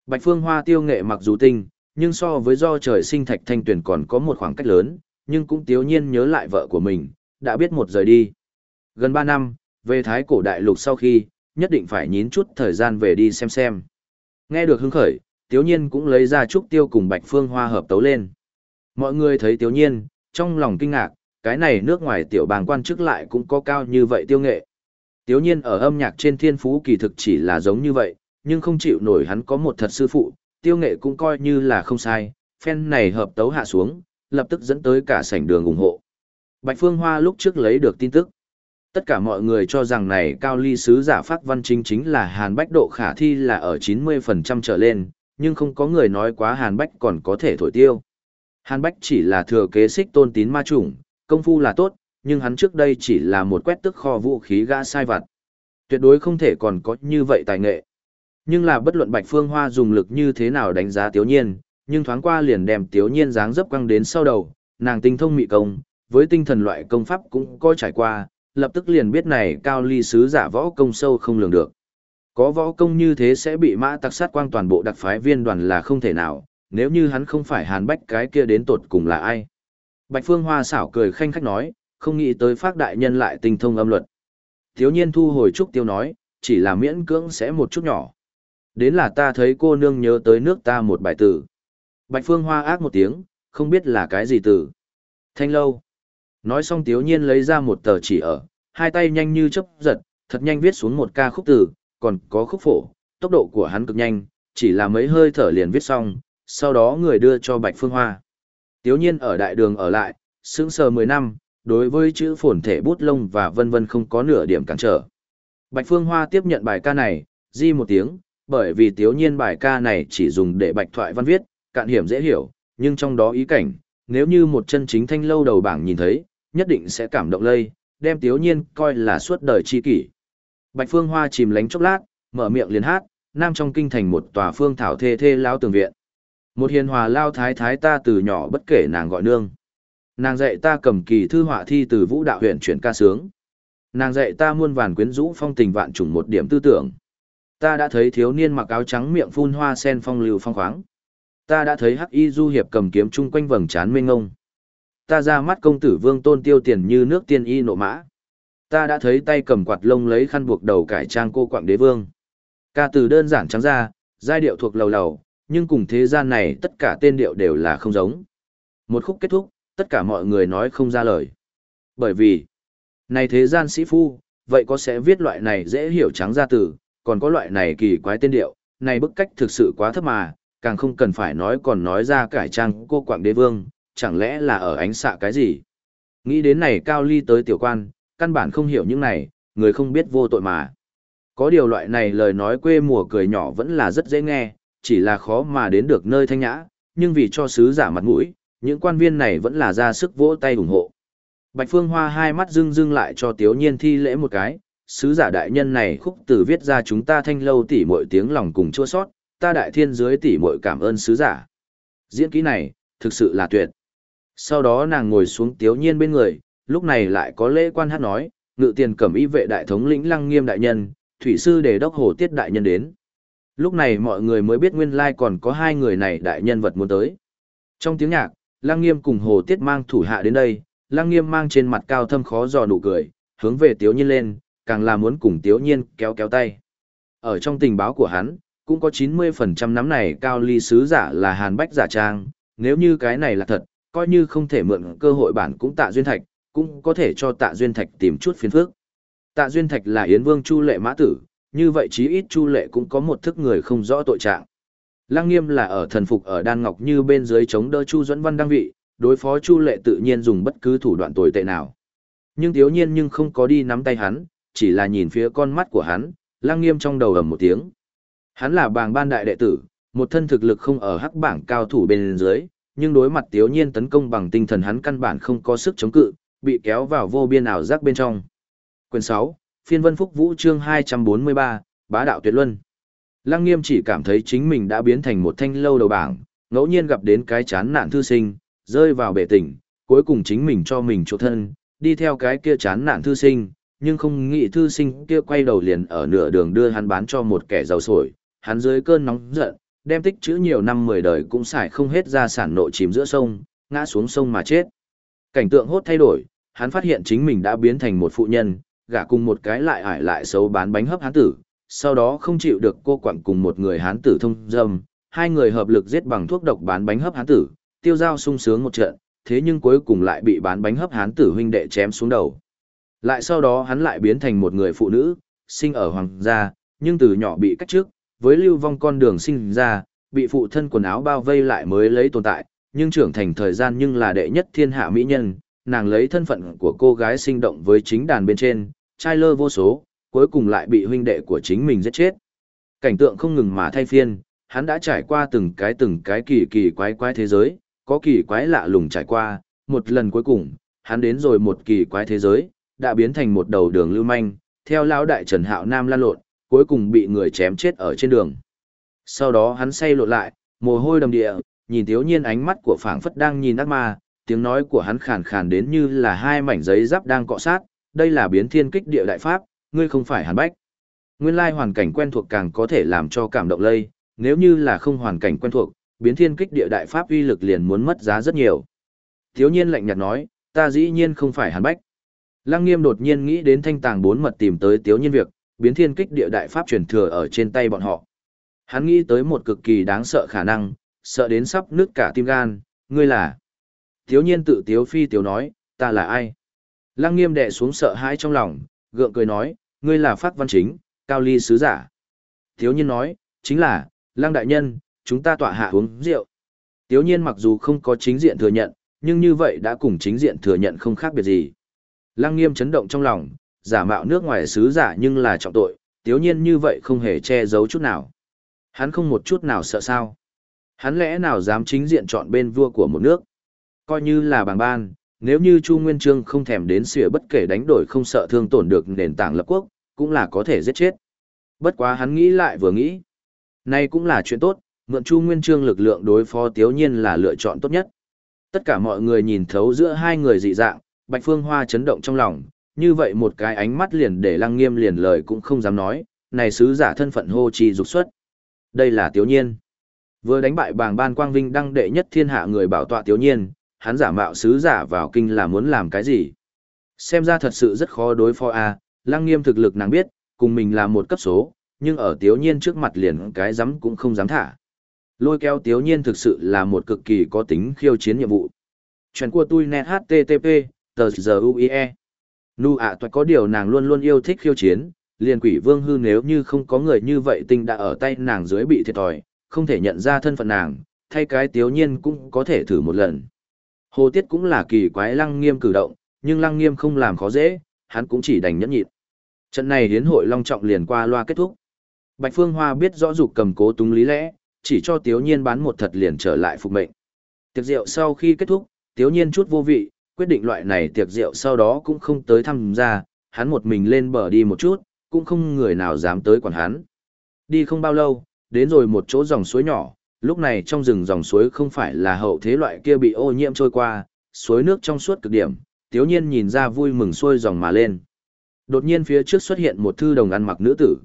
Bạch Phương Hoa tiêu nghệ mặc dù tinh, nhưng so với do trời sinh thạch thanh tuyển còn có một khoảng cách lớn, nhưng cũng tiếu nhiên nhớ lại vợ của mình, đã biết một rời đi. Gần 3 năm, về Thái cổ đại lục sau khi, nhất định phải nhín chút thời gian về đi xem xem. Nghe được hứng khởi, tiếu nhiên cũng lấy ra trúc tiêu cùng Bạch Phương Hoa hợp tấu lên. Mọi người thấy tiếu nhiên, trong lòng kinh ngạc, cái này nước ngoài tiểu bàng quan chức lại cũng có cao như vậy tiêu nghệ. Tiếu nhiên ở âm nhạc trên thiên phú kỳ thực chỉ là giống như vậy, nhưng không chịu nổi hắn có một thật sư phụ, tiêu nghệ cũng coi như là không sai, phen này hợp tấu hạ xuống, lập tức dẫn tới cả sảnh đường ủng hộ. Bạch Phương Hoa lúc trước lấy được tin tức. Tất cả mọi người cho rằng này cao ly sứ giả phát văn chính chính là Hàn Bách độ khả thi là ở 90% trở lên, nhưng không có người nói quá Hàn Bách còn có thể thổi tiêu. Hàn Bách chỉ là thừa kế xích tôn tín ma chủng, công phu là tốt, nhưng hắn trước đây chỉ là một quét tức kho vũ khí gã sai vặt. Tuyệt đối không thể còn có như vậy tài nghệ. Nhưng là bất luận Bạch Phương Hoa dùng lực như thế nào đánh giá Tiếu Nhiên, nhưng thoáng qua liền đem Tiếu Nhiên dáng dấp quăng đến sau đầu, nàng tinh thông mị công, với tinh thần loại công pháp cũng có trải qua, lập tức liền biết này cao ly sứ giả võ công sâu không lường được. Có võ công như thế sẽ bị mã tặc sát quang toàn bộ đặc phái viên đoàn là không thể nào, nếu như hắn không phải hàn bách cái kia đến tột cùng là ai. Bạch Phương Hoa xảo cười khanh khách nói, không nghĩ tới Phác đại nhân lại tinh thông âm luật. Thiếu nhiên thu hồi trúc tiêu nói, chỉ là miễn cưỡng sẽ một chút nhỏ. Đến là ta thấy cô nương nhớ tới nước ta một bài tử. Bạch Phương Hoa ác một tiếng, không biết là cái gì tử. Thanh lâu. Nói xong thiếu Nhiên lấy ra một tờ chỉ ở, hai tay nhanh như chớp giật, thật nhanh viết xuống một ca khúc tử, còn có khúc phổ, tốc độ của hắn cực nhanh, chỉ là mấy hơi thở liền viết xong, sau đó người đưa cho Bạch Phương Hoa. Tiếu Nhiên ở đại đường ở lại, sững sờ 10 năm, đối với chữ phồn thể bút lông và vân vân không có nửa điểm cản trở. Bạch Phương Hoa tiếp nhận bài ca này, di một tiếng, bởi vì tiếu nhiên bài ca này chỉ dùng để bạch thoại văn viết, cạn hiểm dễ hiểu, nhưng trong đó ý cảnh, nếu như một chân chính thanh lâu đầu bảng nhìn thấy, nhất định sẽ cảm động lây, đem tiếu nhiên coi là suốt đời chi kỷ. Bạch Phương Hoa chìm lánh chốc lát, mở miệng liền hát, nam trong kinh thành một tòa phương thảo thê thê lao tường viện. Một hiền hòa lao thái thái ta từ nhỏ bất kể nàng gọi nương. Nàng dạy ta cầm kỳ thư họa thi từ vũ đạo huyện chuyển ca sướng. Nàng dạy ta muôn vàn quyến rũ phong tình vạn trùng một điểm tư tưởng. Ta đã thấy thiếu niên mặc áo trắng miệng phun hoa sen phong lưu phong khoáng. Ta đã thấy hắc y du hiệp cầm kiếm chung quanh vầng trán mênh ngông. Ta ra mắt công tử vương tôn tiêu tiền như nước tiên y nộ mã. Ta đã thấy tay cầm quạt lông lấy khăn buộc đầu cải trang cô quạng đế vương. Ca từ đơn giản trắng ra, giai điệu thuộc lầu lầu, nhưng cùng thế gian này tất cả tên điệu đều là không giống. Một khúc kết thúc, tất cả mọi người nói không ra lời. Bởi vì, này thế gian sĩ phu, vậy có sẽ viết loại này dễ hiểu trắng ra từ, còn có loại này kỳ quái tên điệu, này bức cách thực sự quá thấp mà, càng không cần phải nói còn nói ra cải trang cô quảng đế vương, chẳng lẽ là ở ánh xạ cái gì. Nghĩ đến này cao ly tới tiểu quan, căn bản không hiểu những này, người không biết vô tội mà. Có điều loại này lời nói quê mùa cười nhỏ vẫn là rất dễ nghe, chỉ là khó mà đến được nơi thanh nhã, nhưng vì cho sứ giả mặt mũi, những quan viên này vẫn là ra sức vỗ tay ủng hộ. Bạch Phương Hoa hai mắt rưng rưng lại cho Tiếu Nhiên thi lễ một cái, sứ giả đại nhân này khúc từ viết ra chúng ta thanh lâu tỉ mỗi tiếng lòng cùng chua sót, ta đại thiên dưới tỉ mỗi cảm ơn sứ giả. Diễn kỹ này, thực sự là tuyệt. Sau đó nàng ngồi xuống Tiếu Nhiên bên người, lúc này lại có lễ quan hát nói, ngự tiền cẩm y vệ đại thống lĩnh lăng nghiêm đại nhân, thủy sư đề đốc hồ tiết đại nhân đến. Lúc này mọi người mới biết nguyên lai còn có hai người này đại nhân vật muốn tới. Trong tiếng nhạc, lăng nghiêm cùng hồ tiết mang thủ hạ đến đây, lăng nghiêm mang trên mặt cao thâm khó dò nụ cười, hướng về tiếu nhiên lên, càng là muốn cùng tiếu nhiên kéo kéo tay. Ở trong tình báo của hắn, cũng có 90% nắm này cao ly sứ giả là hàn bách giả trang, nếu như cái này là thật, coi như không thể mượn cơ hội bản cũng tạ duyên thạch, cũng có thể cho tạ duyên thạch tìm chút phiền phức. Tạ duyên thạch là yến vương chu lệ mã tử, như vậy chí ít chu lệ cũng có một thức người không rõ tội trạng. Lăng nghiêm là ở thần phục ở đan ngọc như bên dưới chống đỡ chu Duẫn văn đăng vị, đối phó chu lệ tự nhiên dùng bất cứ thủ đoạn tồi tệ nào. Nhưng thiếu nhiên nhưng không có đi nắm tay hắn, chỉ là nhìn phía con mắt của hắn, lăng nghiêm trong đầu ầm một tiếng. Hắn là bàng ban đại đệ tử, một thân thực lực không ở hắc bảng cao thủ bên dưới, nhưng đối mặt thiếu nhiên tấn công bằng tinh thần hắn căn bản không có sức chống cự, bị kéo vào vô biên ảo giác bên trong. Quyền 6, Phiên Vân Phúc Vũ chương 243, Bá đạo tuyệt luân. Lăng Nghiêm chỉ cảm thấy chính mình đã biến thành một thanh lâu đầu bảng, ngẫu nhiên gặp đến cái chán nạn thư sinh, rơi vào bể tỉnh, cuối cùng chính mình cho mình chỗ thân, đi theo cái kia chán nạn thư sinh, nhưng không nghĩ thư sinh kia quay đầu liền ở nửa đường đưa hắn bán cho một kẻ giàu sổi, hắn dưới cơn nóng giận, đem tích chữ nhiều năm mười đời cũng xài không hết ra sản nộ chìm giữa sông, ngã xuống sông mà chết. Cảnh tượng hốt thay đổi, hắn phát hiện chính mình đã biến thành một phụ nhân, gả cùng một cái lại ải lại xấu bán bánh hấp hán tử, sau đó không chịu được cô quặng cùng một người hán tử thông dâm, hai người hợp lực giết bằng thuốc độc bán bánh hấp hán tử, tiêu giao sung sướng một trận, thế nhưng cuối cùng lại bị bán bánh hấp hán tử huynh đệ chém xuống đầu. Lại sau đó hắn lại biến thành một người phụ nữ, sinh ở hoàng gia, nhưng từ nhỏ bị cách trước, với lưu vong con đường sinh ra, bị phụ thân quần áo bao vây lại mới lấy tồn tại, nhưng trưởng thành thời gian nhưng là đệ nhất thiên hạ mỹ nhân, nàng lấy thân phận của cô gái sinh động với chính đàn bên trên, trai lơ vô số, cuối cùng lại bị huynh đệ của chính mình giết chết. Cảnh tượng không ngừng mà thay phiên, hắn đã trải qua từng cái từng cái kỳ kỳ quái quái thế giới, có kỳ quái lạ lùng trải qua, một lần cuối cùng, hắn đến rồi một kỳ quái thế giới, đã biến thành một đầu đường lưu manh, theo lão đại Trần Hạo Nam lan lộn, cuối cùng bị người chém chết ở trên đường. Sau đó hắn say lộn lại, mồ hôi đầm địa, nhìn thiếu nhiên ánh mắt của phảng phất đang nhìn ác ma, tiếng nói của hắn khàn khàn đến như là hai mảnh giấy giáp đang cọ sát, đây là biến thiên kích địa đại pháp, ngươi không phải hàn bách. Nguyên lai hoàn cảnh quen thuộc càng có thể làm cho cảm động lây, nếu như là không hoàn cảnh quen thuộc, biến thiên kích địa đại pháp uy lực liền muốn mất giá rất nhiều. Thiếu nhiên lạnh nhạt nói, ta dĩ nhiên không phải hàn bách. Lăng nghiêm đột nhiên nghĩ đến thanh tàng bốn mật tìm tới tiếu nhiên việc, biến thiên kích địa đại pháp truyền thừa ở trên tay bọn họ. Hắn nghĩ tới một cực kỳ đáng sợ khả năng, sợ đến sắp nứt cả tim gan, ngươi là. Tiếu nhiên tự tiếu phi tiếu nói, ta là ai? Lăng nghiêm đệ xuống sợ hãi trong lòng, gượng cười nói, ngươi là phát văn chính, cao ly sứ giả. Tiếu nhiên nói, chính là, lăng đại nhân, chúng ta tọa hạ uống rượu. Tiếu nhiên mặc dù không có chính diện thừa nhận, nhưng như vậy đã cùng chính diện thừa nhận không khác biệt gì. Lăng nghiêm chấn động trong lòng, giả mạo nước ngoài sứ giả nhưng là trọng tội, tiếu nhiên như vậy không hề che giấu chút nào. Hắn không một chút nào sợ sao. Hắn lẽ nào dám chính diện chọn bên vua của một nước. Coi như là bàng ban, nếu như Chu Nguyên Trương không thèm đến xỉa bất kể đánh đổi không sợ thương tổn được nền tảng lập quốc, cũng là có thể giết chết. Bất quá hắn nghĩ lại vừa nghĩ. nay cũng là chuyện tốt, mượn Chu Nguyên Trương lực lượng đối phó Tiếu Nhiên là lựa chọn tốt nhất. Tất cả mọi người nhìn thấu giữa hai người dị dạng, Bạch Phương Hoa chấn động trong lòng, như vậy một cái ánh mắt liền để Lăng Nghiêm liền lời cũng không dám nói, này sứ giả thân phận hô chi dục xuất. Đây là Tiếu Nhiên. Vừa đánh bại bàng ban quang vinh đăng đệ nhất thiên hạ người bảo tọa Tiếu Nhiên, hắn giả mạo sứ giả vào kinh là muốn làm cái gì? Xem ra thật sự rất khó đối phó a, Lăng Nghiêm thực lực nàng biết, cùng mình là một cấp số, nhưng ở Tiếu Nhiên trước mặt liền cái dám cũng không dám thả. Lôi kéo Tiếu Nhiên thực sự là một cực kỳ có tính khiêu chiến nhiệm vụ. Chuyện của tôi net http, tờ giờ UIE. Nu ạ à có điều nàng luôn luôn yêu thích khiêu chiến, liền quỷ vương hư nếu như không có người như vậy tinh đã ở tay nàng dưới bị thiệt thòi, không thể nhận ra thân phận nàng, thay cái tiếu nhiên cũng có thể thử một lần. Hồ Tiết cũng là kỳ quái lăng nghiêm cử động, nhưng lăng nghiêm không làm khó dễ, hắn cũng chỉ đành nhẫn nhịn. Trận này hiến hội long trọng liền qua loa kết thúc. Bạch Phương Hoa biết rõ dục cầm cố túng lý lẽ, chỉ cho tiếu nhiên bán một thật liền trở lại phục mệnh. Tiệc rượu sau khi kết thúc, tiếu nhiên chút vô vị, quyết định loại này tiệc rượu sau đó cũng không tới thăm ra, hắn một mình lên bờ đi một chút, cũng không người nào dám tới quản hắn. Đi không bao lâu, đến rồi một chỗ dòng suối nhỏ, lúc này trong rừng dòng suối không phải là hậu thế loại kia bị ô nhiễm trôi qua, suối nước trong suốt cực điểm, tiếu nhiên nhìn ra vui mừng xuôi dòng mà lên. Đột nhiên phía trước xuất hiện một thư đồng ăn mặc nữ tử.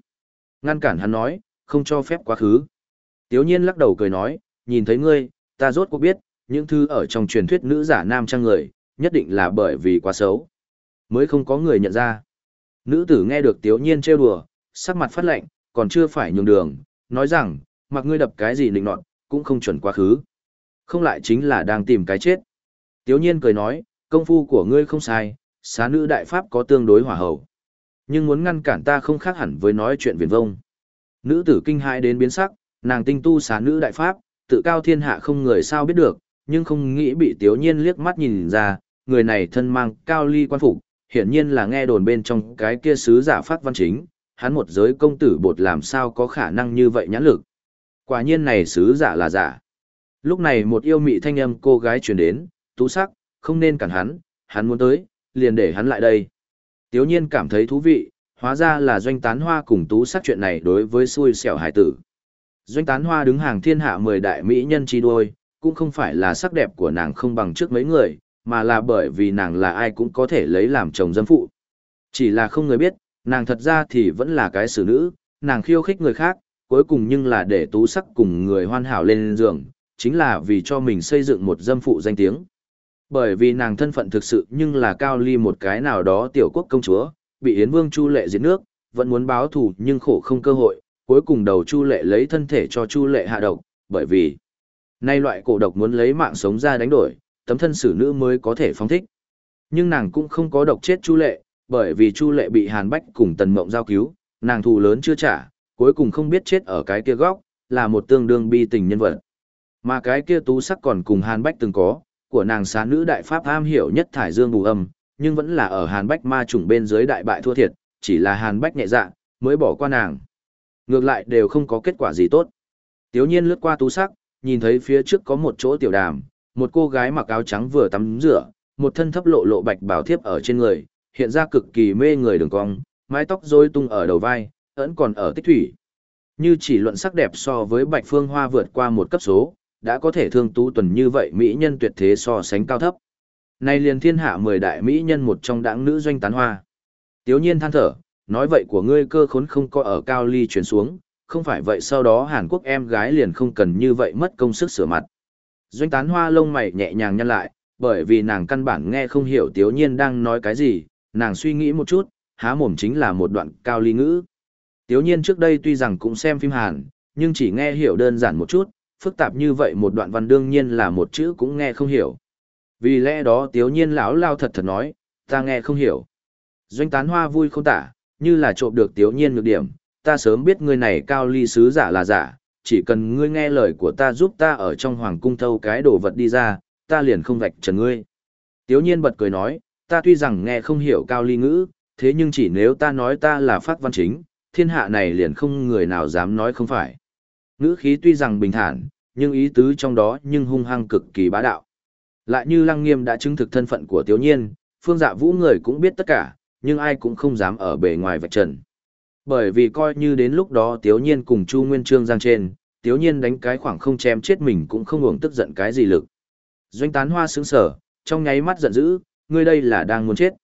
Ngăn cản hắn nói, không cho phép quá khứ. Tiếu nhiên lắc đầu cười nói, nhìn thấy ngươi, ta rốt cuộc biết, những thư ở trong truyền thuyết nữ giả nam trang người, nhất định là bởi vì quá xấu. Mới không có người nhận ra. Nữ tử nghe được tiếu nhiên trêu đùa, sắc mặt phát lạnh, còn chưa phải nhường đường, nói rằng, mặc ngươi đập cái gì nịnh nọt, cũng không chuẩn quá khứ. Không lại chính là đang tìm cái chết. Tiếu nhiên cười nói, công phu của ngươi không sai, xá nữ đại pháp có tương đối hỏa hậu. Nhưng muốn ngăn cản ta không khác hẳn với nói chuyện viền vông. Nữ tử kinh hãi đến biến sắc, nàng tinh tu xá nữ đại pháp, tự cao thiên hạ không người sao biết được, nhưng không nghĩ bị tiếu nhiên liếc mắt nhìn ra, người này thân mang cao ly quan phục, hiển nhiên là nghe đồn bên trong cái kia sứ giả phát văn chính, hắn một giới công tử bột làm sao có khả năng như vậy nhãn lực. Quả nhiên này sứ giả là giả. Lúc này một yêu mị thanh âm cô gái truyền đến, tú sắc, không nên cản hắn, hắn muốn tới, liền để hắn lại đây. Tiếu nhiên cảm thấy thú vị, hóa ra là doanh tán hoa cùng tú sắc chuyện này đối với xui xẻo hải tử. Doanh tán hoa đứng hàng thiên hạ mười đại mỹ nhân chi đuôi, cũng không phải là sắc đẹp của nàng không bằng trước mấy người, mà là bởi vì nàng là ai cũng có thể lấy làm chồng dâm phụ. Chỉ là không người biết, nàng thật ra thì vẫn là cái xử nữ, nàng khiêu khích người khác, cuối cùng nhưng là để tú sắc cùng người hoàn hảo lên giường, chính là vì cho mình xây dựng một dâm phụ danh tiếng. Bởi vì nàng thân phận thực sự nhưng là cao ly một cái nào đó tiểu quốc công chúa, bị Yến Vương Chu Lệ diệt nước, vẫn muốn báo thù nhưng khổ không cơ hội, cuối cùng đầu Chu Lệ lấy thân thể cho Chu Lệ hạ độc, bởi vì nay loại cổ độc muốn lấy mạng sống ra đánh đổi, tấm thân xử nữ mới có thể phóng thích. Nhưng nàng cũng không có độc chết Chu Lệ, bởi vì Chu Lệ bị Hàn Bách cùng Tần Mộng giao cứu, nàng thù lớn chưa trả, cuối cùng không biết chết ở cái kia góc, là một tương đương bi tình nhân vật. Mà cái kia tú sắc còn cùng Hàn Bách từng có, của nàng xá nữ đại pháp am hiểu nhất thải dương bù âm, nhưng vẫn là ở Hàn Bách ma trùng bên dưới đại bại thua thiệt, chỉ là Hàn Bách nhẹ dạ, mới bỏ qua nàng. Ngược lại đều không có kết quả gì tốt. Tiếu nhiên lướt qua tú sắc, nhìn thấy phía trước có một chỗ tiểu đàm, một cô gái mặc áo trắng vừa tắm rửa, một thân thấp lộ lộ bạch bảo thiếp ở trên người, hiện ra cực kỳ mê người đường cong, mái tóc rối tung ở đầu vai, ẩn còn ở tích thủy. Như chỉ luận sắc đẹp so với bạch phương hoa vượt qua một cấp số, đã có thể thương tú tuần như vậy mỹ nhân tuyệt thế so sánh cao thấp. Nay liền thiên hạ mười đại mỹ nhân một trong đảng nữ doanh tán hoa. Tiếu nhiên than thở, nói vậy của ngươi cơ khốn không có ở cao ly chuyển xuống, không phải vậy sau đó Hàn Quốc em gái liền không cần như vậy mất công sức sửa mặt. Doanh tán hoa lông mày nhẹ nhàng nhăn lại, bởi vì nàng căn bản nghe không hiểu tiếu nhiên đang nói cái gì, nàng suy nghĩ một chút, há mồm chính là một đoạn cao ly ngữ. Tiếu nhiên trước đây tuy rằng cũng xem phim Hàn, nhưng chỉ nghe hiểu đơn giản một chút, phức tạp như vậy một đoạn văn đương nhiên là một chữ cũng nghe không hiểu. Vì lẽ đó tiếu nhiên lão lao thật thật nói, ta nghe không hiểu. Doanh tán hoa vui không tả, như là trộm được tiếu nhiên nhược điểm, ta sớm biết ngươi này cao ly sứ giả là giả, chỉ cần ngươi nghe lời của ta giúp ta ở trong hoàng cung thâu cái đồ vật đi ra, ta liền không vạch trần ngươi. Tiếu nhiên bật cười nói, ta tuy rằng nghe không hiểu cao ly ngữ, thế nhưng chỉ nếu ta nói ta là phát văn chính, thiên hạ này liền không người nào dám nói không phải. Ngữ khí tuy rằng bình thản, nhưng ý tứ trong đó nhưng hung hăng cực kỳ bá đạo. Lại như lăng nghiêm đã chứng thực thân phận của tiếu nhiên, phương dạ vũ người cũng biết tất cả, nhưng ai cũng không dám ở bề ngoài vạch trần. Bởi vì coi như đến lúc đó tiếu nhiên cùng Chu Nguyên Trương giang trên, tiếu nhiên đánh cái khoảng không chém chết mình cũng không uổng tức giận cái gì lực. Doanh tán hoa sướng sở, trong nháy mắt giận dữ, ngươi đây là đang muốn chết.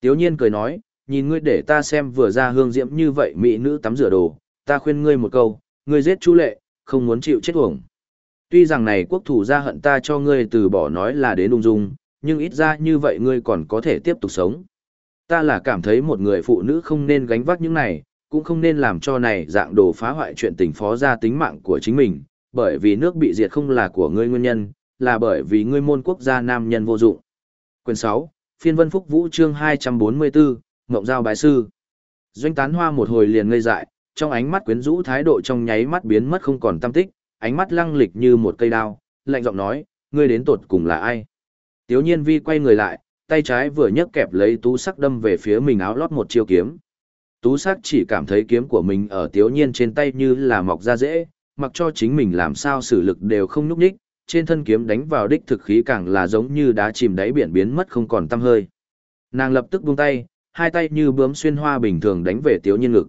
Tiếu nhiên cười nói, nhìn ngươi để ta xem vừa ra hương diễm như vậy mỹ nữ tắm rửa đồ, ta khuyên ngươi một câu, ngươi giết chu lệ, không muốn chịu chết uổng. Tuy rằng này quốc thủ ra hận ta cho ngươi từ bỏ nói là đến ung dung, nhưng ít ra như vậy ngươi còn có thể tiếp tục sống. Ta là cảm thấy một người phụ nữ không nên gánh vác những này, cũng không nên làm cho này dạng đồ phá hoại chuyện tình phó ra tính mạng của chính mình, bởi vì nước bị diệt không là của ngươi nguyên nhân, là bởi vì ngươi môn quốc gia nam nhân vô dụng. Quyền 6, Phiên Vân Phúc Vũ chương 244, Ngộng Giao Bái Sư. Doanh tán hoa một hồi liền ngây dại, trong ánh mắt quyến rũ thái độ trong nháy mắt biến mất không còn tâm tích, ánh mắt lăng lịch như một cây đao, lạnh giọng nói, ngươi đến tột cùng là ai? Tiếu nhiên vi quay người lại, tay trái vừa nhấc kẹp lấy tú sắc đâm về phía mình áo lót một chiêu kiếm. Tú sắc chỉ cảm thấy kiếm của mình ở tiếu nhiên trên tay như là mọc ra dễ, mặc cho chính mình làm sao sử lực đều không nhúc nhích, trên thân kiếm đánh vào đích thực khí càng là giống như đá chìm đáy biển biến mất không còn tăm hơi. Nàng lập tức buông tay, hai tay như bướm xuyên hoa bình thường đánh về tiếu nhiên ngực.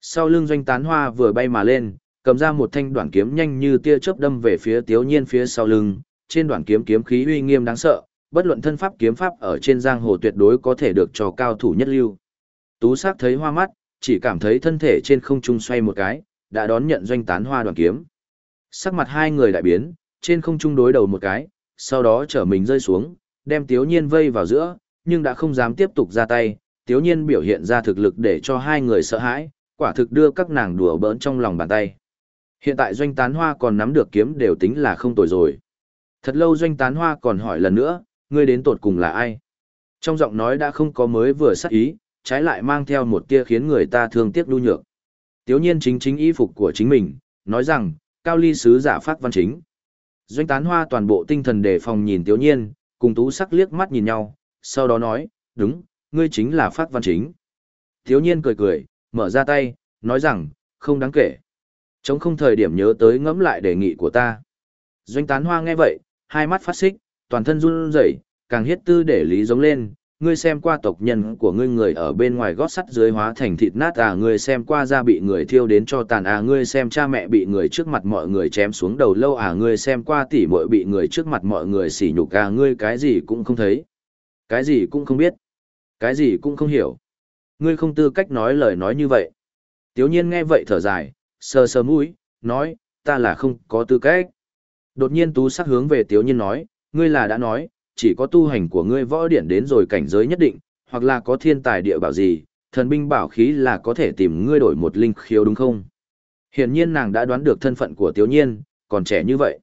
Sau lưng doanh tán hoa vừa bay mà lên, cầm ra một thanh đoạn kiếm nhanh như tia chớp đâm về phía tiếu nhiên phía sau lưng, trên đoạn kiếm kiếm khí uy nghiêm đáng sợ, bất luận thân pháp kiếm pháp ở trên giang hồ tuyệt đối có thể được cho cao thủ nhất lưu. Tú sắc thấy hoa mắt, chỉ cảm thấy thân thể trên không trung xoay một cái, đã đón nhận doanh tán hoa đoạn kiếm. Sắc mặt hai người đại biến, trên không trung đối đầu một cái, sau đó trở mình rơi xuống, đem tiếu nhiên vây vào giữa, nhưng đã không dám tiếp tục ra tay, tiếu nhiên biểu hiện ra thực lực để cho hai người sợ hãi, quả thực đưa các nàng đùa bỡn trong lòng bàn tay. Hiện tại doanh tán hoa còn nắm được kiếm đều tính là không tồi rồi. Thật lâu doanh tán hoa còn hỏi lần nữa, ngươi đến tột cùng là ai? Trong giọng nói đã không có mới vừa sắc ý, trái lại mang theo một tia khiến người ta thương tiếc đu nhược. Tiếu nhiên chính chính y phục của chính mình, nói rằng, cao ly sứ giả phát văn chính. Doanh tán hoa toàn bộ tinh thần đề phòng nhìn tiếu nhiên, cùng tú sắc liếc mắt nhìn nhau, sau đó nói, đúng, ngươi chính là phát văn chính. Thiếu nhiên cười cười, mở ra tay, nói rằng, không đáng kể. Chống không thời điểm nhớ tới ngẫm lại đề nghị của ta. Doanh tán hoa nghe vậy, hai mắt phát xích, toàn thân run rẩy, càng hiết tư để lý giống lên, ngươi xem qua tộc nhân của ngươi người ở bên ngoài gót sắt dưới hóa thành thịt nát à ngươi xem qua da bị người thiêu đến cho tàn à ngươi xem cha mẹ bị người trước mặt mọi người chém xuống đầu lâu à ngươi xem qua tỉ muội bị người trước mặt mọi người xỉ nhục à ngươi cái gì cũng không thấy. Cái gì cũng không biết. Cái gì cũng không hiểu. Ngươi không tư cách nói lời nói như vậy. Tiếu nhiên nghe vậy thở dài, sờ sờ mũi, nói, ta là không có tư cách. Đột nhiên tú sắc hướng về tiếu nhiên nói, ngươi là đã nói, chỉ có tu hành của ngươi võ điển đến rồi cảnh giới nhất định, hoặc là có thiên tài địa bảo gì, thần binh bảo khí là có thể tìm ngươi đổi một linh khiếu đúng không? Hiển nhiên nàng đã đoán được thân phận của Tiếu Nhiên, còn trẻ như vậy.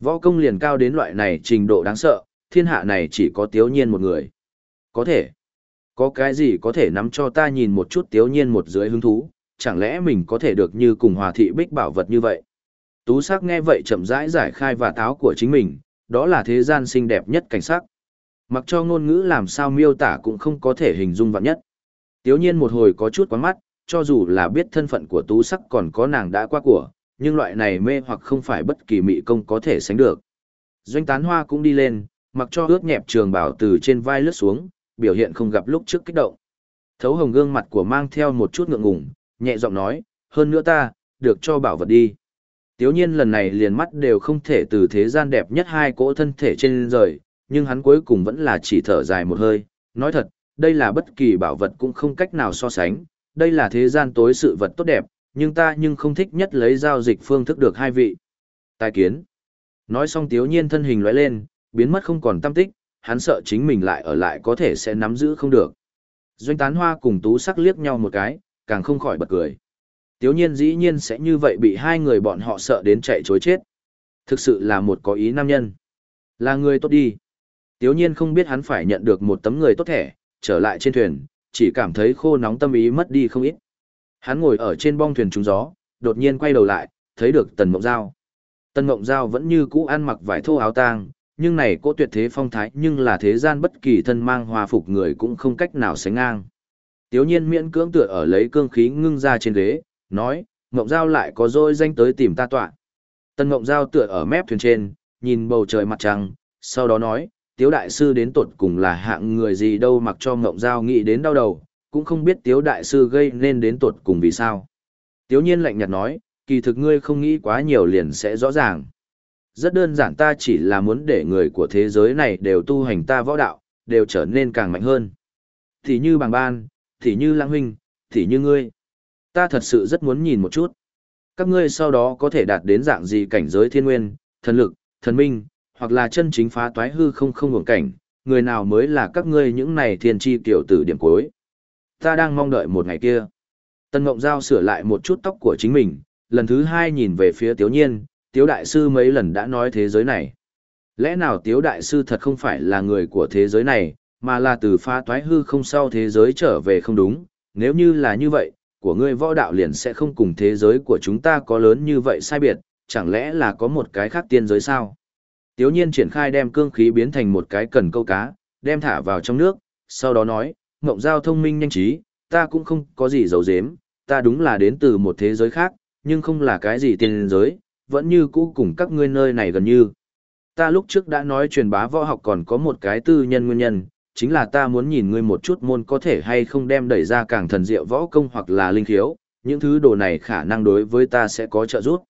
Võ công liền cao đến loại này trình độ đáng sợ, thiên hạ này chỉ có Tiếu Nhiên một người. Có thể. Có cái gì có thể nắm cho ta nhìn một chút Tiếu Nhiên một dưới hứng thú, chẳng lẽ mình có thể được như cùng hòa thị bích bảo vật như vậy? Tú sắc nghe vậy chậm rãi giải khai và táo của chính mình, đó là thế gian xinh đẹp nhất cảnh sắc. Mặc cho ngôn ngữ làm sao miêu tả cũng không có thể hình dung vạn nhất. Tiếu nhiên một hồi có chút quán mắt, cho dù là biết thân phận của tú sắc còn có nàng đã qua của, nhưng loại này mê hoặc không phải bất kỳ mị công có thể sánh được. Doanh tán hoa cũng đi lên, mặc cho ướt nhẹp trường bảo từ trên vai lướt xuống, biểu hiện không gặp lúc trước kích động. Thấu hồng gương mặt của mang theo một chút ngượng ngùng, nhẹ giọng nói, hơn nữa ta, được cho bảo vật đi. Tiếu nhiên lần này liền mắt đều không thể từ thế gian đẹp nhất hai cỗ thân thể trên rời, nhưng hắn cuối cùng vẫn là chỉ thở dài một hơi, nói thật, đây là bất kỳ bảo vật cũng không cách nào so sánh, đây là thế gian tối sự vật tốt đẹp, nhưng ta nhưng không thích nhất lấy giao dịch phương thức được hai vị. Tài kiến. Nói xong tiếu nhiên thân hình lóe lên, biến mất không còn tâm tích, hắn sợ chính mình lại ở lại có thể sẽ nắm giữ không được. Doanh tán hoa cùng tú sắc liếc nhau một cái, càng không khỏi bật cười. Tiếu nhiên dĩ nhiên sẽ như vậy bị hai người bọn họ sợ đến chạy chối chết. Thực sự là một có ý nam nhân. Là người tốt đi. Tiếu nhiên không biết hắn phải nhận được một tấm người tốt thẻ, trở lại trên thuyền, chỉ cảm thấy khô nóng tâm ý mất đi không ít. Hắn ngồi ở trên bong thuyền trúng gió, đột nhiên quay đầu lại, thấy được Tần Mộng Giao. Tần Mộng Giao vẫn như cũ ăn mặc vải thô áo tang, nhưng này cô tuyệt thế phong thái nhưng là thế gian bất kỳ thân mang hòa phục người cũng không cách nào sánh ngang. Tiếu nhiên miễn cưỡng tựa ở lấy cương khí ngưng ra trên ghế, nói, Ngộng Giao lại có dôi danh tới tìm ta tọa. Tân Ngộng Giao tựa ở mép thuyền trên, nhìn bầu trời mặt trăng, sau đó nói, Tiếu Đại Sư đến tột cùng là hạng người gì đâu mặc cho Ngộng Giao nghĩ đến đau đầu, cũng không biết Tiếu Đại Sư gây nên đến tột cùng vì sao. Tiếu nhiên lạnh nhạt nói, kỳ thực ngươi không nghĩ quá nhiều liền sẽ rõ ràng. Rất đơn giản ta chỉ là muốn để người của thế giới này đều tu hành ta võ đạo, đều trở nên càng mạnh hơn. Thì như bằng ban, thì như lãng huynh, thì như ngươi. Ta thật sự rất muốn nhìn một chút. Các ngươi sau đó có thể đạt đến dạng gì cảnh giới thiên nguyên, thần lực, thần minh, hoặc là chân chính phá toái hư không không hưởng cảnh, người nào mới là các ngươi những này thiên tri tiểu tử điểm cuối. Ta đang mong đợi một ngày kia. Tân Ngộng Giao sửa lại một chút tóc của chính mình, lần thứ hai nhìn về phía Tiếu Nhiên, Tiếu Đại Sư mấy lần đã nói thế giới này. Lẽ nào Tiếu Đại Sư thật không phải là người của thế giới này, mà là từ phá toái hư không sau thế giới trở về không đúng, nếu như là như vậy, của ngươi võ đạo liền sẽ không cùng thế giới của chúng ta có lớn như vậy sai biệt, chẳng lẽ là có một cái khác tiên giới sao? Tiếu nhiên triển khai đem cương khí biến thành một cái cần câu cá, đem thả vào trong nước, sau đó nói, ngộng giao thông minh nhanh trí, ta cũng không có gì giấu giếm, ta đúng là đến từ một thế giới khác, nhưng không là cái gì tiên giới, vẫn như cũ cùng các ngươi nơi này gần như. Ta lúc trước đã nói truyền bá võ học còn có một cái tư nhân nguyên nhân, chính là ta muốn nhìn ngươi một chút môn có thể hay không đem đẩy ra càng thần diệu võ công hoặc là linh khiếu, những thứ đồ này khả năng đối với ta sẽ có trợ giúp.